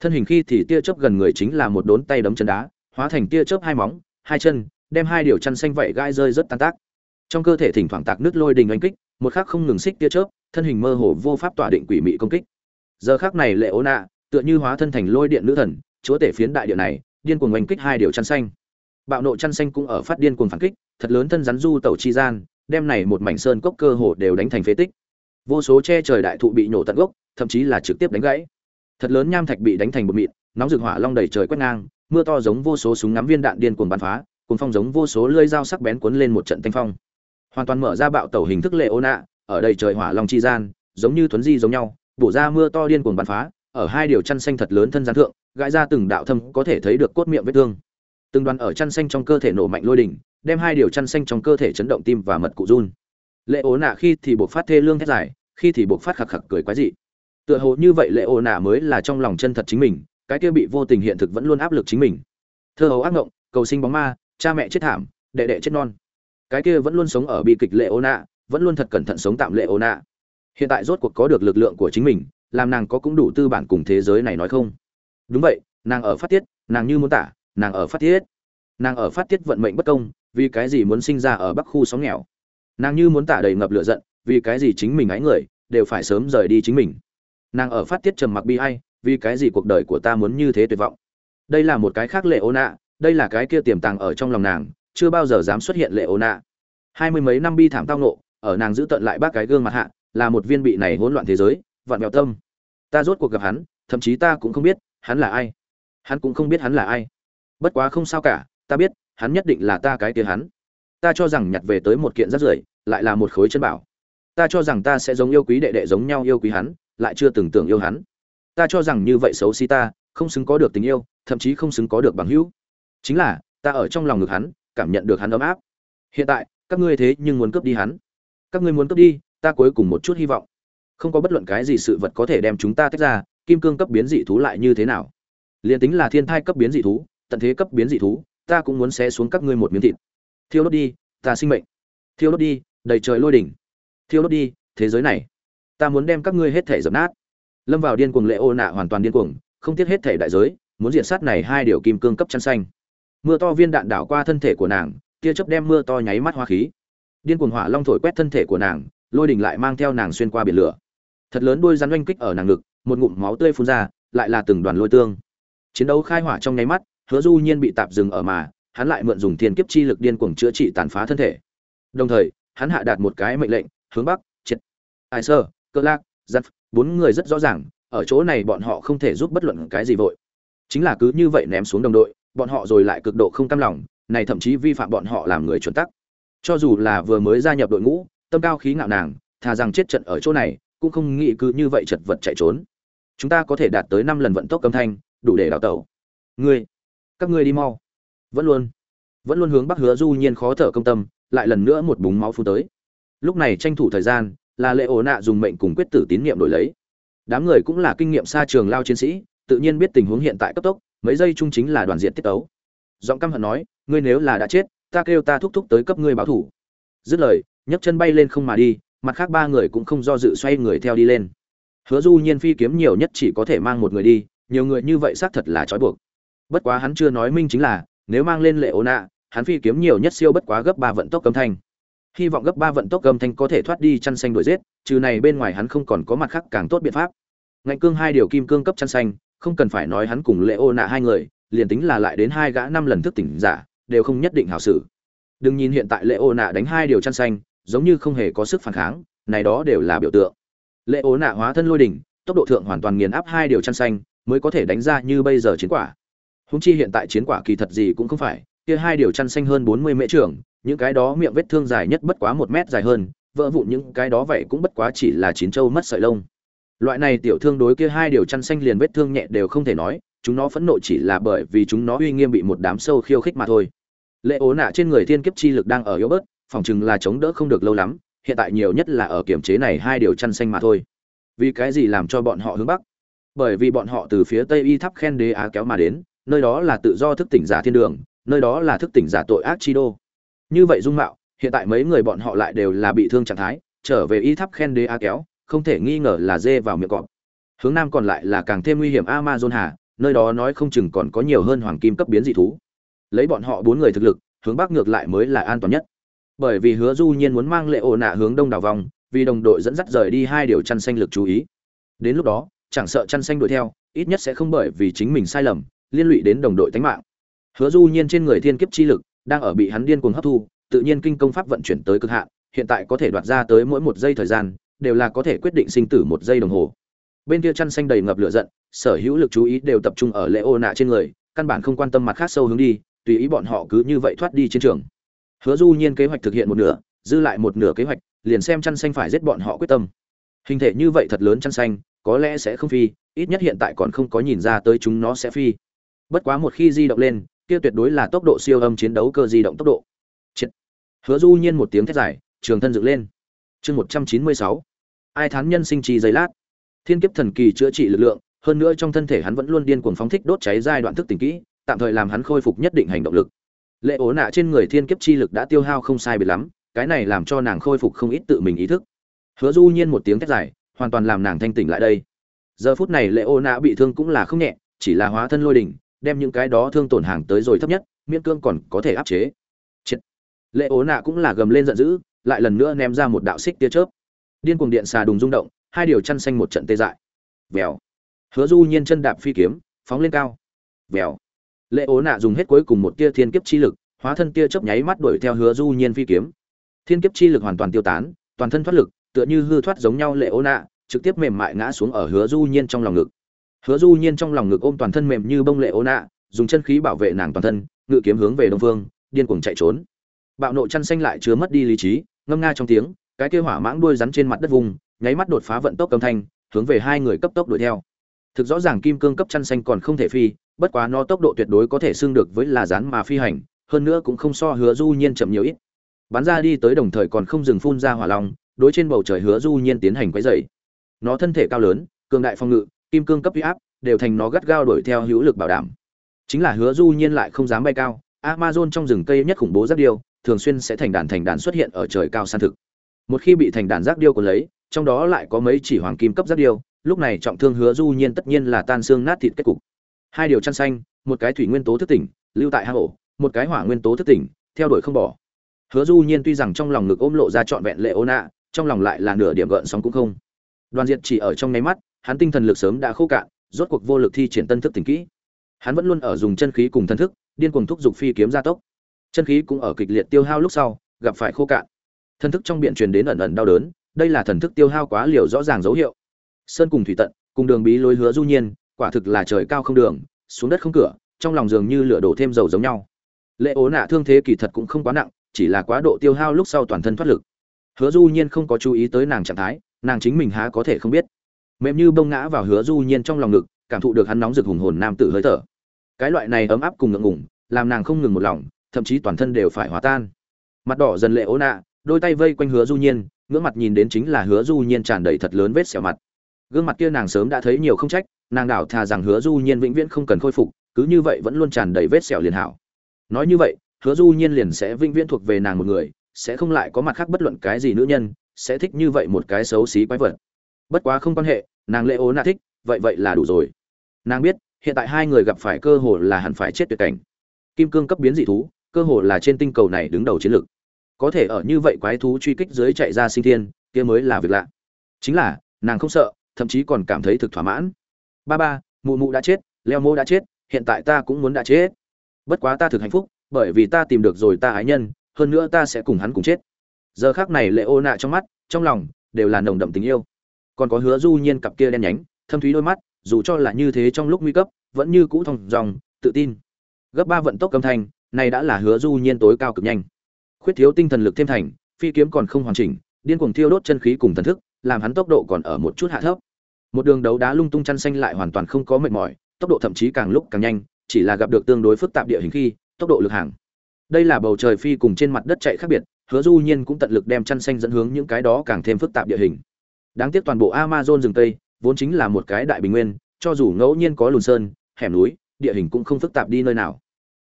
Thân hình khi thì tia chớp gần người chính là một đốn tay đấm chân đá, hóa thành tia chớp hai móng, hai chân, đem hai điều chăn xanh vậy gai rơi rất tan tác. Trong cơ thể thỉnh thoảng tạc nước lôi đình oanh kích, một khắc không ngừng xích tia chớp, thân hình mơ hồ vô pháp tỏa định quỷ mị công kích. Giờ khắc này lệ ố nạ tựa như hóa thân thành lôi điện nữ thần, chúa tể phiến đại địa này điên cuồng oanh kích hai điều chăn xanh. Bạo nộ chăn xanh cũng ở phát điên cuồng phản kích, thật lớn thân rắn du tẩu chi gian, đem này một mảnh sơn cốc cơ hồ đều đánh thành phế tích. Vô số che trời đại thụ bị nổ tận gốc, thậm chí là trực tiếp đánh gãy. Thật lớn nham thạch bị đánh thành bột mịn, nóng rực hỏa long đầy trời quét ngang, mưa to giống vô số súng ngắm viên đạn điên cuồng bắn phá, cuồng phong giống vô số lưỡi dao sắc bén cuốn lên một trận thanh phong. Hoàn toàn mở ra bạo tẩu hình thức lệ ô nạ ở đầy trời hỏa long chi gian, giống như thuấn di giống nhau, bổ ra mưa to điên cuồng bắn phá ở hai điều chăn xanh thật lớn thân gián thượng, gãi ra từng đạo thâm có thể thấy được cốt miệng vết thương. Từng đoàn ở chăn xanh trong cơ thể nổ mạnh lôi đỉnh, đem hai điều chăn xanh trong cơ thể chấn động tim và mật cụ run. Lệ ố nạ khi thì buộc phát thê lương thét dài, khi thì buộc phát khặc khặc cười quái dị. Tựa hồ như vậy lệ ố nạ mới là trong lòng chân thật chính mình, cái kia bị vô tình hiện thực vẫn luôn áp lực chính mình. Thơ hầu ác ngộng, cầu sinh bóng ma, cha mẹ chết thảm, đệ đệ chết non. Cái kia vẫn luôn sống ở bi kịch lệ ố nạ, vẫn luôn thật cẩn thận sống tạm lệ ố nạ. Hiện tại rốt cuộc có được lực lượng của chính mình làm nàng có cũng đủ tư bản cùng thế giới này nói không? Đúng vậy, nàng ở phát tiết, nàng như muốn tả, nàng ở phát tiết. Nàng ở phát tiết vận mệnh bất công, vì cái gì muốn sinh ra ở bắc khu sóng nghèo? Nàng như muốn tả đầy ngập lửa giận, vì cái gì chính mình ái người, đều phải sớm rời đi chính mình. Nàng ở phát tiết trầm mặc bi hay vì cái gì cuộc đời của ta muốn như thế tuyệt vọng? Đây là một cái khác lệ ô nạ đây là cái kia tiềm tàng ở trong lòng nàng, chưa bao giờ dám xuất hiện lệ ô nạ hai mươi mấy năm bi thảm tao nộ ở nàng giữ tận lại bác cái gương mặt hạ, là một viên bị này hỗn loạn thế giới vạn mèo tâm. Ta rốt cuộc gặp hắn, thậm chí ta cũng không biết hắn là ai. Hắn cũng không biết hắn là ai. Bất quá không sao cả, ta biết, hắn nhất định là ta cái kia hắn. Ta cho rằng nhặt về tới một kiện rất rưởi, lại là một khối chân bảo. Ta cho rằng ta sẽ giống yêu quý đệ đệ giống nhau yêu quý hắn, lại chưa từng tưởng yêu hắn. Ta cho rằng như vậy xấu xí ta, không xứng có được tình yêu, thậm chí không xứng có được bằng hữu. Chính là, ta ở trong lòng ngực hắn, cảm nhận được hắn ấm áp. Hiện tại, các ngươi thế nhưng muốn cướp đi hắn. Các ngươi muốn cướp đi, ta cuối cùng một chút hy vọng không có bất luận cái gì sự vật có thể đem chúng ta tách ra, kim cương cấp biến dị thú lại như thế nào? Liền tính là thiên thai cấp biến dị thú, tận thế cấp biến dị thú, ta cũng muốn xé xuống các ngươi một miếng thịt. Thiêu đốt đi, ta sinh mệnh. Thiêu đốt đi, đầy trời lôi đỉnh. Thiêu đốt đi, thế giới này. Ta muốn đem các ngươi hết thể dập nát. Lâm vào điên cuồng lệ ô nạ hoàn toàn điên cuồng, không tiếc hết thể đại giới, muốn diện sát này hai điều kim cương cấp chăn xanh. Mưa to viên đạn đảo qua thân thể của nàng, tia chớp đem mưa to nháy mắt hoa khí. Điên cuồng hỏa long thổi quét thân thể của nàng, lôi đình lại mang theo nàng xuyên qua biển lửa thật lớn đôi rắn oanh kích ở nàng ngực, một ngụm máu tươi phun ra, lại là từng đoàn lôi tương. Chiến đấu khai hỏa trong nháy mắt, hứa du nhiên bị tạm dừng ở mà, hắn lại mượn dùng thiên kiếp chi lực điên cuồng chữa trị tàn phá thân thể. Đồng thời, hắn hạ đạt một cái mệnh lệnh, hướng bắc, triệt. Ai sơ, cơ lạc giặt bốn người rất rõ ràng, ở chỗ này bọn họ không thể giúp bất luận cái gì vội. Chính là cứ như vậy ném xuống đồng đội, bọn họ rồi lại cực độ không cam lòng, này thậm chí vi phạm bọn họ làm người chuẩn tắc. Cho dù là vừa mới gia nhập đội ngũ, tâm cao khí ngạo nàng, thà rằng chết trận ở chỗ này cũng không nghĩ cứ như vậy chật vật chạy trốn. Chúng ta có thể đạt tới năm lần vận tốc âm thanh, đủ để đào tẩu. Ngươi, các ngươi đi mau. Vẫn luôn vẫn luôn hướng bắc hứa du nhiên khó thở công tâm, lại lần nữa một búng máu phun tới. Lúc này tranh thủ thời gian, là lệ ổ nạ dùng mệnh cùng quyết tử tín nhiệm đổi lấy. Đám người cũng là kinh nghiệm xa trường lao chiến sĩ, tự nhiên biết tình huống hiện tại cấp tốc, mấy giây chung chính là đoàn diện tiết tấu. Giọng căm hận nói, ngươi nếu là đã chết, ta kêu ta thúc thúc tới cấp ngươi báo thủ. Dứt lời, nhấc chân bay lên không mà đi mặt khác ba người cũng không do dự xoay người theo đi lên. Hứa du nhiên phi kiếm nhiều nhất chỉ có thể mang một người đi, nhiều người như vậy xác thật là trói buộc. Bất quá hắn chưa nói minh chính là, nếu mang lên lệ ô nạ hắn phi kiếm nhiều nhất siêu bất quá gấp ba vận tốc cấm thanh. Hy vọng gấp ba vận tốc cấm thanh có thể thoát đi chăn xanh đuổi giết, trừ này bên ngoài hắn không còn có mặt khác càng tốt biện pháp. Ngạnh cương hai điều kim cương cấp chăn xanh, không cần phải nói hắn cùng lệ ô nạ hai người, liền tính là lại đến hai gã năm lần thức tỉnh giả, đều không nhất định hảo xử. Đừng nhìn hiện tại lệ ô nạ đánh hai điều chăn xanh giống như không hề có sức phản kháng, này đó đều là biểu tượng. Lệ ố nạ hóa thân lôi đỉnh, tốc độ thượng hoàn toàn nghiền áp hai điều chăn xanh, mới có thể đánh ra như bây giờ chiến quả. Húng chi hiện tại chiến quả kỳ thật gì cũng không phải, kia hai điều chăn xanh hơn bốn mươi mễ trưởng những cái đó miệng vết thương dài nhất bất quá một mét dài hơn, vỡ vụn những cái đó vậy cũng bất quá chỉ là chín châu mất sợi lông. Loại này tiểu thương đối kia hai điều chăn xanh liền vết thương nhẹ đều không thể nói, chúng nó phẫn nộ chỉ là bởi vì chúng nó uy nghiêm bị một đám sâu khiêu khích mà thôi. Lệ ố nạ trên người thiên kiếp chi lực đang ở yếu bớt phòng chừng là chống đỡ không được lâu lắm, hiện tại nhiều nhất là ở kiểm chế này hai điều chăn xanh mà thôi. Vì cái gì làm cho bọn họ hướng bắc? Bởi vì bọn họ từ phía tây y tháp khen đế á kéo mà đến, nơi đó là tự do thức tỉnh giả thiên đường, nơi đó là thức tỉnh giả tội ác chi đô. Như vậy dung mạo, hiện tại mấy người bọn họ lại đều là bị thương trạng thái, trở về y tháp khen đế á kéo, không thể nghi ngờ là dê vào miệng cọp. Hướng nam còn lại là càng thêm nguy hiểm amazon hà, nơi đó nói không chừng còn có nhiều hơn hoàng kim cấp biến dị thú. Lấy bọn họ bốn người thực lực, hướng bắc ngược lại mới là an toàn nhất bởi vì hứa du nhiên muốn mang lệ ổ nạ hướng đông đảo vòng, vì đồng đội dẫn dắt rời đi hai điều chăn xanh lực chú ý. Đến lúc đó, chẳng sợ chăn xanh đuổi theo, ít nhất sẽ không bởi vì chính mình sai lầm, liên lụy đến đồng đội tánh mạng. Hứa du nhiên trên người thiên kiếp chi lực, đang ở bị hắn điên cuồng hấp thu, tự nhiên kinh công pháp vận chuyển tới cực hạn, hiện tại có thể đoạt ra tới mỗi một giây thời gian, đều là có thể quyết định sinh tử một giây đồng hồ. Bên kia chăn xanh đầy ngập lửa giận, sở hữu lực chú ý đều tập trung ở lệ ô nạ trên người, căn bản không quan tâm mặt khác sâu hướng đi, tùy ý bọn họ cứ như vậy thoát đi chiến trường hứa du nhiên kế hoạch thực hiện một nửa, dư lại một nửa kế hoạch, liền xem chăn xanh phải giết bọn họ quyết tâm. Hình thể như vậy thật lớn chăn xanh, có lẽ sẽ không phi, ít nhất hiện tại còn không có nhìn ra tới chúng nó sẽ phi. Bất quá một khi di động lên, kia tuyệt đối là tốc độ siêu âm chiến đấu cơ di động tốc độ. Chết. hứa du nhiên một tiếng thét dài, trường thân dựng lên. Chương một trăm chín mươi sáu. Ai thán nhân sinh trì giây lát. Thiên kiếp thần kỳ chữa trị lực lượng, hơn nữa trong thân thể hắn vẫn luôn điên cuồng phóng thích đốt cháy giai đoạn thức tỉnh kỹ, tạm thời làm hắn khôi phục nhất định hành động lực lệ ố nạ trên người thiên kiếp chi lực đã tiêu hao không sai biệt lắm, cái này làm cho nàng khôi phục không ít tự mình ý thức. Hứa du nhiên một tiếng thét dài, hoàn toàn làm nàng thanh tỉnh lại đây. Giờ phút này lệ ô nạ bị thương cũng là không nhẹ, chỉ là hóa thân lôi đỉnh, đem những cái đó thương tổn hàng tới rồi thấp nhất, miễn cương còn có thể áp chế. Chết. lệ ố nạ cũng là gầm lên giận dữ, lại lần nữa ném ra một đạo xích tia chớp. Điên cuồng điện xà đùng rung động, hai điều chăn xanh một trận tê dại. Vèo. Hứa du nhiên chân đạp phi kiếm, phóng lên cao. Vèo lệ ố nạ dùng hết cuối cùng một tia thiên kiếp chi lực, hóa thân tia chớp nháy mắt đuổi theo hứa du nhiên phi kiếm. Thiên kiếp chi lực hoàn toàn tiêu tán, toàn thân thoát lực, tựa như hư thoát giống nhau lệ ố nạ, trực tiếp mềm mại ngã xuống ở hứa du nhiên trong lòng ngực. Hứa du nhiên trong lòng ngực ôm toàn thân mềm như bông lệ ố nạ, dùng chân khí bảo vệ nàng toàn thân, ngự kiếm hướng về đông phương, điên cuồng chạy trốn. Bạo nộ chăn xanh lại chứa mất đi lý trí, ngâm nga trong tiếng, cái kia hỏa mãng đuôi rắn trên mặt đất vùng, nháy mắt đột phá vận tốc âm thanh, hướng về hai người cấp tốc đuổi theo. Thực rõ ràng kim cương cấp chăn xanh còn không thể phi bất quá nó tốc độ tuyệt đối có thể xưng được với là rán mà phi hành, hơn nữa cũng không so hứa du nhiên chậm nhiều ít. Bắn ra đi tới đồng thời còn không dừng phun ra hỏa long, đối trên bầu trời hứa du nhiên tiến hành quấy dậy. nó thân thể cao lớn, cường đại phong ngự, kim cương cấp huy áp, đều thành nó gắt gao đuổi theo hữu lực bảo đảm. Chính là hứa du nhiên lại không dám bay cao, amazon trong rừng cây nhất khủng bố rất điêu, thường xuyên sẽ thành đàn thành đàn xuất hiện ở trời cao san thực. Một khi bị thành đàn rác điêu của lấy, trong đó lại có mấy chỉ hoàng kim cấp rác điêu, lúc này trọng thương hứa du nhiên tất nhiên là tan xương nát thịt kết cục hai điều chăn xanh, một cái thủy nguyên tố thức tỉnh, lưu tại hang ổ, một cái hỏa nguyên tố thức tỉnh, theo đuổi không bỏ. Hứa du nhiên tuy rằng trong lòng ngực ôm lộ ra trọn vẹn lệ ô nạ trong lòng lại là nửa điểm gợn sóng cũng không. Đoàn diệt chỉ ở trong nháy mắt, hắn tinh thần lực sớm đã khô cạn, rốt cuộc vô lực thi triển tân thức tỉnh kỹ. Hắn vẫn luôn ở dùng chân khí cùng thân thức, điên cuồng thúc giục phi kiếm gia tốc. Chân khí cũng ở kịch liệt tiêu hao lúc sau, gặp phải khô cạn. Thân thức trong biển truyền đến ẩn ẩn đau đớn, đây là thần thức tiêu hao quá liều rõ ràng dấu hiệu. Sơn cùng thủy tận, cùng đường bí lối hứa du nhiên quả thực là trời cao không đường, xuống đất không cửa, trong lòng dường như lửa đổ thêm dầu giống nhau. Lệ ố nạ thương thế kỳ thật cũng không quá nặng, chỉ là quá độ tiêu hao lúc sau toàn thân thoát lực. Hứa du nhiên không có chú ý tới nàng trạng thái, nàng chính mình há có thể không biết. Mềm như bông ngã vào hứa du nhiên trong lòng ngực, cảm thụ được hắn nóng rực hùng hồn nam tử hơi thở. Cái loại này ấm áp cùng ngượng ngùng, làm nàng không ngừng một lòng, thậm chí toàn thân đều phải hòa tan. Mặt đỏ dần lệ ố nạ, đôi tay vây quanh hứa du nhiên ngưỡng mặt nhìn đến chính là hứa du nhiên tràn đầy thật lớn vết sẹo mặt gương mặt kia nàng sớm đã thấy nhiều không trách, nàng đảo thà rằng hứa du nhiên vĩnh viễn không cần khôi phục, cứ như vậy vẫn luôn tràn đầy vết sẹo liền hảo. Nói như vậy, hứa du nhiên liền sẽ vĩnh viễn thuộc về nàng một người, sẽ không lại có mặt khác bất luận cái gì nữ nhân, sẽ thích như vậy một cái xấu xí quái vật. Bất quá không quan hệ, nàng lệ ố nạ thích, vậy vậy là đủ rồi. Nàng biết, hiện tại hai người gặp phải cơ hội là hẳn phải chết tuyệt cảnh. Kim cương cấp biến dị thú, cơ hội là trên tinh cầu này đứng đầu chiến lược. Có thể ở như vậy quái thú truy kích dưới chạy ra sinh thiên, kia mới là việc lạ. Chính là, nàng không sợ thậm chí còn cảm thấy thực thỏa mãn. Ba ba, mụ mụ đã chết, leo mô đã chết, hiện tại ta cũng muốn đã chết. Bất quá ta thực hạnh phúc, bởi vì ta tìm được rồi ta ái nhân, hơn nữa ta sẽ cùng hắn cùng chết. Giờ khác này lệ ô nạ trong mắt, trong lòng đều là nồng đậm tình yêu. Còn có hứa du nhiên cặp kia đen nhánh, thâm thúy đôi mắt, dù cho là như thế trong lúc nguy cấp, vẫn như cũ thông dòng, tự tin. Gấp ba vận tốc âm thanh, này đã là hứa du nhiên tối cao cực nhanh. Khuyết thiếu tinh thần lực thêm thành, phi kiếm còn không hoàn chỉnh, điên cuồng thiêu đốt chân khí cùng thần thức, làm hắn tốc độ còn ở một chút hạ thấp một đường đấu đá lung tung chăn xanh lại hoàn toàn không có mệt mỏi, tốc độ thậm chí càng lúc càng nhanh, chỉ là gặp được tương đối phức tạp địa hình khi, tốc độ lực hàng. Đây là bầu trời phi cùng trên mặt đất chạy khác biệt, hứa du nhiên cũng tận lực đem chăn xanh dẫn hướng những cái đó càng thêm phức tạp địa hình. Đáng tiếc toàn bộ amazon rừng tây, vốn chính là một cái đại bình nguyên, cho dù ngẫu nhiên có lùn sơn, hẻm núi, địa hình cũng không phức tạp đi nơi nào.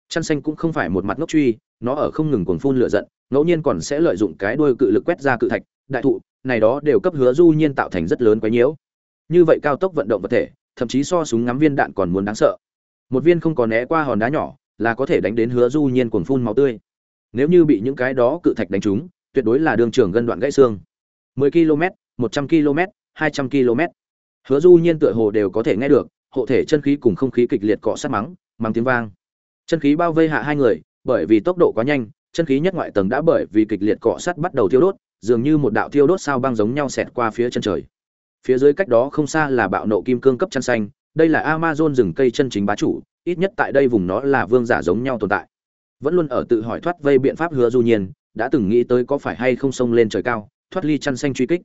Chăn xanh cũng không phải một mặt ngốc truy, nó ở không ngừng cuồng phun lửa giận, ngẫu nhiên còn sẽ lợi dụng cái đuôi cự lực quét ra cự thạch, đại thụ, này đó đều cấp hứa du nhiên tạo thành rất lớn quái nhiễu như vậy cao tốc vận động vật thể, thậm chí so súng ngắm viên đạn còn muốn đáng sợ. Một viên không còn né qua hòn đá nhỏ, là có thể đánh đến hứa du nhiên cuồng phun máu tươi. Nếu như bị những cái đó cự thạch đánh trúng, tuyệt đối là đường trường gân đoạn gãy xương. 10 km 100 km 200 km hứa du nhiên tựa hồ đều có thể nghe được, hộ thể chân khí cùng không khí kịch liệt cọ sát mắng mang tiếng vang. Chân khí bao vây hạ hai người, bởi vì tốc độ quá nhanh, chân khí nhất ngoại tầng đã bởi vì kịch liệt cọ sát bắt đầu thiêu đốt, dường như một đạo thiêu đốt sao băng giống nhau xẹt qua phía chân trời phía dưới cách đó không xa là bạo nộ kim cương cấp chân xanh, đây là amazon rừng cây chân chính bá chủ, ít nhất tại đây vùng nó là vương giả giống nhau tồn tại. Vẫn luôn ở tự hỏi thoát vây biện pháp hứa du nhiên, đã từng nghĩ tới có phải hay không xông lên trời cao, thoát ly chăn xanh truy kích.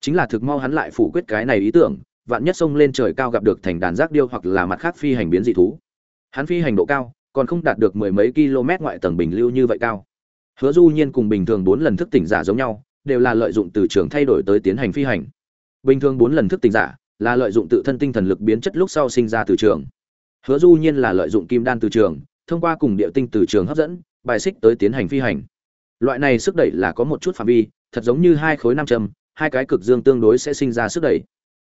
Chính là thực mau hắn lại phủ quyết cái này ý tưởng, vạn nhất xông lên trời cao gặp được thành đàn giác điêu hoặc là mặt khác phi hành biến dị thú. Hắn phi hành độ cao, còn không đạt được mười mấy km ngoại tầng bình lưu như vậy cao. Hứa du nhiên cùng bình thường bốn lần thức tỉnh giả giống nhau, đều là lợi dụng từ trường thay đổi tới tiến hành phi hành bình thường bốn lần thức tỉnh giả là lợi dụng tự thân tinh thần lực biến chất lúc sau sinh ra từ trường. Hứa du nhiên là lợi dụng kim đan từ trường, thông qua cùng địa tinh từ trường hấp dẫn, bài xích tới tiến hành phi hành. Loại này sức đẩy là có một chút phạm vi, thật giống như hai khối nam châm, hai cái cực dương tương đối sẽ sinh ra sức đẩy.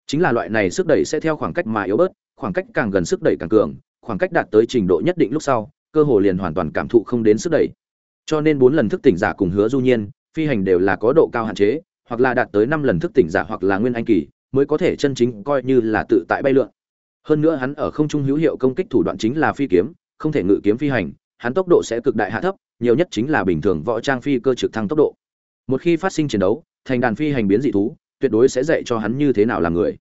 Chính là loại này sức đẩy sẽ theo khoảng cách mà yếu bớt, khoảng cách càng gần sức đẩy càng cường, khoảng cách đạt tới trình độ nhất định lúc sau, cơ hồ liền hoàn toàn cảm thụ không đến sức đẩy. Cho nên bốn lần thức tỉnh giả cùng hứa du nhiên, phi hành đều là có độ cao hạn chế hoặc là đạt tới năm lần thức tỉnh giả hoặc là nguyên anh kỳ, mới có thể chân chính coi như là tự tại bay lượn. Hơn nữa hắn ở không trung hữu hiệu công kích thủ đoạn chính là phi kiếm, không thể ngự kiếm phi hành, hắn tốc độ sẽ cực đại hạ thấp, nhiều nhất chính là bình thường võ trang phi cơ trực thăng tốc độ. Một khi phát sinh chiến đấu, thành đàn phi hành biến dị thú, tuyệt đối sẽ dạy cho hắn như thế nào làm người.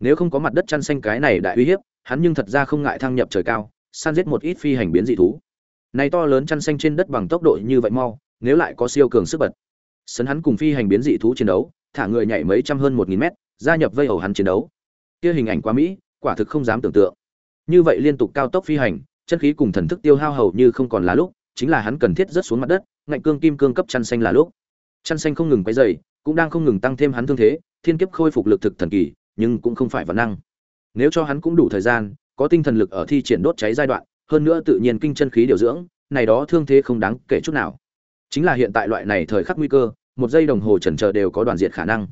Nếu không có mặt đất chăn xanh cái này đại uy hiếp, hắn nhưng thật ra không ngại thăng nhập trời cao, săn giết một ít phi hành biến dị thú. Này to lớn chăn xanh trên đất bằng tốc độ như vậy mau, nếu lại có siêu cường sức bật sấn hắn cùng phi hành biến dị thú chiến đấu, thả người nhảy mấy trăm hơn một nghìn mét, gia nhập vây ẩu hắn chiến đấu. Kia hình ảnh quá mỹ, quả thực không dám tưởng tượng. Như vậy liên tục cao tốc phi hành, chân khí cùng thần thức tiêu hao hầu như không còn là lúc, chính là hắn cần thiết rất xuống mặt đất, ngạnh cương kim cương cấp chăn xanh là lúc. Chăn xanh không ngừng quấy dày cũng đang không ngừng tăng thêm hắn thương thế, thiên kiếp khôi phục lực thực thần kỳ, nhưng cũng không phải văn năng. Nếu cho hắn cũng đủ thời gian, có tinh thần lực ở thi triển đốt cháy giai đoạn, hơn nữa tự nhiên kinh chân khí điều dưỡng, này đó thương thế không đáng kể chút nào chính là hiện tại loại này thời khắc nguy cơ, một giây đồng hồ chần chờ đều có đoàn diệt khả năng.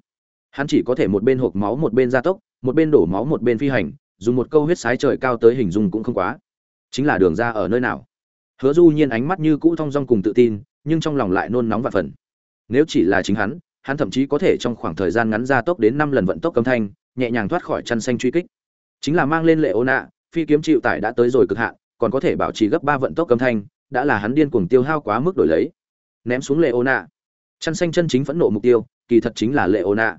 Hắn chỉ có thể một bên hộp máu một bên gia tốc, một bên đổ máu một bên phi hành, dùng một câu huyết sái trời cao tới hình dung cũng không quá. Chính là đường ra ở nơi nào? Hứa du nhiên ánh mắt như cũ thong dong cùng tự tin, nhưng trong lòng lại nôn nóng và phần. Nếu chỉ là chính hắn hắn thậm chí có thể trong khoảng thời gian ngắn gia tốc đến năm lần vận tốc cấm thanh, nhẹ nhàng thoát khỏi chăn xanh truy kích. Chính là mang lên lệ ô nạ, phi kiếm chịu tải đã tới rồi cực hạn, còn có thể bảo trì gấp ba vận tốc cấm thanh, đã là hắn điên cuồng tiêu hao quá mức đổi lấy ném xuống lệ ô nạ chăn xanh chân chính phẫn nộ mục tiêu, kỳ thật chính là lệ ô nạ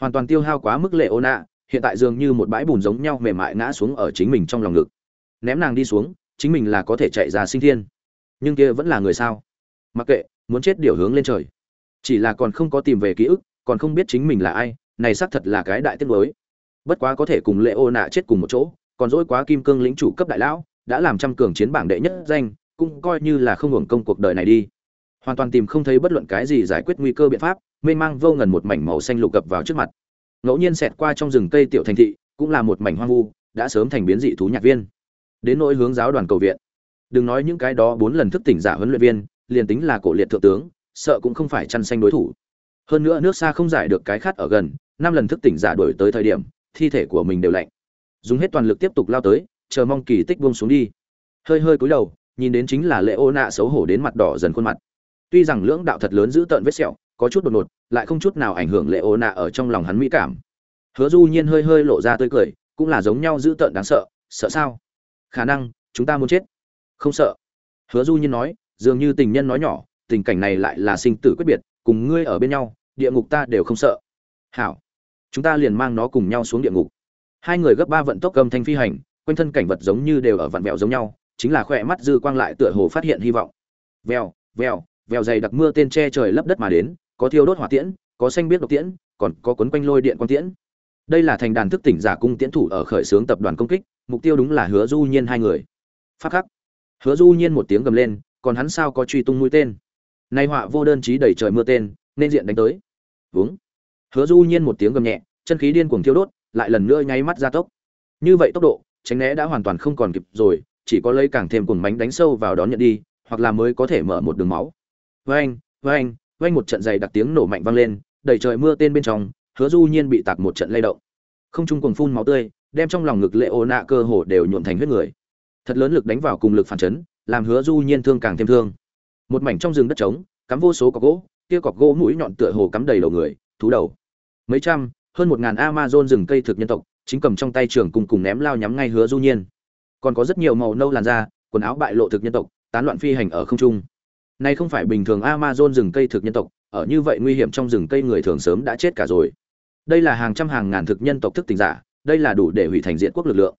hoàn toàn tiêu hao quá mức lệ ô nạ hiện tại dường như một bãi bùn giống nhau mềm mại ngã xuống ở chính mình trong lòng ngực. Ném nàng đi xuống, chính mình là có thể chạy ra sinh thiên. Nhưng kia vẫn là người sao? Mặc kệ, muốn chết điều hướng lên trời. Chỉ là còn không có tìm về ký ức, còn không biết chính mình là ai, này xác thật là cái đại tiết mới bất quá có thể cùng lệ ô nạ chết cùng một chỗ, còn dỗi quá kim cương lĩnh chủ cấp đại lão, đã làm trăm cường chiến bảng đệ nhất danh, cũng coi như là không hưởng công cuộc đời này đi hoàn toàn tìm không thấy bất luận cái gì giải quyết nguy cơ biện pháp, mênh mang vô ngần một mảnh màu xanh lục cập vào trước mặt. Ngẫu nhiên xẹt qua trong rừng cây tiểu thành thị, cũng là một mảnh hoang vu, đã sớm thành biến dị thú nhạc viên. Đến nỗi hướng giáo đoàn cầu viện. Đừng nói những cái đó bốn lần thức tỉnh giả huấn luyện viên, liền tính là cổ liệt thượng tướng, sợ cũng không phải chăn xanh đối thủ. Hơn nữa nước xa không giải được cái khát ở gần, năm lần thức tỉnh giả đổi tới thời điểm, thi thể của mình đều lạnh. Dùng hết toàn lực tiếp tục lao tới, chờ mong kỳ tích buông xuống đi. Hơi hơi cúi đầu, nhìn đến chính là lệ ô nạ xấu hổ đến mặt đỏ dần khuôn mặt tuy rằng lưỡng đạo thật lớn giữ tợn vết sẹo, có chút đột ngột, lại không chút nào ảnh hưởng lệ ô nạ ở trong lòng hắn mỹ cảm. Hứa du nhiên hơi hơi lộ ra tươi cười, cũng là giống nhau giữ tợn đáng sợ sợ sao? Khả năng, chúng ta muốn chết. Không sợ. Hứa du nhiên nói, dường như tình nhân nói nhỏ, tình cảnh này lại là sinh tử quyết biệt, cùng ngươi ở bên nhau, địa ngục ta đều không sợ. Hảo. Chúng ta liền mang nó cùng nhau xuống địa ngục. Hai người gấp ba vận tốc cầm thanh phi hành, quanh thân cảnh vật giống như đều ở vặn vẹo giống nhau, chính là khỏe mắt dư quang lại tựa hồ phát hiện hy vọng. Vèo vèo vèo dày đặc mưa tên che trời lấp đất mà đến, có thiêu đốt hỏa tiễn, có xanh biết độc tiễn, còn có cuốn quanh lôi điện quang tiễn. Đây là thành đàn thức tỉnh giả cung tiễn thủ ở khởi xướng tập đoàn công kích, mục tiêu đúng là hứa du nhiên hai người. Phát khắc. Hứa du nhiên một tiếng gầm lên, còn hắn sao có truy tung mũi tên? Nay họa vô đơn chí đẩy trời mưa tên, nên diện đánh tới. Vướng. Hứa du nhiên một tiếng gầm nhẹ, chân khí điên cuồng thiêu đốt, lại lần nữa nháy mắt gia tốc. Như vậy tốc độ, tránh né đã hoàn toàn không còn kịp rồi, chỉ có lấy càng thêm cuồng mánh đánh sâu vào đón nhận đi, hoặc là mới có thể mở một đường máu vang vang vang một trận dày đặc tiếng nổ mạnh vang lên, đầy trời mưa tên bên trong, hứa du nhiên bị tạc một trận lay động. Không trung cuồng phun máu tươi, đem trong lòng ngực lệ ô nạ cơ hồ đều nhuộm thành huyết người. Thật lớn lực đánh vào cùng lực phản chấn, làm hứa du nhiên thương càng thêm thương. Một mảnh trong rừng đất trống, cắm vô số cọc gỗ, kia cọc gỗ mũi nhọn tựa hồ cắm đầy đầu người, thú đầu. Mấy trăm, hơn một ngàn amazon rừng cây thực nhân tộc, chính cầm trong tay trường cùng cùng ném lao nhắm ngay hứa du nhiên. Còn có rất nhiều màu nâu làn da, quần áo bại lộ thực nhân tộc, tán loạn phi hành ở không trung này không phải bình thường amazon rừng cây thực nhân tộc, ở như vậy nguy hiểm trong rừng cây người thường sớm đã chết cả rồi. Đây là hàng trăm hàng ngàn thực nhân tộc thức tỉnh giả, đây là đủ để hủy thành diện quốc lực lượng.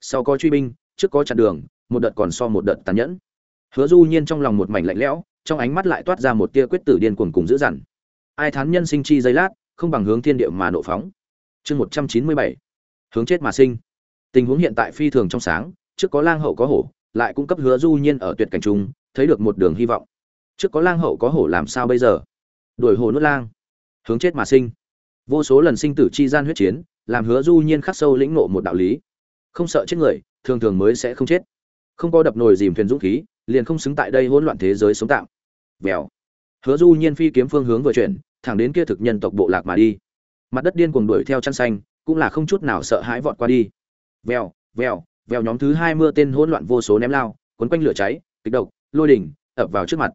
Sau có truy binh, trước có chặn đường, một đợt còn so một đợt tàn nhẫn. Hứa du nhiên trong lòng một mảnh lạnh lẽo, trong ánh mắt lại toát ra một tia quyết tử điên cuồng cùng dữ dằn. Ai thán nhân sinh chi giây lát, không bằng hướng thiên địa mà nộ phóng. Chương một trăm chín mươi bảy, hướng chết mà sinh. Tình huống hiện tại phi thường trong sáng, trước có lang hậu có hổ, lại cung cấp hứa du nhiên ở tuyệt cảnh trung thấy được một đường hy vọng trước có lang hậu có hổ làm sao bây giờ? Đuổi hồ nuốt lang. Hướng chết mà sinh. Vô số lần sinh tử chi gian huyết chiến, làm hứa du nhiên khắc sâu lĩnh ngộ một đạo lý. Không sợ chết người, thường thường mới sẽ không chết. Không có đập nồi dìm thuyền dũng khí, liền không xứng tại đây hỗn loạn thế giới sống tạm. Vèo. Hứa du nhiên phi kiếm phương hướng vừa chuyển, thẳng đến kia thực nhân tộc bộ lạc mà đi. Mặt đất điên cuồng đuổi theo chăn xanh, cũng là không chút nào sợ hãi vọt qua đi. Vèo vèo vèo nhóm thứ hai mưa tên hỗn loạn vô số ném lao quấn quanh lửa cháy, kịch độc, lôi đỉnh, ập vào trước mặt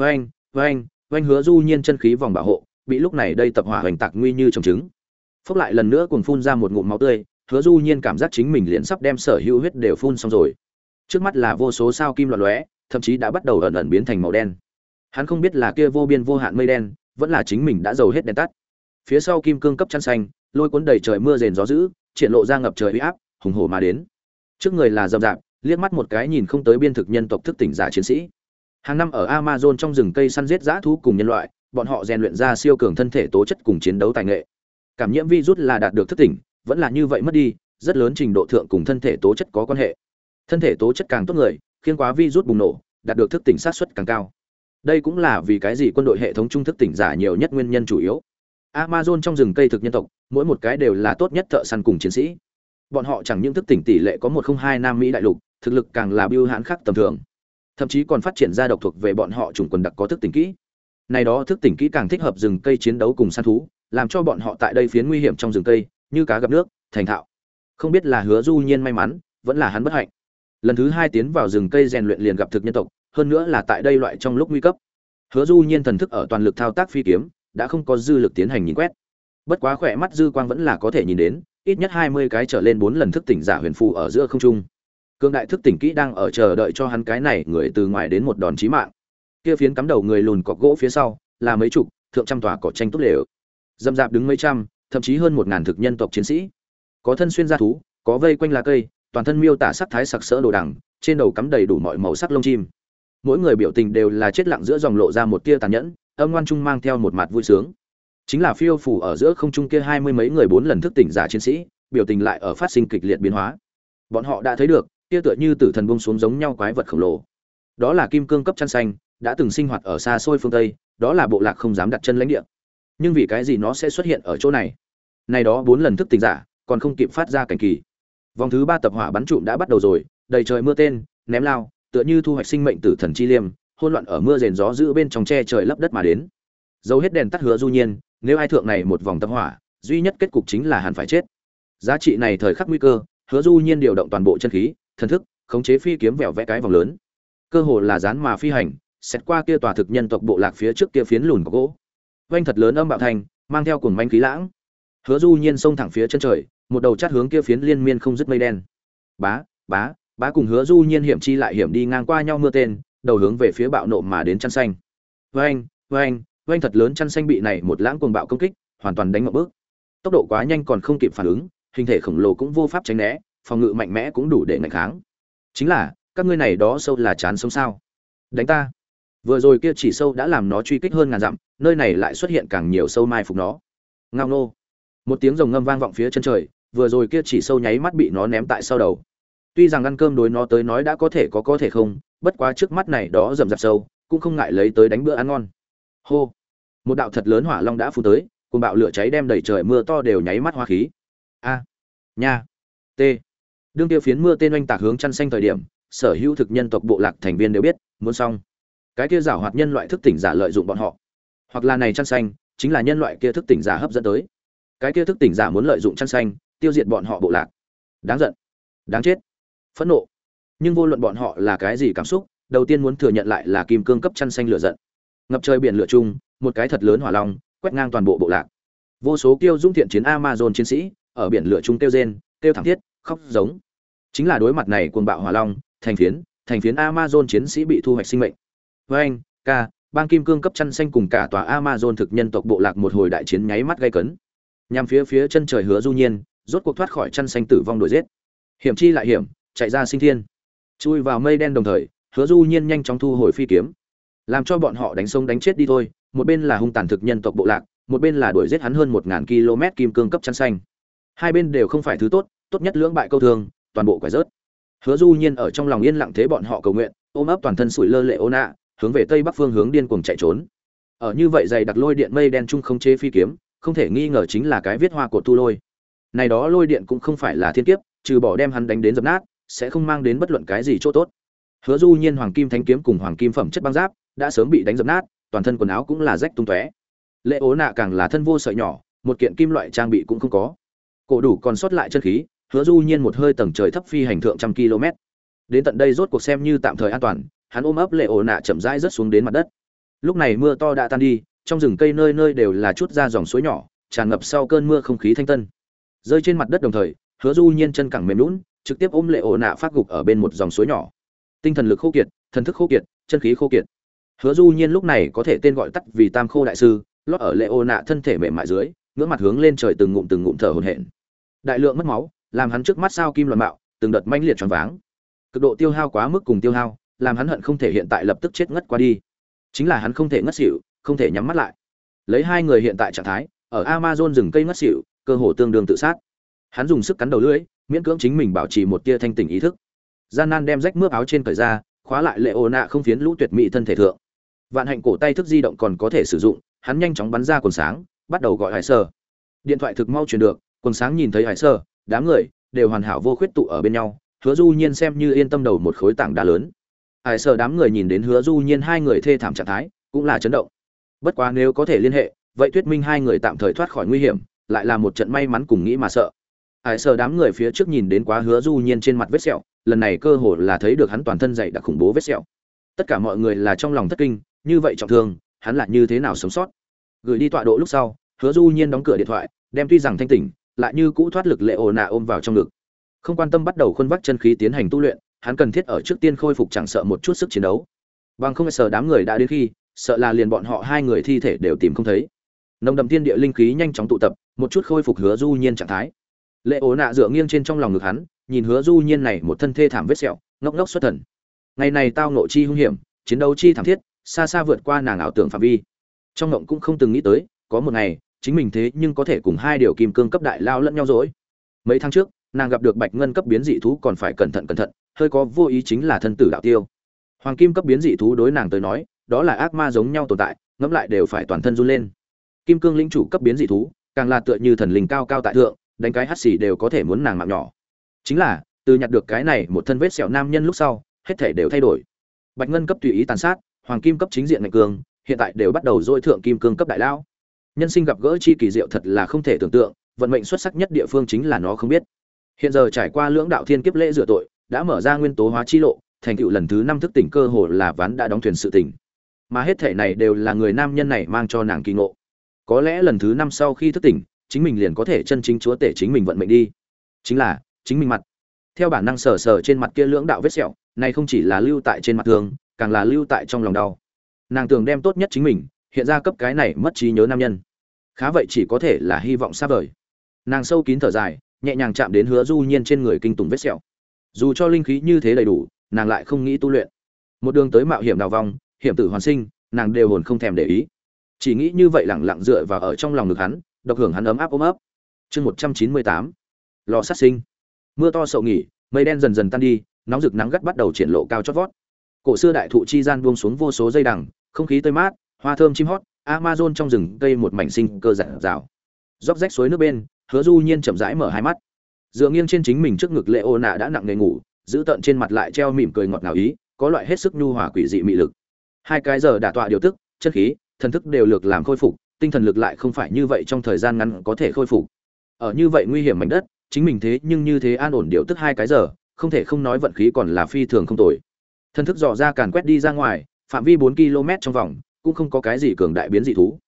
vang vang vang hứa du nhiên chân khí vòng bảo hộ, bị lúc này đây tập hỏa hoành tạc nguy như trồng trứng. Phốc lại lần nữa cuồng phun ra một ngụm máu tươi, hứa du nhiên cảm giác chính mình liền sắp đem sở hữu huyết đều phun xong rồi. Trước mắt là vô số sao kim loạn lóe, thậm chí đã bắt đầu ẩn ẩn biến thành màu đen. Hắn không biết là kia vô biên vô hạn mây đen, vẫn là chính mình đã dầu hết đèn tắt. Phía sau kim cương cấp chăn xanh, lôi cuốn đầy trời mưa rền gió dữ, triển lộ ra ngập trời uy áp, hùng hổ mà đến. Trước người là dầm dạp liếc mắt một cái nhìn không tới biên thực nhân tộc thức tỉnh giả chiến sĩ hàng năm ở amazon trong rừng cây săn giết dã thú cùng nhân loại, bọn họ rèn luyện ra siêu cường thân thể tố chất cùng chiến đấu tài nghệ. Cảm nhiễm virus là đạt được thức tỉnh, vẫn là như vậy mất đi, rất lớn trình độ thượng cùng thân thể tố chất có quan hệ. Thân thể tố chất càng tốt người, khiến quá virus bùng nổ, đạt được thức tỉnh sát suất càng cao. Đây cũng là vì cái gì quân đội hệ thống trung thức tỉnh giả nhiều nhất nguyên nhân chủ yếu. Amazon trong rừng cây thực nhân tộc, mỗi một cái đều là tốt nhất thợ săn cùng chiến sĩ. Bọn họ chẳng những thức tỉnh tỷ lệ có một không hai nam mỹ đại lục, thực lực càng là biêu hãn khác tầm thường thậm chí còn phát triển ra độc thuộc về bọn họ chủng quần đặc có thức tỉnh kỹ. Này đó thức tỉnh kỹ càng thích hợp rừng cây chiến đấu cùng săn thú, làm cho bọn họ tại đây phiến nguy hiểm trong rừng cây, như cá gặp nước, thành thạo. Không biết là hứa du nhiên may mắn, vẫn là hắn bất hạnh. Lần thứ hai tiến vào rừng cây rèn luyện liền gặp thực nhân tộc, hơn nữa là tại đây loại trong lúc nguy cấp. Hứa du nhiên thần thức ở toàn lực thao tác phi kiếm, đã không có dư lực tiến hành nhìn quét. Bất quá khỏe mắt dư quang vẫn là có thể nhìn đến, ít nhất hai mươi cái trở lên bốn lần thức tỉnh giả huyền phù ở giữa không trung cương đại thức tỉnh kỹ đang ở chờ đợi cho hắn cái này người từ ngoài đến một đòn chí mạng. Kia phiến cắm đầu người lùn cọc gỗ phía sau, là mấy chục, thượng trăm tòa cỏ tranh tốt lều. Dâm dạp đứng mấy trăm, thậm chí hơn một ngàn thực nhân tộc chiến sĩ. Có thân xuyên gia thú, có vây quanh lá cây, toàn thân miêu tả sắc thái sặc sỡ đồ đằng, trên đầu cắm đầy đủ mọi màu sắc lông chim. Mỗi người biểu tình đều là chết lặng giữa dòng lộ ra một tia tàn nhẫn, âm ngoan trung mang theo một mặt vui sướng. Chính là phiêu phủ ở giữa không trung kia hai mươi mấy người bốn lần thức tỉnh giả chiến sĩ, biểu tình lại ở phát sinh kịch liệt biến hóa. Bọn họ đã thấy được kia tựa như tử thần bông xuống giống nhau quái vật khổng lồ. Đó là kim cương cấp chăn xanh, đã từng sinh hoạt ở xa xôi phương tây, đó là bộ lạc không dám đặt chân lãnh địa. Nhưng vì cái gì nó sẽ xuất hiện ở chỗ này? Này đó bốn lần thức tỉnh giả, còn không kịp phát ra cảnh kỳ. Vòng thứ ba tập hỏa bắn trụm đã bắt đầu rồi, đầy trời mưa tên, ném lao, tựa như thu hoạch sinh mệnh tử thần chi liêm hôn loạn ở mưa rền gió giữ bên trong tre trời lấp đất mà đến. Dấu hết đèn tắt hứa du nhiên, nếu ai thượng này một vòng tập hỏa, duy nhất kết cục chính là hẳn phải chết. Giá trị này thời khắc nguy cơ, hứa du nhiên điều động toàn bộ chân khí thần thức, khống chế phi kiếm vẹo vẽ cái vòng lớn. Cơ hồ là dán mà phi hành xét qua kia tòa thực nhân tộc bộ lạc phía trước kia phiến lùn có gỗ. Vanh thật lớn âm bạo thành, mang theo cùng manh khí lãng. Hứa du nhiên xông thẳng phía chân trời, một đầu chát hướng kia phiến liên miên không dứt mây đen. Bá bá bá cùng hứa du nhiên hiểm chi lại hiểm đi ngang qua nhau mưa tên, đầu hướng về phía bạo nộ mà đến chăn xanh. Vanh vanh vanh thật lớn chăn xanh bị này một lãng cuồng bạo công kích, hoàn toàn đánh một bước. Tốc độ quá nhanh còn không kịp phản ứng, hình thể khổng lồ cũng vô pháp tránh né phòng ngự mạnh mẽ cũng đủ để ngạnh kháng. Chính là, các ngươi này đó sâu là chán sống sao? Đánh ta. Vừa rồi kia chỉ sâu đã làm nó truy kích hơn ngàn dặm, nơi này lại xuất hiện càng nhiều sâu mai phục nó. Ngao nô một tiếng rồng ngâm vang vọng phía chân trời, vừa rồi kia chỉ sâu nháy mắt bị nó ném tại sau đầu. Tuy rằng ăn cơm đối nó tới nói đã có thể có có thể không, bất quá trước mắt này đó rầm rạp sâu, cũng không ngại lấy tới đánh bữa ăn ngon. Hô. Một đạo thật lớn hỏa long đã phun tới cùng bạo lửa cháy đem đầy trời mưa to đều nháy mắt hoa khí. A. Nha. T đương tiêu phiến mưa tên oanh tạc hướng chăn xanh thời điểm, sở hữu thực nhân tộc bộ lạc thành viên đều biết, muốn xong. Cái kia giả hoạt nhân loại thức tỉnh giả lợi dụng bọn họ. Hoặc là này chăn xanh, chính là nhân loại kia thức tỉnh giả hấp dẫn tới. Cái kia thức tỉnh giả muốn lợi dụng chăn xanh, tiêu diệt bọn họ bộ lạc. Đáng giận. Đáng chết. Phẫn nộ. Nhưng vô luận bọn họ là cái gì cảm xúc, đầu tiên muốn thừa nhận lại là kim cương cấp chăn xanh lửa giận. Ngập trời biển lửa chung, một cái thật lớn hỏa long, quét ngang toàn bộ bộ lạc. Vô số kiêu dung thiện chiến amazon chiến sĩ, ở biển lửa chung kêu rên, kêu thảm thiết khóc giống. Chính là đối mặt này cuồng bạo hỏa long, thành phiến thành phiến amazon chiến sĩ bị thu hoạch sinh mệnh. Với anh, ca, bang kim cương cấp chăn xanh cùng cả tòa amazon thực nhân tộc bộ lạc một hồi đại chiến nháy mắt gây cấn. Nhằm phía phía chân trời hứa du nhiên, rốt cuộc thoát khỏi chăn xanh tử vong đuổi giết. Hiểm chi lại hiểm, chạy ra sinh thiên. Chui vào mây đen đồng thời, hứa du nhiên nhanh chóng thu hồi phi kiếm. Làm cho bọn họ đánh sông đánh chết đi thôi, một bên là hung tàn thực nhân tộc bộ lạc, một bên là đuổi giết hắn hơn một ngàn km kim cương cấp chăn xanh. Hai bên đều không phải thứ tốt tốt nhất lưỡng bại câu thương, toàn bộ quải rớt. Hứa du nhiên ở trong lòng yên lặng thế bọn họ cầu nguyện, ôm ấp toàn thân sủi lơ lệ ô nạ hướng về tây bắc phương hướng điên cuồng chạy trốn. Ở như vậy dày đặc lôi điện mây đen chung không chế phi kiếm, không thể nghi ngờ chính là cái viết hoa của tu lôi. Này đó lôi điện cũng không phải là thiên kiếp, trừ bỏ đem hắn đánh đến dập nát, sẽ không mang đến bất luận cái gì chỗ tốt. Hứa du nhiên hoàng kim thánh kiếm cùng hoàng kim phẩm chất băng giáp, đã sớm bị đánh dập nát, toàn thân quần áo cũng là rách tung tóe. Lệ ố nạ càng là thân vô sợi nhỏ, một kiện kim loại trang bị cũng không có. Cổ đủ còn sót lại chân khí hứa du nhiên một hơi tầng trời thấp phi hành thượng trăm km. Đến tận đây rốt cuộc xem như tạm thời an toàn, hắn ôm ấp lệ ổ nạ chậm rãi rớt xuống đến mặt đất. Lúc này mưa to đã tan đi, trong rừng cây nơi nơi đều là chút ra dòng suối nhỏ, tràn ngập sau cơn mưa không khí thanh tân. Rơi trên mặt đất đồng thời, hứa du nhiên chân cẳng mềm lún trực tiếp ôm lệ ổ nạ phát gục ở bên một dòng suối nhỏ. Tinh thần lực khô kiệt, thần thức khô kiệt, chân khí khô kiệt. Hứa du nhiên lúc này có thể tên gọi tắt vì tam khô đại sư, lót ở lệ ổ nạ thân thể mềm mại dưới ngưỡng mặt hướng lên trời từng ngụm từng ngụm thở hổn hển. Đại lượng mất máu làm hắn trước mắt sao kim loạn mạo, từng đợt manh liệt tròn váng. Cực độ tiêu hao quá mức cùng tiêu hao, làm hắn hận không thể hiện tại lập tức chết ngất qua đi. Chính là hắn không thể ngất xỉu, không thể nhắm mắt lại. Lấy hai người hiện tại trạng thái, ở amazon rừng cây ngất xỉu, cơ hồ tương đương tự sát. Hắn dùng sức cắn đầu lưỡi, miễn cưỡng chính mình bảo trì một tia thanh tỉnh ý thức. Gian nan đem rách mướp áo trên cởi ra, khóa lại lệ ô nạ không phiến lũ tuyệt mỹ thân thể thượng. Vạn hạnh cổ tay thức di động còn có thể sử dụng, hắn nhanh chóng bắn ra quần sáng, bắt đầu gọi hải sơ điện thoại thực mau truyền được, quần sáng nhìn thấy hải sơ đám người đều hoàn hảo vô khuyết tụ ở bên nhau, hứa du nhiên xem như yên tâm đầu một khối tảng đá lớn. Ai sợ đám người nhìn đến hứa du nhiên hai người thê thảm trạng thái, cũng là chấn động. Bất quá nếu có thể liên hệ, vậy thuyết minh hai người tạm thời thoát khỏi nguy hiểm, lại là một trận may mắn cùng nghĩ mà sợ. Ai sợ đám người phía trước nhìn đến quá hứa du nhiên trên mặt vết sẹo, lần này cơ hồ là thấy được hắn toàn thân dày đặc khủng bố vết sẹo. Tất cả mọi người là trong lòng thất kinh, như vậy trọng thương, hắn là như thế nào sống sót? Gửi đi tọa độ lúc sau, hứa du nhiên đóng cửa điện thoại, đem tuy rằng thanh tỉnh lại như cũ thoát lực lệ ồ nạ ôm vào trong ngực. Không quan tâm bắt đầu khuôn vác chân khí tiến hành tu luyện, hắn cần thiết ở trước tiên khôi phục chẳng sợ một chút sức chiến đấu. Bằng không sợ đám người đã đến khi, sợ là liền bọn họ hai người thi thể đều tìm không thấy. Nồng đậm thiên địa linh khí nhanh chóng tụ tập, một chút khôi phục hứa du nhiên trạng thái. Lệ ố nạ dựa nghiêng trên trong lòng ngực hắn, nhìn hứa du nhiên này một thân thê thảm vết sẹo, ngốc ngốc xuất thần. Ngày này tao nộ chi hung hiểm, chiến đấu chi thảm thiết, xa xa vượt qua nàng ảo tưởng phạm vi. Trong ngộng cũng không từng nghĩ tới, có một ngày chính mình thế nhưng có thể cùng hai điều kim cương cấp đại lao lẫn nhau rồi mấy tháng trước, nàng gặp được bạch ngân cấp biến dị thú còn phải cẩn thận cẩn thận, hơi có vô ý chính là thân tử đạo tiêu. Hoàng kim cấp biến dị thú đối nàng tới nói, đó là ác ma giống nhau tồn tại, ngẫm lại đều phải toàn thân run lên. Kim cương lĩnh chủ cấp biến dị thú, càng là tựa như thần linh cao cao tại thượng, đánh cái hắt xì đều có thể muốn nàng mạng nhỏ. Chính là, từ nhặt được cái này một thân vết sẹo nam nhân lúc sau, hết thể đều thay đổi. Bạch ngân cấp tùy ý tàn sát, hoàng kim cấp chính diện mạnh cường, hiện tại đều bắt đầu dôi thượng kim cương cấp đại lao nhân sinh gặp gỡ chi kỳ diệu thật là không thể tưởng tượng, vận mệnh xuất sắc nhất địa phương chính là nó không biết. Hiện giờ trải qua lưỡng đạo thiên kiếp lễ rửa tội, đã mở ra nguyên tố hóa chi lộ, thành tựu lần thứ năm thức tỉnh cơ hồ là ván đã đóng thuyền sự tỉnh. Mà hết thể này đều là người nam nhân này mang cho nàng kỳ ngộ. Có lẽ lần thứ năm sau khi thức tỉnh, chính mình liền có thể chân chính chúa tể chính mình vận mệnh đi. Chính là, chính mình mặt. Theo bản năng sờ sờ trên mặt kia lưỡng đạo vết sẹo, này không chỉ là lưu tại trên mặt thường, càng là lưu tại trong lòng đau. Nàng tưởng đem tốt nhất chính mình, hiện ra cấp cái này mất trí nhớ nam nhân khá vậy chỉ có thể là hy vọng xa vời. Nàng sâu kín thở dài, nhẹ nhàng chạm đến hứa du nhiên trên người kinh tùng vết sẹo. Dù cho linh khí như thế đầy đủ, nàng lại không nghĩ tu luyện. Một đường tới mạo hiểm đào vong, hiểm tử hoàn sinh, nàng đều hồn không thèm để ý. Chỉ nghĩ như vậy lẳng lặng dựa vào ở trong lòng ngực hắn, độc hưởng hắn ấm áp ôm ấp. Chương một trăm chín mươi tám, lò sát sinh. Mưa to sậu nghỉ, mây đen dần dần tan đi, nóng rực nắng gắt bắt đầu triển lộ cao chót vót. Cổ xưa đại thụ chi gian buông xuống vô số dây đằng, không khí tươi mát, hoa thơm chim hót amazon trong rừng cây một mảnh sinh cơ dạng rào róc rách suối nước bên, hứa du nhiên chậm rãi mở hai mắt. Dựa nghiêng trên chính mình trước ngực lệ ô nạ đã nặng nề ngủ, giữ tận trên mặt lại treo mỉm cười ngọt ngào ý, có loại hết sức nhu hòa quỷ dị mị lực. Hai cái giờ đả tọa điều tức, chất khí, thần thức đều lực làm khôi phục, tinh thần lực lại không phải như vậy trong thời gian ngắn có thể khôi phục. Ở như vậy nguy hiểm mảnh đất, chính mình thế nhưng như thế an ổn điều tức hai cái giờ, không thể không nói vận khí còn là phi thường không tồi. Thần thức dò ra càn quét đi ra ngoài, phạm vi bốn km trong vòng cũng không có cái gì cường đại biến dị thú.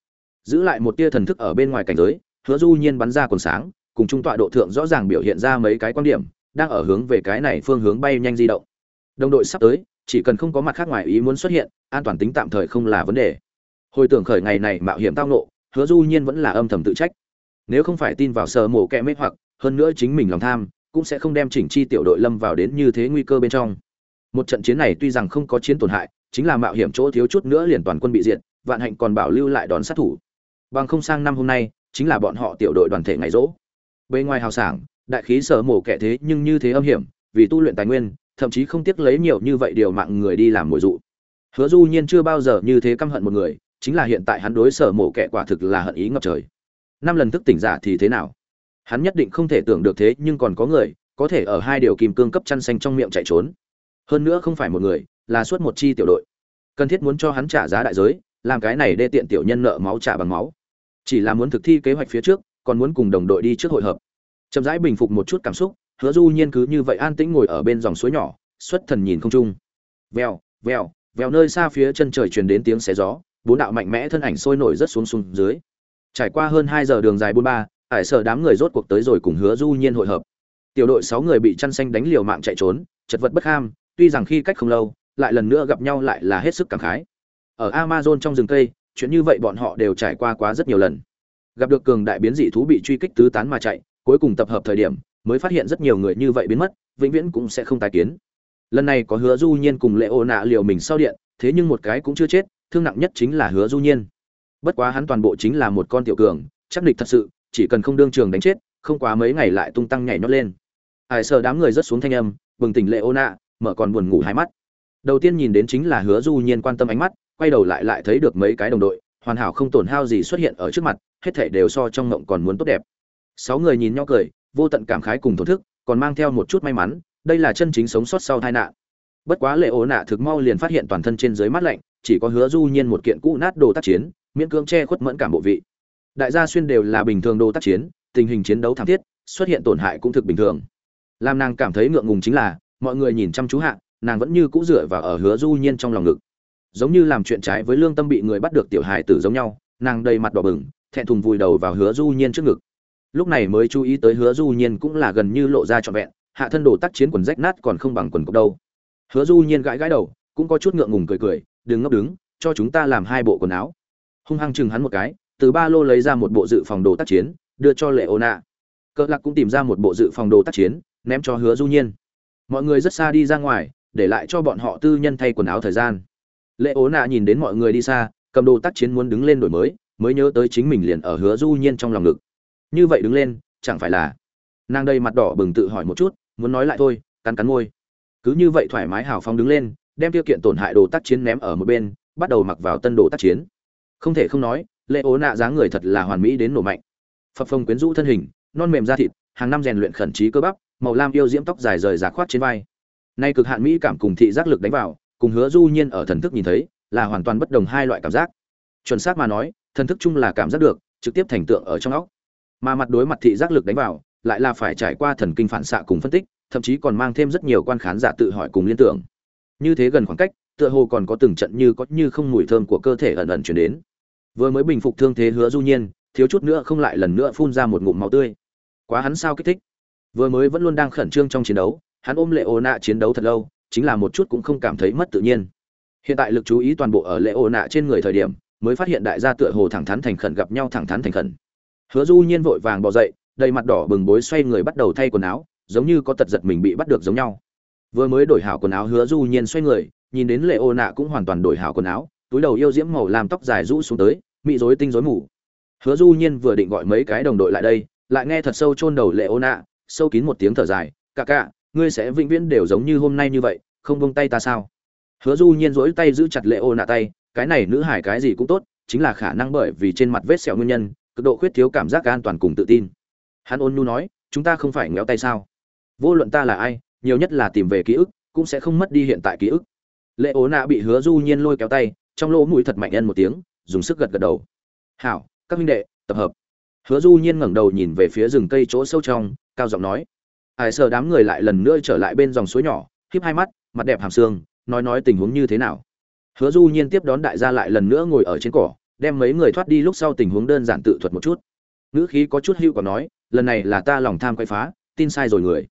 Giữ lại một tia thần thức ở bên ngoài cảnh giới, hứa du nhiên bắn ra quần sáng, cùng trung tọa độ thượng rõ ràng biểu hiện ra mấy cái quan điểm, đang ở hướng về cái này phương hướng bay nhanh di động. Đồng đội sắp tới, chỉ cần không có mặt khác ngoài ý muốn xuất hiện, an toàn tính tạm thời không là vấn đề. Hồi tưởng khởi ngày này mạo hiểm tao nộ hứa du nhiên vẫn là âm thầm tự trách. Nếu không phải tin vào sờ mổ kẹ mê hoặc, hơn nữa chính mình lòng tham, cũng sẽ không đem chỉnh chi tiểu đội lâm vào đến như thế nguy cơ bên trong. Một trận chiến này tuy rằng không có chiến tổn hại chính là mạo hiểm chỗ thiếu chút nữa liền toàn quân bị diệt, vạn hạnh còn bảo lưu lại đón sát thủ. Bằng không sang năm hôm nay, chính là bọn họ tiểu đội đoàn thể ngày rỗ. Bên ngoài hào sảng, đại khí sở mổ kẻ thế nhưng như thế âm hiểm, vì tu luyện tài nguyên, thậm chí không tiếc lấy nhiều như vậy điều mạng người đi làm mồi dụ. Hứa du nhiên chưa bao giờ như thế căm hận một người, chính là hiện tại hắn đối sở mổ kẻ quả thực là hận ý ngập trời. Năm lần thức tỉnh giả thì thế nào? Hắn nhất định không thể tưởng được thế nhưng còn có người, có thể ở hai điều kim cương cấp chăn xanh trong miệng chạy trốn. Hơn nữa không phải một người là suốt một chi tiểu đội. Cần thiết muốn cho hắn trả giá đại giới, làm cái này đê tiện tiểu nhân nợ máu trả bằng máu. Chỉ là muốn thực thi kế hoạch phía trước, còn muốn cùng đồng đội đi trước hội hợp. Chậm rãi bình phục một chút cảm xúc, hứa du nhiên cứ như vậy an tĩnh ngồi ở bên dòng suối nhỏ, xuất thần nhìn không trung. Vèo vèo vèo nơi xa phía chân trời truyền đến tiếng xé gió, bốn đạo mạnh mẽ thân ảnh sôi nổi rất xuống xuống dưới. Trải qua hơn hai giờ đường dài buôn ba, ải sợ đám người rốt cuộc tới rồi cùng hứa du nhiên hội hợp. Tiểu đội sáu người bị chăn xanh đánh liều mạng chạy trốn, chật vật bất ham, tuy rằng khi cách không lâu lại lần nữa gặp nhau lại là hết sức cảm khái. Ở amazon trong rừng cây, chuyện như vậy bọn họ đều trải qua quá rất nhiều lần. Gặp được cường đại biến dị thú bị truy kích tứ tán mà chạy, cuối cùng tập hợp thời điểm, mới phát hiện rất nhiều người như vậy biến mất, vĩnh viễn cũng sẽ không tái kiến. Lần này có hứa du nhiên cùng lệ ô nạ liều mình sau điện, thế nhưng một cái cũng chưa chết, thương nặng nhất chính là hứa du nhiên. Bất quá hắn toàn bộ chính là một con tiểu cường, chắc địch thật sự, chỉ cần không đương trường đánh chết, không quá mấy ngày lại tung tăng nhảy nhót lên. Hải sợ đám người rất xuống thanh âm, bừng tỉnh lệ ô nạ, mở còn buồn ngủ hai mắt đầu tiên nhìn đến chính là hứa du nhiên quan tâm ánh mắt, quay đầu lại lại thấy được mấy cái đồng đội, hoàn hảo không tổn hao gì xuất hiện ở trước mặt, hết thảy đều so trong ngộng còn muốn tốt đẹp. Sáu người nhìn nhau cười, vô tận cảm khái cùng thổn thức, còn mang theo một chút may mắn, đây là chân chính sống sót sau tai nạn. Bất quá lệ ố nạ thực mau liền phát hiện toàn thân trên dưới mắt lạnh, chỉ có hứa du nhiên một kiện cũ nát đồ tác chiến, miễn cưỡng che khuất mẫn cảm bộ vị. Đại gia xuyên đều là bình thường đồ tác chiến, tình hình chiến đấu thảm thiết, xuất hiện tổn hại cũng thực bình thường. Làm nàng cảm thấy ngượng ngùng chính là, mọi người nhìn chăm chú hạ nàng vẫn như cũ dựa vào ở hứa du nhiên trong lòng ngực. Giống như làm chuyện trái với lương tâm bị người bắt được tiểu hài tử giống nhau, nàng đầy mặt đỏ bừng, thẹn thùng vùi đầu vào hứa du nhiên trước ngực. Lúc này mới chú ý tới hứa du nhiên cũng là gần như lộ ra trọn vẹn, hạ thân đồ tác chiến quần rách nát còn không bằng quần cộc đâu. Hứa du nhiên gãi gãi đầu, cũng có chút ngượng ngùng cười cười, đừng ngốc đứng, cho chúng ta làm hai bộ quần áo. Hung hăng chừng hắn một cái, từ ba lô lấy ra một bộ dự phòng đồ tác chiến, đưa cho lệ ô nạ cỡ lạc cũng tìm ra một bộ dự phòng đồ tác chiến, ném cho hứa du nhiên. Mọi người rất xa đi ra ngoài để lại cho bọn họ tư nhân thay quần áo thời gian. Lệ ố nạ nhìn đến mọi người đi xa, cầm đồ tác chiến muốn đứng lên đổi mới mới nhớ tới chính mình liền ở hứa du nhiên trong lòng ngực. Như vậy đứng lên, chẳng phải là nàng đây mặt đỏ bừng tự hỏi một chút, muốn nói lại thôi, cắn cắn môi. Cứ như vậy thoải mái hào phong đứng lên, đem tiêu kiện tổn hại đồ tác chiến ném ở một bên, bắt đầu mặc vào tân đồ tác chiến. Không thể không nói, lệ ố nạ dáng người thật là hoàn mỹ đến nổ mạnh. Phập phồng quyến rũ thân hình, non mềm da thịt, hàng năm rèn luyện khẩn trí cơ bắp, màu lam yêu diễm tóc dài rời rạc khoát trên vai nay cực hạn mỹ cảm cùng thị giác lực đánh vào, cùng hứa du nhiên ở thần thức nhìn thấy, là hoàn toàn bất đồng hai loại cảm giác. Chuẩn xác mà nói, thần thức chung là cảm giác được, trực tiếp thành tượng ở trong óc. Mà mặt đối mặt thị giác lực đánh vào, lại là phải trải qua thần kinh phản xạ cùng phân tích, thậm chí còn mang thêm rất nhiều quan khán giả tự hỏi cùng liên tưởng. Như thế gần khoảng cách, tựa hồ còn có từng trận như có như không mùi thơm của cơ thể ẩn ẩn chuyển đến. Vừa mới bình phục thương thế hứa du nhiên, thiếu chút nữa không lại lần nữa phun ra một ngụm máu tươi. Quá hắn sao kích thích. Vừa mới vẫn luôn đang khẩn trương trong chiến đấu hắn ôm lệ ô nạ chiến đấu thật lâu, chính là một chút cũng không cảm thấy mất tự nhiên. Hiện tại lực chú ý toàn bộ ở lệ ô nạ trên người thời điểm, mới phát hiện đại gia tựa hồ thẳng thắn thành khẩn gặp nhau thẳng thắn thành khẩn. Hứa du nhiên vội vàng bỏ dậy, đầy mặt đỏ bừng bối xoay người bắt đầu thay quần áo, giống như có tật giật mình bị bắt được giống nhau. Vừa mới đổi hảo quần áo, hứa du nhiên xoay người, nhìn đến lệ ô nạ cũng hoàn toàn đổi hảo quần áo, túi đầu yêu diễm màu làm tóc dài rũ xuống tới, mị rối tinh rối mù. Hứa du nhiên vừa định gọi mấy cái đồng đội lại đây, lại nghe thật sâu chôn đầu lệ ô nạ sâu kín một tiếng thở dài cạ cạ ngươi sẽ vĩnh viễn đều giống như hôm nay như vậy, không buông tay ta sao? Hứa du nhiên rỗi tay giữ chặt lệ ô nạ tay, cái này nữ hải cái gì cũng tốt, chính là khả năng bởi vì trên mặt vết sẹo nguyên nhân, cực độ khuyết thiếu cảm giác an toàn cùng tự tin. Hắn ôn nhu nói, chúng ta không phải ngéo tay sao? Vô luận ta là ai, nhiều nhất là tìm về ký ức, cũng sẽ không mất đi hiện tại ký ức. Lệ ố nạ bị hứa du nhiên lôi kéo tay, trong lỗ mũi thật mạnh nhân một tiếng, dùng sức gật gật đầu. Hảo, các huynh đệ, tập hợp. Hứa du nhiên ngẩng đầu nhìn về phía rừng cây chỗ sâu trong, cao giọng nói Ải sợ đám người lại lần nữa trở lại bên dòng suối nhỏ, híp hai mắt, mặt đẹp hàm xương, nói nói tình huống như thế nào. Hứa du nhiên tiếp đón đại gia lại lần nữa ngồi ở trên cỏ, đem mấy người thoát đi lúc sau tình huống đơn giản tự thuật một chút. Ngữ khí có chút hưu còn nói, lần này là ta lòng tham quay phá, tin sai rồi người.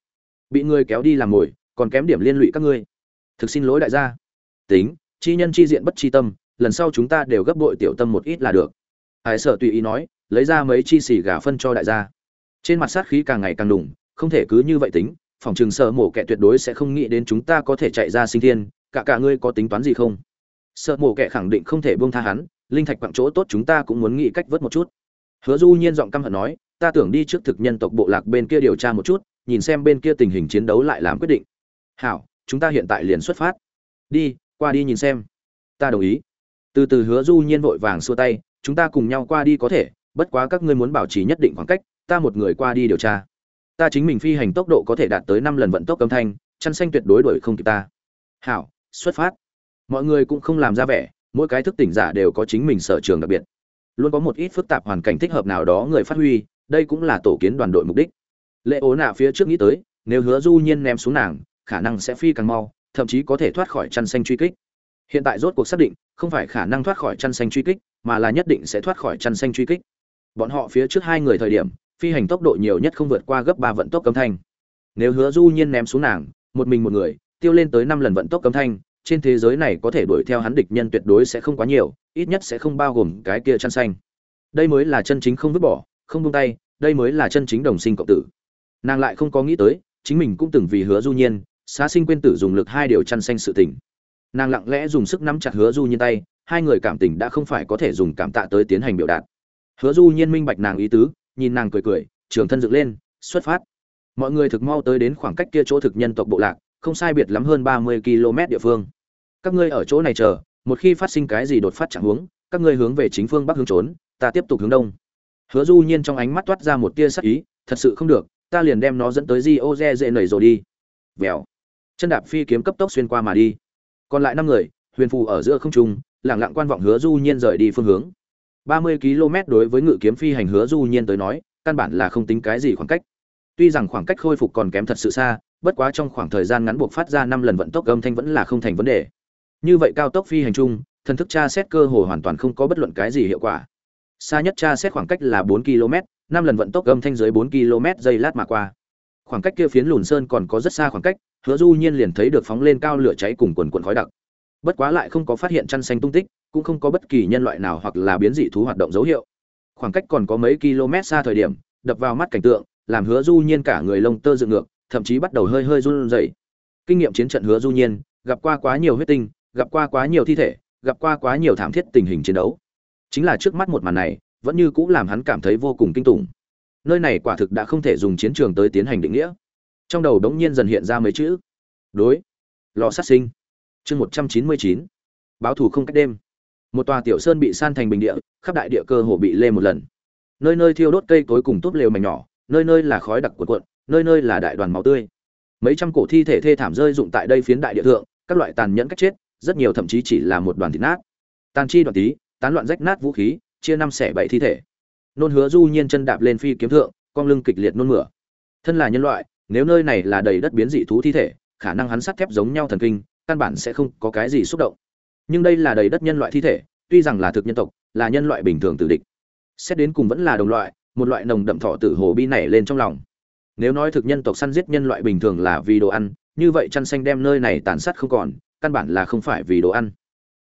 Bị người kéo đi làm mồi, còn kém điểm liên lụy các ngươi. Thực xin lỗi đại gia. Tính, chi nhân chi diện bất chi tâm, lần sau chúng ta đều gấp bội tiểu tâm một ít là được. Hải sở tùy ý nói, lấy ra mấy chi xì gà phân cho đại gia. Trên mặt sát khí càng ngày càng đủng không thể cứ như vậy tính, phòng trường sợ mổ kẻ tuyệt đối sẽ không nghĩ đến chúng ta có thể chạy ra sinh thiên, cả cả ngươi có tính toán gì không? Sợ mổ kẻ khẳng định không thể buông tha hắn, linh thạch quặng chỗ tốt chúng ta cũng muốn nghĩ cách vớt một chút. Hứa du nhiên giọng căm hận nói, ta tưởng đi trước thực nhân tộc bộ lạc bên kia điều tra một chút, nhìn xem bên kia tình hình chiến đấu lại làm quyết định. Hảo, chúng ta hiện tại liền xuất phát. Đi, qua đi nhìn xem. Ta đồng ý. Từ từ hứa du nhiên vội vàng xua tay, chúng ta cùng nhau qua đi có thể, bất quá các ngươi muốn bảo trì nhất định khoảng cách, ta một người qua đi điều tra ta chính mình phi hành tốc độ có thể đạt tới năm lần vận tốc âm thanh, chăn xanh tuyệt đối đuổi không kịp ta. Hảo, xuất phát. Mọi người cũng không làm ra vẻ, mỗi cái thức tỉnh giả đều có chính mình sở trường đặc biệt. Luôn có một ít phức tạp hoàn cảnh thích hợp nào đó người phát huy, đây cũng là tổ kiến đoàn đội mục đích. Lệ ố nạ phía trước nghĩ tới, nếu hứa du nhiên ném xuống nàng, khả năng sẽ phi càng mau, thậm chí có thể thoát khỏi chăn xanh truy kích. Hiện tại rốt cuộc xác định, không phải khả năng thoát khỏi chăn xanh truy kích, mà là nhất định sẽ thoát khỏi chăn xanh truy kích. Bọn họ phía trước hai người thời điểm phi hành tốc độ nhiều nhất không vượt qua gấp ba vận tốc cấm thanh. Nếu hứa du nhiên ném xuống nàng, một mình một người, tiêu lên tới năm lần vận tốc cấm thanh, trên thế giới này có thể đuổi theo hắn địch nhân tuyệt đối sẽ không quá nhiều, ít nhất sẽ không bao gồm cái kia chăn xanh. Đây mới là chân chính không vứt bỏ, không buông tay, đây mới là chân chính đồng sinh cộng tử. Nàng lại không có nghĩ tới, chính mình cũng từng vì hứa du nhiên, xá sinh quên tử dùng lực hai điều chăn xanh sự tình. Nàng lặng lẽ dùng sức nắm chặt hứa du nhiên tay, hai người cảm tình đã không phải có thể dùng cảm tạ tới tiến hành biểu đạt. Hứa du nhiên minh bạch nàng ý tứ nhìn nàng cười cười, trường thân dựng lên, xuất phát. Mọi người thực mau tới đến khoảng cách kia chỗ thực nhân tộc bộ lạc, không sai biệt lắm hơn ba mươi km địa phương. Các ngươi ở chỗ này chờ, một khi phát sinh cái gì đột phát chẳng hướng, các ngươi hướng về chính phương bắc hướng trốn, ta tiếp tục hướng đông. Hứa du nhiên trong ánh mắt toát ra một tia sắc ý, thật sự không được, ta liền đem nó dẫn tới di ô dê dễ nảy rồi đi. Vèo. Chân đạp phi kiếm cấp tốc xuyên qua mà đi. Còn lại năm người, huyền phù ở giữa không trung lẳng lặng quan vọng hứa du nhiên rời đi phương hướng ba mươi km đối với ngự kiếm phi hành hứa du nhiên tới nói, căn bản là không tính cái gì khoảng cách. Tuy rằng khoảng cách khôi phục còn kém thật sự xa, bất quá trong khoảng thời gian ngắn buộc phát ra năm lần vận tốc âm thanh vẫn là không thành vấn đề. Như vậy cao tốc phi hành chung, thần thức tra xét cơ hồ hoàn toàn không có bất luận cái gì hiệu quả. Xa nhất tra xét khoảng cách là bốn km, năm lần vận tốc âm thanh dưới bốn km giây lát mà qua. Khoảng cách kia phiến lùn sơn còn có rất xa khoảng cách, hứa du nhiên liền thấy được phóng lên cao lửa cháy cùng quần quần khói đặc. Bất quá lại không có phát hiện chăn xanh tung tích cũng không có bất kỳ nhân loại nào hoặc là biến dị thú hoạt động dấu hiệu. Khoảng cách còn có mấy km xa thời điểm, đập vào mắt cảnh tượng, làm hứa du nhiên cả người lông tơ dựng ngược, thậm chí bắt đầu hơi hơi run rẩy. Kinh nghiệm chiến trận hứa du nhiên, gặp qua quá nhiều huyết tinh, gặp qua quá nhiều thi thể, gặp qua quá nhiều thảm thiết tình hình chiến đấu. Chính là trước mắt một màn này, vẫn như cũng làm hắn cảm thấy vô cùng kinh tủng. Nơi này quả thực đã không thể dùng chiến trường tới tiến hành định nghĩa. Trong đầu đống nhiên dần hiện ra mấy chữ. Đối. Lò sát sinh. Chương một trăm chín mươi chín. Báo thù không cách đêm một tòa tiểu sơn bị san thành bình địa, khắp đại địa cơ hồ bị lê một lần. Nơi nơi thiêu đốt cây cối cùng tốt lều mảnh nhỏ, nơi nơi là khói đặc cuộn cuộn, nơi nơi là đại đoàn máu tươi. Mấy trăm cổ thi thể thê thảm rơi dụng tại đây phiến đại địa thượng, các loại tàn nhẫn cách chết, rất nhiều thậm chí chỉ là một đoàn thịt nát. Tàn chi đoàn tí, tán loạn rách nát vũ khí, chia năm xẻ bảy thi thể. Nôn hứa du nhiên chân đạp lên phi kiếm thượng con lưng kịch liệt nôn mửa. Thân là nhân loại, nếu nơi này là đầy đất biến dị thú thi thể, khả năng hắn sắt thép giống nhau thần kinh, căn bản sẽ không có cái gì xúc động nhưng đây là đầy đất nhân loại thi thể, tuy rằng là thực nhân tộc, là nhân loại bình thường tử địch. Xét đến cùng vẫn là đồng loại, một loại nồng đậm thọ tử hồ bi nảy lên trong lòng. Nếu nói thực nhân tộc săn giết nhân loại bình thường là vì đồ ăn, như vậy chăn xanh đem nơi này tàn sát không còn, căn bản là không phải vì đồ ăn.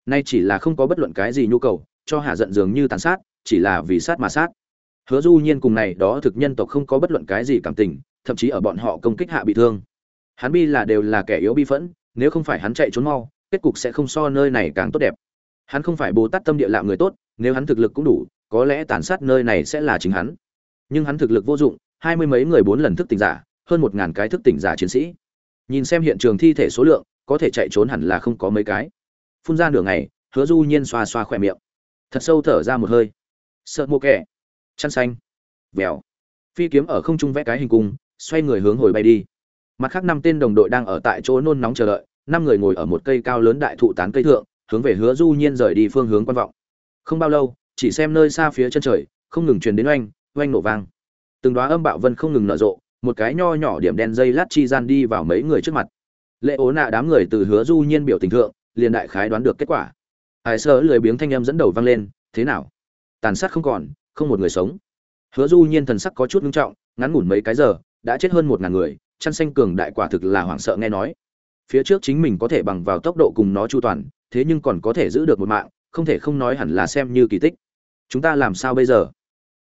Nay chỉ là không có bất luận cái gì nhu cầu, cho hạ giận dường như tàn sát, chỉ là vì sát mà sát. Hứa du nhiên cùng này đó thực nhân tộc không có bất luận cái gì cảm tình, thậm chí ở bọn họ công kích hạ bị thương. Hắn bi là đều là kẻ yếu bi phẫn, nếu không phải hắn chạy trốn mau kết cục sẽ không so nơi này càng tốt đẹp. Hắn không phải bồ tát tâm địa lạ người tốt, nếu hắn thực lực cũng đủ, có lẽ tàn sát nơi này sẽ là chính hắn. Nhưng hắn thực lực vô dụng, hai mươi mấy người bốn lần thức tỉnh giả, hơn một ngàn cái thức tỉnh giả chiến sĩ. Nhìn xem hiện trường thi thể số lượng, có thể chạy trốn hẳn là không có mấy cái. Phun ra nửa ngày, hứa du nhiên xoa xoa khỏe miệng. Thật sâu thở ra một hơi. Sợ mô kẻ. Chăn xanh. Vèo phi kiếm ở không trung vẽ cái hình cung, xoay người hướng hồi bay đi. Mặt khác năm tên đồng đội đang ở tại chỗ nôn nóng chờ đợi năm người ngồi ở một cây cao lớn đại thụ tán cây thượng, hướng về hứa du nhiên rời đi phương hướng quan vọng. Không bao lâu, chỉ xem nơi xa phía chân trời, không ngừng truyền đến oanh oanh nổ vang. Từng đóa âm bạo vân không ngừng nở rộ, một cái nho nhỏ điểm đen dây lát chi gian đi vào mấy người trước mặt. Lệ ố nạ đám người từ hứa du nhiên biểu tình thượng, liền đại khái đoán được kết quả. Hải sơ lười biếng thanh âm dẫn đầu vang lên, thế nào? Tàn sát không còn, không một người sống. Hứa du nhiên thần sắc có chút ngưng trọng, ngắn ngủn mấy cái giờ, đã chết hơn một ngàn người, chăn xanh cường đại quả thực là hoảng sợ nghe nói phía trước chính mình có thể bằng vào tốc độ cùng nó chu toàn, thế nhưng còn có thể giữ được một mạng, không thể không nói hẳn là xem như kỳ tích. Chúng ta làm sao bây giờ?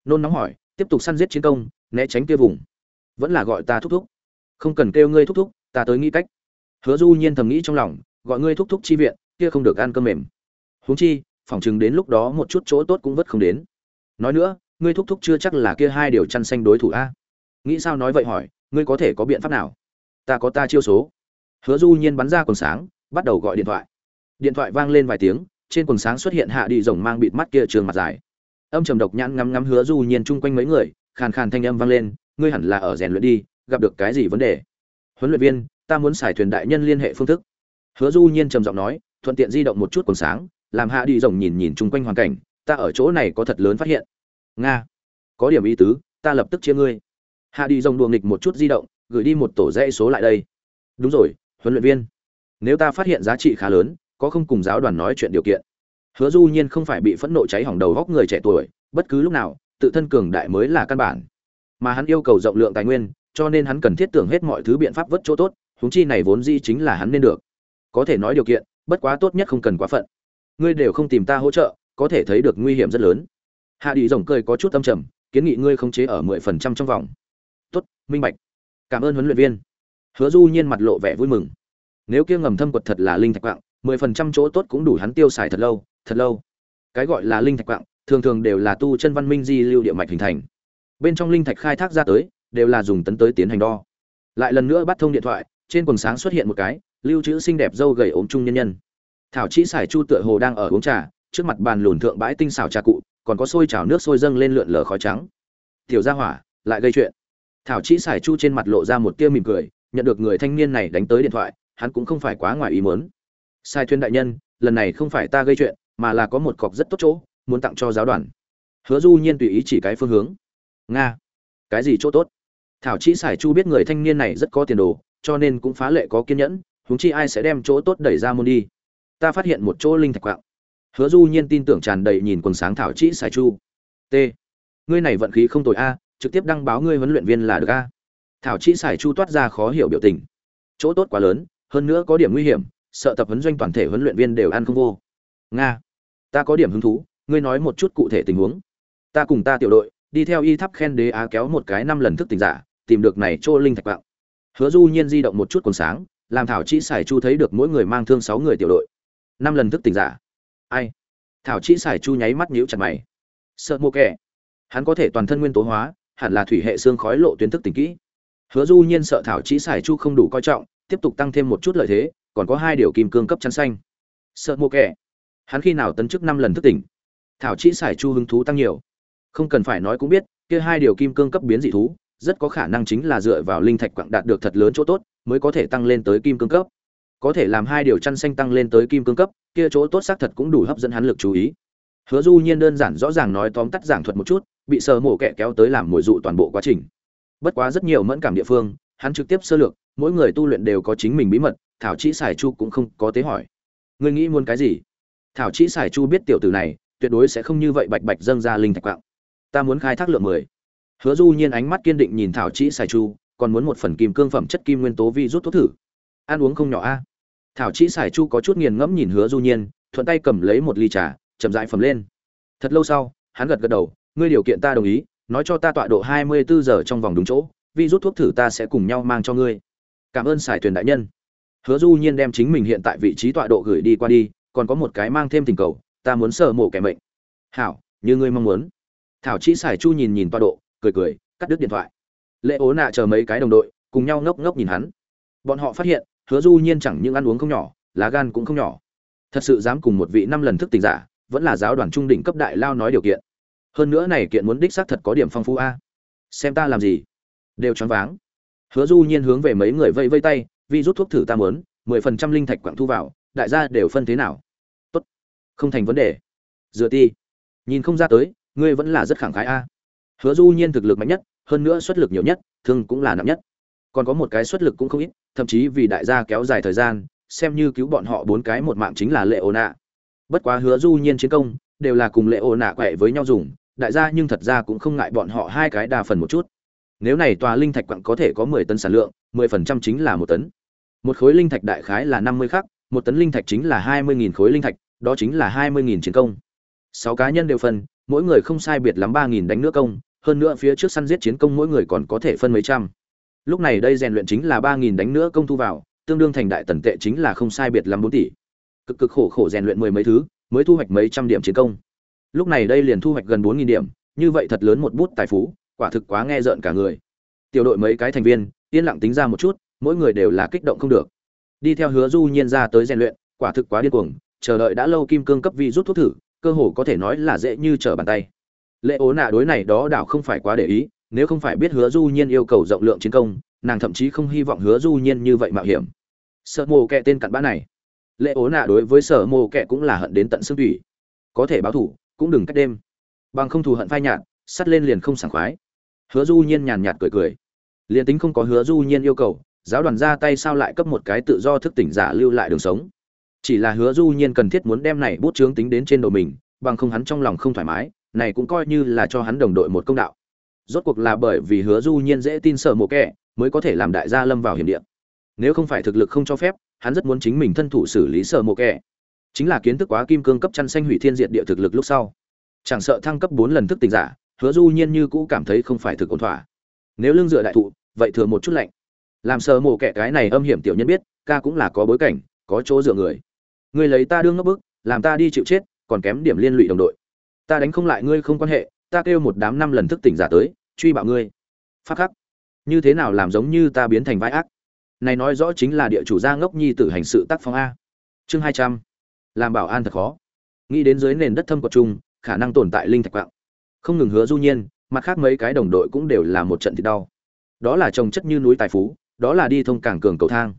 Nôn nóng hỏi, tiếp tục săn giết chiến công, né tránh kia vùng. Vẫn là gọi ta thúc thúc. Không cần kêu ngươi thúc thúc, ta tới nghĩ cách. Hứa du nhiên thầm nghĩ trong lòng, gọi ngươi thúc thúc chi viện, kia không được ăn cơm mềm. Huống chi phỏng chừng đến lúc đó một chút chỗ tốt cũng vất không đến. Nói nữa, ngươi thúc thúc chưa chắc là kia hai điều chăn xanh đối thủ a. Nghĩ sao nói vậy hỏi, ngươi có thể có biện pháp nào? Ta có ta chiêu số hứa du nhiên bắn ra quần sáng, bắt đầu gọi điện thoại. Điện thoại vang lên vài tiếng, trên quần sáng xuất hiện hạ đi rồng mang bịt mắt kia trường mặt dài. Âm trầm độc nhãn ngắm ngắm hứa du nhiên chung quanh mấy người, khàn khàn thanh âm vang lên, ngươi hẳn là ở rèn luyện đi, gặp được cái gì vấn đề? Huấn luyện viên, ta muốn xài thuyền đại nhân liên hệ phương thức. Hứa du nhiên trầm giọng nói, thuận tiện di động một chút quần sáng, làm hạ đi rồng nhìn nhìn chung quanh hoàn cảnh, ta ở chỗ này có thật lớn phát hiện. Nga, có điểm ý tứ, ta lập tức chia ngươi. Hạ đi rồng đùa nghịch một chút di động, gửi đi một tổ dãy số lại đây. Đúng rồi huấn luyện viên. Nếu ta phát hiện giá trị khá lớn, có không cùng giáo đoàn nói chuyện điều kiện. Hứa du nhiên không phải bị phẫn nộ cháy hỏng đầu góc người trẻ tuổi, bất cứ lúc nào, tự thân cường đại mới là căn bản. Mà hắn yêu cầu rộng lượng tài nguyên, cho nên hắn cần thiết tưởng hết mọi thứ biện pháp vớt chỗ tốt, huống chi này vốn dĩ chính là hắn nên được. Có thể nói điều kiện, bất quá tốt nhất không cần quá phận. Ngươi đều không tìm ta hỗ trợ, có thể thấy được nguy hiểm rất lớn. Hạ đi rồng cười có chút âm trầm, kiến nghị ngươi không chế ở mười phần trăm trong vòng. Tốt, minh bạch. Cảm ơn huấn luyện viên hứa du nhiên mặt lộ vẻ vui mừng. Nếu kia ngầm thâm quật thật là linh thạch quạng, mười phần trăm chỗ tốt cũng đủ hắn tiêu xài thật lâu thật lâu. Cái gọi là linh thạch quạng, thường thường đều là tu chân văn minh di lưu địa mạch hình thành. Bên trong linh thạch khai thác ra tới, đều là dùng tấn tới tiến hành đo. Lại lần nữa bắt thông điện thoại, trên quần sáng xuất hiện một cái, lưu trữ xinh đẹp dâu gầy ốm trung nhân nhân. Thảo chỉ xài chu tựa hồ đang ở uống trà, trước mặt bàn lùn thượng bãi tinh xào trà cụ, còn có sôi chảo nước sôi dâng lên lượn lờ khói trắng. Tiểu gia hỏa, lại gây chuyện. Thảo chỉ xài chu trên mặt lộ ra một tia mỉm cười nhận được người thanh niên này đánh tới điện thoại, hắn cũng không phải quá ngoài ý muốn. Sai Thuyên đại nhân, lần này không phải ta gây chuyện, mà là có một cọc rất tốt chỗ, muốn tặng cho giáo đoàn. Hứa du nhiên tùy ý chỉ cái phương hướng. Nga. Cái gì chỗ tốt? Thảo chỉ Sải chu biết người thanh niên này rất có tiền đồ, cho nên cũng phá lệ có kiên nhẫn, huống chi ai sẽ đem chỗ tốt đẩy ra môn đi. Ta phát hiện một chỗ linh thạch quạng. Hứa du nhiên tin tưởng tràn đầy nhìn quần sáng thảo chỉ Sải chu. T. Ngươi này vận khí không tồi a, trực tiếp đăng báo ngươi huấn luyện viên là được a thảo chỉ xài chu toát ra khó hiểu biểu tình. Chỗ tốt quá lớn, hơn nữa có điểm nguy hiểm, sợ tập huấn doanh toàn thể huấn luyện viên đều ăn không vô. Nga, ta có điểm hứng thú, ngươi nói một chút cụ thể tình huống. Ta cùng ta tiểu đội, đi theo y tháp khen đế á kéo một cái năm lần thức tỉnh giả, tìm được này chỗ linh thạch bạo. hứa du nhiên di động một chút còn sáng, làm thảo chỉ xài chu thấy được mỗi người mang thương sáu người tiểu đội. Năm lần thức tỉnh giả. Ai? Thảo chỉ xài chu nháy mắt nhíu chặt mày. Sợ mô kẻ. Hắn có thể toàn thân nguyên tố hóa, hẳn là thủy hệ xương khói lộ tuyến thức tỉnh kỹ hứa du nhiên sợ thảo chỉ xài chu không đủ coi trọng, tiếp tục tăng thêm một chút lợi thế, còn có hai điều kim cương cấp chắn xanh. Sợ mua kẻ. Hắn khi nào tấn chức năm lần thức tỉnh? Thảo chỉ xài chu hứng thú tăng nhiều. Không cần phải nói cũng biết, kia hai điều kim cương cấp biến dị thú, rất có khả năng chính là dựa vào linh thạch quặng đạt được thật lớn chỗ tốt, mới có thể tăng lên tới kim cương cấp. Có thể làm hai điều chăn xanh tăng lên tới kim cương cấp, kia chỗ tốt xác thật cũng đủ hấp dẫn hắn lực chú ý. Hứa du nhiên đơn giản rõ ràng nói tóm tắt giảng thuật một chút, bị sờ mổ kẹ kéo tới làm mồi dụ toàn bộ quá trình bất quá rất nhiều mẫn cảm địa phương, hắn trực tiếp sơ lược, mỗi người tu luyện đều có chính mình bí mật, thảo chỉ xài chu cũng không có tế hỏi. Ngươi nghĩ muốn cái gì? Thảo chỉ xài chu biết tiểu tử này, tuyệt đối sẽ không như vậy bạch bạch dâng ra linh thạch quạng. Ta muốn khai thác lượng mười. Hứa du nhiên ánh mắt kiên định nhìn thảo chỉ xài chu, còn muốn một phần kim cương phẩm chất kim nguyên tố vi rút thuốc thử. Ăn uống không nhỏ a. Thảo chỉ sải chu có chút nghiền ngẫm nhìn hứa du nhiên, thuận tay cầm lấy một ly trà, chậm rãi phẩm lên. Thật lâu sau, hắn gật gật đầu, ngươi điều kiện ta đồng ý nói cho ta tọa độ 24 giờ trong vòng đúng chỗ, vi rút thuốc thử ta sẽ cùng nhau mang cho ngươi. Cảm ơn sải thuyền đại nhân. Hứa du nhiên đem chính mình hiện tại vị trí tọa độ gửi đi qua đi, còn có một cái mang thêm tình cầu, ta muốn sở mổ kẻ mệnh. Hảo, như ngươi mong muốn. Thảo chỉ sải chu nhìn nhìn tọa độ, cười cười, cắt đứt điện thoại. Lệ ố nạ chờ mấy cái đồng đội, cùng nhau ngốc ngốc nhìn hắn. Bọn họ phát hiện, hứa du nhiên chẳng những ăn uống không nhỏ, lá gan cũng không nhỏ. Thật sự dám cùng một vị năm lần thức tỉnh giả, vẫn là giáo đoàn trung đỉnh cấp đại lao nói điều kiện hơn nữa này kiện muốn đích xác thật có điểm phong phú a. Xem ta làm gì. Đều choáng váng. Hứa du nhiên hướng về mấy người vây vây tay vì rút thuốc thử ta muốn, mười phần trăm linh thạch quặng thu vào, đại gia đều phân thế nào? Tốt, không thành vấn đề. Dựa ti. Nhìn không ra tới, ngươi vẫn là rất khẳng khái a. Hứa du nhiên thực lực mạnh nhất, hơn nữa xuất lực nhiều nhất, thương cũng là nặng nhất. Còn có một cái xuất lực cũng không ít, thậm chí vì đại gia kéo dài thời gian, xem như cứu bọn họ bốn cái một mạng chính là lệ ô nạ. Bất quá hứa du nhiên chiến công, đều là cùng lệ ô nạ quẹ với nhau dùng đại gia nhưng thật ra cũng không ngại bọn họ hai cái đa phần một chút. Nếu này tòa linh thạch quặng có thể có mười tấn sản lượng, mười phần trăm chính là một tấn. Một khối linh thạch đại khái là năm mươi khắc, một tấn linh thạch chính là hai mươi nghìn khối linh thạch, đó chính là hai mươi nghìn chiến công. Sáu cá nhân đều phân, mỗi người không sai biệt lắm ba nghìn đánh nước công, hơn nữa phía trước săn giết chiến công mỗi người còn có thể phân mấy trăm. Lúc này đây rèn luyện chính là ba nghìn đánh nữa công thu vào, tương đương thành đại tần tệ chính là không sai biệt lắm bốn tỷ. Cực cực khổ khổ rèn luyện mười mấy thứ, mới thu hoạch mấy trăm điểm chiến công lúc này đây liền thu hoạch gần bốn nghìn điểm, như vậy thật lớn một bút tài phú, quả thực quá nghe rợn cả người. Tiểu đội mấy cái thành viên, yên lặng tính ra một chút, mỗi người đều là kích động không được. Đi theo hứa du nhiên ra tới rèn luyện, quả thực quá điên cuồng, chờ đợi đã lâu kim cương cấp vi rút thuốc thử, cơ hồ có thể nói là dễ như trở bàn tay. Lệ ố nạ đối này đó đảo không phải quá để ý, nếu không phải biết hứa du nhiên yêu cầu rộng lượng chiến công, nàng thậm chí không hy vọng hứa du nhiên như vậy mạo hiểm. Sợ mồ kẹ tên cặn bã này. Lệ ố nạ đối với sở mồ kẹ cũng là hận đến tận xương thủy có thể báo thủ cũng đừng cách đêm. Bằng không thù hận phai nhạt, sắt lên liền không sảng khoái. Hứa du nhiên nhàn nhạt cười cười. Liền tính không có hứa du nhiên yêu cầu, giáo đoàn ra tay sao lại cấp một cái tự do thức tỉnh giả lưu lại đường sống? Chỉ là hứa du nhiên cần thiết muốn đem này bút chướng tính đến trên đội mình, bằng không hắn trong lòng không thoải mái, này cũng coi như là cho hắn đồng đội một công đạo. Rốt cuộc là bởi vì hứa du nhiên dễ tin sợ mộ kẻ, mới có thể làm đại gia lâm vào hiểm địa. Nếu không phải thực lực không cho phép, hắn rất muốn chính mình thân thủ xử lý sợ mộ kẻ chính là kiến thức quá kim cương cấp chăn xanh hủy thiên diệt địa thực lực lúc sau. Chẳng sợ thăng cấp bốn lần thức tình giả, hứa du nhiên như cũ cảm thấy không phải thực ổn thỏa. Nếu lương dựa đại thụ, vậy thừa một chút lạnh. Làm sợ mổ kẻ cái này âm hiểm tiểu nhân biết, ca cũng là có bối cảnh, có chỗ dựa người. Người lấy ta đương ngấp bức, làm ta đi chịu chết, còn kém điểm liên lụy đồng đội. Ta đánh không lại ngươi không quan hệ, ta kêu một đám năm lần thức tỉnh giả tới, truy bạo ngươi. Phát khắc. Như thế nào làm giống như ta biến thành vai ác? Này nói rõ chính là địa chủ gia ngốc nhi tử hành sự tác phong a. Chương hai trăm làm bảo an thật khó. Nghĩ đến dưới nền đất thâm quật trung khả năng tồn tại linh thạch quạng. Không ngừng hứa du nhiên, mặt khác mấy cái đồng đội cũng đều là một trận thịt đau. Đó là trồng chất như núi tài phú, đó là đi thông cảng cường cầu thang.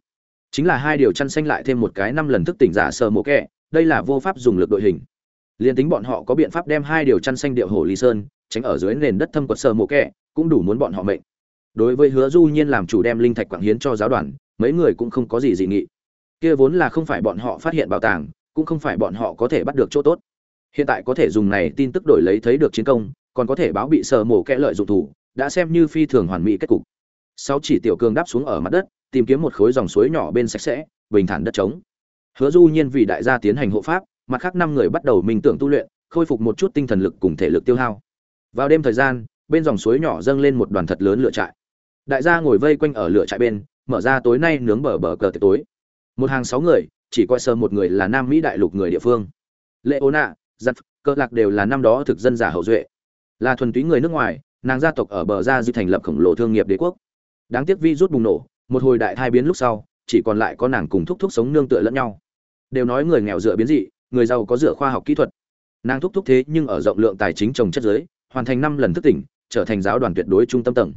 Chính là hai điều chăn xanh lại thêm một cái năm lần thức tỉnh giả sờ mộ kẹ đây là vô pháp dùng lực đội hình. Liền tính bọn họ có biện pháp đem hai điều chăn xanh điệu hồ ly sơn tránh ở dưới nền đất thâm quật sờ mộ kẹ cũng đủ muốn bọn họ mệnh. Đối với hứa du nhiên làm chủ đem linh thạch quảng hiến cho giáo đoàn, mấy người cũng không có gì dị nghị. Kia vốn là không phải bọn họ phát hiện bảo tàng cũng không phải bọn họ có thể bắt được chỗ tốt. Hiện tại có thể dùng này tin tức đổi lấy thấy được chiến công, còn có thể báo bị sờ mổ kẽ lợi dụng thủ, đã xem như phi thường hoàn mỹ kết cục. Sáu chỉ tiểu cường đáp xuống ở mặt đất, tìm kiếm một khối dòng suối nhỏ bên sạch sẽ, bình thản đất trống. Hứa du nhiên vì đại gia tiến hành hộ pháp, mặt khác năm người bắt đầu minh tưởng tu luyện, khôi phục một chút tinh thần lực cùng thể lực tiêu hao. Vào đêm thời gian, bên dòng suối nhỏ dâng lên một đoàn thật lớn lửa trại. Đại gia ngồi vây quanh ở lửa trại bên, mở ra tối nay nướng bờ bờ cờ tối. Một hàng sáu người chỉ coi sơ một người là nam mỹ đại lục người địa phương. Lệ ô nạ giặt cơ lạc đều là năm đó thực dân giả hậu duệ. Là thuần túy người nước ngoài, nàng gia tộc ở bờ ra dư thành lập khổng lồ thương nghiệp đế quốc. Đáng tiếc vi rút bùng nổ, một hồi đại thai biến lúc sau, chỉ còn lại có nàng cùng thúc thúc sống nương tựa lẫn nhau. Đều nói người nghèo dựa biến dị, người giàu có dựa khoa học kỹ thuật. Nàng thúc thúc thế nhưng ở rộng lượng tài chính trồng chất giới, hoàn thành năm lần thức tỉnh, trở thành giáo đoàn tuyệt đối trung tâm tầng.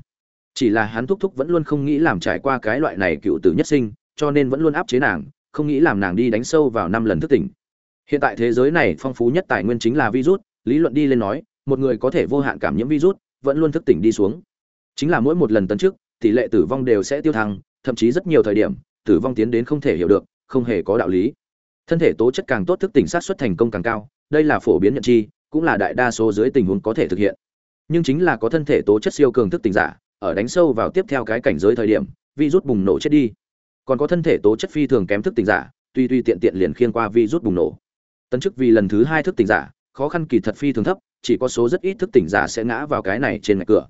Chỉ là hắn thúc thúc vẫn luôn không nghĩ làm trải qua cái loại này cựu tử nhất sinh, cho nên vẫn luôn áp chế nàng không nghĩ làm nàng đi đánh sâu vào năm lần thức tỉnh. Hiện tại thế giới này phong phú nhất tài nguyên chính là virus, lý luận đi lên nói, một người có thể vô hạn cảm nhiễm virus, vẫn luôn thức tỉnh đi xuống. Chính là mỗi một lần tấn trước tỷ lệ tử vong đều sẽ tiêu thăng, thậm chí rất nhiều thời điểm, tử vong tiến đến không thể hiểu được, không hề có đạo lý. Thân thể tố chất càng tốt thức tỉnh sát xuất thành công càng cao, đây là phổ biến nhận chi, cũng là đại đa số dưới tình huống có thể thực hiện. Nhưng chính là có thân thể tố chất siêu cường thức tỉnh giả, ở đánh sâu vào tiếp theo cái cảnh giới thời điểm, virus bùng nổ chết đi còn có thân thể tố chất phi thường kém thức tỉnh giả, tuy tuy tiện tiện liền khiên qua vi rút bùng nổ. Tấn chức vì lần thứ hai thức tỉnh giả, khó khăn kỳ thật phi thường thấp, chỉ có số rất ít thức tỉnh giả sẽ ngã vào cái này trên ngạch cửa.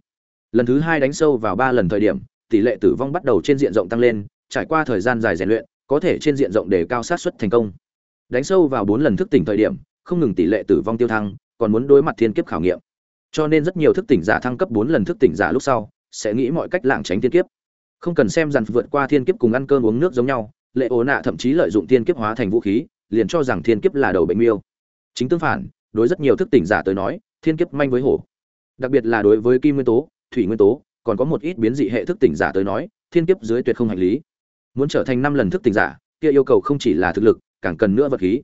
Lần thứ hai đánh sâu vào ba lần thời điểm, tỷ lệ tử vong bắt đầu trên diện rộng tăng lên, trải qua thời gian dài rèn luyện, có thể trên diện rộng để cao sát suất thành công. Đánh sâu vào bốn lần thức tỉnh thời điểm, không ngừng tỷ lệ tử vong tiêu thăng, còn muốn đối mặt thiên kiếp khảo nghiệm. Cho nên rất nhiều thức tỉnh giả thăng cấp bốn lần thức tỉnh giả lúc sau, sẽ nghĩ mọi cách lảng tránh thiên kiếp không cần xem dàn vượt qua thiên kiếp cùng ăn cơm uống nước giống nhau, lệ ố nạ thậm chí lợi dụng thiên kiếp hóa thành vũ khí, liền cho rằng thiên kiếp là đầu bệnh miêu. Chính tương phản, đối rất nhiều thức tỉnh giả tới nói, thiên kiếp manh với hổ. Đặc biệt là đối với kim nguyên tố, thủy nguyên tố, còn có một ít biến dị hệ thức tỉnh giả tới nói, thiên kiếp dưới tuyệt không hành lý. Muốn trở thành năm lần thức tỉnh giả, kia yêu cầu không chỉ là thực lực, càng cần nữa vật khí.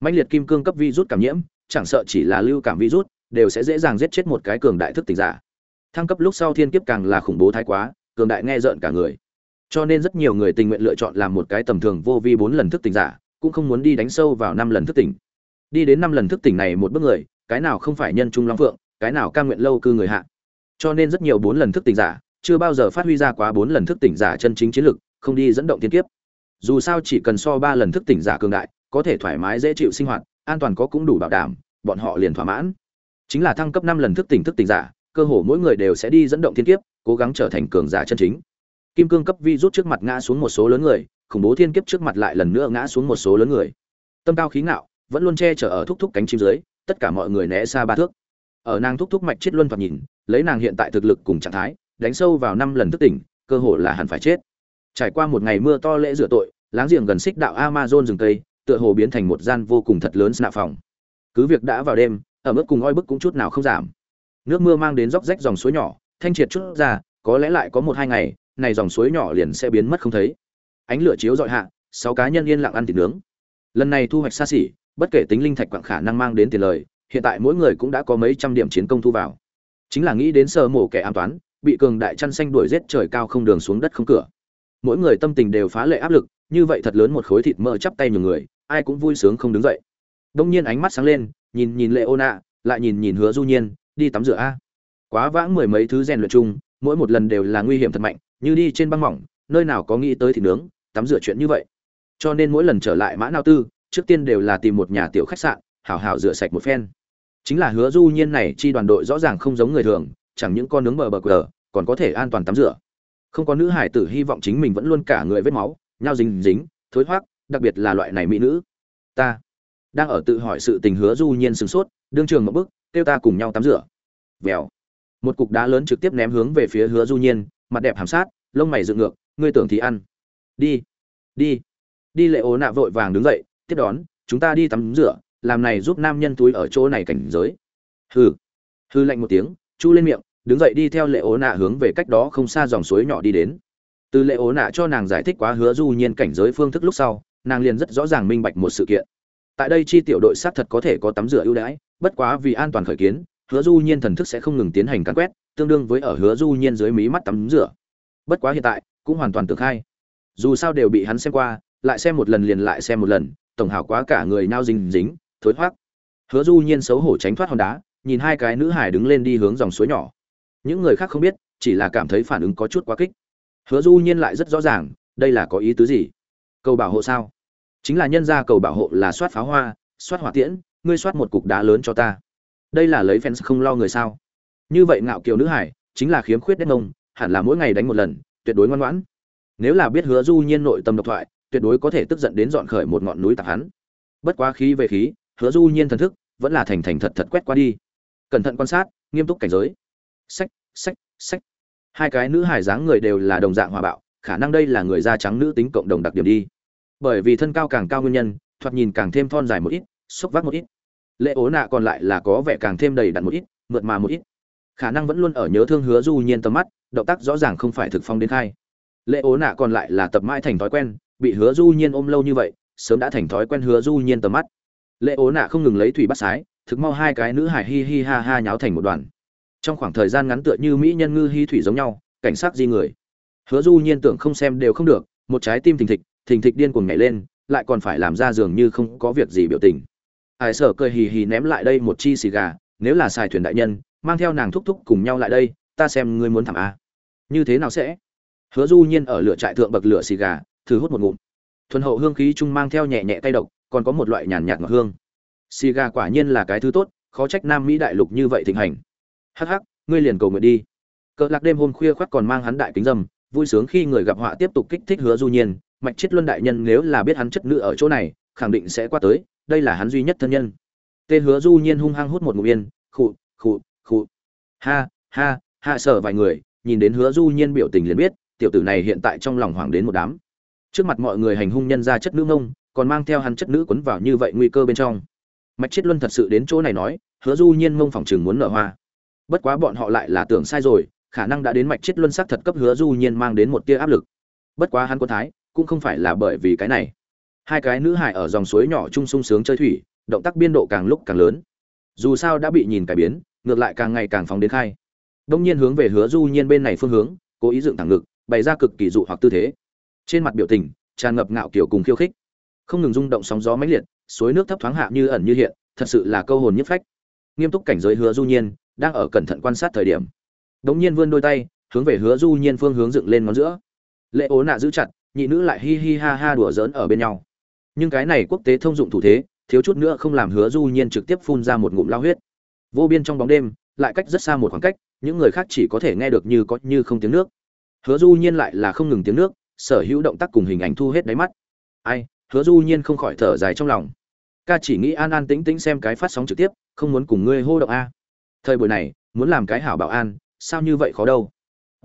Mạnh liệt kim cương cấp virus cảm nhiễm, chẳng sợ chỉ là lưu cảm virus đều sẽ dễ dàng giết chết một cái cường đại thức tỉnh giả. Thăng cấp lúc sau thiên kiếp càng là khủng bố thái quá cường đại nghe rợn cả người. Cho nên rất nhiều người tình nguyện lựa chọn làm một cái tầm thường vô vi bốn lần thức tỉnh giả, cũng không muốn đi đánh sâu vào năm lần thức tỉnh. Đi đến năm lần thức tỉnh này một bước người, cái nào không phải nhân trung long phượng, cái nào cam nguyện lâu cư người hạ. Cho nên rất nhiều bốn lần thức tỉnh giả, chưa bao giờ phát huy ra quá bốn lần thức tỉnh giả chân chính chiến lực, không đi dẫn động tiên kiếp. Dù sao chỉ cần so ba lần thức tỉnh giả cường đại, có thể thoải mái dễ chịu sinh hoạt, an toàn có cũng đủ bảo đảm, bọn họ liền thỏa mãn. Chính là thăng cấp năm lần thức tỉnh thức tỉnh giả, cơ hồ mỗi người đều sẽ đi dẫn động thiên kiếp cố gắng trở thành cường giả chân chính. Kim cương cấp vi rút trước mặt ngã xuống một số lớn người, khủng bố thiên kiếp trước mặt lại lần nữa ngã xuống một số lớn người. Tâm cao khí ngạo, vẫn luôn che chở ở thúc thúc cánh chim dưới, tất cả mọi người né xa ba thước. Ở nàng thúc thúc mạch chết luân thoạt nhìn, lấy nàng hiện tại thực lực cùng trạng thái, đánh sâu vào năm lần thức tỉnh, cơ hồ là hẳn phải chết. Trải qua một ngày mưa to lễ rửa tội, láng giềng gần xích đạo amazon rừng tây tựa hồ biến thành một gian vô cùng thật lớn snạ phòng. Cứ việc đã vào đêm, ở mức cùng oi bức cũng chút nào không giảm. Nước mưa mang đến róc rách dòng suối nhỏ thanh triệt chút ra, có lẽ lại có một hai ngày, này dòng suối nhỏ liền sẽ biến mất không thấy. Ánh lửa chiếu dọi hạ, sáu cá nhân yên lặng ăn thịt nướng. Lần này thu hoạch xa xỉ, bất kể tính linh thạch quặng khả năng mang đến tiền lời, hiện tại mỗi người cũng đã có mấy trăm điểm chiến công thu vào. Chính là nghĩ đến sơ mổ kẻ an toán, bị cường đại chăn xanh đuổi giết trời cao không đường xuống đất không cửa. Mỗi người tâm tình đều phá lệ áp lực, như vậy thật lớn một khối thịt mỡ chắp tay nhiều người, ai cũng vui sướng không đứng dậy. Đông nhiên ánh mắt sáng lên, nhìn nhìn lệ ô nạ lại nhìn nhìn hứa du nhiên, đi tắm rửa a quá vãng mười mấy thứ rèn luyện chung, mỗi một lần đều là nguy hiểm thật mạnh, như đi trên băng mỏng, nơi nào có nghĩ tới thịt nướng, tắm rửa chuyện như vậy. Cho nên mỗi lần trở lại mã nao tư, trước tiên đều là tìm một nhà tiểu khách sạn, hảo hảo rửa sạch một phen. Chính là hứa du nhiên này, chi đoàn đội rõ ràng không giống người thường, chẳng những con nướng bờ bờ cờ còn có thể an toàn tắm rửa. Không có nữ hải tử hy vọng chính mình vẫn luôn cả người vết máu nhau dính dính, thối thoát đặc biệt là loại này mỹ nữ. Ta đang ở tự hỏi sự tình hứa du nhiên sửng sốt, đương trường một bước, kêu ta cùng nhau tắm rửa. Vèo một cục đá lớn trực tiếp ném hướng về phía hứa du nhiên, mặt đẹp hàm sát, lông mày dựng ngược, ngươi tưởng thì ăn. Đi đi. Đi lệ ố nạ vội vàng đứng dậy, tiếp đón, chúng ta đi tắm rửa, làm này giúp nam nhân túi ở chỗ này cảnh giới. Hừ. Hư lạnh một tiếng, chu lên miệng, đứng dậy đi theo lệ ố nạ hướng về cách đó không xa dòng suối nhỏ đi đến. Từ lệ ố nạ cho nàng giải thích quá hứa du nhiên cảnh giới phương thức lúc sau, nàng liền rất rõ ràng minh bạch một sự kiện. Tại đây chi tiểu đội xác thật có thể có tắm rửa ưu đãi, bất quá vì an toàn khởi kiến hứa du nhiên thần thức sẽ không ngừng tiến hành cắn quét, tương đương với ở hứa du nhiên dưới mí mắt tắm rửa. Bất quá hiện tại, cũng hoàn toàn tự khai. Dù sao đều bị hắn xem qua, lại xem một lần liền lại xem một lần, tổng hảo quá cả người nao dính dính, thối thoát. Hứa du nhiên xấu hổ tránh thoát hòn đá, nhìn hai cái nữ hải đứng lên đi hướng dòng suối nhỏ. Những người khác không biết, chỉ là cảm thấy phản ứng có chút quá kích. Hứa du nhiên lại rất rõ ràng, đây là có ý tứ gì? Cầu bảo hộ sao? Chính là nhân ra cầu bảo hộ là soát pháo hoa, soát hỏa tiễn, ngươi soát một cục đá lớn cho ta đây là lấy fans không lo người sao? Như vậy ngạo kiều nữ hải, chính là khiếm khuyết đét nông hẳn là mỗi ngày đánh một lần, tuyệt đối ngoan ngoãn. Nếu là biết hứa du nhiên nội tâm độc thoại, tuyệt đối có thể tức giận đến dọn khởi một ngọn núi tạc hắn. Bất quá khí về khí, hứa du nhiên thần thức vẫn là thành thành thật thật quét qua đi. Cẩn thận quan sát, nghiêm túc cảnh giới. Sách sách sách. Hai cái nữ hải dáng người đều là đồng dạng hòa bạo, khả năng đây là người da trắng nữ tính cộng đồng đặc điểm đi. Bởi vì thân cao càng cao nguyên nhân, thoạt nhìn càng thêm thon dài một ít xúc vác một ít lệ ố nạ còn lại là có vẻ càng thêm đầy đặn một ít, mượt mà một ít. Khả năng vẫn luôn ở nhớ thương hứa du nhiên tầm mắt, động tác rõ ràng không phải thực phong đến khai lệ ố nạ còn lại là tập mãi thành thói quen, bị hứa du nhiên ôm lâu như vậy, sớm đã thành thói quen hứa du nhiên tầm mắt. Lệ ố nạ không ngừng lấy thủy bắt sái, thực mau hai cái nữ hải hi hi ha ha nháo thành một đoàn. Trong khoảng thời gian ngắn tựa như mỹ nhân ngư hi thủy giống nhau, cảnh sát di người. Hứa du nhiên tưởng không xem đều không được, một trái tim thình thịch thình thịch điên cuồng nhảy lên, lại còn phải làm ra dường như không có việc gì biểu tình ải sở cười hì hì ném lại đây một chi xì gà, nếu là xài thuyền đại nhân, mang theo nàng thúc thúc cùng nhau lại đây, ta xem ngươi muốn thảm a như thế nào sẽ? Hứa du nhiên ở lửa trại thượng bậc lửa xì gà, thử hút một ngụm. Thuần hậu hương khí trung mang theo nhẹ nhẹ tay độc, còn có một loại nhàn nhạt ngọt hương. Xì gà quả nhiên là cái thứ tốt, khó trách nam mỹ đại lục như vậy thịnh hành. Hắc hắc, ngươi liền cầu nguyện đi. Cỡ lạc đêm hôm khuya khoác còn mang hắn đại kính dâm, vui sướng khi người gặp họa tiếp tục kích thích hứa du nhiên, mạch chết luân đại nhân nếu là biết hắn chất nữ ở chỗ này, khẳng định sẽ qua tới đây là hắn duy nhất thân nhân. Tê hứa du nhiên hung hăng hút một ngụm yên, khụ khụ khụ. Ha ha, hạ sở vài người, nhìn đến hứa du nhiên biểu tình liền biết, tiểu tử này hiện tại trong lòng hoảng đến một đám. Trước mặt mọi người hành hung nhân ra chất nữ ngông, còn mang theo hắn chất nữ quấn vào như vậy nguy cơ bên trong. Mạch chết luân thật sự đến chỗ này nói, hứa du nhiên ngông phòng chừng muốn nở hoa. Bất quá bọn họ lại là tưởng sai rồi, khả năng đã đến mạch chết luân sắc thật cấp hứa du nhiên mang đến một tia áp lực. Bất quá hắn có thái, cũng không phải là bởi vì cái này hai cái nữ hải ở dòng suối nhỏ chung sung sướng chơi thủy, động tác biên độ càng lúc càng lớn. Dù sao đã bị nhìn cải biến, ngược lại càng ngày càng phóng đến khai. Đông nhiên hướng về hứa du nhiên bên này phương hướng, cố ý dựng thẳng ngực, bày ra cực kỳ dụ hoặc tư thế. Trên mặt biểu tình, tràn ngập ngạo kiểu cùng khiêu khích. Không ngừng rung động sóng gió mãnh liệt, suối nước thấp thoáng hạ như ẩn như hiện, thật sự là câu hồn nhất phách. Nghiêm túc cảnh giới hứa du nhiên, đang ở cẩn thận quan sát thời điểm. Đống nhiên vươn đôi tay, hướng về hứa du nhiên phương hướng dựng lên ngón giữa. Lệ ố nạ giữ chặt, nhị nữ lại hi hi ha ha đùa giỡn ở bên nhau nhưng cái này quốc tế thông dụng thủ thế, thiếu chút nữa không làm hứa du nhiên trực tiếp phun ra một ngụm lao huyết. Vô biên trong bóng đêm, lại cách rất xa một khoảng cách, những người khác chỉ có thể nghe được như có như không tiếng nước. Hứa du nhiên lại là không ngừng tiếng nước, sở hữu động tác cùng hình ảnh thu hết đáy mắt. Ai, hứa du nhiên không khỏi thở dài trong lòng. Ca chỉ nghĩ an an tĩnh tĩnh xem cái phát sóng trực tiếp, không muốn cùng ngươi hô động a. Thời buổi này, muốn làm cái hảo bảo an, sao như vậy khó đâu.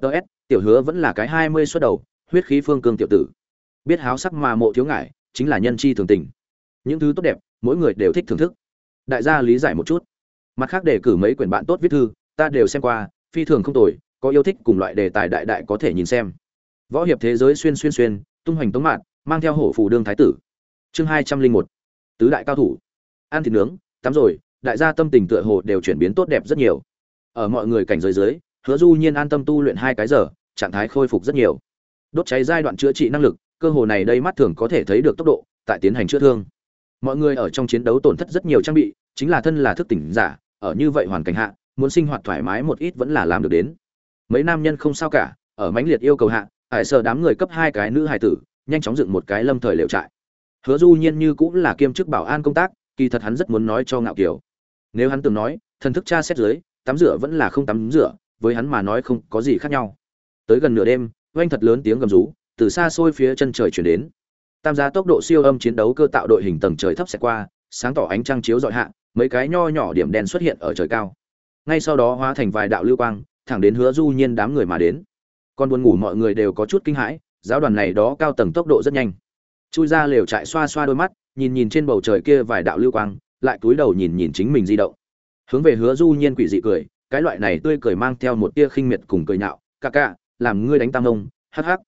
Ts tiểu hứa vẫn là cái hai mươi suất đầu, huyết khí phương cương tiểu tử. Biết háo sắc mà mộ thiếu ngại chính là nhân chi thường tình. Những thứ tốt đẹp, mỗi người đều thích thưởng thức. Đại gia lý giải một chút. Mặt khác đề cử mấy quyển bạn tốt viết thư, ta đều xem qua, phi thường không tồi, có yêu thích cùng loại đề tài đại đại có thể nhìn xem. Võ hiệp thế giới xuyên xuyên xuyên, tung hoành tống mạn, mang theo hổ phù đương thái tử. Chương hai trăm linh một, tứ đại cao thủ. Ăn thịt nướng, tắm rồi, đại gia tâm tình tựa hồ đều chuyển biến tốt đẹp rất nhiều. Ở mọi người cảnh giới dưới, hứa du nhiên an tâm tu luyện hai cái giờ, trạng thái khôi phục rất nhiều. Đốt cháy giai đoạn chữa trị năng lực cơ hồ này đây mắt thường có thể thấy được tốc độ, tại tiến hành chữa thương. Mọi người ở trong chiến đấu tổn thất rất nhiều trang bị, chính là thân là thức tỉnh giả, ở như vậy hoàn cảnh hạ, muốn sinh hoạt thoải mái một ít vẫn là làm được đến. Mấy nam nhân không sao cả, ở mãnh liệt yêu cầu hạ hải sợ đám người cấp hai cái nữ hài tử, nhanh chóng dựng một cái lâm thời liệu trại. Hứa du nhiên như cũng là kiêm chức bảo an công tác, kỳ thật hắn rất muốn nói cho ngạo kiều. Nếu hắn từng nói, thần thức cha xét dưới, tắm rửa vẫn là không tắm rửa, với hắn mà nói không có gì khác nhau. Tới gần nửa đêm, oanh thật lớn tiếng gầm rú từ xa xôi phía chân trời chuyển đến. Tam giá tốc độ siêu âm chiến đấu cơ tạo đội hình tầng trời thấp sẽ qua, sáng tỏ ánh trăng chiếu dọi hạ, mấy cái nho nhỏ điểm đen xuất hiện ở trời cao. Ngay sau đó hóa thành vài đạo lưu quang, thẳng đến hứa du nhiên đám người mà đến. Còn buồn ngủ mọi người đều có chút kinh hãi, giáo đoàn này đó cao tầng tốc độ rất nhanh. Chui ra lều trại xoa xoa đôi mắt, nhìn nhìn trên bầu trời kia vài đạo lưu quang, lại cúi đầu nhìn nhìn chính mình di động. Hướng về hứa du nhiên quỷ dị cười, cái loại này tươi cười mang theo một tia khinh miệt cùng cười nhạo ca ca làm ngươi đánh tam ông, hắc hắc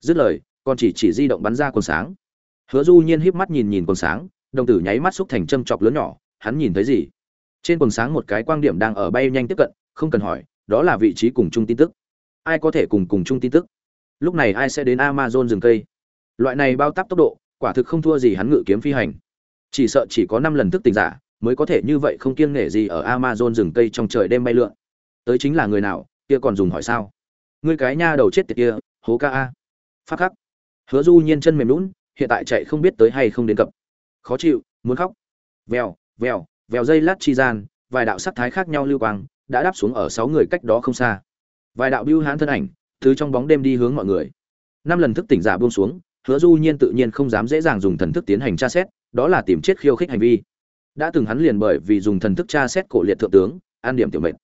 dứt lời còn chỉ chỉ di động bắn ra quần sáng. Hứa du nhiên híp mắt nhìn nhìn quần sáng, đồng tử nháy mắt xúc thành châm chọc lớn nhỏ, hắn nhìn thấy gì? Trên quần sáng một cái quang điểm đang ở bay nhanh tiếp cận, không cần hỏi, đó là vị trí cùng chung tin tức. Ai có thể cùng cùng chung tin tức? Lúc này ai sẽ đến amazon rừng cây? Loại này bao tắp tốc độ, quả thực không thua gì hắn ngự kiếm phi hành. Chỉ sợ chỉ có năm lần thức tỉnh giả, mới có thể như vậy không kiêng nể gì ở amazon rừng cây trong trời đêm bay lượn. Tới chính là người nào, kia còn dùng hỏi sao? Ngươi cái nha đầu chết tiệt kia, hố ca a phát khắc. Hứa du nhiên chân mềm lún hiện tại chạy không biết tới hay không đến cập. Khó chịu, muốn khóc. Vèo vèo vèo dây lát chi gian, vài đạo sắc thái khác nhau lưu quang đã đáp xuống ở sáu người cách đó không xa. Vài đạo bưu hán thân ảnh thứ trong bóng đêm đi hướng mọi người. Năm lần thức tỉnh giả buông xuống, hứa du nhiên tự nhiên không dám dễ dàng dùng thần thức tiến hành tra xét, đó là tìm chết khiêu khích hành vi. Đã từng hắn liền bởi vì dùng thần thức tra xét cổ liệt thượng tướng, an điểm tiểu mệnh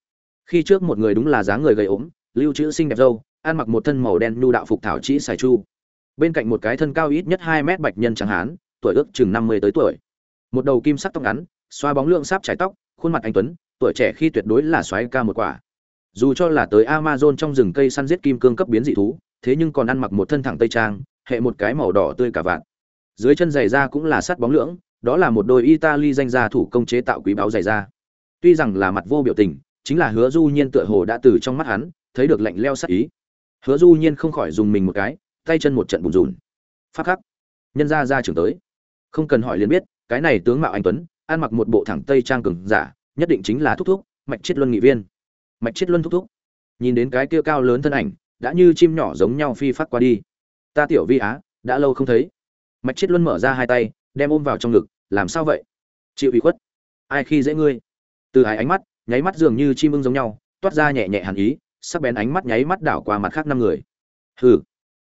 khi trước một người đúng là dáng người gầy ốm, lưu trữ xinh đẹp dâu ăn mặc một thân màu đen nhu đạo phục thảo chỉ xài chu. Bên cạnh một cái thân cao ít nhất hai mét bạch nhân trắng hán, tuổi ước chừng năm mươi tới tuổi. Một đầu kim sắc tóc ngắn, xoa bóng lượng sáp trái tóc, khuôn mặt anh tuấn, tuổi trẻ khi tuyệt đối là xoáy ca một quả. Dù cho là tới amazon trong rừng cây săn giết kim cương cấp biến dị thú, thế nhưng còn ăn mặc một thân thẳng tây trang, hệ một cái màu đỏ tươi cả vạn. Dưới chân giày da cũng là sắt bóng lưỡng, đó là một đôi italy danh gia thủ công chế tạo quý báo giày da. Tuy rằng là mặt vô biểu tình, chính là hứa du nhiên tựa hồ đã từ trong mắt hắn, thấy được lạnh leo sắc ý hứa du nhiên không khỏi dùng mình một cái, tay chân một trận bùn rùn. Phát khắc. Nhân ra ra trưởng tới. Không cần hỏi liền biết, cái này tướng mạo anh tuấn, ăn mặc một bộ thẳng tây trang cường giả, nhất định chính là thúc thúc, mạch chiết luân nghị viên. Mạch chiết luân thúc thúc. Nhìn đến cái kia cao lớn thân ảnh, đã như chim nhỏ giống nhau phi phát qua đi. Ta tiểu vi á, đã lâu không thấy. Mạch chiết luân mở ra hai tay, đem ôm vào trong ngực, làm sao vậy? Chịu ủy khuất. Ai khi dễ ngươi? Từ hai ánh mắt, nháy mắt dường như chim ưng giống nhau, toát ra nhẹ nhẹ hàn ý sắc bén ánh mắt nháy mắt đảo qua mặt khác năm người. Hừ.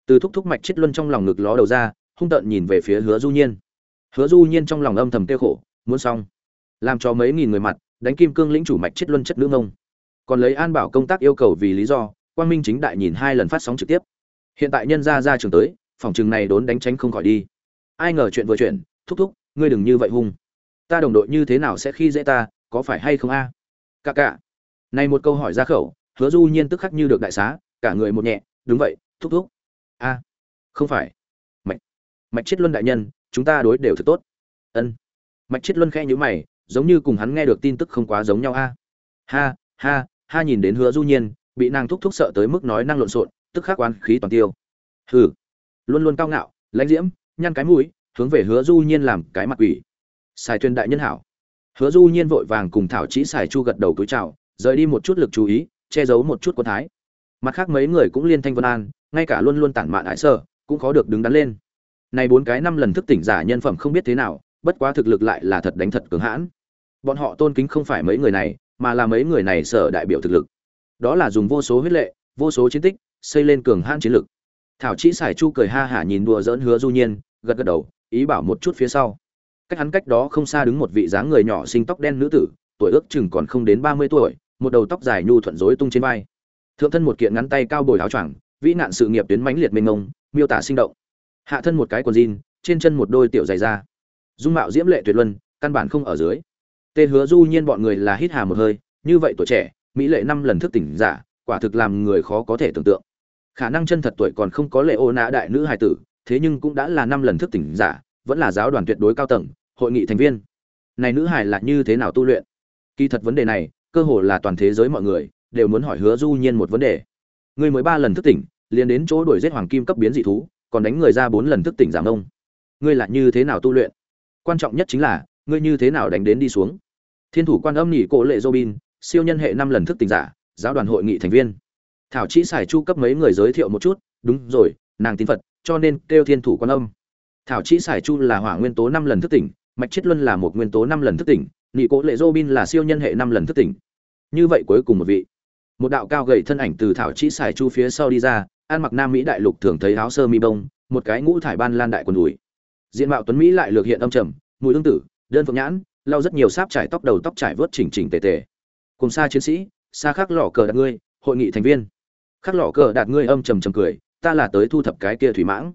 Từ thúc thúc mạch chết luân trong lòng ngực ló đầu ra, hung tợn nhìn về phía hứa du nhiên. Hứa du nhiên trong lòng âm thầm tiêu khổ, muốn xong. Làm cho mấy nghìn người mặt, đánh kim cương lĩnh chủ mạch chết luân chất nữ ngông. Còn lấy an bảo công tác yêu cầu vì lý do, quang minh chính đại nhìn hai lần phát sóng trực tiếp. Hiện tại nhân ra ra trường tới, phòng trường này đốn đánh tránh không khỏi đi. Ai ngờ chuyện vừa chuyện thúc thúc, ngươi đừng như vậy hung. Ta đồng đội như thế nào sẽ khi dễ ta, có phải hay không a? À? cả cả này một câu hỏi ra khẩu hứa du nhiên tức khắc như được đại xá, cả người một nhẹ, đúng vậy, thúc thúc. A, không phải. Mạch mạch chết luân đại nhân, chúng ta đối đều thật tốt. Ân. Mạch chết luân khẽ nhíu mày, giống như cùng hắn nghe được tin tức không quá giống nhau a. Ha ha ha nhìn đến hứa du nhiên, bị nàng thúc thúc sợ tới mức nói năng lộn xộn, tức khắc oán khí toàn tiêu. Hừ. Luôn luôn cao ngạo, lãnh diễm, nhăn cái mũi, hướng về hứa du nhiên làm cái mặt quỷ. Xài thuyền đại nhân hảo. Hứa du nhiên vội vàng cùng thảo chỉ xài chu gật đầu túi chào, rời đi một chút lực chú ý che giấu một chút quân thái. Mặt khác mấy người cũng liên thanh vân an, ngay cả luôn luôn tản mạn ái sợ cũng khó được đứng đắn lên. Này bốn cái năm lần thức tỉnh giả nhân phẩm không biết thế nào, bất quá thực lực lại là thật đánh thật cứng hãn. Bọn họ tôn kính không phải mấy người này, mà là mấy người này sở đại biểu thực lực. Đó là dùng vô số huyết lệ, vô số chiến tích, xây lên cường hãn chiến lực. Thảo chỉ xài chu cười ha hả nhìn đùa dỡn hứa du nhiên, gật gật đầu, ý bảo một chút phía sau. Cách hắn cách đó không xa đứng một vị dáng người nhỏ sinh tóc đen nữ tử, tuổi ước chừng còn không đến ba mươi tuổi một đầu tóc dài nhu thuận rối tung trên vai. Thượng thân một kiện ngắn tay cao bồi áo choàng, vĩ nạn sự nghiệp tuyến mãnh liệt mênh mông, miêu tả sinh động. Hạ thân một cái quần jean, trên chân một đôi tiểu giày da. Dung mạo diễm lệ tuyệt luân, căn bản không ở dưới. Tê hứa du nhiên bọn người là hít hà một hơi, như vậy tuổi trẻ, mỹ lệ năm lần thức tỉnh giả, quả thực làm người khó có thể tưởng tượng. Khả năng chân thật tuổi còn không có lệ ô nã đại nữ hài tử, thế nhưng cũng đã là năm lần thức tỉnh giả, vẫn là giáo đoàn tuyệt đối cao tầng, hội nghị thành viên. Này nữ hài là như thế nào tu luyện? Kỳ thật vấn đề này cơ hồ là toàn thế giới mọi người đều muốn hỏi hứa du nhiên một vấn đề. Ngươi mới ba lần thức tỉnh, liền đến chỗ đuổi giết hoàng kim cấp biến dị thú, còn đánh người ra bốn lần thức tỉnh giảm ông. Ngươi là như thế nào tu luyện? Quan trọng nhất chính là, ngươi như thế nào đánh đến đi xuống? Thiên thủ quan âm nhị cổ lệ robin, siêu nhân hệ năm lần thức tỉnh giả, giáo đoàn hội nghị thành viên. Thảo chỉ xài chu cấp mấy người giới thiệu một chút, đúng rồi, nàng tín phật, cho nên kêu thiên thủ quan âm. Thảo chỉ xài chu là hỏa nguyên tố năm lần thức tỉnh, mạch chết luân là một nguyên tố năm lần thức tỉnh nghị cố lệ robin là siêu nhân hệ năm lần thức tỉnh. Như vậy cuối cùng một vị. Một đạo cao gầy thân ảnh từ thảo chỉ xài chu phía sau đi ra, ăn mặc nam mỹ đại lục thường thấy áo sơ mi bông, một cái ngũ thải ban lan đại quần đùi. Diện mạo tuấn mỹ lại lược hiện âm trầm, mùi tương tử, đơn phượng nhãn, lau rất nhiều sáp trải tóc đầu tóc trải vớt chỉnh chỉnh tề tề. Cùng xa chiến sĩ, xa khắc lỏ cờ đạt ngươi, hội nghị thành viên. Khắc lỏ cờ đạt ngươi âm trầm trầm cười, ta là tới thu thập cái kia thủy mãng.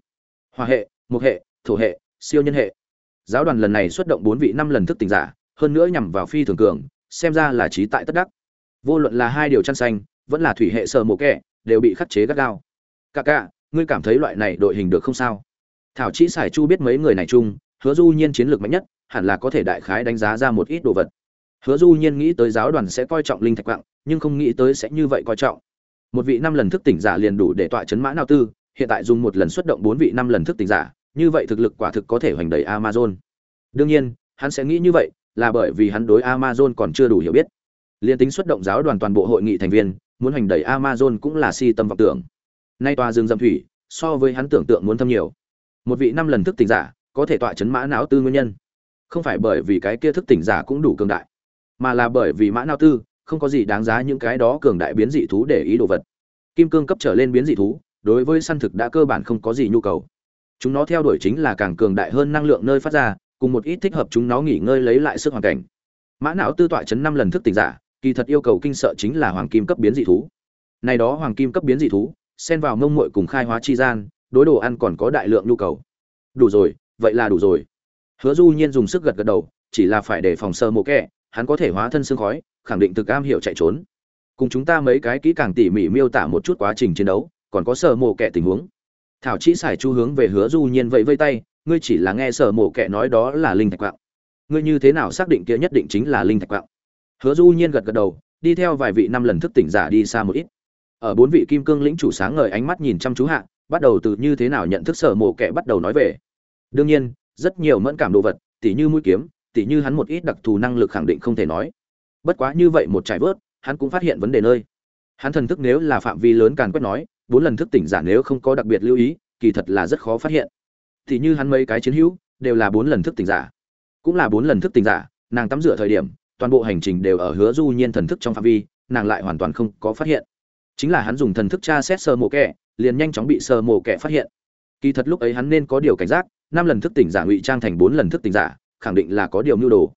Hòa hệ một hệ, thổ hệ, siêu nhân hệ. Giáo đoàn lần này xuất động bốn vị năm lần thức tỉnh giả hơn nữa nhằm vào phi thường cường, xem ra là trí tại tất đắc. Vô luận là hai điều chăn xanh, vẫn là thủy hệ sờ mộ kẹ đều bị khắc chế gắt gao. Cả cả ngươi cảm thấy loại này đội hình được không sao? Thảo chỉ xài chu biết mấy người này chung, hứa du nhiên chiến lược mạnh nhất, hẳn là có thể đại khái đánh giá ra một ít đồ vật. Hứa du nhiên nghĩ tới giáo đoàn sẽ coi trọng linh thạch quạng, nhưng không nghĩ tới sẽ như vậy coi trọng. Một vị năm lần thức tỉnh giả liền đủ để tọa chấn mã nào tư, hiện tại dùng một lần xuất động bốn vị năm lần thức tỉnh giả, như vậy thực lực quả thực có thể hoành đầy amazon. Đương nhiên, hắn sẽ nghĩ như vậy là bởi vì hắn đối amazon còn chưa đủ hiểu biết. Liên tính xuất động giáo đoàn toàn bộ hội nghị thành viên, muốn hành đẩy amazon cũng là si tâm vọng tưởng. Nay tòa rừng dâm thủy, so với hắn tưởng tượng muốn thâm nhiều. Một vị năm lần thức tỉnh giả, có thể tọa chấn mã não tư nguyên nhân. Không phải bởi vì cái kia thức tỉnh giả cũng đủ cường đại, mà là bởi vì mã não tư, không có gì đáng giá những cái đó cường đại biến dị thú để ý đồ vật. Kim cương cấp trở lên biến dị thú, đối với săn thực đã cơ bản không có gì nhu cầu. Chúng nó theo đuổi chính là càng cường đại hơn năng lượng nơi phát ra cùng một ít thích hợp chúng nó nghỉ ngơi lấy lại sức hoàn cảnh. Mã não tư tọa chấn năm lần thức tỉnh giả, kỳ thật yêu cầu kinh sợ chính là hoàng kim cấp biến dị thú. Này đó hoàng kim cấp biến dị thú, xen vào mông muội cùng khai hóa chi gian, đối đồ ăn còn có đại lượng nhu cầu. Đủ rồi, vậy là đủ rồi. Hứa du nhiên dùng sức gật gật đầu, chỉ là phải để phòng sơ mộ kẹ, hắn có thể hóa thân xương khói, khẳng định thực am hiểu chạy trốn. Cùng chúng ta mấy cái kỹ càng tỉ mỉ miêu tả một chút quá trình chiến đấu, còn có sơ mộ kẹ tình huống. Thảo chỉ xài chu hướng về hứa du nhiên vẫy vây tay ngươi chỉ là nghe sở mộ kệ nói đó là linh thạch quạng. Ngươi như thế nào xác định kia nhất định chính là linh thạch quạng? Hứa du nhiên gật gật đầu, đi theo vài vị năm lần thức tỉnh giả đi xa một ít. Ở bốn vị kim cương lĩnh chủ sáng ngời ánh mắt nhìn chăm chú hạ, bắt đầu từ như thế nào nhận thức sở mộ kẻ bắt đầu nói về. Đương nhiên, rất nhiều mẫn cảm đồ vật, tỉ như mũi kiếm, tỉ như hắn một ít đặc thù năng lực khẳng định không thể nói. Bất quá như vậy một trải vớt, hắn cũng phát hiện vấn đề nơi. Hắn thần thức nếu là phạm vi lớn càn quét nói, bốn lần thức tỉnh giả nếu không có đặc biệt lưu ý, kỳ thật là rất khó phát hiện thì như hắn mấy cái chiến hữu, đều là bốn lần thức tỉnh giả. Cũng là bốn lần thức tỉnh giả, nàng tắm rửa thời điểm, toàn bộ hành trình đều ở hứa du nhiên thần thức trong phạm vi, nàng lại hoàn toàn không có phát hiện. Chính là hắn dùng thần thức tra xét sơ mộ kẻ, liền nhanh chóng bị sơ mộ kẻ phát hiện. Kỳ thật lúc ấy hắn nên có điều cảnh giác, năm lần thức tỉnh giả ngụy trang thành bốn lần thức tỉnh giả, khẳng định là có điều mưu đồ.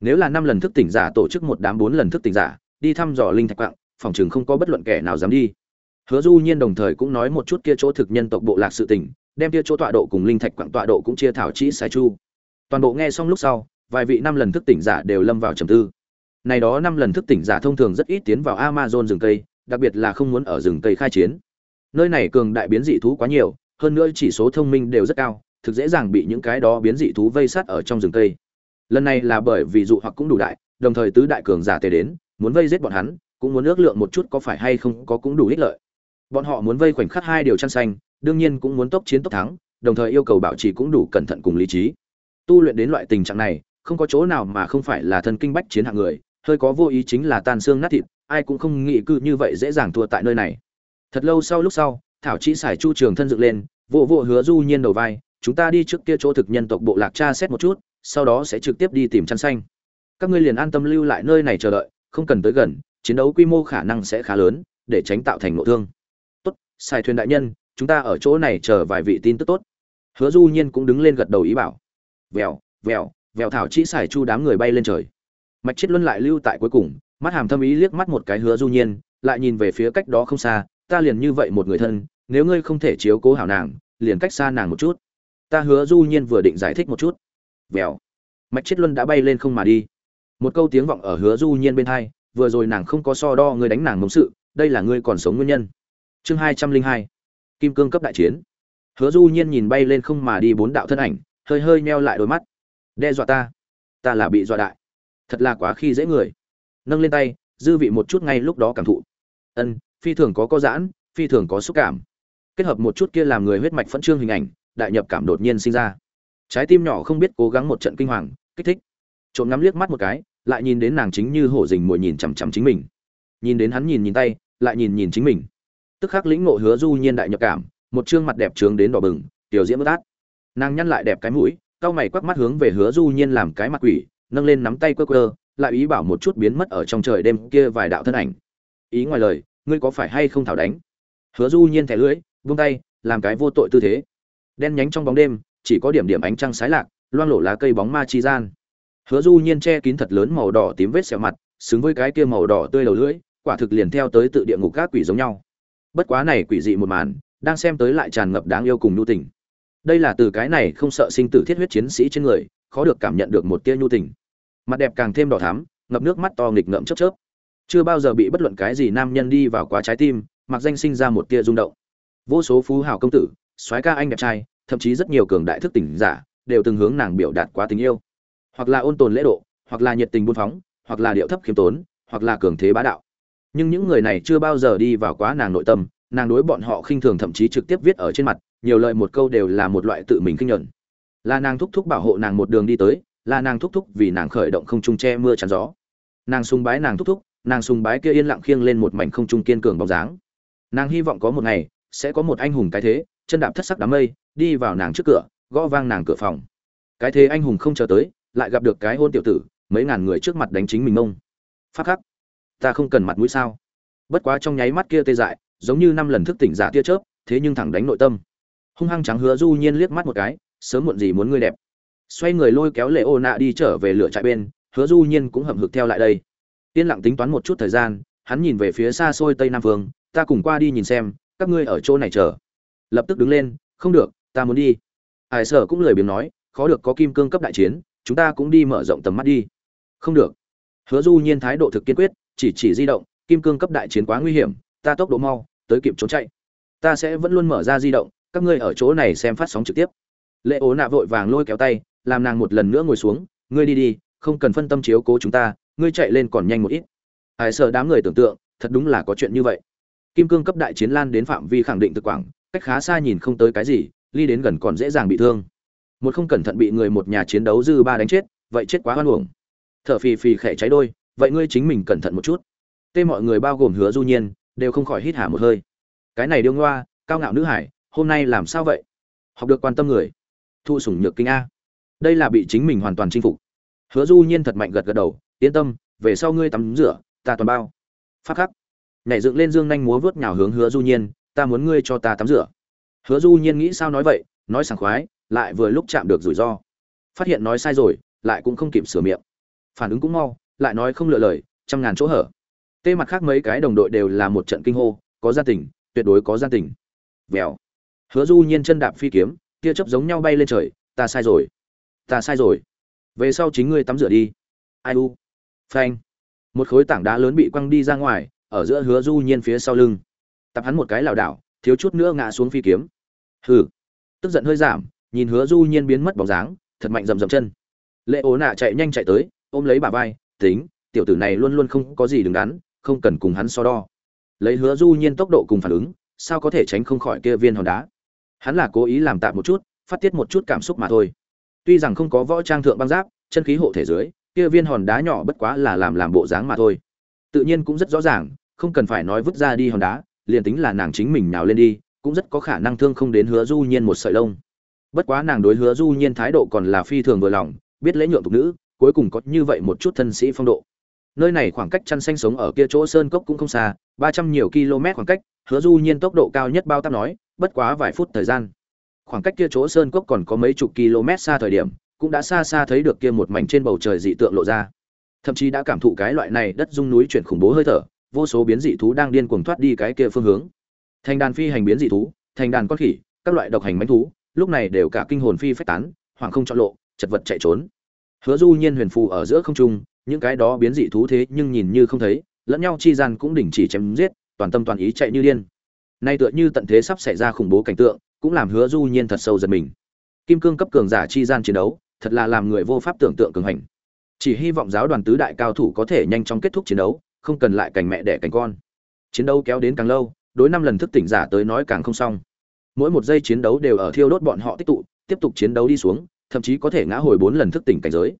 Nếu là năm lần thức tỉnh giả tổ chức một đám bốn lần thức tỉnh giả, đi thăm dò linh thạch quạng, phòng chừng không có bất luận kẻ nào dám đi. Hứa du nhiên đồng thời cũng nói một chút kia chỗ thực nhân tộc bộ lạc sự tỉnh đem kia chỗ tọa độ cùng linh thạch quạng tọa độ cũng chia thảo chỉ sai chu. Toàn bộ nghe xong lúc sau, vài vị năm lần thức tỉnh giả đều lâm vào trầm tư. Này đó năm lần thức tỉnh giả thông thường rất ít tiến vào amazon rừng cây, đặc biệt là không muốn ở rừng cây khai chiến. Nơi này cường đại biến dị thú quá nhiều, hơn nữa chỉ số thông minh đều rất cao, thực dễ dàng bị những cái đó biến dị thú vây sát ở trong rừng cây. Lần này là bởi vì dụ hoặc cũng đủ đại, đồng thời tứ đại cường giả tề đến, muốn vây giết bọn hắn, cũng muốn ước lượng một chút có phải hay không có cũng đủ ích lợi. Bọn họ muốn vây khoảnh khắc hai điều chăn xanh đương nhiên cũng muốn tốc chiến tốc thắng, đồng thời yêu cầu bảo trì cũng đủ cẩn thận cùng lý trí. Tu luyện đến loại tình trạng này, không có chỗ nào mà không phải là thân kinh bách chiến hạng người, hơi có vô ý chính là tan xương nát thịt, ai cũng không nghĩ cư như vậy dễ dàng thua tại nơi này. Thật lâu sau lúc sau, thảo chỉ xài chu trường thân dựng lên, vỗ vỗ hứa du nhiên đầu vai, chúng ta đi trước kia chỗ thực nhân tộc bộ lạc tra xét một chút, sau đó sẽ trực tiếp đi tìm chăn xanh. Các ngươi liền an tâm lưu lại nơi này chờ đợi, không cần tới gần, chiến đấu quy mô khả năng sẽ khá lớn, để tránh tạo thành nội thương. Tốt, xài thuyền đại nhân chúng ta ở chỗ này chờ vài vị tin tức tốt. Hứa du nhiên cũng đứng lên gật đầu ý bảo. Vèo vèo vèo thảo chỉ xài chu đám người bay lên trời. Mạch chết luân lại lưu tại cuối cùng, mắt hàm thâm ý liếc mắt một cái hứa du nhiên, lại nhìn về phía cách đó không xa, ta liền như vậy một người thân, nếu ngươi không thể chiếu cố hảo nàng, liền cách xa nàng một chút. Ta hứa du nhiên vừa định giải thích một chút. Vèo. Mạch chết luân đã bay lên không mà đi. Một câu tiếng vọng ở hứa du nhiên bên hai, vừa rồi nàng không có so đo ngươi đánh nàng mống sự, đây là ngươi còn sống nguyên nhân. Chương hai trăm linh hai kim cương cấp đại chiến. Hứa du nhiên nhìn bay lên không mà đi bốn đạo thân ảnh, hơi hơi meo lại đôi mắt. Đe dọa ta. Ta là bị dọa đại. Thật là quá khi dễ người. Nâng lên tay, dư vị một chút ngay lúc đó cảm thụ. Ân, phi thường có có giãn, phi thường có xúc cảm. Kết hợp một chút kia làm người huyết mạch phẫn trương hình ảnh, đại nhập cảm đột nhiên sinh ra. Trái tim nhỏ không biết cố gắng một trận kinh hoàng, kích thích. Trộm ngắm liếc mắt một cái, lại nhìn đến nàng chính như hổ dình mồi nhìn chằm chằm chính mình. Nhìn đến hắn nhìn nhìn tay, lại nhìn nhìn chính mình tức khắc lĩnh ngộ hứa du nhiên đại nhập cảm, một trương mặt đẹp trướng đến đỏ bừng, tiểu diễm bất át. Nàng nhăn lại đẹp cái mũi, cau mày quắc mắt hướng về hứa du nhiên làm cái mặt quỷ, nâng lên nắm tay quơ quơ, lại ý bảo một chút biến mất ở trong trời đêm kia vài đạo thân ảnh. Ý ngoài lời, ngươi có phải hay không thảo đánh? Hứa du nhiên thẻ lưỡi, vung tay, làm cái vô tội tư thế. Đen nhánh trong bóng đêm, chỉ có điểm điểm ánh trăng sái lạc, loang lổ lá cây bóng ma chi gian. Hứa du nhiên che kín thật lớn màu đỏ tím vết sẹo mặt, xứng với cái kia màu đỏ tươi đầu lưỡi, quả thực liền theo tới tự địa ngục các quỷ giống nhau bất quá này quỷ dị một màn, đang xem tới lại tràn ngập đáng yêu cùng nhu tình. Đây là từ cái này không sợ sinh tử thiết huyết chiến sĩ trên người, khó được cảm nhận được một tia nhu tình. Mặt đẹp càng thêm đỏ thắm, ngập nước mắt to nghịch ngợm chớp chớp. Chưa bao giờ bị bất luận cái gì nam nhân đi vào quá trái tim, mặc danh sinh ra một tia rung động. Vô số phú hào công tử, soái ca anh đẹp trai, thậm chí rất nhiều cường đại thức tỉnh giả, đều từng hướng nàng biểu đạt quá tình yêu. Hoặc là ôn tồn lễ độ, hoặc là nhiệt tình buôn phóng, hoặc là điệu thấp khiêm tốn, hoặc là cường thế bá đạo nhưng những người này chưa bao giờ đi vào quá nàng nội tâm, nàng đối bọn họ khinh thường thậm chí trực tiếp viết ở trên mặt, nhiều lời một câu đều là một loại tự mình kinh nhuận. Là nàng thúc thúc bảo hộ nàng một đường đi tới, là nàng thúc thúc vì nàng khởi động không trung che mưa chắn gió. Nàng sùng bái nàng thúc thúc, nàng sùng bái kia yên lặng khiêng lên một mảnh không trung kiên cường bóng dáng. Nàng hy vọng có một ngày, sẽ có một anh hùng cái thế, chân đạp thất sắc đám mây, đi vào nàng trước cửa, gõ vang nàng cửa phòng. Cái thế anh hùng không chờ tới, lại gặp được cái hôn tiểu tử, mấy ngàn người trước mặt đánh chính mình mông phát khắc ta không cần mặt mũi sao? Bất quá trong nháy mắt kia tê dại, giống như năm lần thức tỉnh giả tia chớp, thế nhưng thẳng đánh nội tâm. Hung hăng trắng hứa du nhiên liếc mắt một cái, sớm muộn gì muốn ngươi đẹp. Xoay người lôi kéo lệ ô nạ đi trở về lửa trại bên, hứa du nhiên cũng hậm hực theo lại đây. Yên lặng tính toán một chút thời gian, hắn nhìn về phía xa xôi tây nam phương ta cùng qua đi nhìn xem, các ngươi ở chỗ này chờ. Lập tức đứng lên, không được, ta muốn đi. Hải sở cũng lười biếng nói, khó được có kim cương cấp đại chiến, chúng ta cũng đi mở rộng tầm mắt đi. Không được. Hứa du nhiên thái độ thực kiên quyết chỉ chỉ di động, kim cương cấp đại chiến quá nguy hiểm, ta tốc độ mau, tới kịp trốn chạy. Ta sẽ vẫn luôn mở ra di động, các ngươi ở chỗ này xem phát sóng trực tiếp. Lệ ố nạ vội vàng lôi kéo tay, làm nàng một lần nữa ngồi xuống, ngươi đi đi, không cần phân tâm chiếu cố chúng ta, ngươi chạy lên còn nhanh một ít. Hải sợ đám người tưởng tượng, thật đúng là có chuyện như vậy. Kim cương cấp đại chiến lan đến phạm vi khẳng định thực quảng, cách khá xa nhìn không tới cái gì, ly đến gần còn dễ dàng bị thương. Một không cẩn thận bị người một nhà chiến đấu dư ba đánh chết, vậy chết quá hoan uổng. Thở phì phì khẽ cháy đôi vậy ngươi chính mình cẩn thận một chút. Tê mọi người bao gồm hứa du nhiên, đều không khỏi hít hả một hơi. Cái này điêu ngoa, cao ngạo nữ hải, hôm nay làm sao vậy? Học được quan tâm người. Thu sủng nhược kinh a. Đây là bị chính mình hoàn toàn chinh phục. Hứa du nhiên thật mạnh gật gật đầu, yên tâm, về sau ngươi tắm rửa, ta toàn bao. Phát khắc. Nhảy dựng lên dương nhanh múa vớt nhào hướng hứa du nhiên, ta muốn ngươi cho ta tắm rửa. Hứa du nhiên nghĩ sao nói vậy, nói sảng khoái, lại vừa lúc chạm được rủi ro. Phát hiện nói sai rồi, lại cũng không kịp sửa miệng. Phản ứng cũng mau lại nói không lựa lời, trăm ngàn chỗ hở. Tê mặt khác mấy cái đồng đội đều là một trận kinh hô, có gia tình, tuyệt đối có gia tình. Vèo. Hứa du nhiên chân đạp phi kiếm, tia chớp giống nhau bay lên trời, ta sai rồi. Ta sai rồi. Về sau chính ngươi tắm rửa đi. Ai u? Phanh. Một khối tảng đá lớn bị quăng đi ra ngoài, ở giữa hứa du nhiên phía sau lưng. Tập hắn một cái lảo đảo, thiếu chút nữa ngã xuống phi kiếm. Hừ. Tức giận hơi giảm, nhìn hứa du nhiên biến mất bóng dáng, thật mạnh rầm rầm chân. Lệ ố nạ chạy nhanh chạy tới, ôm lấy bà vai tính, tiểu tử này luôn luôn không có gì đứng đắn, không cần cùng hắn so đo. Lấy hứa du nhiên tốc độ cùng phản ứng, sao có thể tránh không khỏi kia viên hòn đá? Hắn là cố ý làm tạm một chút, phát tiết một chút cảm xúc mà thôi. Tuy rằng không có võ trang thượng băng giáp, chân khí hộ thể dưới, kia viên hòn đá nhỏ bất quá là làm làm bộ dáng mà thôi. Tự nhiên cũng rất rõ ràng, không cần phải nói vứt ra đi hòn đá, liền tính là nàng chính mình nào lên đi, cũng rất có khả năng thương không đến hứa du nhiên một sợi lông. Bất quá nàng đối hứa du nhiên thái độ còn là phi thường vừa lòng, biết lễ nhượng tục nữ cuối cùng có như vậy một chút thân sĩ phong độ. Nơi này khoảng cách chăn xanh sống ở kia chỗ sơn cốc cũng không xa, ba trăm nhiều km khoảng cách, hứa du nhiên tốc độ cao nhất bao tắp nói, bất quá vài phút thời gian. Khoảng cách kia chỗ sơn cốc còn có mấy chục km xa thời điểm, cũng đã xa xa thấy được kia một mảnh trên bầu trời dị tượng lộ ra. Thậm chí đã cảm thụ cái loại này đất dung núi chuyển khủng bố hơi thở, vô số biến dị thú đang điên cuồng thoát đi cái kia phương hướng. Thành đàn phi hành biến dị thú, thành đàn con khỉ, các loại độc hành mánh thú, lúc này đều cả kinh hồn phi phách tán hoàng không chọn lộ, chật vật chạy trốn hứa du nhiên huyền phù ở giữa không trung, những cái đó biến dị thú thế nhưng nhìn như không thấy, lẫn nhau chi gian cũng đình chỉ chém giết, toàn tâm toàn ý chạy như điên. Nay tựa như tận thế sắp xảy ra khủng bố cảnh tượng, cũng làm hứa du nhiên thật sâu giật mình. Kim cương cấp cường giả chi gian chiến đấu, thật là làm người vô pháp tưởng tượng cường hành. Chỉ hy vọng giáo đoàn tứ đại cao thủ có thể nhanh chóng kết thúc chiến đấu, không cần lại cảnh mẹ đẻ cảnh con. Chiến đấu kéo đến càng lâu, đối năm lần thức tỉnh giả tới nói càng không xong. Mỗi một giây chiến đấu đều ở thiêu đốt bọn họ tích tụ, tiếp tục chiến đấu đi xuống thậm chí có thể ngã hồi bốn lần thức tỉnh cảnh giới.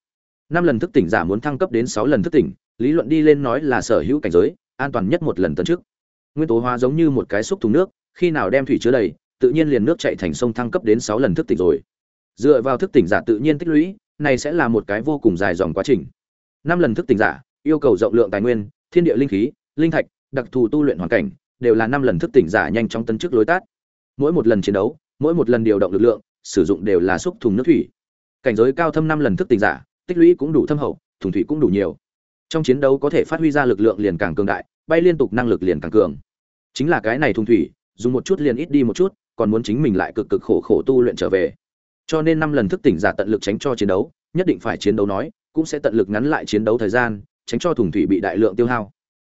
Năm lần thức tỉnh giả muốn thăng cấp đến sáu lần thức tỉnh, lý luận đi lên nói là sở hữu cảnh giới, an toàn nhất một lần tấn trước nguyên tố hóa giống như một cái xúc thùng nước, khi nào đem thủy chứa đầy, tự nhiên liền nước chạy thành sông thăng cấp đến sáu lần thức tỉnh rồi. Dựa vào thức tỉnh giả tự nhiên tích lũy, này sẽ là một cái vô cùng dài dòng quá trình. Năm lần thức tỉnh giả, yêu cầu rộng lượng tài nguyên, thiên địa linh khí, linh thạch, đặc thù tu luyện hoàn cảnh, đều là năm lần thức tỉnh giả nhanh chóng tấn chức lối tát mỗi một lần chiến đấu, mỗi một lần điều động lực lượng, sử dụng đều là xúc thùng nước thủy cảnh giới cao thâm năm lần thức tỉnh giả, tích lũy cũng đủ thâm hậu, thùng thủy cũng đủ nhiều. Trong chiến đấu có thể phát huy ra lực lượng liền càng cường đại, bay liên tục năng lực liền càng cường. Chính là cái này thùng thủy, dùng một chút liền ít đi một chút, còn muốn chính mình lại cực cực khổ khổ tu luyện trở về. Cho nên năm lần thức tỉnh giả tận lực tránh cho chiến đấu, nhất định phải chiến đấu nói, cũng sẽ tận lực ngắn lại chiến đấu thời gian, tránh cho thùng thủy bị đại lượng tiêu hao.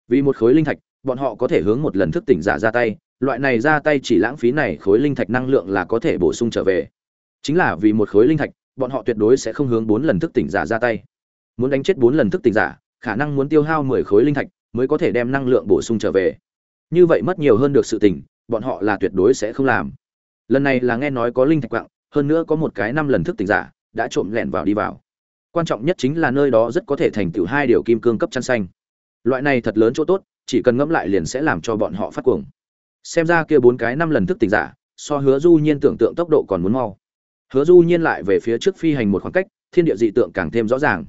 Vì một khối linh thạch, bọn họ có thể hướng một lần thức tỉnh giả ra tay, loại này ra tay chỉ lãng phí này khối linh thạch năng lượng là có thể bổ sung trở về. Chính là vì một khối linh thạch bọn họ tuyệt đối sẽ không hướng bốn lần thức tỉnh giả ra tay. Muốn đánh chết bốn lần thức tỉnh giả, khả năng muốn tiêu hao mười khối linh thạch mới có thể đem năng lượng bổ sung trở về. Như vậy mất nhiều hơn được sự tỉnh bọn họ là tuyệt đối sẽ không làm. Lần này là nghe nói có linh thạch quặng, hơn nữa có một cái năm lần thức tỉnh giả đã trộm lẻn vào đi vào. Quan trọng nhất chính là nơi đó rất có thể thành tựu hai điều kim cương cấp chăn xanh. Loại này thật lớn chỗ tốt, chỉ cần ngẫm lại liền sẽ làm cho bọn họ phát cuồng. Xem ra kia bốn cái năm lần thức tỉnh giả, so hứa du nhiên tưởng tượng tốc độ còn muốn mau hứa du nhiên lại về phía trước phi hành một khoảng cách, thiên địa dị tượng càng thêm rõ ràng.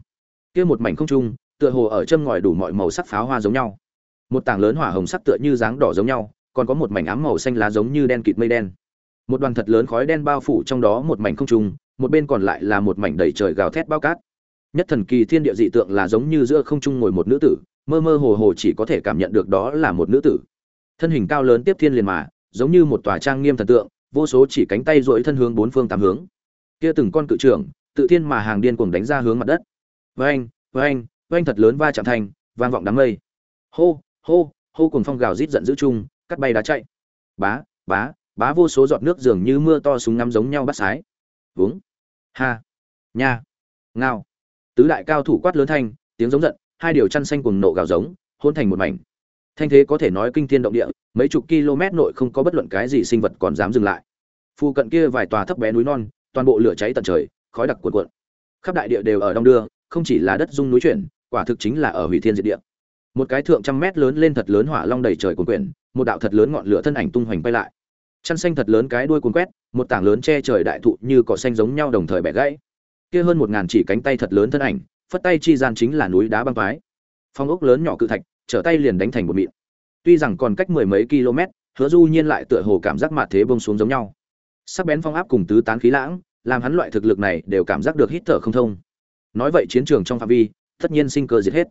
Kia một mảnh không trung, tựa hồ ở chân ngòi đủ mọi màu sắc pháo hoa giống nhau. Một tảng lớn hỏa hồng sắc tựa như dáng đỏ giống nhau, còn có một mảnh ám màu xanh lá giống như đen kịt mây đen. Một đoàn thật lớn khói đen bao phủ trong đó một mảnh không trung, một bên còn lại là một mảnh đầy trời gào thét bao cát. Nhất thần kỳ thiên địa dị tượng là giống như giữa không trung ngồi một nữ tử, mơ mơ hồ hồ chỉ có thể cảm nhận được đó là một nữ tử. Thân hình cao lớn tiếp thiên liền mà, giống như một tòa trang nghiêm thần tượng, vô số chỉ cánh tay duỗi thân hướng bốn phương tám hướng kia từng con cự trưởng, tự thiên mà hàng điên cuồng đánh ra hướng mặt đất. Vang vang vang thật lớn va chạm thành, vang vọng đám mây. Hô hô hô cùng phong gào rít giận dữ chung, cắt bay đá chạy. Bá bá bá vô số giọt nước dường như mưa to súng ngắm giống nhau bắt sái. Vướng ha. Nha. Ngao. Tứ đại cao thủ quát lớn thanh, tiếng giống giận, hai điều chăn xanh cùng nộ gào giống hôn thành một mảnh. Thanh thế có thể nói kinh thiên động địa, mấy chục km nội không có bất luận cái gì sinh vật còn dám dừng lại. Phụ cận kia vài tòa thấp bé núi non toàn bộ lửa cháy tận trời, khói đặc cuộn cuộn. Khắp đại địa đều ở đông đưa, không chỉ là đất dung núi chuyển, quả thực chính là ở hủy thiên diệt địa. Một cái thượng trăm mét lớn lên thật lớn hỏa long đầy trời cuồn quyển một đạo thật lớn ngọn lửa thân ảnh tung hoành bay lại. Chăn xanh thật lớn cái đuôi cuốn quét, một tảng lớn che trời đại thụ như cỏ xanh giống nhau đồng thời bẻ gãy. Kia hơn một ngàn chỉ cánh tay thật lớn thân ảnh, phất tay chi gian chính là núi đá băng phái phong ốc lớn nhỏ cự thạch, trở tay liền đánh thành một mịn. Tuy rằng còn cách mười mấy km, hứa du nhiên lại tựa hồ cảm giác mạt thế bông xuống giống nhau sắc bén phong áp cùng tứ tán khí lãng, làm hắn loại thực lực này đều cảm giác được hít thở không thông. Nói vậy chiến trường trong phạm vi, tất nhiên sinh cơ diệt hết.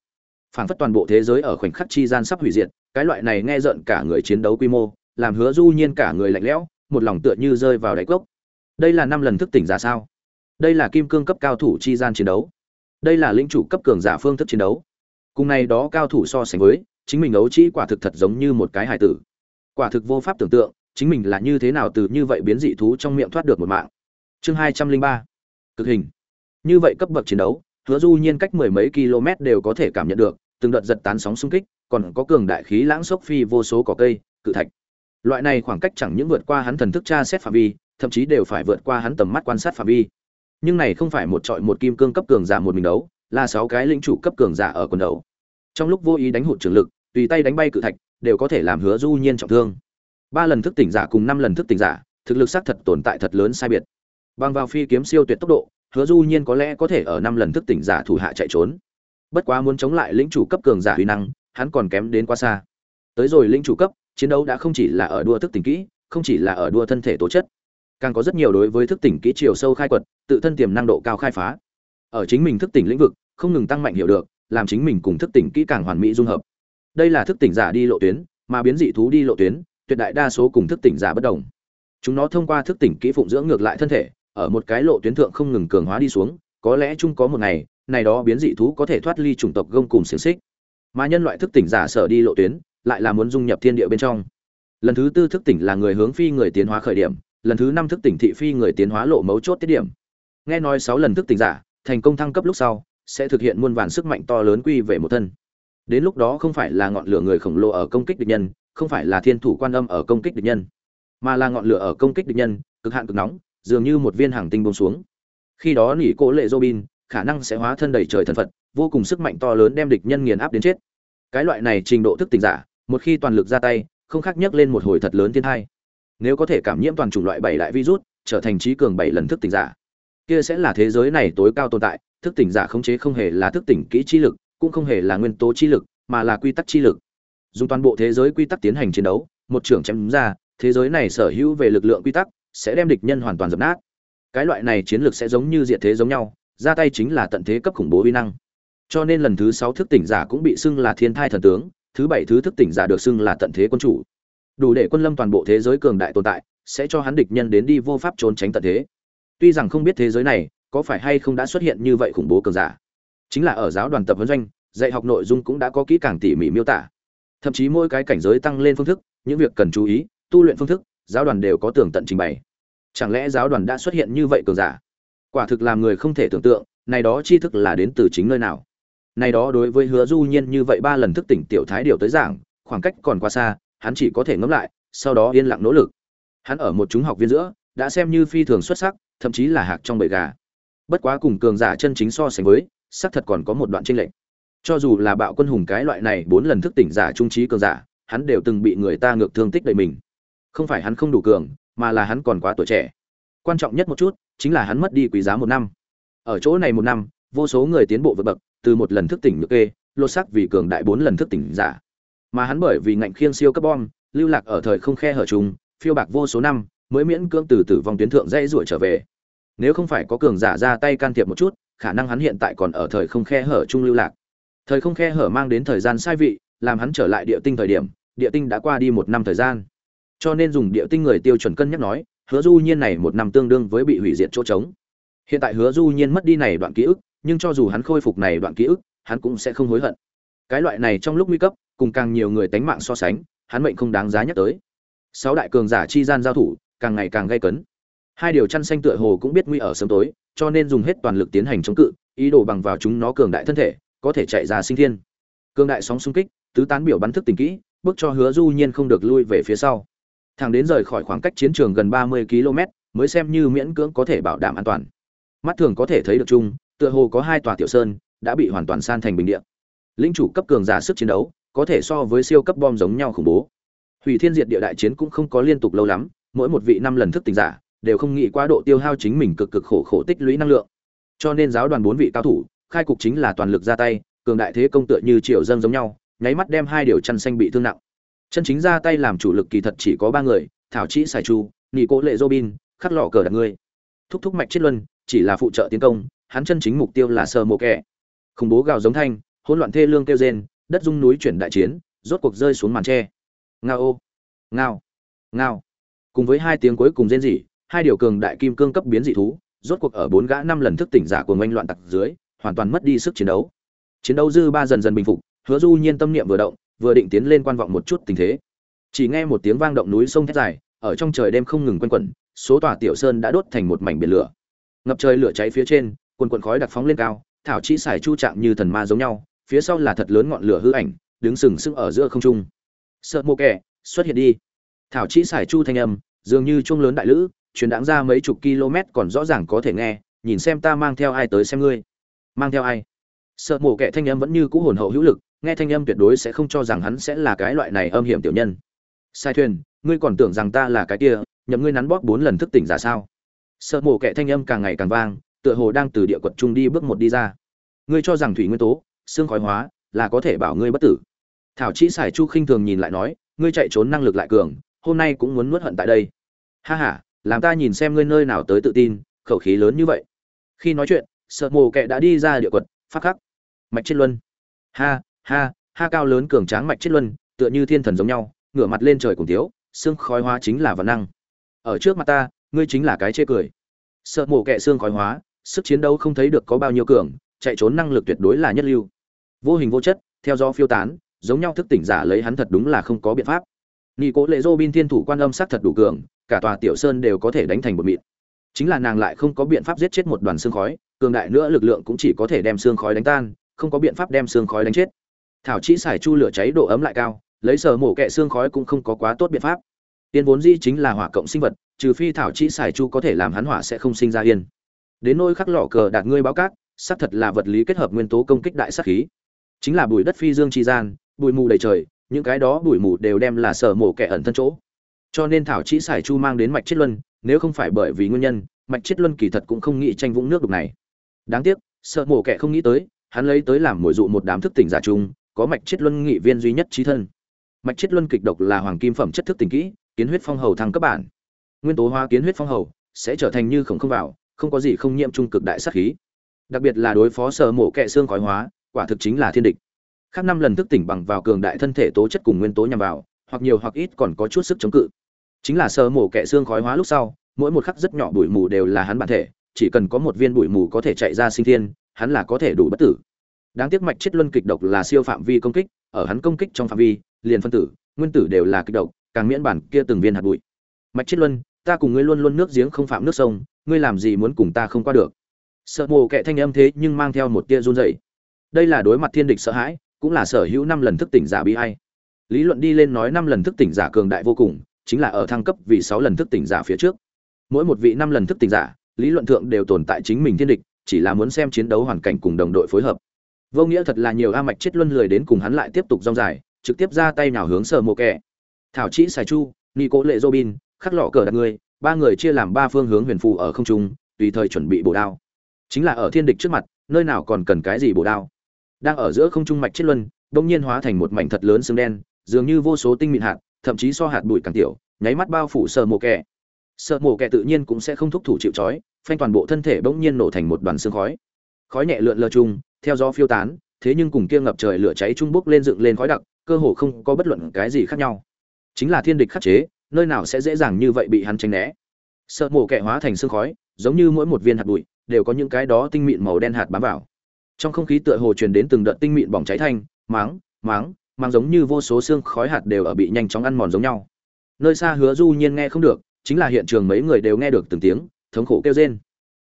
Phảng phất toàn bộ thế giới ở khoảnh khắc chi gian sắp hủy diệt, cái loại này nghe giận cả người chiến đấu quy mô, làm hứa du nhiên cả người lạnh lẽo, một lòng tựa như rơi vào đáy cốc. Đây là năm lần thức tỉnh ra sao? Đây là kim cương cấp cao thủ chi gian chiến đấu. Đây là lĩnh chủ cấp cường giả phương thức chiến đấu. Cùng này đó cao thủ so sánh với, chính mình ấu trĩ quả thực thật giống như một cái hài tử. Quả thực vô pháp tưởng tượng chính mình là như thế nào từ như vậy biến dị thú trong miệng thoát được một mạng. Chương hai trăm linh ba, cực hình. Như vậy cấp bậc chiến đấu, hứa du nhiên cách mười mấy km đều có thể cảm nhận được, từng đợt giật tán sóng xung kích, còn có cường đại khí lãng sốc phi vô số cỏ cây, cự thạch. Loại này khoảng cách chẳng những vượt qua hắn thần thức tra xét phạm vi, thậm chí đều phải vượt qua hắn tầm mắt quan sát phạm vi. Nhưng này không phải một trọi một kim cương cấp cường giả một mình đấu, là sáu cái lĩnh chủ cấp cường giả ở quần đấu trong lúc vô ý đánh hụt trường lực, tùy tay đánh bay cự thạch, đều có thể làm hứa du nhiên trọng thương ba lần thức tỉnh giả cùng năm lần thức tỉnh giả, thực lực xác thật tồn tại thật lớn sai biệt. Bằng vào phi kiếm siêu tuyệt tốc độ, hứa du nhiên có lẽ có thể ở năm lần thức tỉnh giả thủ hạ chạy trốn. Bất quá muốn chống lại lĩnh chủ cấp cường giả uy năng, hắn còn kém đến quá xa. Tới rồi lĩnh chủ cấp, chiến đấu đã không chỉ là ở đua thức tỉnh kỹ, không chỉ là ở đua thân thể tố chất. Càng có rất nhiều đối với thức tỉnh kỹ chiều sâu khai quật, tự thân tiềm năng độ cao khai phá. Ở chính mình thức tỉnh lĩnh vực, không ngừng tăng mạnh hiểu được, làm chính mình cùng thức tỉnh kỹ càng hoàn mỹ dung hợp. Đây là thức tỉnh giả đi lộ tuyến, mà biến dị thú đi lộ tuyến tuyệt đại đa số cùng thức tỉnh giả bất đồng. Chúng nó thông qua thức tỉnh kỹ phụng dưỡng ngược lại thân thể, ở một cái lộ tuyến thượng không ngừng cường hóa đi xuống, có lẽ chung có một ngày, này đó biến dị thú có thể thoát ly chủng tộc gông cùng xiềng xích. Mà nhân loại thức tỉnh giả sở đi lộ tuyến, lại là muốn dung nhập thiên địa bên trong. Lần thứ tư thức tỉnh là người hướng phi người tiến hóa khởi điểm, lần thứ năm thức tỉnh thị phi người tiến hóa lộ mấu chốt tiết điểm. Nghe nói sáu lần thức tỉnh giả, thành công thăng cấp lúc sau, sẽ thực hiện muôn vàn sức mạnh to lớn quy về một thân. Đến lúc đó không phải là ngọn lửa người khổng lồ ở công kích địch nhân không phải là thiên thủ quan âm ở công kích địch nhân, mà là ngọn lửa ở công kích địch nhân, cực hạn cực nóng, dường như một viên hàng tinh bông xuống. Khi đó nỉ cỗ lệ robin khả năng sẽ hóa thân đầy trời thần phật, vô cùng sức mạnh to lớn đem địch nhân nghiền áp đến chết. Cái loại này trình độ thức tỉnh giả, một khi toàn lực ra tay, không khác nhấc lên một hồi thật lớn thiên hai nếu có thể cảm nhiễm toàn chủng loại bảy đại virus, trở thành trí cường bảy lần thức tỉnh giả, kia sẽ là thế giới này tối cao tồn tại, thức tỉnh giả khống chế không hề là thức tỉnh kỹ chi lực, cũng không hề là nguyên tố chi lực, mà là quy tắc chi lực dùng toàn bộ thế giới quy tắc tiến hành chiến đấu, một trưởng chém ra, thế giới này sở hữu về lực lượng quy tắc sẽ đem địch nhân hoàn toàn dập nát. Cái loại này chiến lược sẽ giống như diện thế giống nhau, ra tay chính là tận thế cấp khủng bố uy năng. Cho nên lần thứ sáu thức tỉnh giả cũng bị xưng là thiên thai thần tướng, thứ bảy thứ thức tỉnh giả được xưng là tận thế quân chủ. Đủ để quân lâm toàn bộ thế giới cường đại tồn tại, sẽ cho hắn địch nhân đến đi vô pháp trốn tránh tận thế. Tuy rằng không biết thế giới này có phải hay không đã xuất hiện như vậy khủng bố cường giả, chính là ở giáo đoàn tập huấn doanh, dạy học nội dung cũng đã có kỹ càng tỉ mỉ miêu tả thậm chí mỗi cái cảnh giới tăng lên phương thức, những việc cần chú ý, tu luyện phương thức, giáo đoàn đều có tường tận trình bày. Chẳng lẽ giáo đoàn đã xuất hiện như vậy cường giả? Quả thực làm người không thể tưởng tượng, này đó tri thức là đến từ chính nơi nào? Này đó đối với hứa du nhiên như vậy ba lần thức tỉnh tiểu thái điều tới giảng, khoảng cách còn quá xa, hắn chỉ có thể ngẫm lại, sau đó yên lặng nỗ lực. Hắn ở một chúng học viên giữa, đã xem như phi thường xuất sắc, thậm chí là hạc trong bầy gà. Bất quá cùng cường giả chân chính so sánh với, xác thật còn có một đoạn tranh lệch cho dù là bạo quân hùng cái loại này bốn lần thức tỉnh giả trung trí cường giả, hắn đều từng bị người ta ngược thương tích đầy mình. Không phải hắn không đủ cường, mà là hắn còn quá tuổi trẻ. Quan trọng nhất một chút, chính là hắn mất đi quý giá một năm. Ở chỗ này một năm, vô số người tiến bộ vượt bậc, từ một lần thức tỉnh ngược kê, lột sắc vì cường đại bốn lần thức tỉnh giả. Mà hắn bởi vì ngạnh khiêng siêu cấp bom, lưu lạc ở thời không khe hở trùng phiêu bạc vô số năm, mới miễn cưỡng từ tử vong tuyến thượng dây ruổi trở về. Nếu không phải có cường giả ra tay can thiệp một chút, khả năng hắn hiện tại còn ở thời không khe hở trung lưu lạc thời không khe hở mang đến thời gian sai vị, làm hắn trở lại địa tinh thời điểm, địa tinh đã qua đi một năm thời gian. Cho nên dùng địa tinh người tiêu chuẩn cân nhắc nói, hứa du nhiên này một năm tương đương với bị hủy diệt chỗ trống. Hiện tại hứa du nhiên mất đi này đoạn ký ức, nhưng cho dù hắn khôi phục này đoạn ký ức, hắn cũng sẽ không hối hận. Cái loại này trong lúc nguy cấp, cùng càng nhiều người tánh mạng so sánh, hắn mệnh không đáng giá nhắc tới. Sáu đại cường giả chi gian giao thủ, càng ngày càng gay cấn. Hai điều chăn xanh tựa hồ cũng biết nguy ở sớm tối, cho nên dùng hết toàn lực tiến hành chống cự, ý đồ bằng vào chúng nó cường đại thân thể có thể chạy ra sinh thiên. Cường đại sóng xung kích, tứ tán biểu bắn thức tình kỹ, bước cho hứa du nhiên không được lui về phía sau. Thằng đến rời khỏi khoảng cách chiến trường gần 30 km, mới xem như miễn cưỡng có thể bảo đảm an toàn. Mắt thường có thể thấy được chung, tựa hồ có hai tòa tiểu sơn, đã bị hoàn toàn san thành bình địa. Linh chủ cấp cường giả sức chiến đấu, có thể so với siêu cấp bom giống nhau khủng bố. Hủy thiên diệt địa đại chiến cũng không có liên tục lâu lắm, mỗi một vị năm lần thức tỉnh giả, đều không nghĩ quá độ tiêu hao chính mình cực cực khổ khổ tích lũy năng lượng. Cho nên giáo đoàn bốn vị cao thủ khai cục chính là toàn lực ra tay, cường đại thế công tựa như triệu dân giống nhau, nháy mắt đem hai điều chăn xanh bị thương nặng. Chân chính ra tay làm chủ lực kỳ thật chỉ có ba người, thảo chỉ sài chu nị cố, lệ robin, khắc lọ cờ đặt ngươi. Thúc thúc mạch chết luân chỉ là phụ trợ tiến công, hắn chân chính mục tiêu là sơ mộ kẻ. Khủng bố gào giống thanh, hỗn loạn thê lương kêu rên, đất rung núi chuyển đại chiến, rốt cuộc rơi xuống màn tre. Ngao ô ngao ngao. Cùng với hai tiếng cuối cùng rên rỉ, hai điều cường đại kim cương cấp biến dị thú, rốt cuộc ở bốn gã năm lần thức tỉnh giả của ngoanh loạn tặc dưới hoàn toàn mất đi sức chiến đấu. Chiến đấu dư ba dần dần bình phục, hứa du nhiên tâm niệm vừa động, vừa định tiến lên quan vọng một chút tình thế. Chỉ nghe một tiếng vang động núi sông thét dài, ở trong trời đêm không ngừng quanh quẩn, số tòa tiểu sơn đã đốt thành một mảnh biển lửa. Ngập trời lửa cháy phía trên, quần quần khói đặc phóng lên cao, thảo chỉ xài chu chạm như thần ma giống nhau, phía sau là thật lớn ngọn lửa hư ảnh, đứng sừng sững ở giữa không trung. Sợ mô kẻ, xuất hiện đi. Thảo chỉ xài chu thanh âm, dường như chuông lớn đại lữ, truyền đáng ra mấy chục km còn rõ ràng có thể nghe, nhìn xem ta mang theo ai tới xem ngươi mang theo ai? Sợ mổ kẻ thanh âm vẫn như cũ hồn hậu hữu lực, nghe thanh âm tuyệt đối sẽ không cho rằng hắn sẽ là cái loại này âm hiểm tiểu nhân. Sai thuyền, ngươi còn tưởng rằng ta là cái kia, nhậm ngươi nắn bóp bốn lần thức tỉnh giả sao? Sợ mổ kẻ thanh âm càng ngày càng vang, tựa hồ đang từ địa quật trung đi bước một đi ra. Ngươi cho rằng thủy nguyên tố, xương khói hóa, là có thể bảo ngươi bất tử. Thảo chỉ sải chu khinh thường nhìn lại nói, ngươi chạy trốn năng lực lại cường, hôm nay cũng muốn nuốt hận tại đây. Ha ha, làm ta nhìn xem ngươi nơi nào tới tự tin, khẩu khí lớn như vậy. Khi nói chuyện sợ mồ kệ đã đi ra địa quật, phát khắc. Mạch chết luân. Ha ha ha cao lớn cường tráng mạch chết luân, tựa như thiên thần giống nhau, ngửa mặt lên trời cùng thiếu, xương khói hóa chính là văn năng. Ở trước mặt ta, ngươi chính là cái chê cười. Sợ mổ kẹ xương khói hóa, sức chiến đấu không thấy được có bao nhiêu cường, chạy trốn năng lực tuyệt đối là nhất lưu. Vô hình vô chất, theo do phiêu tán, giống nhau thức tỉnh giả lấy hắn thật đúng là không có biện pháp. Nghi cố lệ dô bin thiên thủ quan âm sắc thật đủ cường, cả tòa tiểu sơn đều có thể đánh thành một mịn. Chính là nàng lại không có biện pháp giết chết một đoàn xương khói cường đại nữa lực lượng cũng chỉ có thể đem xương khói đánh tan, không có biện pháp đem xương khói đánh chết. Thảo chỉ xài chu lửa cháy độ ấm lại cao, lấy sở mổ kẹ xương khói cũng không có quá tốt biện pháp. Tiên vốn di chính là hỏa cộng sinh vật, trừ phi thảo chỉ xài chu có thể làm hắn hỏa sẽ không sinh ra yên. Đến nôi khắc lọ cờ đạt ngươi báo cát, xác thật là vật lý kết hợp nguyên tố công kích đại sát khí. Chính là bụi đất phi dương chi gian, bụi mù đầy trời, những cái đó bụi mù đều đem là sở mổ kẻ ẩn thân chỗ. Cho nên thảo chỉ xài chu mang đến mạch chết luân, nếu không phải bởi vì nguyên nhân, mạch chết luân kỳ thật cũng không nghĩ tranh vũng nước đục này đáng tiếc, sợ mổ kẻ không nghĩ tới, hắn lấy tới làm mồi dụ một đám thức tỉnh giả chung có mạch chết luân nghị viên duy nhất trí thân. Mạch chết luân kịch độc là hoàng kim phẩm chất thức tỉnh kỹ, kiến huyết phong hầu thăng cấp bản. Nguyên tố hóa kiến huyết phong hầu, sẽ trở thành như khổng không vào, không có gì không nhiễm trung cực đại sát khí. Đặc biệt là đối phó sở mổ kẹ xương khói hóa, quả thực chính là thiên địch. Khác năm lần thức tỉnh bằng vào cường đại thân thể tố chất cùng nguyên tố nhằm vào, hoặc nhiều hoặc ít còn có chút sức chống cự. Chính là sở mổ kẹ xương khói hóa lúc sau, mỗi một khắc rất nhỏ bụi mù đều là hắn bản thể chỉ cần có một viên bụi mù có thể chạy ra sinh thiên, hắn là có thể đủ bất tử. Đáng tiếc mạch chết luân kịch độc là siêu phạm vi công kích, ở hắn công kích trong phạm vi, liền phân tử, nguyên tử đều là kịch độc, càng miễn bản kia từng viên hạt bụi. Mạch chết luân, ta cùng ngươi luôn luôn nước giếng không phạm nước sông, ngươi làm gì muốn cùng ta không qua được? Sợ mồ kệ thanh âm thế nhưng mang theo một tia run rẩy. Đây là đối mặt thiên địch sợ hãi, cũng là sở hữu năm lần thức tỉnh giả bi ai. lý luận đi lên nói năm lần thức tỉnh giả cường đại vô cùng, chính là ở thăng cấp vì sáu lần thức tỉnh giả phía trước. Mỗi một vị năm lần thức tỉnh giả lý luận thượng đều tồn tại chính mình thiên địch, chỉ là muốn xem chiến đấu hoàn cảnh cùng đồng đội phối hợp. Vô nghĩa thật là nhiều a mạch chết luân lười đến cùng hắn lại tiếp tục rong dài, trực tiếp ra tay nào hướng sở mộ kẻ. Thảo chỉ xài chu, ni cố lệ robin, khắc lọ cờ đặt người, ba người chia làm ba phương hướng huyền phù ở không trung, tùy thời chuẩn bị bổ đao. Chính là ở thiên địch trước mặt, nơi nào còn cần cái gì bổ đao. Đang ở giữa không trung mạch chết luân đông nhiên hóa thành một mảnh thật lớn xương đen, dường như vô số tinh mịn hạt, thậm chí so hạt bụi càng tiểu, nháy mắt bao phủ sở mộ kẻ sợ mổ kẻ tự nhiên cũng sẽ không thúc thủ chịu trói, phanh toàn bộ thân thể bỗng nhiên nổ thành một đoàn xương khói. Khói nhẹ lượn lờ chung theo gió phiêu tán, thế nhưng cùng kia ngập trời lửa cháy trung bốc lên dựng lên khói đặc, cơ hồ không có bất luận cái gì khác nhau. Chính là thiên địch khắc chế, nơi nào sẽ dễ dàng như vậy bị hắn tránh né. Sợ mổ kẻ hóa thành xương khói, giống như mỗi một viên hạt bụi, đều có những cái đó tinh mịn màu đen hạt bám vào. Trong không khí tựa hồ truyền đến từng đợt tinh mịn bỏng cháy thanh, máng máng mang giống như vô số xương khói hạt đều ở bị nhanh chóng ăn mòn giống nhau. Nơi xa hứa du nhiên nghe không được chính là hiện trường mấy người đều nghe được từng tiếng, thống khổ kêu rên.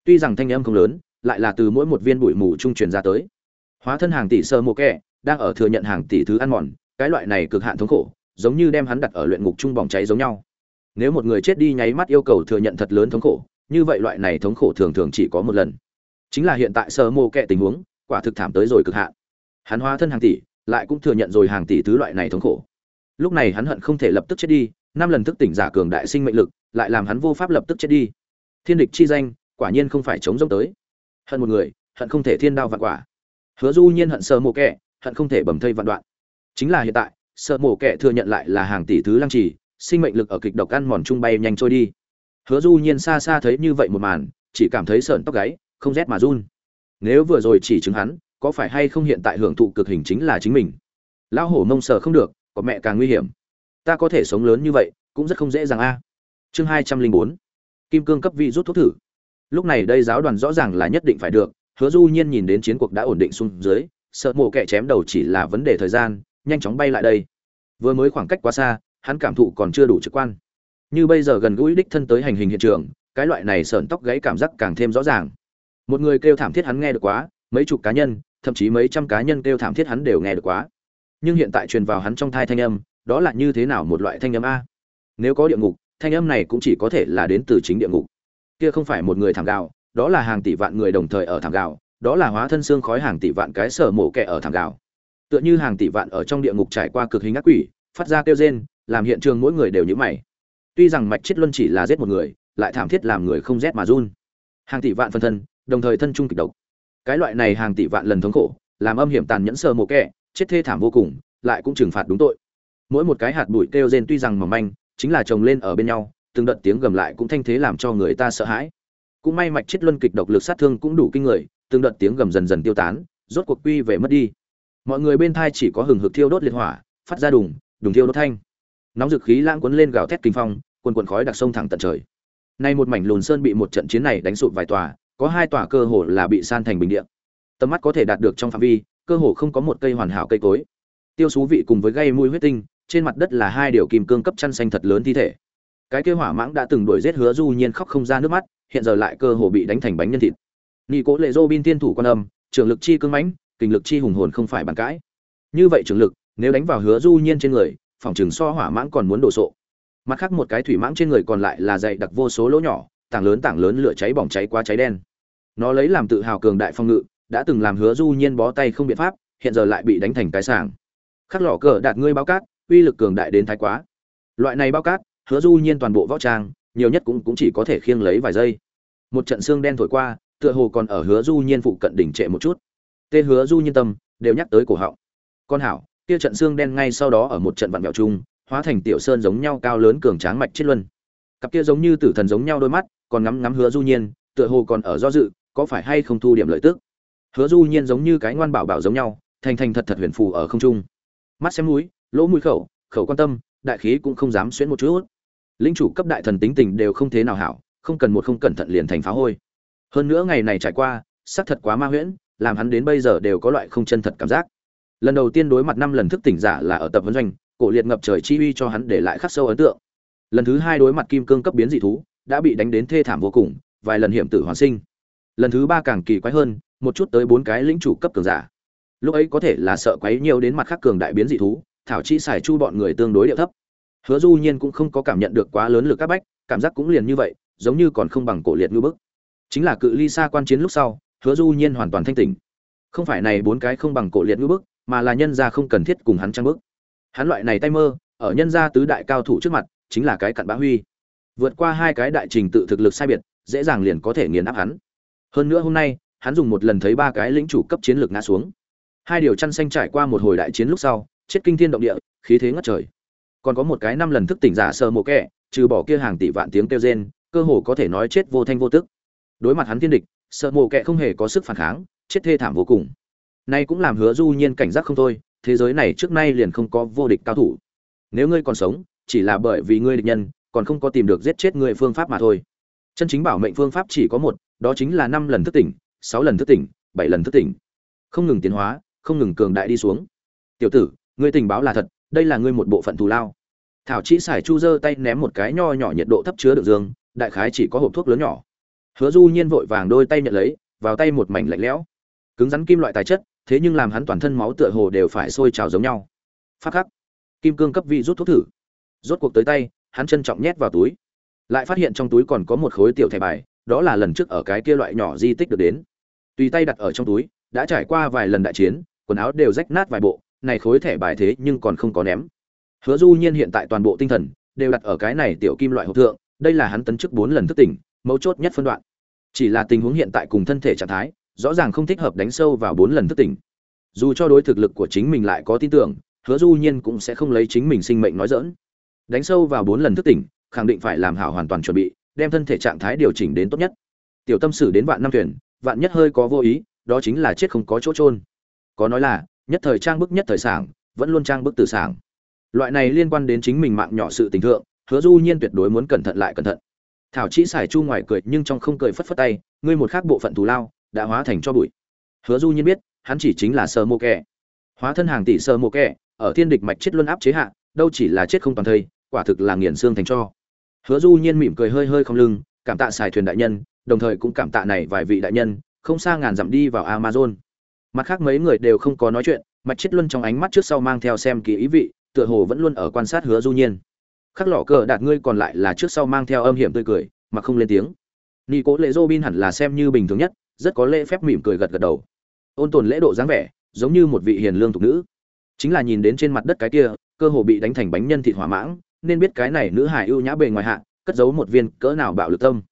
Tuy rằng thanh âm không lớn, lại là từ mỗi một viên bụi mù trung truyền ra tới. Hóa thân hàng tỷ sơ mộ kẹ, đang ở thừa nhận hàng tỷ thứ ăn mòn, cái loại này cực hạn thống khổ, giống như đem hắn đặt ở luyện ngục trung bỏng cháy giống nhau. Nếu một người chết đi nháy mắt yêu cầu thừa nhận thật lớn thống khổ, như vậy loại này thống khổ thường thường chỉ có một lần. Chính là hiện tại sơ mộ kẹ tình huống, quả thực thảm tới rồi cực hạn. Hắn hóa thân hàng tỷ, lại cũng thừa nhận rồi hàng tỷ thứ loại này thống khổ. Lúc này hắn hận không thể lập tức chết đi năm lần thức tỉnh giả cường đại sinh mệnh lực, lại làm hắn vô pháp lập tức chết đi. Thiên địch chi danh, quả nhiên không phải chống rông tới. Hận một người, hận không thể thiên đao vạn quả. Hứa du nhiên hận sơ mộ kẻ, hận không thể bầm thây vạn đoạn. Chính là hiện tại, sợ mổ kẻ thừa nhận lại là hàng tỷ thứ lăng trì, sinh mệnh lực ở kịch độc ăn mòn trung bay nhanh trôi đi. Hứa du nhiên xa xa thấy như vậy một màn, chỉ cảm thấy sợn tóc gáy, không rét mà run. Nếu vừa rồi chỉ chứng hắn, có phải hay không hiện tại hưởng thụ cực hình chính là chính mình? Lão hổ mông sờ không được, có mẹ càng nguy hiểm ta có thể sống lớn như vậy, cũng rất không dễ dàng a. Chương hai trăm linh bốn. Kim cương cấp vị rút thuốc thử. Lúc này đây giáo đoàn rõ ràng là nhất định phải được, hứa du nhiên nhìn đến chiến cuộc đã ổn định xuống dưới, sợ mộ kẻ chém đầu chỉ là vấn đề thời gian, nhanh chóng bay lại đây. Vừa mới khoảng cách quá xa, hắn cảm thụ còn chưa đủ trực quan. Như bây giờ gần gũi đích thân tới hành hình hiện trường, cái loại này sợn tóc gáy cảm giác càng thêm rõ ràng. Một người kêu thảm thiết hắn nghe được quá, mấy chục cá nhân, thậm chí mấy trăm cá nhân kêu thảm thiết hắn đều nghe được quá. Nhưng hiện tại truyền vào hắn trong thai thanh âm đó là như thế nào một loại thanh âm a? Nếu có địa ngục, thanh âm này cũng chỉ có thể là đến từ chính địa ngục. Kia không phải một người thảm gạo, đó là hàng tỷ vạn người đồng thời ở thảm gạo, đó là hóa thân xương khói hàng tỷ vạn cái sở mổ kẹ ở thảm gạo. Tựa như hàng tỷ vạn ở trong địa ngục trải qua cực hình ác quỷ, phát ra kêu rên, làm hiện trường mỗi người đều nhíu mày. Tuy rằng mạch chết luân chỉ là giết một người, lại thảm thiết làm người không rét mà run. Hàng tỷ vạn phân thân, đồng thời thân trung kịch độc. Cái loại này hàng tỷ vạn lần thống khổ, làm âm hiểm tàn nhẫn sơ mồ kẹ chết thê thảm vô cùng, lại cũng trừng phạt đúng tội mỗi một cái hạt bụi kêu rên tuy rằng mỏng manh, chính là chồng lên ở bên nhau, từng đợt tiếng gầm lại cũng thanh thế làm cho người ta sợ hãi. Cũng may mạch chết luân kịch độc lực sát thương cũng đủ kinh người, từng đợt tiếng gầm dần dần tiêu tán, rốt cuộc quy về mất đi. Mọi người bên thai chỉ có hừng hực thiêu đốt liệt hỏa, phát ra đùng đùng thiêu đốt thanh. Nóng dực khí lãng cuốn lên gào thét kinh phong quần quần khói đặc sông thẳng tận trời. Nay một mảnh lùn sơn bị một trận chiến này đánh sụp vài tòa, có hai tòa cơ hồ là bị san thành bình địa. Tầm mắt có thể đạt được trong phạm vi, cơ hồ không có một cây hoàn hảo cây cối. Tiêu xú vị cùng với gây mùi huyết tinh trên mặt đất là hai điều kim cương cấp chăn xanh thật lớn thi thể. Cái kêu hỏa mãng đã từng đuổi giết hứa du nhiên khóc không ra nước mắt, hiện giờ lại cơ hồ bị đánh thành bánh nhân thịt. Nghi cố lệ dô bin tiên thủ quan âm trường lực chi cương mãnh kình lực chi hùng hồn không phải bàn cãi. Như vậy trường lực, nếu đánh vào hứa du nhiên trên người, phòng trường so hỏa mãng còn muốn đổ sộ. Mặt khác một cái thủy mãng trên người còn lại là dày đặc vô số lỗ nhỏ, tảng lớn tảng lớn lửa cháy bỏng cháy quá cháy đen. Nó lấy làm tự hào cường đại phong ngự, đã từng làm hứa du nhiên bó tay không biện pháp, hiện giờ lại bị đánh thành cái sàng khắc lọ cờ đạt ngươi báo cát uy lực cường đại đến thái quá. Loại này bao cát, hứa du nhiên toàn bộ võ trang, nhiều nhất cũng cũng chỉ có thể khiêng lấy vài giây. Một trận xương đen thổi qua, tựa hồ còn ở hứa du nhiên phụ cận đỉnh trệ một chút. Tên hứa du nhiên tâm, đều nhắc tới cổ họng. Con hảo, kia trận xương đen ngay sau đó ở một trận vạn mèo chung, hóa thành tiểu sơn giống nhau cao lớn cường tráng mạch chết luân. Cặp kia giống như tử thần giống nhau đôi mắt, còn ngắm ngắm hứa du nhiên, tựa hồ còn ở do dự, có phải hay không thu điểm lợi tức. Hứa du nhiên giống như cái ngoan bảo bảo giống nhau, thành thành thật thật huyền phù ở không trung. Mắt xem núi lỗ mũi khẩu khẩu quan tâm, đại khí cũng không dám xuyễn một chút. Linh chủ cấp đại thần tính tình đều không thế nào hảo, không cần một không cẩn thận liền thành phá hôi. Hơn nữa ngày này trải qua, xác thật quá ma huyễn, làm hắn đến bây giờ đều có loại không chân thật cảm giác. Lần đầu tiên đối mặt năm lần thức tỉnh giả là ở tập vấn doanh, cổ liệt ngập trời chi uy cho hắn để lại khắc sâu ấn tượng. Lần thứ hai đối mặt kim cương cấp biến dị thú, đã bị đánh đến thê thảm vô cùng, vài lần hiểm tử hoàn sinh. Lần thứ ba càng kỳ quái hơn, một chút tới bốn cái lĩnh chủ cấp cường giả. Lúc ấy có thể là sợ quấy nhiều đến mặt khác cường đại biến dị thú thảo chỉ xài chu bọn người tương đối điệu thấp. Hứa du nhiên cũng không có cảm nhận được quá lớn lực các bách, cảm giác cũng liền như vậy, giống như còn không bằng cổ liệt như bức. Chính là cự ly xa quan chiến lúc sau, hứa du nhiên hoàn toàn thanh tỉnh. Không phải này bốn cái không bằng cổ liệt như bức, mà là nhân gia không cần thiết cùng hắn trang bức. Hắn loại này tay mơ, ở nhân gia tứ đại cao thủ trước mặt, chính là cái cặn bã huy. Vượt qua hai cái đại trình tự thực lực sai biệt, dễ dàng liền có thể nghiền áp hắn. Hơn nữa hôm nay, hắn dùng một lần thấy ba cái lĩnh chủ cấp chiến lược ngã xuống. Hai điều chăn xanh trải qua một hồi đại chiến lúc sau chết kinh thiên động địa, khí thế ngất trời. Còn có một cái năm lần thức tỉnh giả sơ mộ kẹ, trừ bỏ kia hàng tỷ vạn tiếng kêu rên, cơ hồ có thể nói chết vô thanh vô tức. Đối mặt hắn thiên địch sợ mộ kẹ không hề có sức phản kháng, chết thê thảm vô cùng. Nay cũng làm hứa du nhiên cảnh giác không thôi, thế giới này trước nay liền không có vô địch cao thủ. Nếu ngươi còn sống, chỉ là bởi vì ngươi địch nhân, còn không có tìm được giết chết ngươi phương pháp mà thôi. Chân chính bảo mệnh phương pháp chỉ có một, đó chính là năm lần thức tỉnh, sáu lần thức tỉnh, bảy lần thức tỉnh. Không ngừng tiến hóa, không ngừng cường đại đi xuống. Tiểu tử ngươi tình báo là thật, đây là ngươi một bộ phận thù lao. Thảo chỉ xài chu giơ tay ném một cái nho nhỏ nhiệt độ thấp chứa đựng dương, đại khái chỉ có hộp thuốc lớn nhỏ. Hứa du nhiên vội vàng đôi tay nhận lấy, vào tay một mảnh lạnh lẽo. Cứng rắn kim loại tài chất, thế nhưng làm hắn toàn thân máu tựa hồ đều phải sôi trào giống nhau. Phát khắc. Kim cương cấp vị rút thuốc thử. Rốt cuộc tới tay, hắn trân trọng nhét vào túi. Lại phát hiện trong túi còn có một khối tiểu thẻ bài, đó là lần trước ở cái kia loại nhỏ di tích được đến. Tùy tay đặt ở trong túi, đã trải qua vài lần đại chiến, quần áo đều rách nát vài bộ này khối thẻ bài thế nhưng còn không có ném. Hứa du nhiên hiện tại toàn bộ tinh thần đều đặt ở cái này tiểu kim loại hộp thượng, đây là hắn tấn chức bốn lần thức tỉnh, mấu chốt nhất phân đoạn. Chỉ là tình huống hiện tại cùng thân thể trạng thái, rõ ràng không thích hợp đánh sâu vào bốn lần thức tỉnh. Dù cho đối thực lực của chính mình lại có tin tưởng, hứa du nhiên cũng sẽ không lấy chính mình sinh mệnh nói giỡn. đánh sâu vào bốn lần thức tỉnh, khẳng định phải làm hảo hoàn toàn chuẩn bị, đem thân thể trạng thái điều chỉnh đến tốt nhất. Tiểu tâm sử đến vạn năm thuyền, vạn nhất hơi có vô ý, đó chính là chết không có chỗ trôn có nói là nhất thời trang bức nhất thời sảng, vẫn luôn trang bức từ sảng. Loại này liên quan đến chính mình mạng nhỏ sự tình thượng, hứa du nhiên tuyệt đối muốn cẩn thận lại cẩn thận. Thảo chỉ xài chu ngoài cười nhưng trong không cười phất phất tay, ngươi một khác bộ phận thù lao, đã hóa thành cho bụi. Hứa du nhiên biết, hắn chỉ chính là sơ mô kẻ. Hóa thân hàng tỷ sơ mô kẻ, ở thiên địch mạch chết luân áp chế hạ, đâu chỉ là chết không toàn thây, quả thực là nghiền xương thành cho. Hứa du nhiên mỉm cười hơi hơi không lưng, cảm tạ xài thuyền đại nhân, đồng thời cũng cảm tạ này vài vị đại nhân, không xa ngàn dặm đi vào amazon mặt khác mấy người đều không có nói chuyện, mạch chết luân trong ánh mắt trước sau mang theo xem kỳ ý vị, tựa hồ vẫn luôn ở quan sát hứa du nhiên. Khắc lọ cờ đạt ngươi còn lại là trước sau mang theo âm hiểm tươi cười, mà không lên tiếng. Nghi cố lệ robin hẳn là xem như bình thường nhất, rất có lễ phép mỉm cười gật gật đầu. Ôn tồn lễ độ dáng vẻ, giống như một vị hiền lương thục nữ. Chính là nhìn đến trên mặt đất cái kia, cơ hồ bị đánh thành bánh nhân thịt hỏa mãng, nên biết cái này nữ hài ưu nhã bề ngoài hạ, cất giấu một viên cỡ nào bạo lực tâm.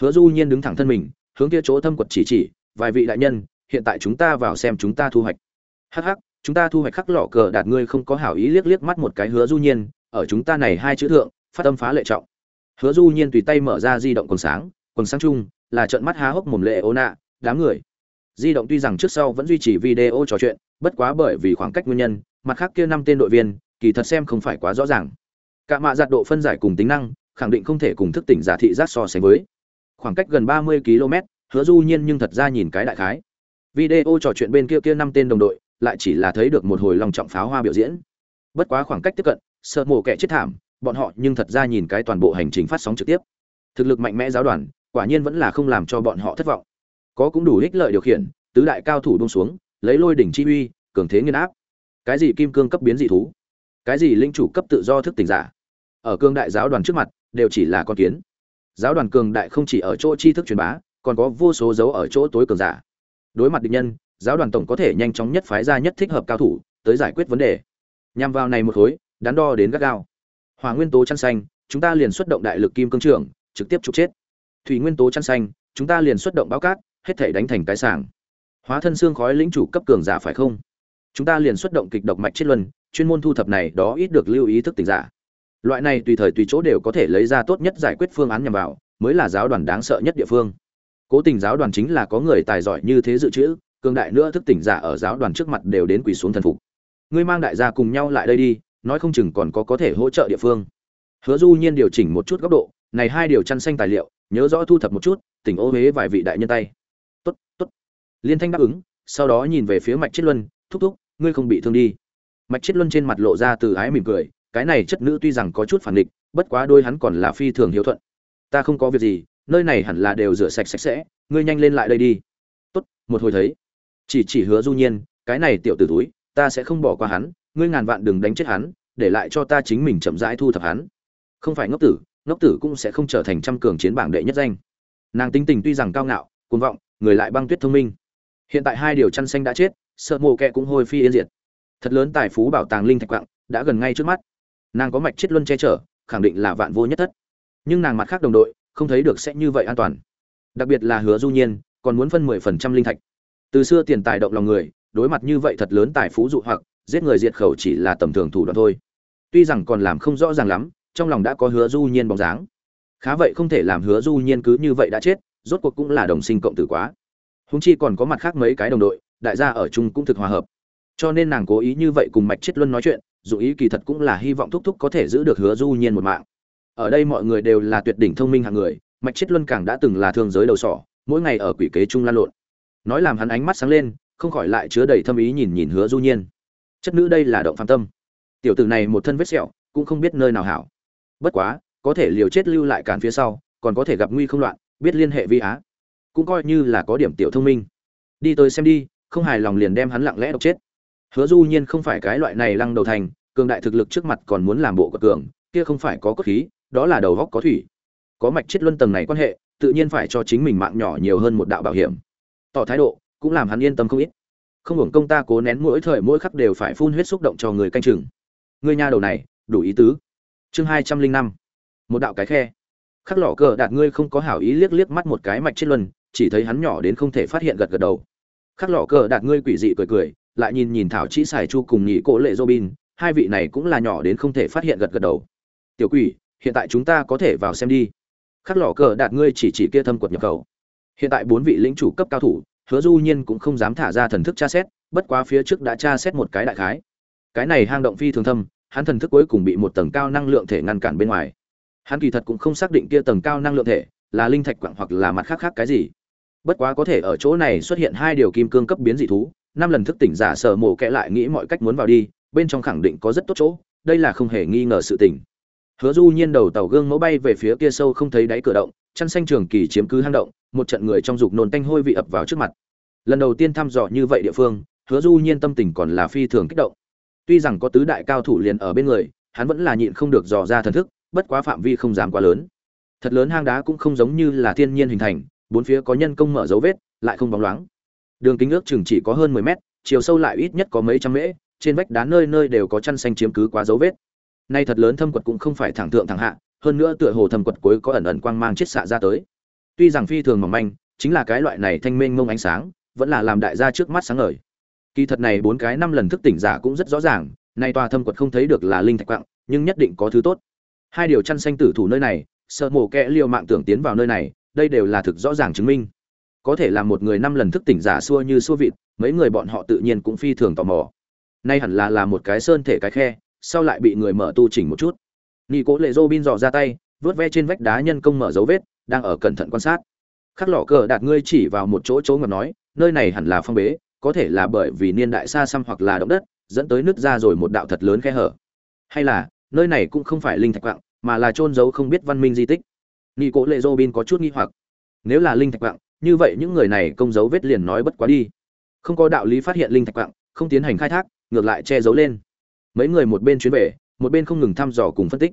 Hứa du nhiên đứng thẳng thân mình, hướng kia chỗ thâm quật chỉ chỉ, vài vị đại nhân hiện tại chúng ta vào xem chúng ta thu hoạch. Hắc hắc, chúng ta thu hoạch khắc lọ cờ đạt ngươi không có hảo ý liếc liếc mắt một cái hứa du nhiên, ở chúng ta này hai chữ thượng, phát âm phá lệ trọng. Hứa du nhiên tùy tay mở ra di động quần sáng quần sáng chung, là trận mắt há hốc mồm lệ ô nạ, đám người. Di động tuy rằng trước sau vẫn duy trì video trò chuyện, bất quá bởi vì khoảng cách nguyên nhân, mặt khác kia năm tên đội viên, kỳ thật xem không phải quá rõ ràng. Cả mạ giặt độ phân giải cùng tính năng, khẳng định không thể cùng thức tỉnh giả thị giác so sánh với. Khoảng cách gần 30 km hứa du nhiên nhưng thật ra nhìn cái đại khái video trò chuyện bên kia kia năm tên đồng đội, lại chỉ là thấy được một hồi lòng trọng pháo hoa biểu diễn. Bất quá khoảng cách tiếp cận, sợ mổ kẻ chết thảm, bọn họ nhưng thật ra nhìn cái toàn bộ hành trình phát sóng trực tiếp. Thực lực mạnh mẽ giáo đoàn, quả nhiên vẫn là không làm cho bọn họ thất vọng. Có cũng đủ ích lợi điều khiển, tứ đại cao thủ bông xuống, lấy lôi đỉnh chi uy, cường thế nghiên áp. Cái gì kim cương cấp biến dị thú? Cái gì linh chủ cấp tự do thức tỉnh giả? Ở cương đại giáo đoàn trước mặt, đều chỉ là con kiến. Giáo đoàn cường đại không chỉ ở chỗ tri thức truyền bá, còn có vô số dấu ở chỗ tối cường giả đối mặt địch nhân, giáo đoàn tổng có thể nhanh chóng nhất phái ra nhất thích hợp cao thủ tới giải quyết vấn đề. Nhằm vào này một khối, đắn đo đến gắt gao. Hỏa nguyên tố chăn xanh, chúng ta liền xuất động đại lực kim cương trưởng, trực tiếp trục chết. Thủy nguyên tố chăn xanh, chúng ta liền xuất động báo cát, hết thể đánh thành cái sảng. Hóa thân xương khói lĩnh chủ cấp cường giả phải không? Chúng ta liền xuất động kịch độc mạch chết luân, chuyên môn thu thập này đó ít được lưu ý thức tỉnh giả. Loại này tùy thời tùy chỗ đều có thể lấy ra tốt nhất giải quyết phương án nhằm vào, mới là giáo đoàn đáng sợ nhất địa phương cố tình giáo đoàn chính là có người tài giỏi như thế dự trữ, cường đại nữa thức tỉnh giả ở giáo đoàn trước mặt đều đến quỳ xuống thần phục. Ngươi mang đại gia cùng nhau lại đây đi, nói không chừng còn có có thể hỗ trợ địa phương. Hứa du nhiên điều chỉnh một chút góc độ, này hai điều chăn xanh tài liệu, nhớ rõ thu thập một chút, tỉnh ô huế vài vị đại nhân tay. Tốt tốt. Liên thanh đáp ứng, sau đó nhìn về phía mạch chiết luân, thúc thúc, ngươi không bị thương đi. Mạch chiết luân trên mặt lộ ra từ ái mỉm cười, cái này chất nữ tuy rằng có chút phản địch bất quá đôi hắn còn là phi thường hiếu thuận. Ta không có việc gì nơi này hẳn là đều rửa sạch sạch sẽ, ngươi nhanh lên lại đây đi. Tốt, một hồi thấy. Chỉ chỉ hứa du nhiên, cái này tiểu tử túi, ta sẽ không bỏ qua hắn, ngươi ngàn vạn đừng đánh chết hắn, để lại cho ta chính mình chậm rãi thu thập hắn. Không phải ngốc tử ngốc tử cũng sẽ không trở thành trăm cường chiến bảng đệ nhất danh. Nàng tính tình tuy rằng cao ngạo, cuồng vọng, người lại băng tuyết thông minh. Hiện tại hai điều chăn xanh đã chết, sợ mộ kẹ cũng hôi phi yên diệt. Thật lớn tài phú bảo tàng linh thạch quạng đã gần ngay trước mắt. Nàng có mạch chết luân che chở, khẳng định là vạn vô nhất thất. Nhưng nàng mặt khác đồng đội không thấy được sẽ như vậy an toàn. Đặc biệt là hứa du nhiên, còn muốn phân mười phần trăm linh thạch. Từ xưa tiền tài động lòng người, đối mặt như vậy thật lớn tài phú dụ hoặc, giết người diệt khẩu chỉ là tầm thường thủ đoạn thôi. Tuy rằng còn làm không rõ ràng lắm, trong lòng đã có hứa du nhiên bóng dáng. Khá vậy không thể làm hứa du nhiên cứ như vậy đã chết, rốt cuộc cũng là đồng sinh cộng tử quá. Húng chi còn có mặt khác mấy cái đồng đội, đại gia ở chung cũng thực hòa hợp. Cho nên nàng cố ý như vậy cùng mạch chết luân nói chuyện, dù ý kỳ thật cũng là hy vọng thúc thúc có thể giữ được hứa du nhiên một mạng ở đây mọi người đều là tuyệt đỉnh thông minh hạng người, mạch chết luân càng đã từng là thương giới đầu sỏ, mỗi ngày ở quỷ kế trung lan lộn. Nói làm hắn ánh mắt sáng lên, không khỏi lại chứa đầy thâm ý nhìn nhìn hứa du nhiên. Chất nữ đây là động phạm tâm. Tiểu tử này một thân vết sẹo, cũng không biết nơi nào hảo. Bất quá, có thể liều chết lưu lại cản phía sau, còn có thể gặp nguy không loạn, biết liên hệ vi á. Cũng coi như là có điểm tiểu thông minh. Đi tới xem đi, không hài lòng liền đem hắn lặng lẽ độc chết. Hứa du nhiên không phải cái loại này lăng đầu thành, cường đại thực lực trước mặt còn muốn làm bộ cật cường, kia không phải có cốt khí đó là đầu góc có thủy. Có mạch chết luân tầng này quan hệ, tự nhiên phải cho chính mình mạng nhỏ nhiều hơn một đạo bảo hiểm. Tỏ thái độ, cũng làm hắn yên tâm không ít. Không hưởng công ta cố nén mỗi thời mỗi khắc đều phải phun huyết xúc động cho người canh chừng. Người nhà đầu này, đủ ý tứ. Chương hai trăm linh năm. Một đạo cái khe. Khắc lỏ cờ đạt ngươi không có hảo ý liếc liếc mắt một cái mạch chết luân, chỉ thấy hắn nhỏ đến không thể phát hiện gật gật đầu. Khắc lỏ cờ đạt ngươi quỷ dị cười cười, lại nhìn nhìn thảo chỉ xài chu cùng nhị cỗ lệ robin, hai vị này cũng là nhỏ đến không thể phát hiện gật gật đầu. Tiểu quỷ hiện tại chúng ta có thể vào xem đi. Khắc lỏ cờ đạt ngươi chỉ chỉ kia thâm quật nhập khẩu. Hiện tại bốn vị lĩnh chủ cấp cao thủ, hứa du nhiên cũng không dám thả ra thần thức tra xét, bất quá phía trước đã tra xét một cái đại khái. Cái này hang động phi thường thâm, hắn thần thức cuối cùng bị một tầng cao năng lượng thể ngăn cản bên ngoài. Hắn kỳ thật cũng không xác định kia tầng cao năng lượng thể là linh thạch quặng hoặc là mặt khác khác cái gì. Bất quá có thể ở chỗ này xuất hiện hai điều kim cương cấp biến dị thú, năm lần thức tỉnh giả sở mổ kẽ lại nghĩ mọi cách muốn vào đi, bên trong khẳng định có rất tốt chỗ, đây là không hề nghi ngờ sự tỉnh hứa du nhiên đầu tàu gương mẫu bay về phía kia sâu không thấy đáy cửa động, chăn xanh trường kỳ chiếm cứ hang động, một trận người trong dục nôn tanh hôi vị ập vào trước mặt. Lần đầu tiên thăm dò như vậy địa phương, hứa du nhiên tâm tình còn là phi thường kích động. Tuy rằng có tứ đại cao thủ liền ở bên người, hắn vẫn là nhịn không được dò ra thần thức, bất quá phạm vi không dám quá lớn. Thật lớn hang đá cũng không giống như là thiên nhiên hình thành, bốn phía có nhân công mở dấu vết, lại không bóng loáng. Đường kính ước chừng chỉ có hơn mười mét, chiều sâu lại ít nhất có mấy trăm mễ, trên vách đá nơi nơi đều có chăn xanh chiếm cứ quá dấu vết nay thật lớn thâm quật cũng không phải thẳng thượng thẳng hạ, hơn nữa tựa hồ thâm quật cuối có ẩn ẩn quang mang chiết xạ ra tới. Tuy rằng phi thường mỏng manh, chính là cái loại này thanh mênh mông ánh sáng, vẫn là làm đại gia trước mắt sáng ngời. Kỳ thật này bốn cái năm lần thức tỉnh giả cũng rất rõ ràng, nay tòa thâm quật không thấy được là linh thạch quặng nhưng nhất định có thứ tốt. Hai điều chăn xanh tử thủ nơi này, sợ mổ kẽ liều mạng tưởng tiến vào nơi này, đây đều là thực rõ ràng chứng minh. Có thể là một người năm lần thức tỉnh giả xua như xua vịt, mấy người bọn họ tự nhiên cũng phi thường tò mò. Nay hẳn là là một cái sơn thể cái khe sau lại bị người mở tu chỉnh một chút. Nghi cố lệ dô bin dò ra tay, vớt ve trên vách đá nhân công mở dấu vết, đang ở cẩn thận quan sát. Khắc lọ cờ đạt ngươi chỉ vào một chỗ chỗ ngầm nói, nơi này hẳn là phong bế, có thể là bởi vì niên đại xa xăm hoặc là động đất, dẫn tới nứt ra rồi một đạo thật lớn khe hở. Hay là, nơi này cũng không phải linh thạch quạng, mà là trôn giấu không biết văn minh di tích. Nghi cố lệ dô bin có chút nghi hoặc. Nếu là linh thạch quạng, như vậy những người này công dấu vết liền nói bất quá đi. Không có đạo lý phát hiện linh thạch quạng, không tiến hành khai thác, ngược lại che giấu lên mấy người một bên chuyến về, một bên không ngừng thăm dò cùng phân tích.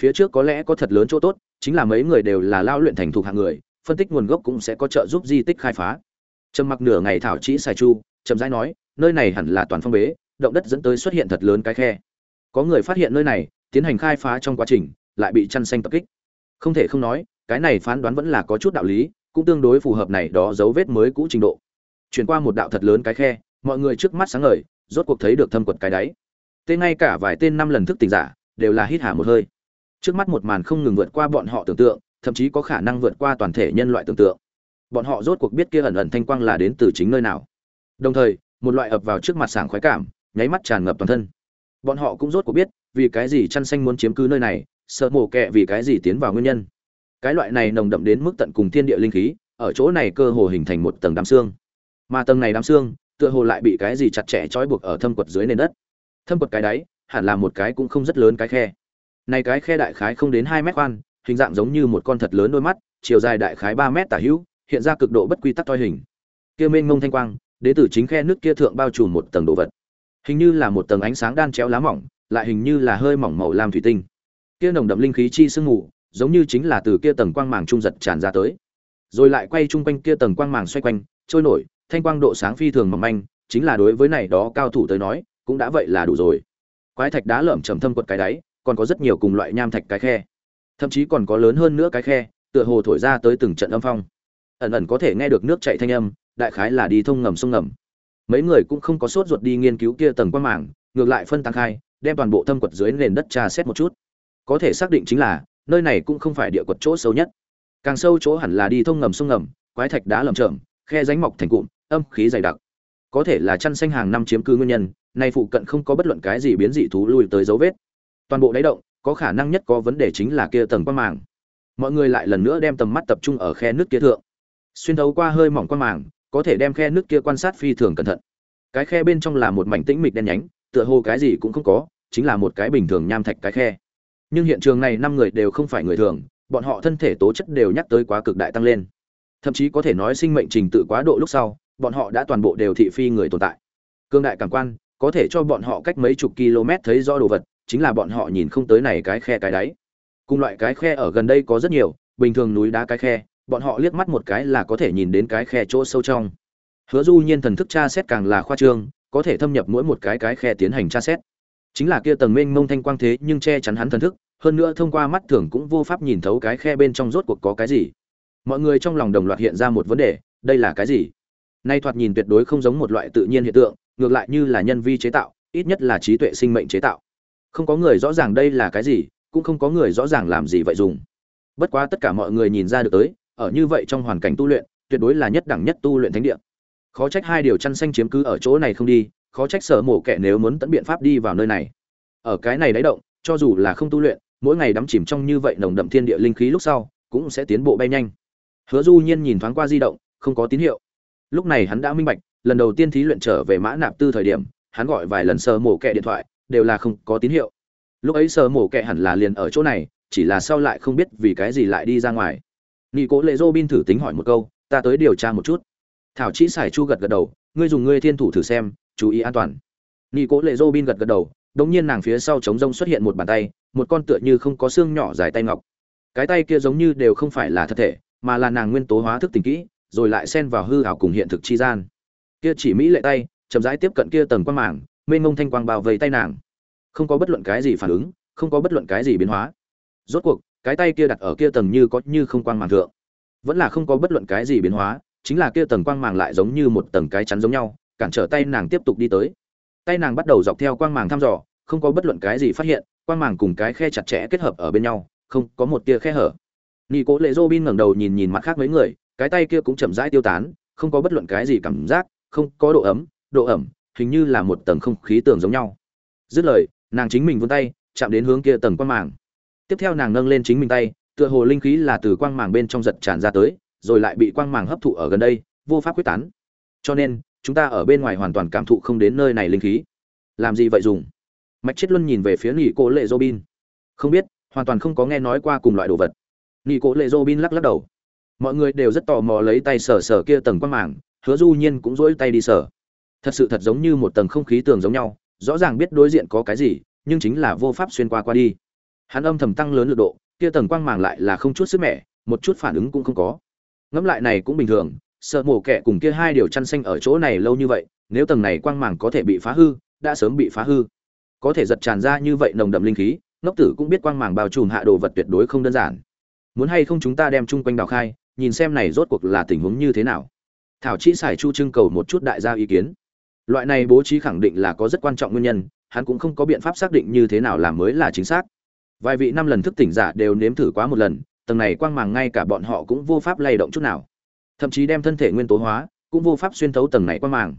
Phía trước có lẽ có thật lớn chỗ tốt, chính là mấy người đều là lao luyện thành thục hạng người, phân tích nguồn gốc cũng sẽ có trợ giúp di tích khai phá. Trầm mặc nửa ngày thảo chỉ xài chu trầm rãi nói, nơi này hẳn là toàn phong bế, động đất dẫn tới xuất hiện thật lớn cái khe. Có người phát hiện nơi này, tiến hành khai phá trong quá trình, lại bị chăn xanh tập kích. Không thể không nói, cái này phán đoán vẫn là có chút đạo lý, cũng tương đối phù hợp này đó dấu vết mới cũ trình độ. Chuyển qua một đạo thật lớn cái khe, mọi người trước mắt sáng ngời, rốt cuộc thấy được thâm quật cái đáy tên ngay cả vài tên năm lần thức tỉnh giả đều là hít hà một hơi. Trước mắt một màn không ngừng vượt qua bọn họ tưởng tượng, thậm chí có khả năng vượt qua toàn thể nhân loại tưởng tượng. Bọn họ rốt cuộc biết kia ẩn ẩn thanh quang là đến từ chính nơi nào. Đồng thời, một loại ập vào trước mặt sảng khoái cảm, nháy mắt tràn ngập toàn thân. Bọn họ cũng rốt cuộc biết, vì cái gì chăn xanh muốn chiếm cứ nơi này, sợ mổ kẹ vì cái gì tiến vào nguyên nhân. Cái loại này nồng đậm đến mức tận cùng thiên địa linh khí, ở chỗ này cơ hồ hình thành một tầng đám xương. Mà tầng này đám xương, tựa hồ lại bị cái gì chặt chẽ trói buộc ở thâm quật dưới nền đất thâm quật cái đáy, hẳn là một cái cũng không rất lớn cái khe. Này cái khe đại khái không đến hai mét khoan, hình dạng giống như một con thật lớn đôi mắt, chiều dài đại khái ba mét tả hữu, hiện ra cực độ bất quy tắc toi hình. Kia mênh mông thanh quang, đến từ chính khe nước kia thượng bao trùm một tầng đồ vật. Hình như là một tầng ánh sáng đan chéo lá mỏng, lại hình như là hơi mỏng màu lam thủy tinh. Kia nồng đậm linh khí chi sương mù, giống như chính là từ kia tầng quang màng trung giật tràn ra tới. Rồi lại quay chung quanh kia tầng quang màng xoay quanh, trôi nổi, thanh quang độ sáng phi thường mỏng manh, chính là đối với này đó cao thủ tới nói cũng đã vậy là đủ rồi. Quái thạch đá lởm chầm thâm quật cái đáy, còn có rất nhiều cùng loại nham thạch cái khe. Thậm chí còn có lớn hơn nữa cái khe, tựa hồ thổi ra tới từng trận âm phong. Ẩn ẩn có thể nghe được nước chảy thanh âm, đại khái là đi thông ngầm sông ngầm. Mấy người cũng không có sốt ruột đi nghiên cứu kia tầng quan mảng, ngược lại phân tăng khai, đem toàn bộ thâm quật dưới nền đất trà xét một chút. Có thể xác định chính là, nơi này cũng không phải địa quật chỗ sâu nhất. Càng sâu chỗ hẳn là đi thông ngầm sông ngầm, quái thạch đá lởm chởm, khe ránh mọc thành cụm, âm khí dày đặc. Có thể là chăn xanh hàng năm chiếm cứ nguyên nhân nay phụ cận không có bất luận cái gì biến dị thú lui tới dấu vết. Toàn bộ đáy động, có khả năng nhất có vấn đề chính là kia tầng quan màng. Mọi người lại lần nữa đem tầm mắt tập trung ở khe nước kia thượng. Xuyên thấu qua hơi mỏng quan màng, có thể đem khe nước kia quan sát phi thường cẩn thận. Cái khe bên trong là một mảnh tĩnh mịch đen nhánh, tựa hồ cái gì cũng không có, chính là một cái bình thường nham thạch cái khe. Nhưng hiện trường này năm người đều không phải người thường, bọn họ thân thể tố chất đều nhắc tới quá cực đại tăng lên. Thậm chí có thể nói sinh mệnh trình tự quá độ lúc sau, bọn họ đã toàn bộ đều thị phi người tồn tại. Cương đại cảm quan có thể cho bọn họ cách mấy chục km thấy rõ đồ vật, chính là bọn họ nhìn không tới này cái khe cái đáy. Cùng loại cái khe ở gần đây có rất nhiều, bình thường núi đá cái khe, bọn họ liếc mắt một cái là có thể nhìn đến cái khe chỗ sâu trong. Hứa du nhiên thần thức tra xét càng là khoa trương, có thể thâm nhập mỗi một cái cái khe tiến hành tra xét. Chính là kia tầng mênh mông thanh quang thế nhưng che chắn hắn thần thức, hơn nữa thông qua mắt thường cũng vô pháp nhìn thấu cái khe bên trong rốt cuộc có cái gì. Mọi người trong lòng đồng loạt hiện ra một vấn đề, đây là cái gì? Nay thoạt nhìn tuyệt đối không giống một loại tự nhiên hiện tượng ngược lại như là nhân vi chế tạo, ít nhất là trí tuệ sinh mệnh chế tạo. Không có người rõ ràng đây là cái gì, cũng không có người rõ ràng làm gì vậy dùng. Bất quá tất cả mọi người nhìn ra được tới, ở như vậy trong hoàn cảnh tu luyện, tuyệt đối là nhất đẳng nhất tu luyện thánh địa. Khó trách hai điều chăn xanh chiếm cứ ở chỗ này không đi, khó trách sở mổ kẻ nếu muốn tận biện pháp đi vào nơi này. Ở cái này đáy động, cho dù là không tu luyện, mỗi ngày đắm chìm trong như vậy nồng đậm thiên địa linh khí lúc sau, cũng sẽ tiến bộ bay nhanh. Hứa du nhiên nhìn thoáng qua di động, không có tín hiệu. Lúc này hắn đã minh bạch lần đầu tiên thí luyện trở về mã nạp tư thời điểm, hắn gọi vài lần sơ mổ kẹ điện thoại, đều là không có tín hiệu. Lúc ấy sơ mổ kẹ hẳn là liền ở chỗ này, chỉ là sau lại không biết vì cái gì lại đi ra ngoài. Nghi cố lệ dô bin thử tính hỏi một câu, ta tới điều tra một chút. Thảo chỉ xài chu gật gật đầu, ngươi dùng ngươi thiên thủ thử xem, chú ý an toàn. Nghi cố lệ dô bin gật gật đầu, đống nhiên nàng phía sau trống rông xuất hiện một bàn tay, một con tựa như không có xương nhỏ dài tay ngọc. Cái tay kia giống như đều không phải là thật thể, mà là nàng nguyên tố hóa thức tình kỹ, rồi lại xen vào hư ảo cùng hiện thực chi gian kia chỉ mỹ lệ tay, chậm rãi tiếp cận kia tầng quang màng, mênh mông thanh quang bao vây tay nàng. Không có bất luận cái gì phản ứng, không có bất luận cái gì biến hóa. Rốt cuộc, cái tay kia đặt ở kia tầng như có như không quang màng thượng. Vẫn là không có bất luận cái gì biến hóa, chính là kia tầng quang màng lại giống như một tầng cái chắn giống nhau, cản trở tay nàng tiếp tục đi tới. Tay nàng bắt đầu dọc theo quang màng thăm dò, không có bất luận cái gì phát hiện, quang màng cùng cái khe chặt chẽ kết hợp ở bên nhau, không có một tia khe hở. Nghi cố lệ dô bin ngẩng đầu nhìn nhìn mặt khác mấy người, cái tay kia cũng chậm rãi tiêu tán, không có bất luận cái gì cảm giác không có độ ấm, độ ẩm, hình như là một tầng không khí tường giống nhau. Dứt lời, nàng chính mình vươn tay, chạm đến hướng kia tầng quang màng. Tiếp theo nàng nâng lên chính mình tay, tựa hồ linh khí là từ quang màng bên trong giật tràn ra tới, rồi lại bị quang màng hấp thụ ở gần đây, vô pháp quyết tán. Cho nên, chúng ta ở bên ngoài hoàn toàn cảm thụ không đến nơi này linh khí. Làm gì vậy dùng? Mạch chết luân nhìn về phía nghỉ cố lệ robin. Không biết, hoàn toàn không có nghe nói qua cùng loại đồ vật. Nghỉ cố lệ robin lắc lắc đầu. Mọi người đều rất tò mò lấy tay sờ sờ kia tầng quang màng hứa du nhiên cũng dỗi tay đi sở thật sự thật giống như một tầng không khí tường giống nhau, rõ ràng biết đối diện có cái gì, nhưng chính là vô pháp xuyên qua qua đi. Hắn âm thầm tăng lớn lực độ, kia tầng quang màng lại là không chút sức mẻ, một chút phản ứng cũng không có. Ngẫm lại này cũng bình thường, sợ mổ kẻ cùng kia hai điều chăn xanh ở chỗ này lâu như vậy, nếu tầng này quang màng có thể bị phá hư, đã sớm bị phá hư. Có thể giật tràn ra như vậy nồng đậm linh khí, ngốc tử cũng biết quang màng bao trùm hạ đồ vật tuyệt đối không đơn giản. Muốn hay không chúng ta đem chung quanh đào khai, nhìn xem này rốt cuộc là tình huống như thế nào thảo chỉ xài chu trưng cầu một chút đại gia ý kiến. Loại này bố trí khẳng định là có rất quan trọng nguyên nhân, hắn cũng không có biện pháp xác định như thế nào làm mới là chính xác. Vài vị năm lần thức tỉnh giả đều nếm thử quá một lần, tầng này quang màng ngay cả bọn họ cũng vô pháp lay động chút nào. Thậm chí đem thân thể nguyên tố hóa, cũng vô pháp xuyên thấu tầng này quang màng.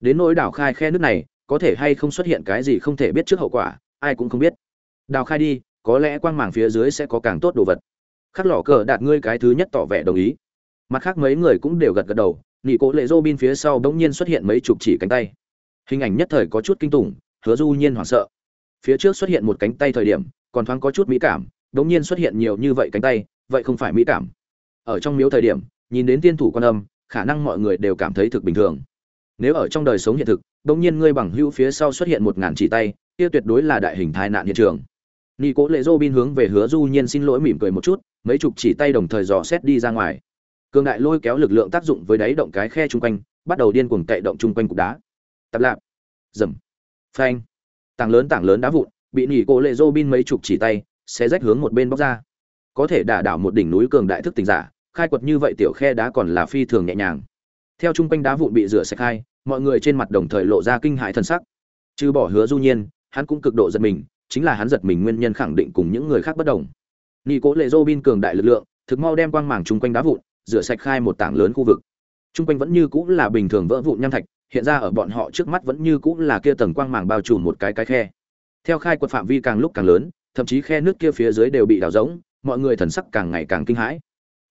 Đến nỗi đào khai khe nước này, có thể hay không xuất hiện cái gì không thể biết trước hậu quả, ai cũng không biết. Đào khai đi, có lẽ quang màng phía dưới sẽ có càng tốt đồ vật. Khắc lỏ cờ đạt ngươi cái thứ nhất tỏ vẻ đồng ý. Mặt khác mấy người cũng đều gật gật đầu Nị cố lệ dô bin phía sau bỗng nhiên xuất hiện mấy chục chỉ cánh tay. Hình ảnh nhất thời có chút kinh tủng hứa du nhiên hoảng sợ. Phía trước xuất hiện một cánh tay thời điểm còn thoáng có chút mỹ cảm bỗng nhiên xuất hiện nhiều như vậy cánh tay vậy không phải mỹ cảm. Ở trong miếu thời điểm nhìn đến tiên thủ quan âm khả năng mọi người đều cảm thấy thực bình thường. Nếu ở trong đời sống hiện thực bỗng nhiên ngươi bằng hữu phía sau xuất hiện một ngàn chỉ tay kia tuyệt đối là đại hình tai nạn hiện trường. Nị Cố Lệ Robin hướng về Hứa Du Nhiên xin lỗi mỉm cười một chút, mấy chục chỉ tay đồng thời dò xét đi ra ngoài. Cường đại lôi kéo lực lượng tác dụng với đáy động cái khe trung quanh, bắt đầu điên cuồng cậy động trung quanh cục đá. Tập lạp, dầm, phanh, tảng lớn tảng lớn đá vụn, bị Nị cổ Lệ Robin mấy chục chỉ tay sẽ rách hướng một bên bóc ra. Có thể đả đảo một đỉnh núi cường đại thức tỉnh giả, khai quật như vậy tiểu khe đá còn là phi thường nhẹ nhàng. Theo trung quanh đá vụn bị rửa sạch hai, mọi người trên mặt đồng thời lộ ra kinh hại thần sắc. Trừ bỏ Hứa Du Nhiên, hắn cũng cực độ giật mình, chính là hắn giật mình nguyên nhân khẳng định cùng những người khác bất đồng. Nị Cố Lệ Robin cường đại lực lượng, thực mau đem quang màng chung quanh đá vụn, rửa sạch khai một tảng lớn khu vực. Trung quanh vẫn như cũ là bình thường vỡ vụn nham thạch, hiện ra ở bọn họ trước mắt vẫn như cũ là kia tầng quang màng bao trùm một cái cái khe. Theo khai quật phạm vi càng lúc càng lớn, thậm chí khe nước kia phía dưới đều bị đào rỗng, mọi người thần sắc càng ngày càng kinh hãi.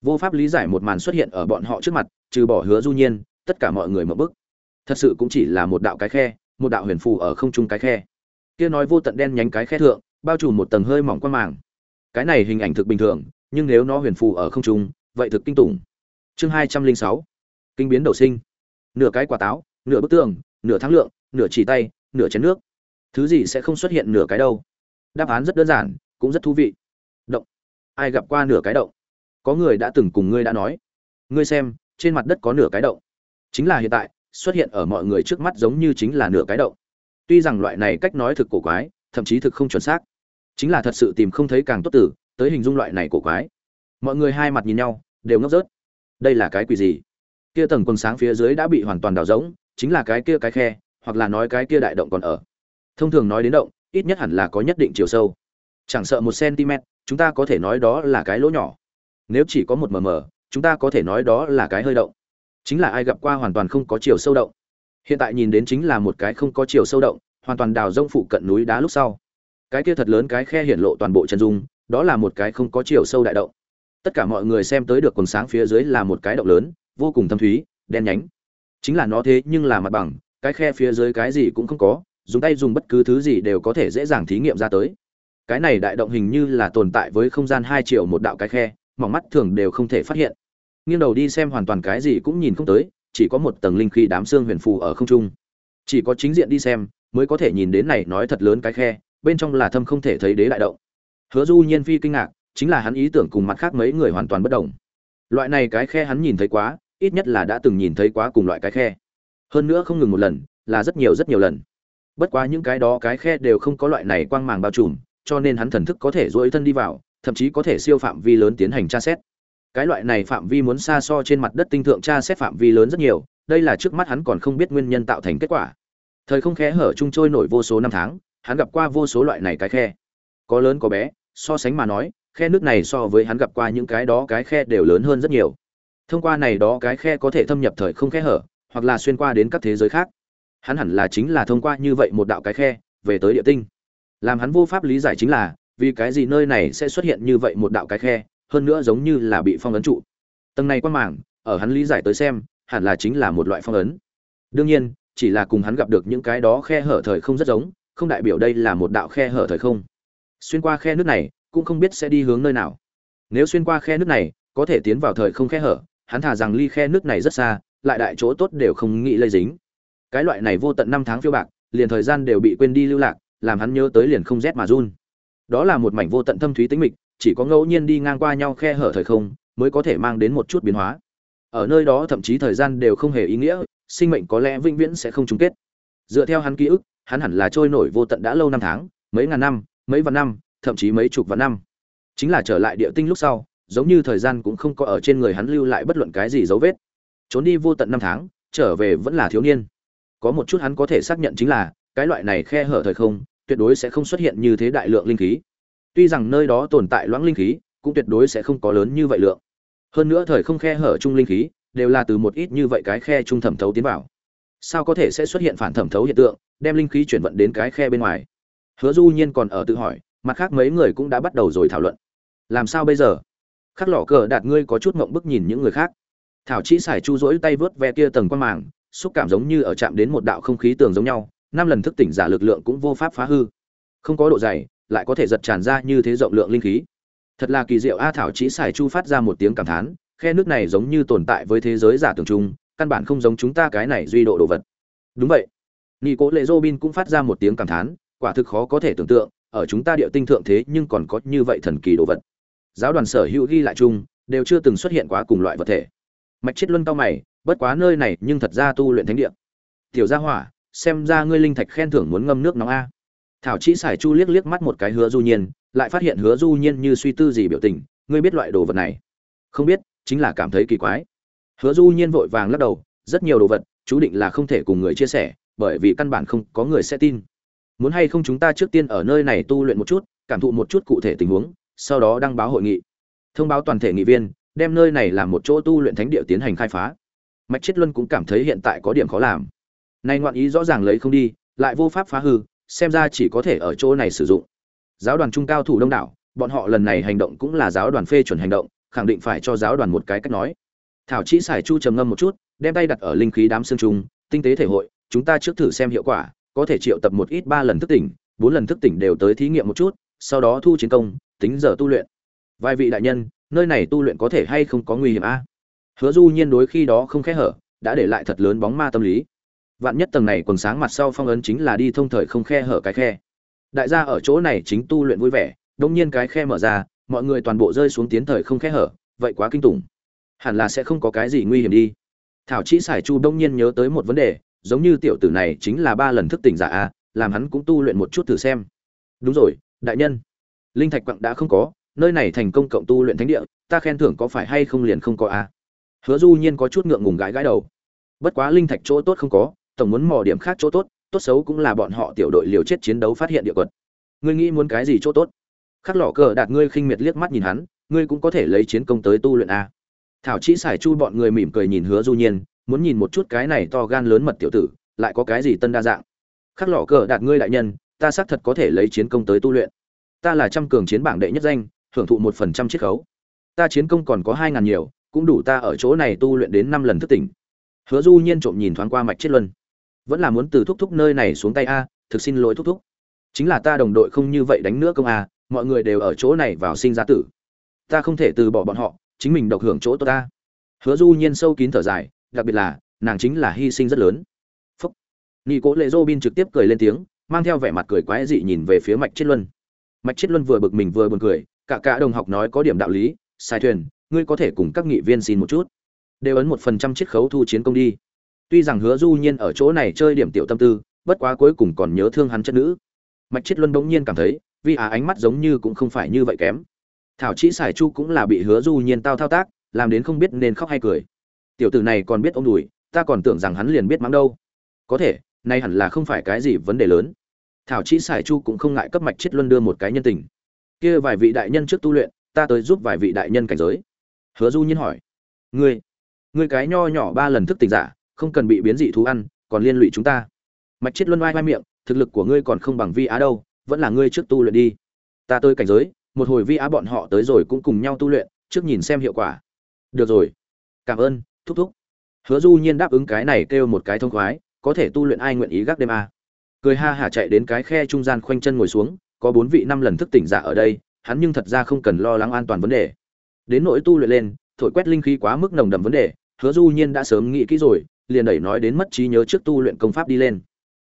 Vô pháp lý giải một màn xuất hiện ở bọn họ trước mặt, trừ bỏ Hứa Du Nhiên, tất cả mọi người mở bức. Thật sự cũng chỉ là một đạo cái khe, một đạo huyền phù ở không trung cái khe kia nói vô tận đen nhánh cái khe thượng bao trùm một tầng hơi mỏng quan màng cái này hình ảnh thực bình thường nhưng nếu nó huyền phù ở không trung vậy thực kinh tủng. Chương hai trăm linh sáu. Kinh biến đầu sinh. Nửa cái quả táo nửa bức tường nửa thắng lượng nửa chỉ tay nửa chén nước. Thứ gì sẽ không xuất hiện nửa cái đâu? Đáp án rất đơn giản cũng rất thú vị. Động. Ai gặp qua nửa cái động? Có người đã từng cùng ngươi đã nói. Ngươi xem trên mặt đất có nửa cái động. Chính là hiện tại xuất hiện ở mọi người trước mắt giống như chính là nửa cái động. Tuy rằng loại này cách nói thực cổ quái, thậm chí thực không chuẩn xác, chính là thật sự tìm không thấy càng tốt tử tới hình dung loại này cổ quái. Mọi người hai mặt nhìn nhau đều ngốc rớt. Đây là cái quỷ gì? Kia tầng quần sáng phía dưới đã bị hoàn toàn đào rỗng, chính là cái kia cái khe, hoặc là nói cái kia đại động còn ở. Thông thường nói đến động, ít nhất hẳn là có nhất định chiều sâu. Chẳng sợ một cm, chúng ta có thể nói đó là cái lỗ nhỏ. Nếu chỉ có một mm chúng ta có thể nói đó là cái hơi động. Chính là ai gặp qua hoàn toàn không có chiều sâu động. Hiện tại nhìn đến chính là một cái không có chiều sâu động, hoàn toàn đào rông phụ cận núi đá lúc sau. Cái kia thật lớn cái khe hiển lộ toàn bộ chân dung, đó là một cái không có chiều sâu đại động tất cả mọi người xem tới được quần sáng phía dưới là một cái động lớn, vô cùng thâm thúy, đen nhánh. Chính là nó thế nhưng là mặt bằng, cái khe phía dưới cái gì cũng không có, dùng tay dùng bất cứ thứ gì đều có thể dễ dàng thí nghiệm ra tới. Cái này đại động hình như là tồn tại với không gian hai triệu một đạo cái khe, mỏng mắt thường đều không thể phát hiện. Nghiêng đầu đi xem hoàn toàn cái gì cũng nhìn không tới, chỉ có một tầng linh khí đám xương huyền phù ở không trung. Chỉ có chính diện đi xem, mới có thể nhìn đến này nói thật lớn cái khe, bên trong là thâm không thể thấy đế đại động. Hứa du nhiên phi kinh ngạc chính là hắn ý tưởng cùng mặt khác mấy người hoàn toàn bất đồng. Loại này cái khe hắn nhìn thấy quá, ít nhất là đã từng nhìn thấy quá cùng loại cái khe. Hơn nữa không ngừng một lần, là rất nhiều rất nhiều lần. Bất quá những cái đó cái khe đều không có loại này quang màng bao trùm, cho nên hắn thần thức có thể duỗi thân đi vào, thậm chí có thể siêu phạm vi lớn tiến hành tra xét. Cái loại này phạm vi muốn xa so trên mặt đất tinh thượng tra xét phạm vi lớn rất nhiều, đây là trước mắt hắn còn không biết nguyên nhân tạo thành kết quả. Thời không khe hở chung trôi nổi vô số năm tháng, hắn gặp qua vô số loại này cái khe. Có lớn có bé, so sánh mà nói khe nước này so với hắn gặp qua những cái đó cái khe đều lớn hơn rất nhiều. Thông qua này đó cái khe có thể thâm nhập thời không khe hở, hoặc là xuyên qua đến các thế giới khác. Hắn hẳn là chính là thông qua như vậy một đạo cái khe, về tới địa tinh. Làm hắn vô pháp lý giải chính là, vì cái gì nơi này sẽ xuất hiện như vậy một đạo cái khe, hơn nữa giống như là bị phong ấn trụ. Tầng này quan mảng, ở hắn lý giải tới xem, hẳn là chính là một loại phong ấn. Đương nhiên, chỉ là cùng hắn gặp được những cái đó khe hở thời không rất giống, không đại biểu đây là một đạo khe hở thời không. Xuyên qua khe nước này cũng không biết sẽ đi hướng nơi nào. Nếu xuyên qua khe nước này, có thể tiến vào thời không khe hở, hắn thả rằng ly khe nước này rất xa, lại đại chỗ tốt đều không nghĩ lây dính. Cái loại này vô tận năm tháng phiêu bạc, liền thời gian đều bị quên đi lưu lạc, làm hắn nhớ tới liền không rét mà run. Đó là một mảnh vô tận thâm thúy tĩnh mịch, chỉ có ngẫu nhiên đi ngang qua nhau khe hở thời không, mới có thể mang đến một chút biến hóa. Ở nơi đó thậm chí thời gian đều không hề ý nghĩa, sinh mệnh có lẽ vĩnh viễn sẽ không chung kết. Dựa theo hắn ký ức, hắn hẳn là trôi nổi vô tận đã lâu năm tháng, mấy ngàn năm, mấy vạn năm thậm chí mấy chục vạn năm. Chính là trở lại địa tinh lúc sau, giống như thời gian cũng không có ở trên người hắn lưu lại bất luận cái gì dấu vết. Trốn đi vô tận năm tháng, trở về vẫn là thiếu niên. Có một chút hắn có thể xác nhận chính là, cái loại này khe hở thời không, tuyệt đối sẽ không xuất hiện như thế đại lượng linh khí. Tuy rằng nơi đó tồn tại loãng linh khí, cũng tuyệt đối sẽ không có lớn như vậy lượng. Hơn nữa thời không khe hở trung linh khí, đều là từ một ít như vậy cái khe trung thẩm thấu tiến vào. Sao có thể sẽ xuất hiện phản thẩm thấu hiện tượng, đem linh khí chuyển vận đến cái khe bên ngoài? Hứa du nhiên còn ở tự hỏi mặt khác mấy người cũng đã bắt đầu rồi thảo luận. Làm sao bây giờ? Khắc lọ cờ đạt ngươi có chút mộng bức nhìn những người khác. Thảo chỉ xài chu rỗi tay vớt ve kia tầng quan màng, xúc cảm giống như ở chạm đến một đạo không khí tường giống nhau, năm lần thức tỉnh giả lực lượng cũng vô pháp phá hư. Không có độ dày, lại có thể giật tràn ra như thế rộng lượng linh khí. Thật là kỳ diệu a, thảo chỉ xài chu phát ra một tiếng cảm thán, khe nước này giống như tồn tại với thế giới giả tưởng chung, căn bản không giống chúng ta cái này duy độ đồ vật. Đúng vậy. Nghi cố lệ robin cũng phát ra một tiếng cảm thán, quả thực khó có thể tưởng tượng ở chúng ta địa tinh thượng thế nhưng còn có như vậy thần kỳ đồ vật. Giáo đoàn sở hữu ghi lại chung, đều chưa từng xuất hiện quá cùng loại vật thể. Mạch chết luân cao mày, bất quá nơi này nhưng thật ra tu luyện thánh địa. Tiểu gia hỏa, xem ra ngươi linh thạch khen thưởng muốn ngâm nước nóng a. Thảo chỉ xài chu liếc liếc mắt một cái hứa du nhiên, lại phát hiện hứa du nhiên như suy tư gì biểu tình, ngươi biết loại đồ vật này? Không biết, chính là cảm thấy kỳ quái. Hứa du nhiên vội vàng lắc đầu, rất nhiều đồ vật, chú định là không thể cùng người chia sẻ, bởi vì căn bản không có người sẽ tin muốn hay không chúng ta trước tiên ở nơi này tu luyện một chút, cảm thụ một chút cụ thể tình huống, sau đó đăng báo hội nghị. Thông báo toàn thể nghị viên, đem nơi này làm một chỗ tu luyện thánh địa tiến hành khai phá. Mạch chết luân cũng cảm thấy hiện tại có điểm khó làm. Nay ngoạn ý rõ ràng lấy không đi, lại vô pháp phá hư, xem ra chỉ có thể ở chỗ này sử dụng. Giáo đoàn trung cao thủ đông đảo, bọn họ lần này hành động cũng là giáo đoàn phê chuẩn hành động, khẳng định phải cho giáo đoàn một cái cách nói. Thảo chỉ xài chu trầm ngâm một chút, đem tay đặt ở linh khí đám xương trung, tinh tế thể hội, chúng ta trước thử xem hiệu quả có thể triệu tập một ít ba lần thức tỉnh, bốn lần thức tỉnh đều tới thí nghiệm một chút, sau đó thu chiến công, tính giờ tu luyện. Vài vị đại nhân, nơi này tu luyện có thể hay không có nguy hiểm a? Hứa du nhiên đối khi đó không khẽ hở, đã để lại thật lớn bóng ma tâm lý. Vạn nhất tầng này còn sáng mặt sau phong ấn chính là đi thông thời không khe hở cái khe. Đại gia ở chỗ này chính tu luyện vui vẻ, đông nhiên cái khe mở ra, mọi người toàn bộ rơi xuống tiến thời không khe hở, vậy quá kinh tủng. Hẳn là sẽ không có cái gì nguy hiểm đi. Thảo chỉ xài chu đông nhiên nhớ tới một vấn đề giống như tiểu tử này chính là ba lần thức tỉnh giả a, làm hắn cũng tu luyện một chút thử xem. Đúng rồi, đại nhân. Linh thạch quặng đã không có, nơi này thành công cộng tu luyện thánh địa, ta khen thưởng có phải hay không liền không có a? Hứa du nhiên có chút ngượng ngùng gãi gãi đầu. Bất quá linh thạch chỗ tốt không có, tổng muốn mò điểm khác chỗ tốt tốt xấu cũng là bọn họ tiểu đội liều chết chiến đấu phát hiện địa quật. Ngươi nghĩ muốn cái gì chỗ tốt? Khắc lọ cờ đạt ngươi khinh miệt liếc mắt nhìn hắn, ngươi cũng có thể lấy chiến công tới tu luyện a. Thảo chỉ xài chu bọn người mỉm cười nhìn hứa du nhiên muốn nhìn một chút cái này to gan lớn mật tiểu tử, lại có cái gì tân đa dạng. Khắc lọ cờ đạt ngươi đại nhân, ta xác thật có thể lấy chiến công tới tu luyện. Ta là trăm cường chiến bảng đệ nhất danh, hưởng thụ một phần trăm chiết khấu. Ta chiến công còn có hai ngàn nhiều, cũng đủ ta ở chỗ này tu luyện đến năm lần thức tỉnh. Hứa du nhiên trộm nhìn thoáng qua mạch chết luân. Vẫn là muốn từ thúc thúc nơi này xuống tay a, thực xin lỗi thúc thúc. Chính là ta đồng đội không như vậy đánh nữa công a, mọi người đều ở chỗ này vào sinh ra tử. Ta không thể từ bỏ bọn họ, chính mình độc hưởng chỗ tốt ta hứa du nhiên sâu kín thở dài đặc biệt là, nàng chính là hy sinh rất lớn. Phúc. Nghi cố lệ dô bin trực tiếp cười lên tiếng, mang theo vẻ mặt cười quái dị nhìn về phía mạch chết luân. Mạch chết luân vừa bực mình vừa buồn cười, cả cả đồng học nói có điểm đạo lý, sai thuyền, ngươi có thể cùng các nghị viên xin một chút. Đều ấn một phần trăm chiết khấu thu chiến công đi. Tuy rằng hứa du nhiên ở chỗ này chơi điểm tiểu tâm tư, bất quá cuối cùng còn nhớ thương hắn chất nữ. Mạch chết luân bỗng nhiên cảm thấy, vì á ánh mắt giống như cũng không phải như vậy kém. Thảo chỉ xài chu cũng là bị hứa du nhiên tao thao tác, làm đến không biết nên khóc hay cười tiểu tử này còn biết ông đùi, ta còn tưởng rằng hắn liền biết mắng đâu. Có thể, nay hẳn là không phải cái gì vấn đề lớn. Thảo chỉ xài chu cũng không ngại cấp mạch chết luân đưa một cái nhân tình. Kia vài vị đại nhân trước tu luyện, ta tới giúp vài vị đại nhân cảnh giới. Hứa du nhiên hỏi. Ngươi ngươi cái nho nhỏ ba lần thức tỉnh giả, không cần bị biến dị thú ăn, còn liên lụy chúng ta. Mạch chết luân oai oai miệng, thực lực của ngươi còn không bằng vi á đâu, vẫn là ngươi trước tu luyện đi. Ta tới cảnh giới, một hồi vi á bọn họ tới rồi cũng cùng nhau tu luyện, trước nhìn xem hiệu quả. Được rồi. Cảm ơn thúc thúc. Hứa du nhiên đáp ứng cái này kêu một cái thông khoái, có thể tu luyện ai nguyện ý gác đêm a à. cười ha hả chạy đến cái khe trung gian khoanh chân ngồi xuống, có bốn vị năm lần thức tỉnh giả ở đây, hắn nhưng thật ra không cần lo lắng an toàn vấn đề. Đến nỗi tu luyện lên, thổi quét linh khí quá mức nồng đậm vấn đề, hứa du nhiên đã sớm nghĩ kỹ rồi, liền đẩy nói đến mất trí nhớ trước tu luyện công pháp đi lên.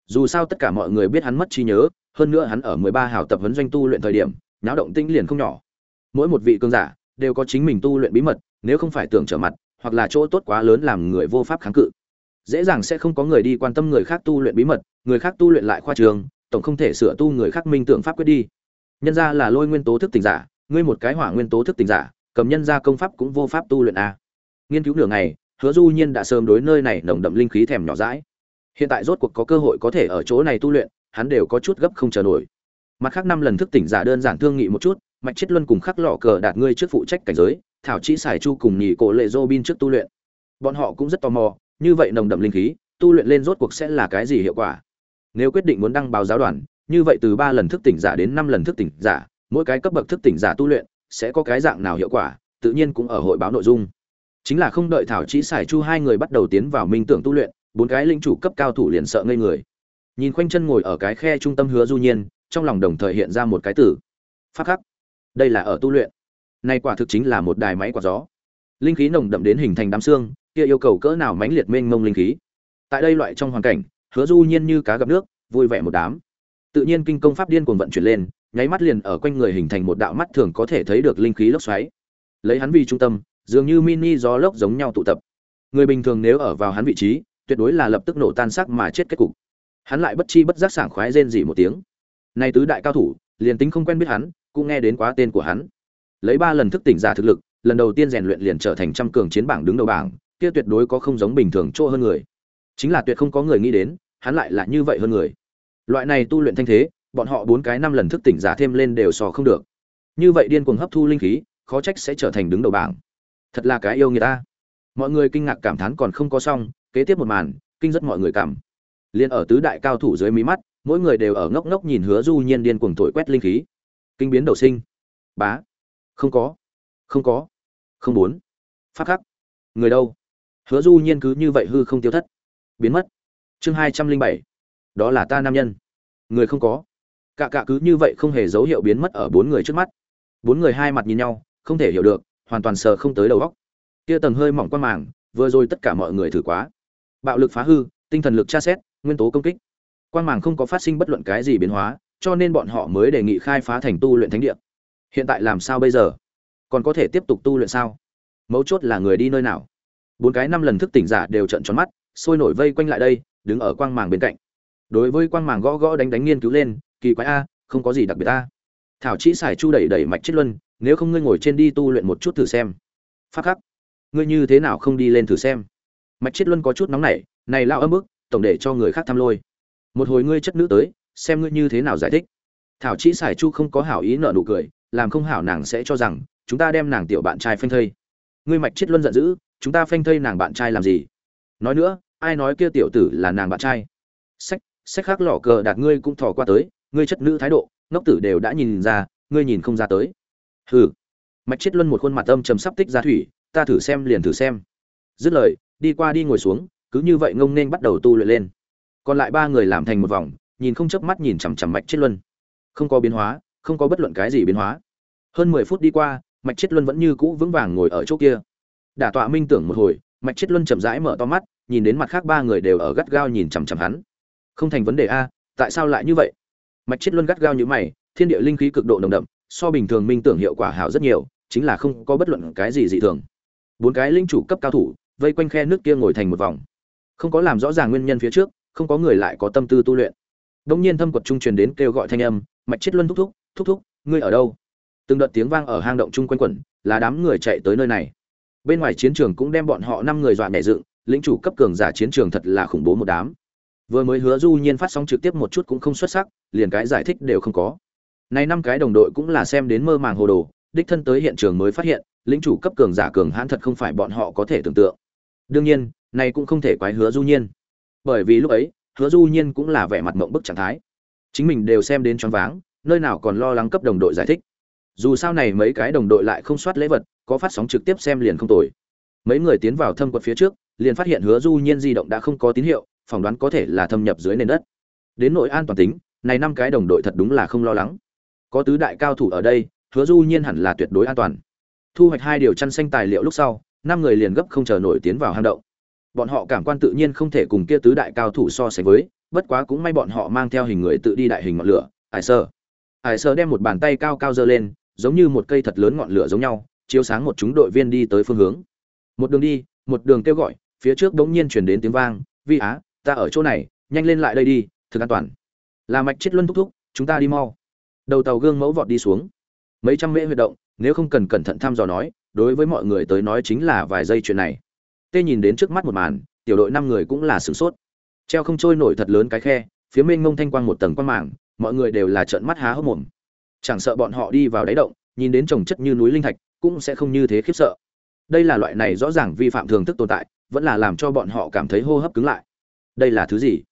Dù sao tất cả mọi người biết hắn mất trí nhớ, hơn nữa hắn ở 13 hào tập huấn doanh tu luyện thời điểm, náo động tinh liền không nhỏ. Mỗi một vị cường giả đều có chính mình tu luyện bí mật, nếu không phải tưởng trở mặt hoặc là chỗ tốt quá lớn làm người vô pháp kháng cự. Dễ dàng sẽ không có người đi quan tâm người khác tu luyện bí mật, người khác tu luyện lại khoa trường, tổng không thể sửa tu người khác minh tưởng pháp quyết đi. Nhân ra là lôi nguyên tố thức tỉnh giả, ngươi một cái hỏa nguyên tố thức tỉnh giả, cầm nhân ra công pháp cũng vô pháp tu luyện a nghiên cứu nửa ngày, hứa du nhiên đã sớm đối nơi này nồng đậm linh khí thèm nhỏ dãi. Hiện tại rốt cuộc có cơ hội có thể ở chỗ này tu luyện, hắn đều có chút gấp không chờ nổi. Mặt khác năm lần thức tỉnh giả đơn giản thương nghị một chút, mạch chết luân cùng khắc lọ cờ đạt ngươi trước phụ trách cảnh giới thảo chỉ xài chu cùng nhị cổ lệ Robin trước tu luyện. Bọn họ cũng rất tò mò, như vậy nồng đậm linh khí, tu luyện lên rốt cuộc sẽ là cái gì hiệu quả? Nếu quyết định muốn đăng báo giáo đoàn, như vậy từ ba lần thức tỉnh giả đến năm lần thức tỉnh giả, mỗi cái cấp bậc thức tỉnh giả tu luyện sẽ có cái dạng nào hiệu quả, tự nhiên cũng ở hội báo nội dung. Chính là không đợi thảo chỉ xài chu hai người bắt đầu tiến vào minh tưởng tu luyện, bốn cái linh chủ cấp cao thủ liền sợ ngây người. Nhìn khoanh chân ngồi ở cái khe trung tâm hứa du nhiên, trong lòng đồng thời hiện ra một cái tử. Phát khắc. Đây là ở tu luyện nay quả thực chính là một đài máy quạt gió. Linh khí nồng đậm đến hình thành đám xương, kia yêu cầu cỡ nào mãnh liệt mênh mông linh khí. Tại đây loại trong hoàn cảnh, hứa du nhiên như cá gặp nước, vui vẻ một đám. Tự nhiên kinh công pháp điên cuồng vận chuyển lên, nháy mắt liền ở quanh người hình thành một đạo mắt thường có thể thấy được linh khí lốc xoáy. Lấy hắn vì trung tâm, dường như mini gió lốc giống nhau tụ tập. Người bình thường nếu ở vào hắn vị trí, tuyệt đối là lập tức nổ tan xác mà chết kết cục. Hắn lại bất chi bất giác sảng khoái rên rỉ một tiếng. Nay tứ đại cao thủ, liền tính không quen biết hắn, cũng nghe đến quá tên của hắn lấy ba lần thức tỉnh giả thực lực, lần đầu tiên rèn luyện liền trở thành trăm cường chiến bảng đứng đầu bảng, kia tuyệt đối có không giống bình thường chỗ hơn người. Chính là tuyệt không có người nghĩ đến, hắn lại là như vậy hơn người. Loại này tu luyện thanh thế, bọn họ bốn cái năm lần thức tỉnh giả thêm lên đều sò không được. Như vậy điên cuồng hấp thu linh khí, khó trách sẽ trở thành đứng đầu bảng. Thật là cái yêu người ta. Mọi người kinh ngạc cảm thán còn không có xong, kế tiếp một màn, kinh rất mọi người cảm. Liền ở tứ đại cao thủ dưới mí mắt, mỗi người đều ở ngốc ngốc nhìn hứa du nhiên điên cuồng thổi quét linh khí. Kinh biến đầu sinh. Bá không có. Không có. Không muốn. Phát khắc. Người đâu? Hứa du nhiên cứ như vậy hư không tiêu thất. Biến mất. Chương hai trăm linh bảy. Đó là ta nam nhân. Người không có. Cả cả cứ như vậy không hề dấu hiệu biến mất ở bốn người trước mắt. Bốn người hai mặt nhìn nhau, không thể hiểu được, hoàn toàn sờ không tới đầu góc kia tầng hơi mỏng qua màng, vừa rồi tất cả mọi người thử quá. Bạo lực phá hư, tinh thần lực tra xét, nguyên tố công kích. Quan màng không có phát sinh bất luận cái gì biến hóa, cho nên bọn họ mới đề nghị khai phá thành tu luyện thánh địa hiện tại làm sao bây giờ? Còn có thể tiếp tục tu luyện sao? Mấu chốt là người đi nơi nào? Bốn cái năm lần thức tỉnh giả đều trận tròn mắt, sôi nổi vây quanh lại đây, đứng ở quang màng bên cạnh. Đối với quang màng gõ gõ đánh đánh nghiên cứu lên, kỳ quái a, không có gì đặc biệt a. Thảo chỉ xài chu đẩy đẩy mạch chết luân, nếu không ngươi ngồi trên đi tu luyện một chút thử xem. Phát khắc. Ngươi như thế nào không đi lên thử xem? Mạch chết luân có chút nóng nảy, này lao âm bức, tổng để cho người khác tham lôi. Một hồi ngươi chất nữ tới, xem ngươi như thế nào giải thích. Thảo chỉ xài chu không có hảo ý nợ nụ cười làm không hảo nàng sẽ cho rằng, chúng ta đem nàng tiểu bạn trai phanh thây. Ngươi mạch chết luân giận dữ, chúng ta phanh thây nàng bạn trai làm gì? Nói nữa, ai nói kia tiểu tử là nàng bạn trai? Sách sách khác lỏ cờ đạt ngươi cũng thò qua tới, ngươi chất nữ thái độ, ngốc tử đều đã nhìn ra, ngươi nhìn không ra tới. Hừ. Mạch chết luân một khuôn mặt âm trầm sắp tích ra thủy, ta thử xem liền thử xem. Dứt lời, đi qua đi ngồi xuống, cứ như vậy ngông nên bắt đầu tu luyện lên. Còn lại ba người làm thành một vòng, nhìn không chớp mắt nhìn chằm chằm mạch chết luân. Không có biến hóa, không có bất luận cái gì biến hóa hơn mười phút đi qua, mạch chết luân vẫn như cũ vững vàng ngồi ở chỗ kia. Đả tọa minh tưởng một hồi, mạch chết luân chậm rãi mở to mắt, nhìn đến mặt khác ba người đều ở gắt gao nhìn chằm chằm hắn. Không thành vấn đề a, tại sao lại như vậy? Mạch chết luân gắt gao như mày, thiên địa linh khí cực độ nồng đậm, so bình thường minh tưởng hiệu quả hảo rất nhiều, chính là không có bất luận cái gì dị thường. Bốn cái linh chủ cấp cao thủ, vây quanh khe nước kia ngồi thành một vòng. Không có làm rõ ràng nguyên nhân phía trước, không có người lại có tâm tư tu luyện. Đông nhiên thâm quật trung truyền đến kêu gọi thanh âm, mạch chết luân thúc thúc thúc thúc, ngươi ở đâu? Từng đợt tiếng vang ở hang động chung quanh quẩn, là đám người chạy tới nơi này. Bên ngoài chiến trường cũng đem bọn họ năm người dọa nhảy dựng, lĩnh chủ cấp cường giả chiến trường thật là khủng bố một đám. Vừa mới hứa du nhiên phát sóng trực tiếp một chút cũng không xuất sắc, liền cái giải thích đều không có. Này năm cái đồng đội cũng là xem đến mơ màng hồ đồ, đích thân tới hiện trường mới phát hiện, lĩnh chủ cấp cường giả cường hãn thật không phải bọn họ có thể tưởng tượng. Đương nhiên, này cũng không thể quái hứa du nhiên. Bởi vì lúc ấy, hứa du nhiên cũng là vẻ mặt mộng bức trạng thái. Chính mình đều xem đến choáng váng, nơi nào còn lo lắng cấp đồng đội giải thích dù sao này mấy cái đồng đội lại không soát lễ vật, có phát sóng trực tiếp xem liền không tồi. Mấy người tiến vào thâm quật phía trước, liền phát hiện hứa du nhiên di động đã không có tín hiệu, phỏng đoán có thể là thâm nhập dưới nền đất. Đến nội an toàn tính, này năm cái đồng đội thật đúng là không lo lắng. Có tứ đại cao thủ ở đây, hứa du nhiên hẳn là tuyệt đối an toàn. Thu hoạch hai điều chăn xanh tài liệu lúc sau, năm người liền gấp không chờ nổi tiến vào hang động. Bọn họ cảm quan tự nhiên không thể cùng kia tứ đại cao thủ so sánh với, bất quá cũng may bọn họ mang theo hình người tự đi đại hình ngọn lửa ải sơ. Ải sơ đem một bàn tay cao cao giơ lên giống như một cây thật lớn ngọn lửa giống nhau chiếu sáng một chúng đội viên đi tới phương hướng. Một đường đi một đường kêu gọi phía trước đống nhiên truyền đến tiếng vang vi á ta ở chỗ này nhanh lên lại đây đi thực an toàn. Là mạch chết luân thúc thúc chúng ta đi mau. Đầu tàu gương mẫu vọt đi xuống. Mấy trăm mễ huy động nếu không cần cẩn thận thăm dò nói đối với mọi người tới nói chính là vài giây chuyện này. Tê nhìn đến trước mắt một màn tiểu đội năm người cũng là sửng sốt. Treo không trôi nổi thật lớn cái khe phía mênh ngông thanh quang một tầng quang mạng, mọi người đều là trợn mắt há hốc mồm chẳng sợ bọn họ đi vào đáy động, nhìn đến trồng chất như núi linh thạch, cũng sẽ không như thế khiếp sợ. Đây là loại này rõ ràng vi phạm thường thức tồn tại, vẫn là làm cho bọn họ cảm thấy hô hấp cứng lại. Đây là thứ gì?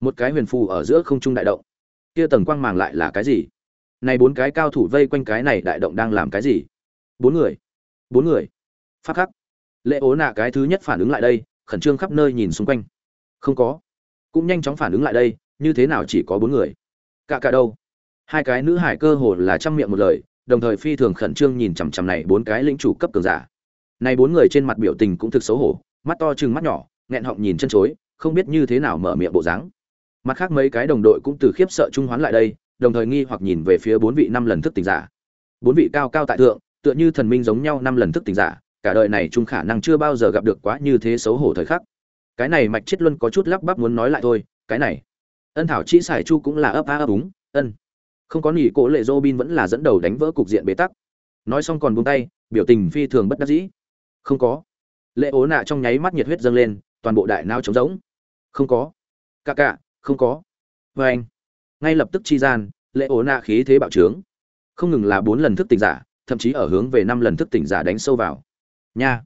Một cái huyền phù ở giữa không trung đại động. Kia tầng quang màng lại là cái gì? Này bốn cái cao thủ vây quanh cái này đại động đang làm cái gì? Bốn người. Bốn người. Phát khắc. Lệ ố nạ cái thứ nhất phản ứng lại đây, khẩn trương khắp nơi nhìn xung quanh. Không có. Cũng nhanh chóng phản ứng lại đây, như thế nào chỉ có bốn người? Cả cả đâu? Hai cái nữ hải cơ hồ là trăm miệng một lời, đồng thời phi thường khẩn trương nhìn chằm chằm này bốn cái lĩnh chủ cấp cường giả. Này bốn người trên mặt biểu tình cũng thực xấu hổ, mắt to chừng mắt nhỏ, nghẹn họng nhìn chân chối, không biết như thế nào mở miệng bộ dáng. Mặt khác mấy cái đồng đội cũng từ khiếp sợ trung hoán lại đây, đồng thời nghi hoặc nhìn về phía bốn vị năm lần thức tỉnh giả. Bốn vị cao cao tại thượng, tựa như thần minh giống nhau năm lần thức tỉnh giả, cả đời này trung khả năng chưa bao giờ gặp được quá như thế xấu hổ thời khắc. Cái này mạch chết luân có chút lắp bắp muốn nói lại thôi, cái này. Ân thảo chỉ xài chu cũng là ấp a ấp úng, ân không có nỉ cổ lệ dô bin vẫn là dẫn đầu đánh vỡ cục diện bế tắc. Nói xong còn buông tay, biểu tình phi thường bất đắc dĩ. Không có. Lệ ố nạ trong nháy mắt nhiệt huyết dâng lên, toàn bộ đại não trống rỗng. Không có. Cả cả không có. Vê anh. Ngay lập tức chi gian, lệ ố nạ khí thế bạo trướng. Không ngừng là bốn lần thức tỉnh giả, thậm chí ở hướng về năm lần thức tỉnh giả đánh sâu vào. Nha.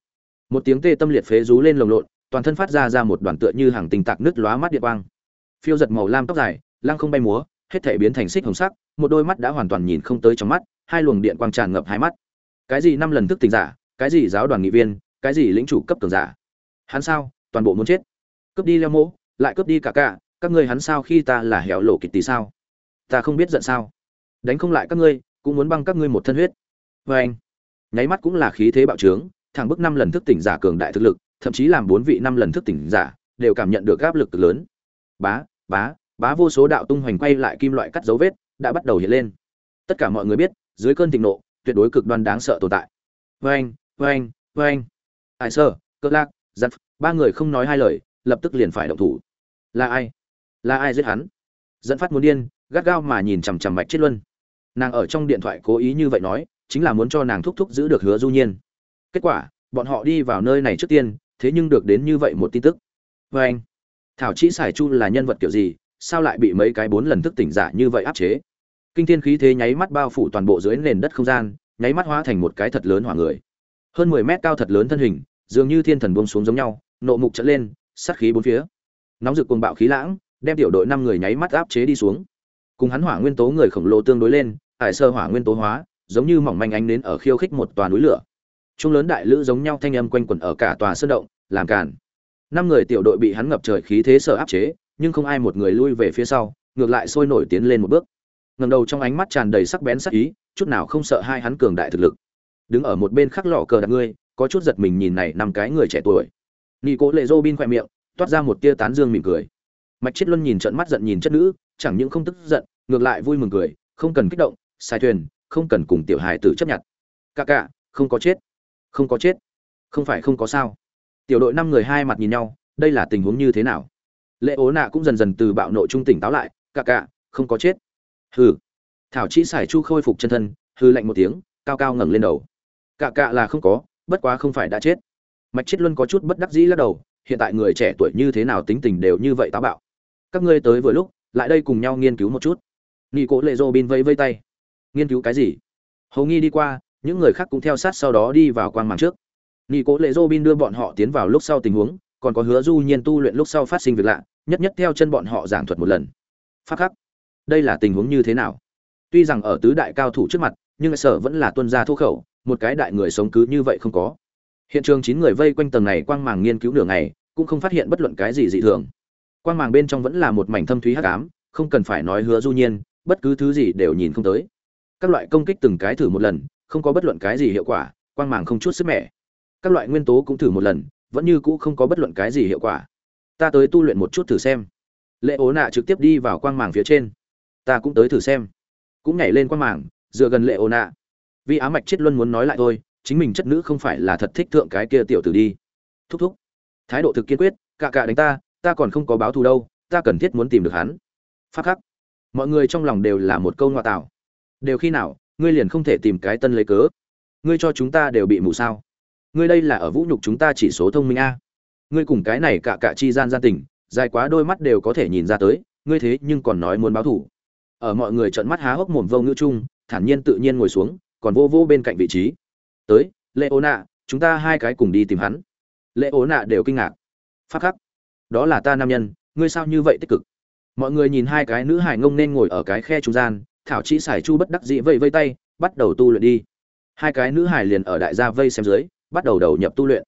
Một tiếng tê tâm liệt phế rú lên lồng lộn, toàn thân phát ra ra một đoàn tựa như hàng tình tạc nứt lóa mắt điện quang. Phiêu giật màu lam tóc dài, lăng không bay múa hết thể biến thành xích hồng sắc, một đôi mắt đã hoàn toàn nhìn không tới trong mắt, hai luồng điện quang tràn ngập hai mắt. Cái gì năm lần thức tỉnh giả, cái gì giáo đoàn nghị viên, cái gì lĩnh chủ cấp cường giả? Hắn sao, toàn bộ muốn chết? Cướp đi leo mỗ, lại cướp đi cả cả, các ngươi hắn sao khi ta là hẻo lộ kịch tí sao? Ta không biết giận sao? Đánh không lại các ngươi, cũng muốn băng các ngươi một thân huyết. Vê anh, nháy mắt cũng là khí thế bạo trướng, thẳng bức năm lần thức tỉnh giả cường đại thực lực, thậm chí làm bốn vị năm lần thức tỉnh giả, đều cảm nhận được áp lực lớn. Bá bá bá vô số đạo tung hoành quay lại kim loại cắt dấu vết, đã bắt đầu hiện lên. Tất cả mọi người biết, dưới cơn thịnh nộ, tuyệt đối cực đoan đáng sợ tồn tại. Vain anh vain anh anh ai sơ, cơ lạc giặt ba người không nói hai lời, lập tức liền phải động thủ. Là ai? Là ai giết hắn? Dẫn phát muốn điên, gắt gao mà nhìn chằm chằm mạch chết luân. Nàng ở trong điện thoại cố ý như vậy nói, chính là muốn cho nàng thúc thúc giữ được hứa du nhiên. Kết quả, bọn họ đi vào nơi này trước tiên, thế nhưng được đến như vậy một tin tức. Vê anh thảo chỉ xài chu là nhân vật kiểu gì sao lại bị mấy cái bốn lần thức tỉnh giả như vậy áp chế? Kinh thiên khí thế nháy mắt bao phủ toàn bộ dưới nền đất không gian, nháy mắt hóa thành một cái thật lớn hỏa người. Hơn mười mét cao thật lớn thân hình, dường như thiên thần buông xuống giống nhau, nộ mục trận lên, sát khí bốn phía. Nóng rực cuồng bạo khí lãng, đem tiểu đội năm người nháy mắt áp chế đi xuống. Cùng hắn hỏa nguyên tố người khổng lồ tương đối lên hải sơ hỏa nguyên tố hóa, giống như mỏng manh ánh đến ở khiêu khích một tòa núi lửa. Trung lớn đại lữ giống nhau thanh âm quanh quẩn ở cả tòa sơn động, làm cản năm người tiểu đội bị hắn ngập trời khí thế sợ áp chế nhưng không ai một người lui về phía sau, ngược lại sôi nổi tiến lên một bước. Ngầm đầu trong ánh mắt tràn đầy sắc bén sắc ý, chút nào không sợ hai hắn cường đại thực lực. Đứng ở một bên khắc lọ cờ đặt ngươi, có chút giật mình nhìn này năm cái người trẻ tuổi. Nghi cố lệ dô bin khoe miệng, toát ra một tia tán dương mỉm cười. Mạch chết luân nhìn trận mắt giận nhìn chất nữ, chẳng những không tức giận, ngược lại vui mừng cười, không cần kích động sai thuyền, không cần cùng tiểu hài tử chấp nhận. Cả cả không có chết. Không có chết. Không phải không có sao. Tiểu đội năm người hai mặt nhìn nhau, đây là tình huống như thế nào? Lệ ố nạ cũng dần dần từ bạo nộ trung tỉnh táo lại cả cả không có chết. Hừ. Thảo chỉ xài chu khôi phục chân thân hư lạnh một tiếng, cao cao ngẩng lên đầu. Cả cả là không có, bất quá không phải đã chết. Mạch chết luôn có chút bất đắc dĩ lắc đầu, hiện tại người trẻ tuổi như thế nào tính tình đều như vậy táo bạo. Các ngươi tới vừa lúc, lại đây cùng nhau nghiên cứu một chút. Nghi cố lệ dô bin vây vây tay. Nghiên cứu cái gì? Hầu nghi đi qua, những người khác cũng theo sát sau đó đi vào quang màng trước. Nghi cố lệ dô bin đưa bọn họ tiến vào lúc sau tình huống, còn có hứa du nhiên tu luyện lúc sau phát sinh việc lạ nhất nhất theo chân bọn họ giảng thuật một lần. Phát khắc. Đây là tình huống như thế nào? Tuy rằng ở tứ đại cao thủ trước mặt, nhưng sở vẫn là tuân gia thu khẩu, một cái đại người sống cứ như vậy không có. Hiện trường chín người vây quanh tầng này quang màng nghiên cứu nửa ngày, cũng không phát hiện bất luận cái gì dị thường. Quang màng bên trong vẫn là một mảnh thâm thúy hắc ám, không cần phải nói hứa du nhiên, bất cứ thứ gì đều nhìn không tới. Các loại công kích từng cái thử một lần, không có bất luận cái gì hiệu quả, quang màng không chút sức mẻ. Các loại nguyên tố cũng thử một lần, vẫn như cũ không có bất luận cái gì hiệu quả ta tới tu luyện một chút thử xem. Lệ ố nạ trực tiếp đi vào quang màng phía trên. Ta cũng tới thử xem. Cũng nhảy lên quang màng, dựa gần lệ ố nạ. Vì á mạch chết luân muốn nói lại thôi, chính mình chất nữ không phải là thật thích thượng cái kia tiểu tử đi. Thúc thúc. Thái độ thực kiên quyết, cạ cạ đánh ta ta còn không có báo thù đâu, ta cần thiết muốn tìm được hắn. Phát khắc. Mọi người trong lòng đều là một câu ngoại tạo. Đều khi nào, ngươi liền không thể tìm cái tân lấy cớ? Ngươi cho chúng ta đều bị mù sao? Ngươi đây là ở vũ nhục chúng ta chỉ số thông minh a ngươi cùng cái này cả cả chi gian gian tình, dài quá đôi mắt đều có thể nhìn ra tới, ngươi thế nhưng còn nói muốn báo thủ. Ở mọi người trợn mắt há hốc mồm vô ngữ chung, thản nhiên tự nhiên ngồi xuống, còn vô vô bên cạnh vị trí. Tới lệ ố nạ chúng ta hai cái cùng đi tìm hắn. Lệ ố nạ đều kinh ngạc. Phát khắc. Đó là ta nam nhân, ngươi sao như vậy tích cực? Mọi người nhìn hai cái nữ hải ngông nên ngồi ở cái khe trung gian, thảo chỉ xài chu bất đắc dĩ vây vây tay, bắt đầu tu luyện đi. Hai cái nữ hải liền ở đại gia vây xem dưới, bắt đầu đầu nhập tu luyện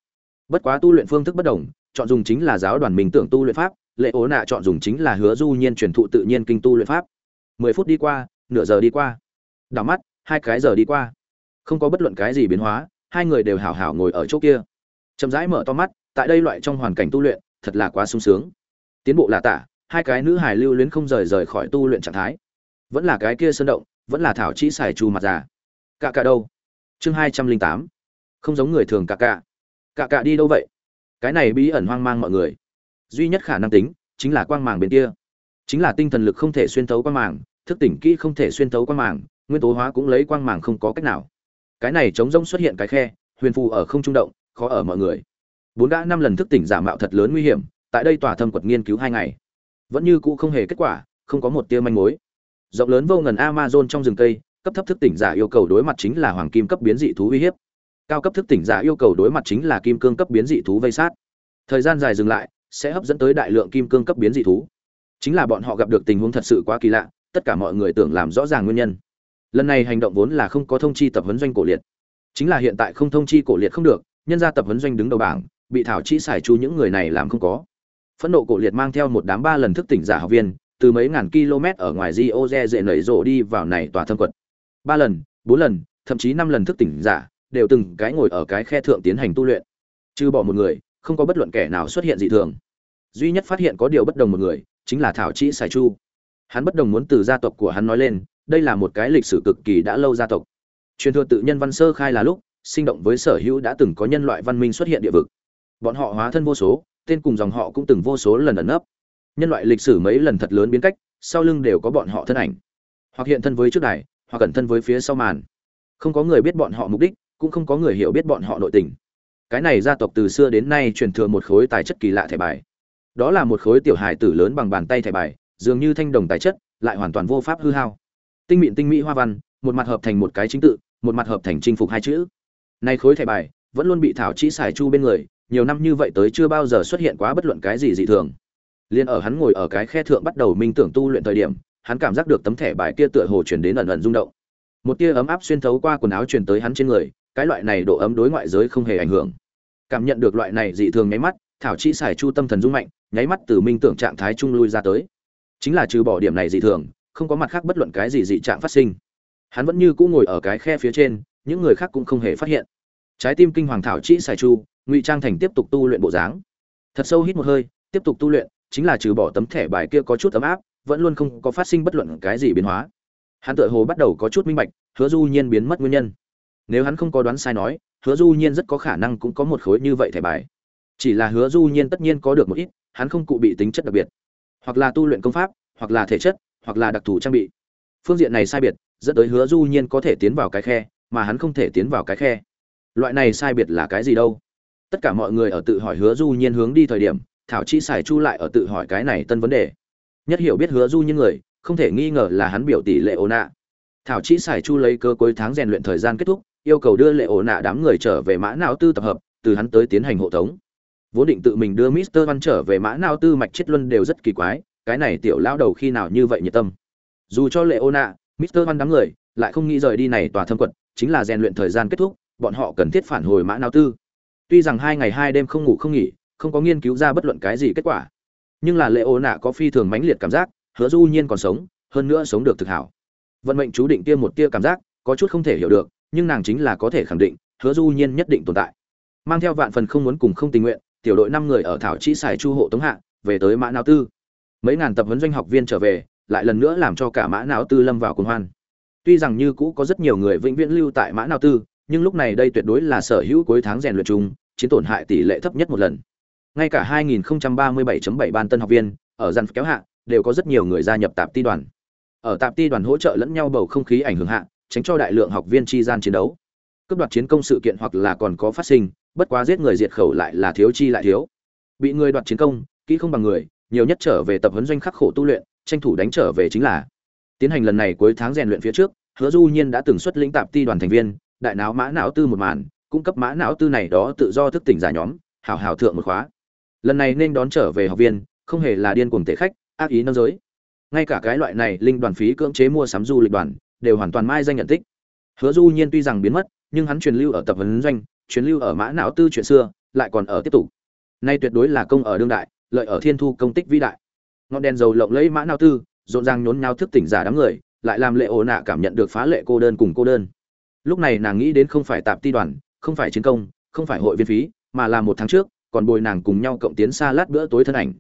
bất quá tu luyện phương thức bất đồng, chọn dùng chính là giáo đoàn mình tưởng tu luyện pháp, lệ ố nạ chọn dùng chính là hứa du nhiên truyền thụ tự nhiên kinh tu luyện pháp. Mười phút đi qua, nửa giờ đi qua. Đảo mắt, hai cái giờ đi qua. Không có bất luận cái gì biến hóa, hai người đều hảo hảo ngồi ở chỗ kia. Chậm rãi mở to mắt, tại đây loại trong hoàn cảnh tu luyện, thật là quá sung sướng. Tiến bộ là tả, hai cái nữ hài lưu luyến không rời rời khỏi tu luyện trạng thái. Vẫn là cái kia sơn động, vẫn là thảo chỉ xài trù mặt già. Cạ cạ đâu? Chương hai trăm linh tám. Không giống người thường cạ cạ cạ cạ đi đâu vậy? Cái này bí ẩn hoang mang mọi người. Duy nhất khả năng tính chính là quang màng bên kia. Chính là tinh thần lực không thể xuyên thấu quang màng, thức tỉnh kỹ không thể xuyên thấu quang màng, nguyên tố hóa cũng lấy quang màng không có cách nào. Cái này chống rông xuất hiện cái khe, huyền phù ở không trung động, khó ở mọi người. Bốn đã năm lần thức tỉnh giả mạo thật lớn nguy hiểm, tại đây tòa thâm quật nghiên cứu hai ngày. Vẫn như cũ không hề kết quả, không có một tia manh mối. Rộng lớn vô ngần amazon trong rừng cây, cấp thấp thức tỉnh giả yêu cầu đối mặt chính là hoàng kim cấp biến dị thú uy hiếp cao cấp thức tỉnh giả yêu cầu đối mặt chính là kim cương cấp biến dị thú vây sát. Thời gian dài dừng lại, sẽ hấp dẫn tới đại lượng kim cương cấp biến dị thú. Chính là bọn họ gặp được tình huống thật sự quá kỳ lạ, tất cả mọi người tưởng làm rõ ràng nguyên nhân. Lần này hành động vốn là không có thông chi tập huấn doanh cổ liệt. Chính là hiện tại không thông chi cổ liệt không được, nhân ra tập huấn doanh đứng đầu bảng, bị thảo chỉ xài chu những người này làm không có. Phẫn nộ cổ liệt mang theo một đám ba lần thức tỉnh giả học viên, từ mấy ngàn km ở ngoài Rio dễ nảy rộ đi vào này tòa thâm quật. Ba lần, bốn lần, thậm chí năm lần thức tỉnh giả đều từng cái ngồi ở cái khe thượng tiến hành tu luyện. Trừ bỏ một người, không có bất luận kẻ nào xuất hiện dị thường. Duy nhất phát hiện có điều bất đồng một người, chính là thảo trị sài chu. Hắn bất đồng muốn từ gia tộc của hắn nói lên, đây là một cái lịch sử cực kỳ đã lâu gia tộc. Truyền thừa tự nhân văn sơ khai là lúc, sinh động với sở hữu đã từng có nhân loại văn minh xuất hiện địa vực. Bọn họ hóa thân vô số, tên cùng dòng họ cũng từng vô số lần ẩn nấp. Nhân loại lịch sử mấy lần thật lớn biến cách, sau lưng đều có bọn họ thân ảnh. Hoặc hiện thân với trước đài, hoặc cẩn thân với phía sau màn. Không có người biết bọn họ mục đích cũng không có người hiểu biết bọn họ nội tình. Cái này gia tộc từ xưa đến nay truyền thừa một khối tài chất kỳ lạ thẻ bài. Đó là một khối tiểu hài tử lớn bằng bàn tay thẻ bài, dường như thanh đồng tài chất, lại hoàn toàn vô pháp hư hao. Tinh mịn tinh mỹ hoa văn, một mặt hợp thành một cái chính tự, một mặt hợp thành chinh phục hai chữ. Nay khối thẻ bài vẫn luôn bị thảo chỉ xài chu bên người, nhiều năm như vậy tới chưa bao giờ xuất hiện quá bất luận cái gì dị thường. Liên ở hắn ngồi ở cái khe thượng bắt đầu minh tưởng tu luyện thời điểm, hắn cảm giác được tấm thẻ bài kia tựa hồ chuyển đến ẩn ẩn rung động. Một tia ấm áp xuyên thấu qua quần áo truyền tới hắn trên người cái loại này độ ấm đối ngoại giới không hề ảnh hưởng. Cảm nhận được loại này dị thường nháy mắt, thảo chỉ xài chu tâm thần rung mạnh, nháy mắt từ minh tưởng trạng thái trung lui ra tới. Chính là trừ bỏ điểm này dị thường, không có mặt khác bất luận cái gì dị trạng phát sinh. Hắn vẫn như cũ ngồi ở cái khe phía trên, những người khác cũng không hề phát hiện. Trái tim kinh hoàng thảo chỉ xài chu, ngụy trang thành tiếp tục tu luyện bộ dáng. Thật sâu hít một hơi, tiếp tục tu luyện, chính là trừ bỏ tấm thẻ bài kia có chút ấm áp, vẫn luôn không có phát sinh bất luận cái gì biến hóa. Hắn tựa hồ bắt đầu có chút minh bạch, hứa du nhiên biến mất nguyên nhân nếu hắn không có đoán sai nói, hứa du nhiên rất có khả năng cũng có một khối như vậy thẻ bài. Chỉ là hứa du nhiên tất nhiên có được một ít, hắn không cụ bị tính chất đặc biệt. Hoặc là tu luyện công pháp, hoặc là thể chất, hoặc là đặc thù trang bị. Phương diện này sai biệt, dẫn tới hứa du nhiên có thể tiến vào cái khe, mà hắn không thể tiến vào cái khe. Loại này sai biệt là cái gì đâu? Tất cả mọi người ở tự hỏi hứa du nhiên hướng đi thời điểm, thảo chi xài chu lại ở tự hỏi cái này tân vấn đề. Nhất hiểu biết hứa du nhiên người, không thể nghi ngờ là hắn biểu tỷ lệ ổ ạ. thảo chi xài chu lấy cơ cuối tháng rèn luyện thời gian kết thúc yêu cầu đưa lệ ổ nạ đám người trở về mã não tư tập hợp, từ hắn tới tiến hành hộ tống. Vốn định tự mình đưa mister văn trở về mã não tư mạch chết luân đều rất kỳ quái, cái này tiểu lão đầu khi nào như vậy nhiệt tâm. Dù cho lệ ổ nạ, mister văn đám người, lại không nghĩ rời đi này tòa thâm quật chính là rèn luyện thời gian kết thúc, bọn họ cần thiết phản hồi mã não tư. Tuy rằng hai ngày hai đêm không ngủ không nghỉ, không có nghiên cứu ra bất luận cái gì kết quả, nhưng là lệ ổ nạ có phi thường mãnh liệt cảm giác, hứa du nhiên còn sống, hơn nữa sống được thực hảo. Vận mệnh chú định tiêm một tia cảm giác, có chút không thể hiểu được nhưng nàng chính là có thể khẳng định, hứa du nhiên nhất định tồn tại. Mang theo vạn phần không muốn cùng không tình nguyện, tiểu đội năm người ở thảo chỉ xài chu hộ tống hạ, về tới mã não tư. Mấy ngàn tập huấn doanh học viên trở về, lại lần nữa làm cho cả mã não tư lâm vào cuồng hoan. Tuy rằng như cũ có rất nhiều người vĩnh viễn lưu tại mã não tư, nhưng lúc này đây tuyệt đối là sở hữu cuối tháng rèn luyện chung, chiến tổn hại tỷ lệ thấp nhất một lần. Ngay cả 2037.7 ban tân học viên, ở dàn kéo hạ, đều có rất nhiều người gia nhập tạp ti đoàn. Ở tạp ti đoàn hỗ trợ lẫn nhau bầu không khí ảnh hưởng hạ tránh cho đại lượng học viên chi gian chiến đấu. Cướp đoạt chiến công sự kiện hoặc là còn có phát sinh, bất quá giết người diệt khẩu lại là thiếu chi lại thiếu. Bị người đoạt chiến công, kỹ không bằng người, nhiều nhất trở về tập huấn doanh khắc khổ tu luyện, tranh thủ đánh trở về chính là. Tiến hành lần này cuối tháng rèn luyện phía trước, hứa du nhiên đã từng xuất lĩnh tạp ti đoàn thành viên, đại não mã não tư một màn cung cấp mã não tư này đó tự do thức tỉnh giả nhóm hảo hảo thượng một khóa. Lần này nên đón trở về học viên, không hề là điên cuồng tể khách, ác ý nâng giới. Ngay cả cái loại này linh đoàn phí cưỡng chế mua sắm du lịch đoàn đều hoàn toàn mai danh nhận tích. Hứa du nhiên tuy rằng biến mất, nhưng hắn truyền lưu ở tập vấn doanh, truyền lưu ở mã não tư chuyện xưa, lại còn ở tiếp tục. Nay tuyệt đối là công ở đương đại, lợi ở thiên thu công tích vĩ đại. Ngọn đèn dầu lộng lẫy mã não tư, rộn ràng nhốn nháo thức tỉnh giả đám người, lại làm lệ ổ nạ cảm nhận được phá lệ cô đơn cùng cô đơn. Lúc này nàng nghĩ đến không phải tạp ti đoàn, không phải chiến công, không phải hội viên phí, mà là một tháng trước, còn bồi nàng cùng nhau cộng tiến xa lát bữa tối thân ảnh.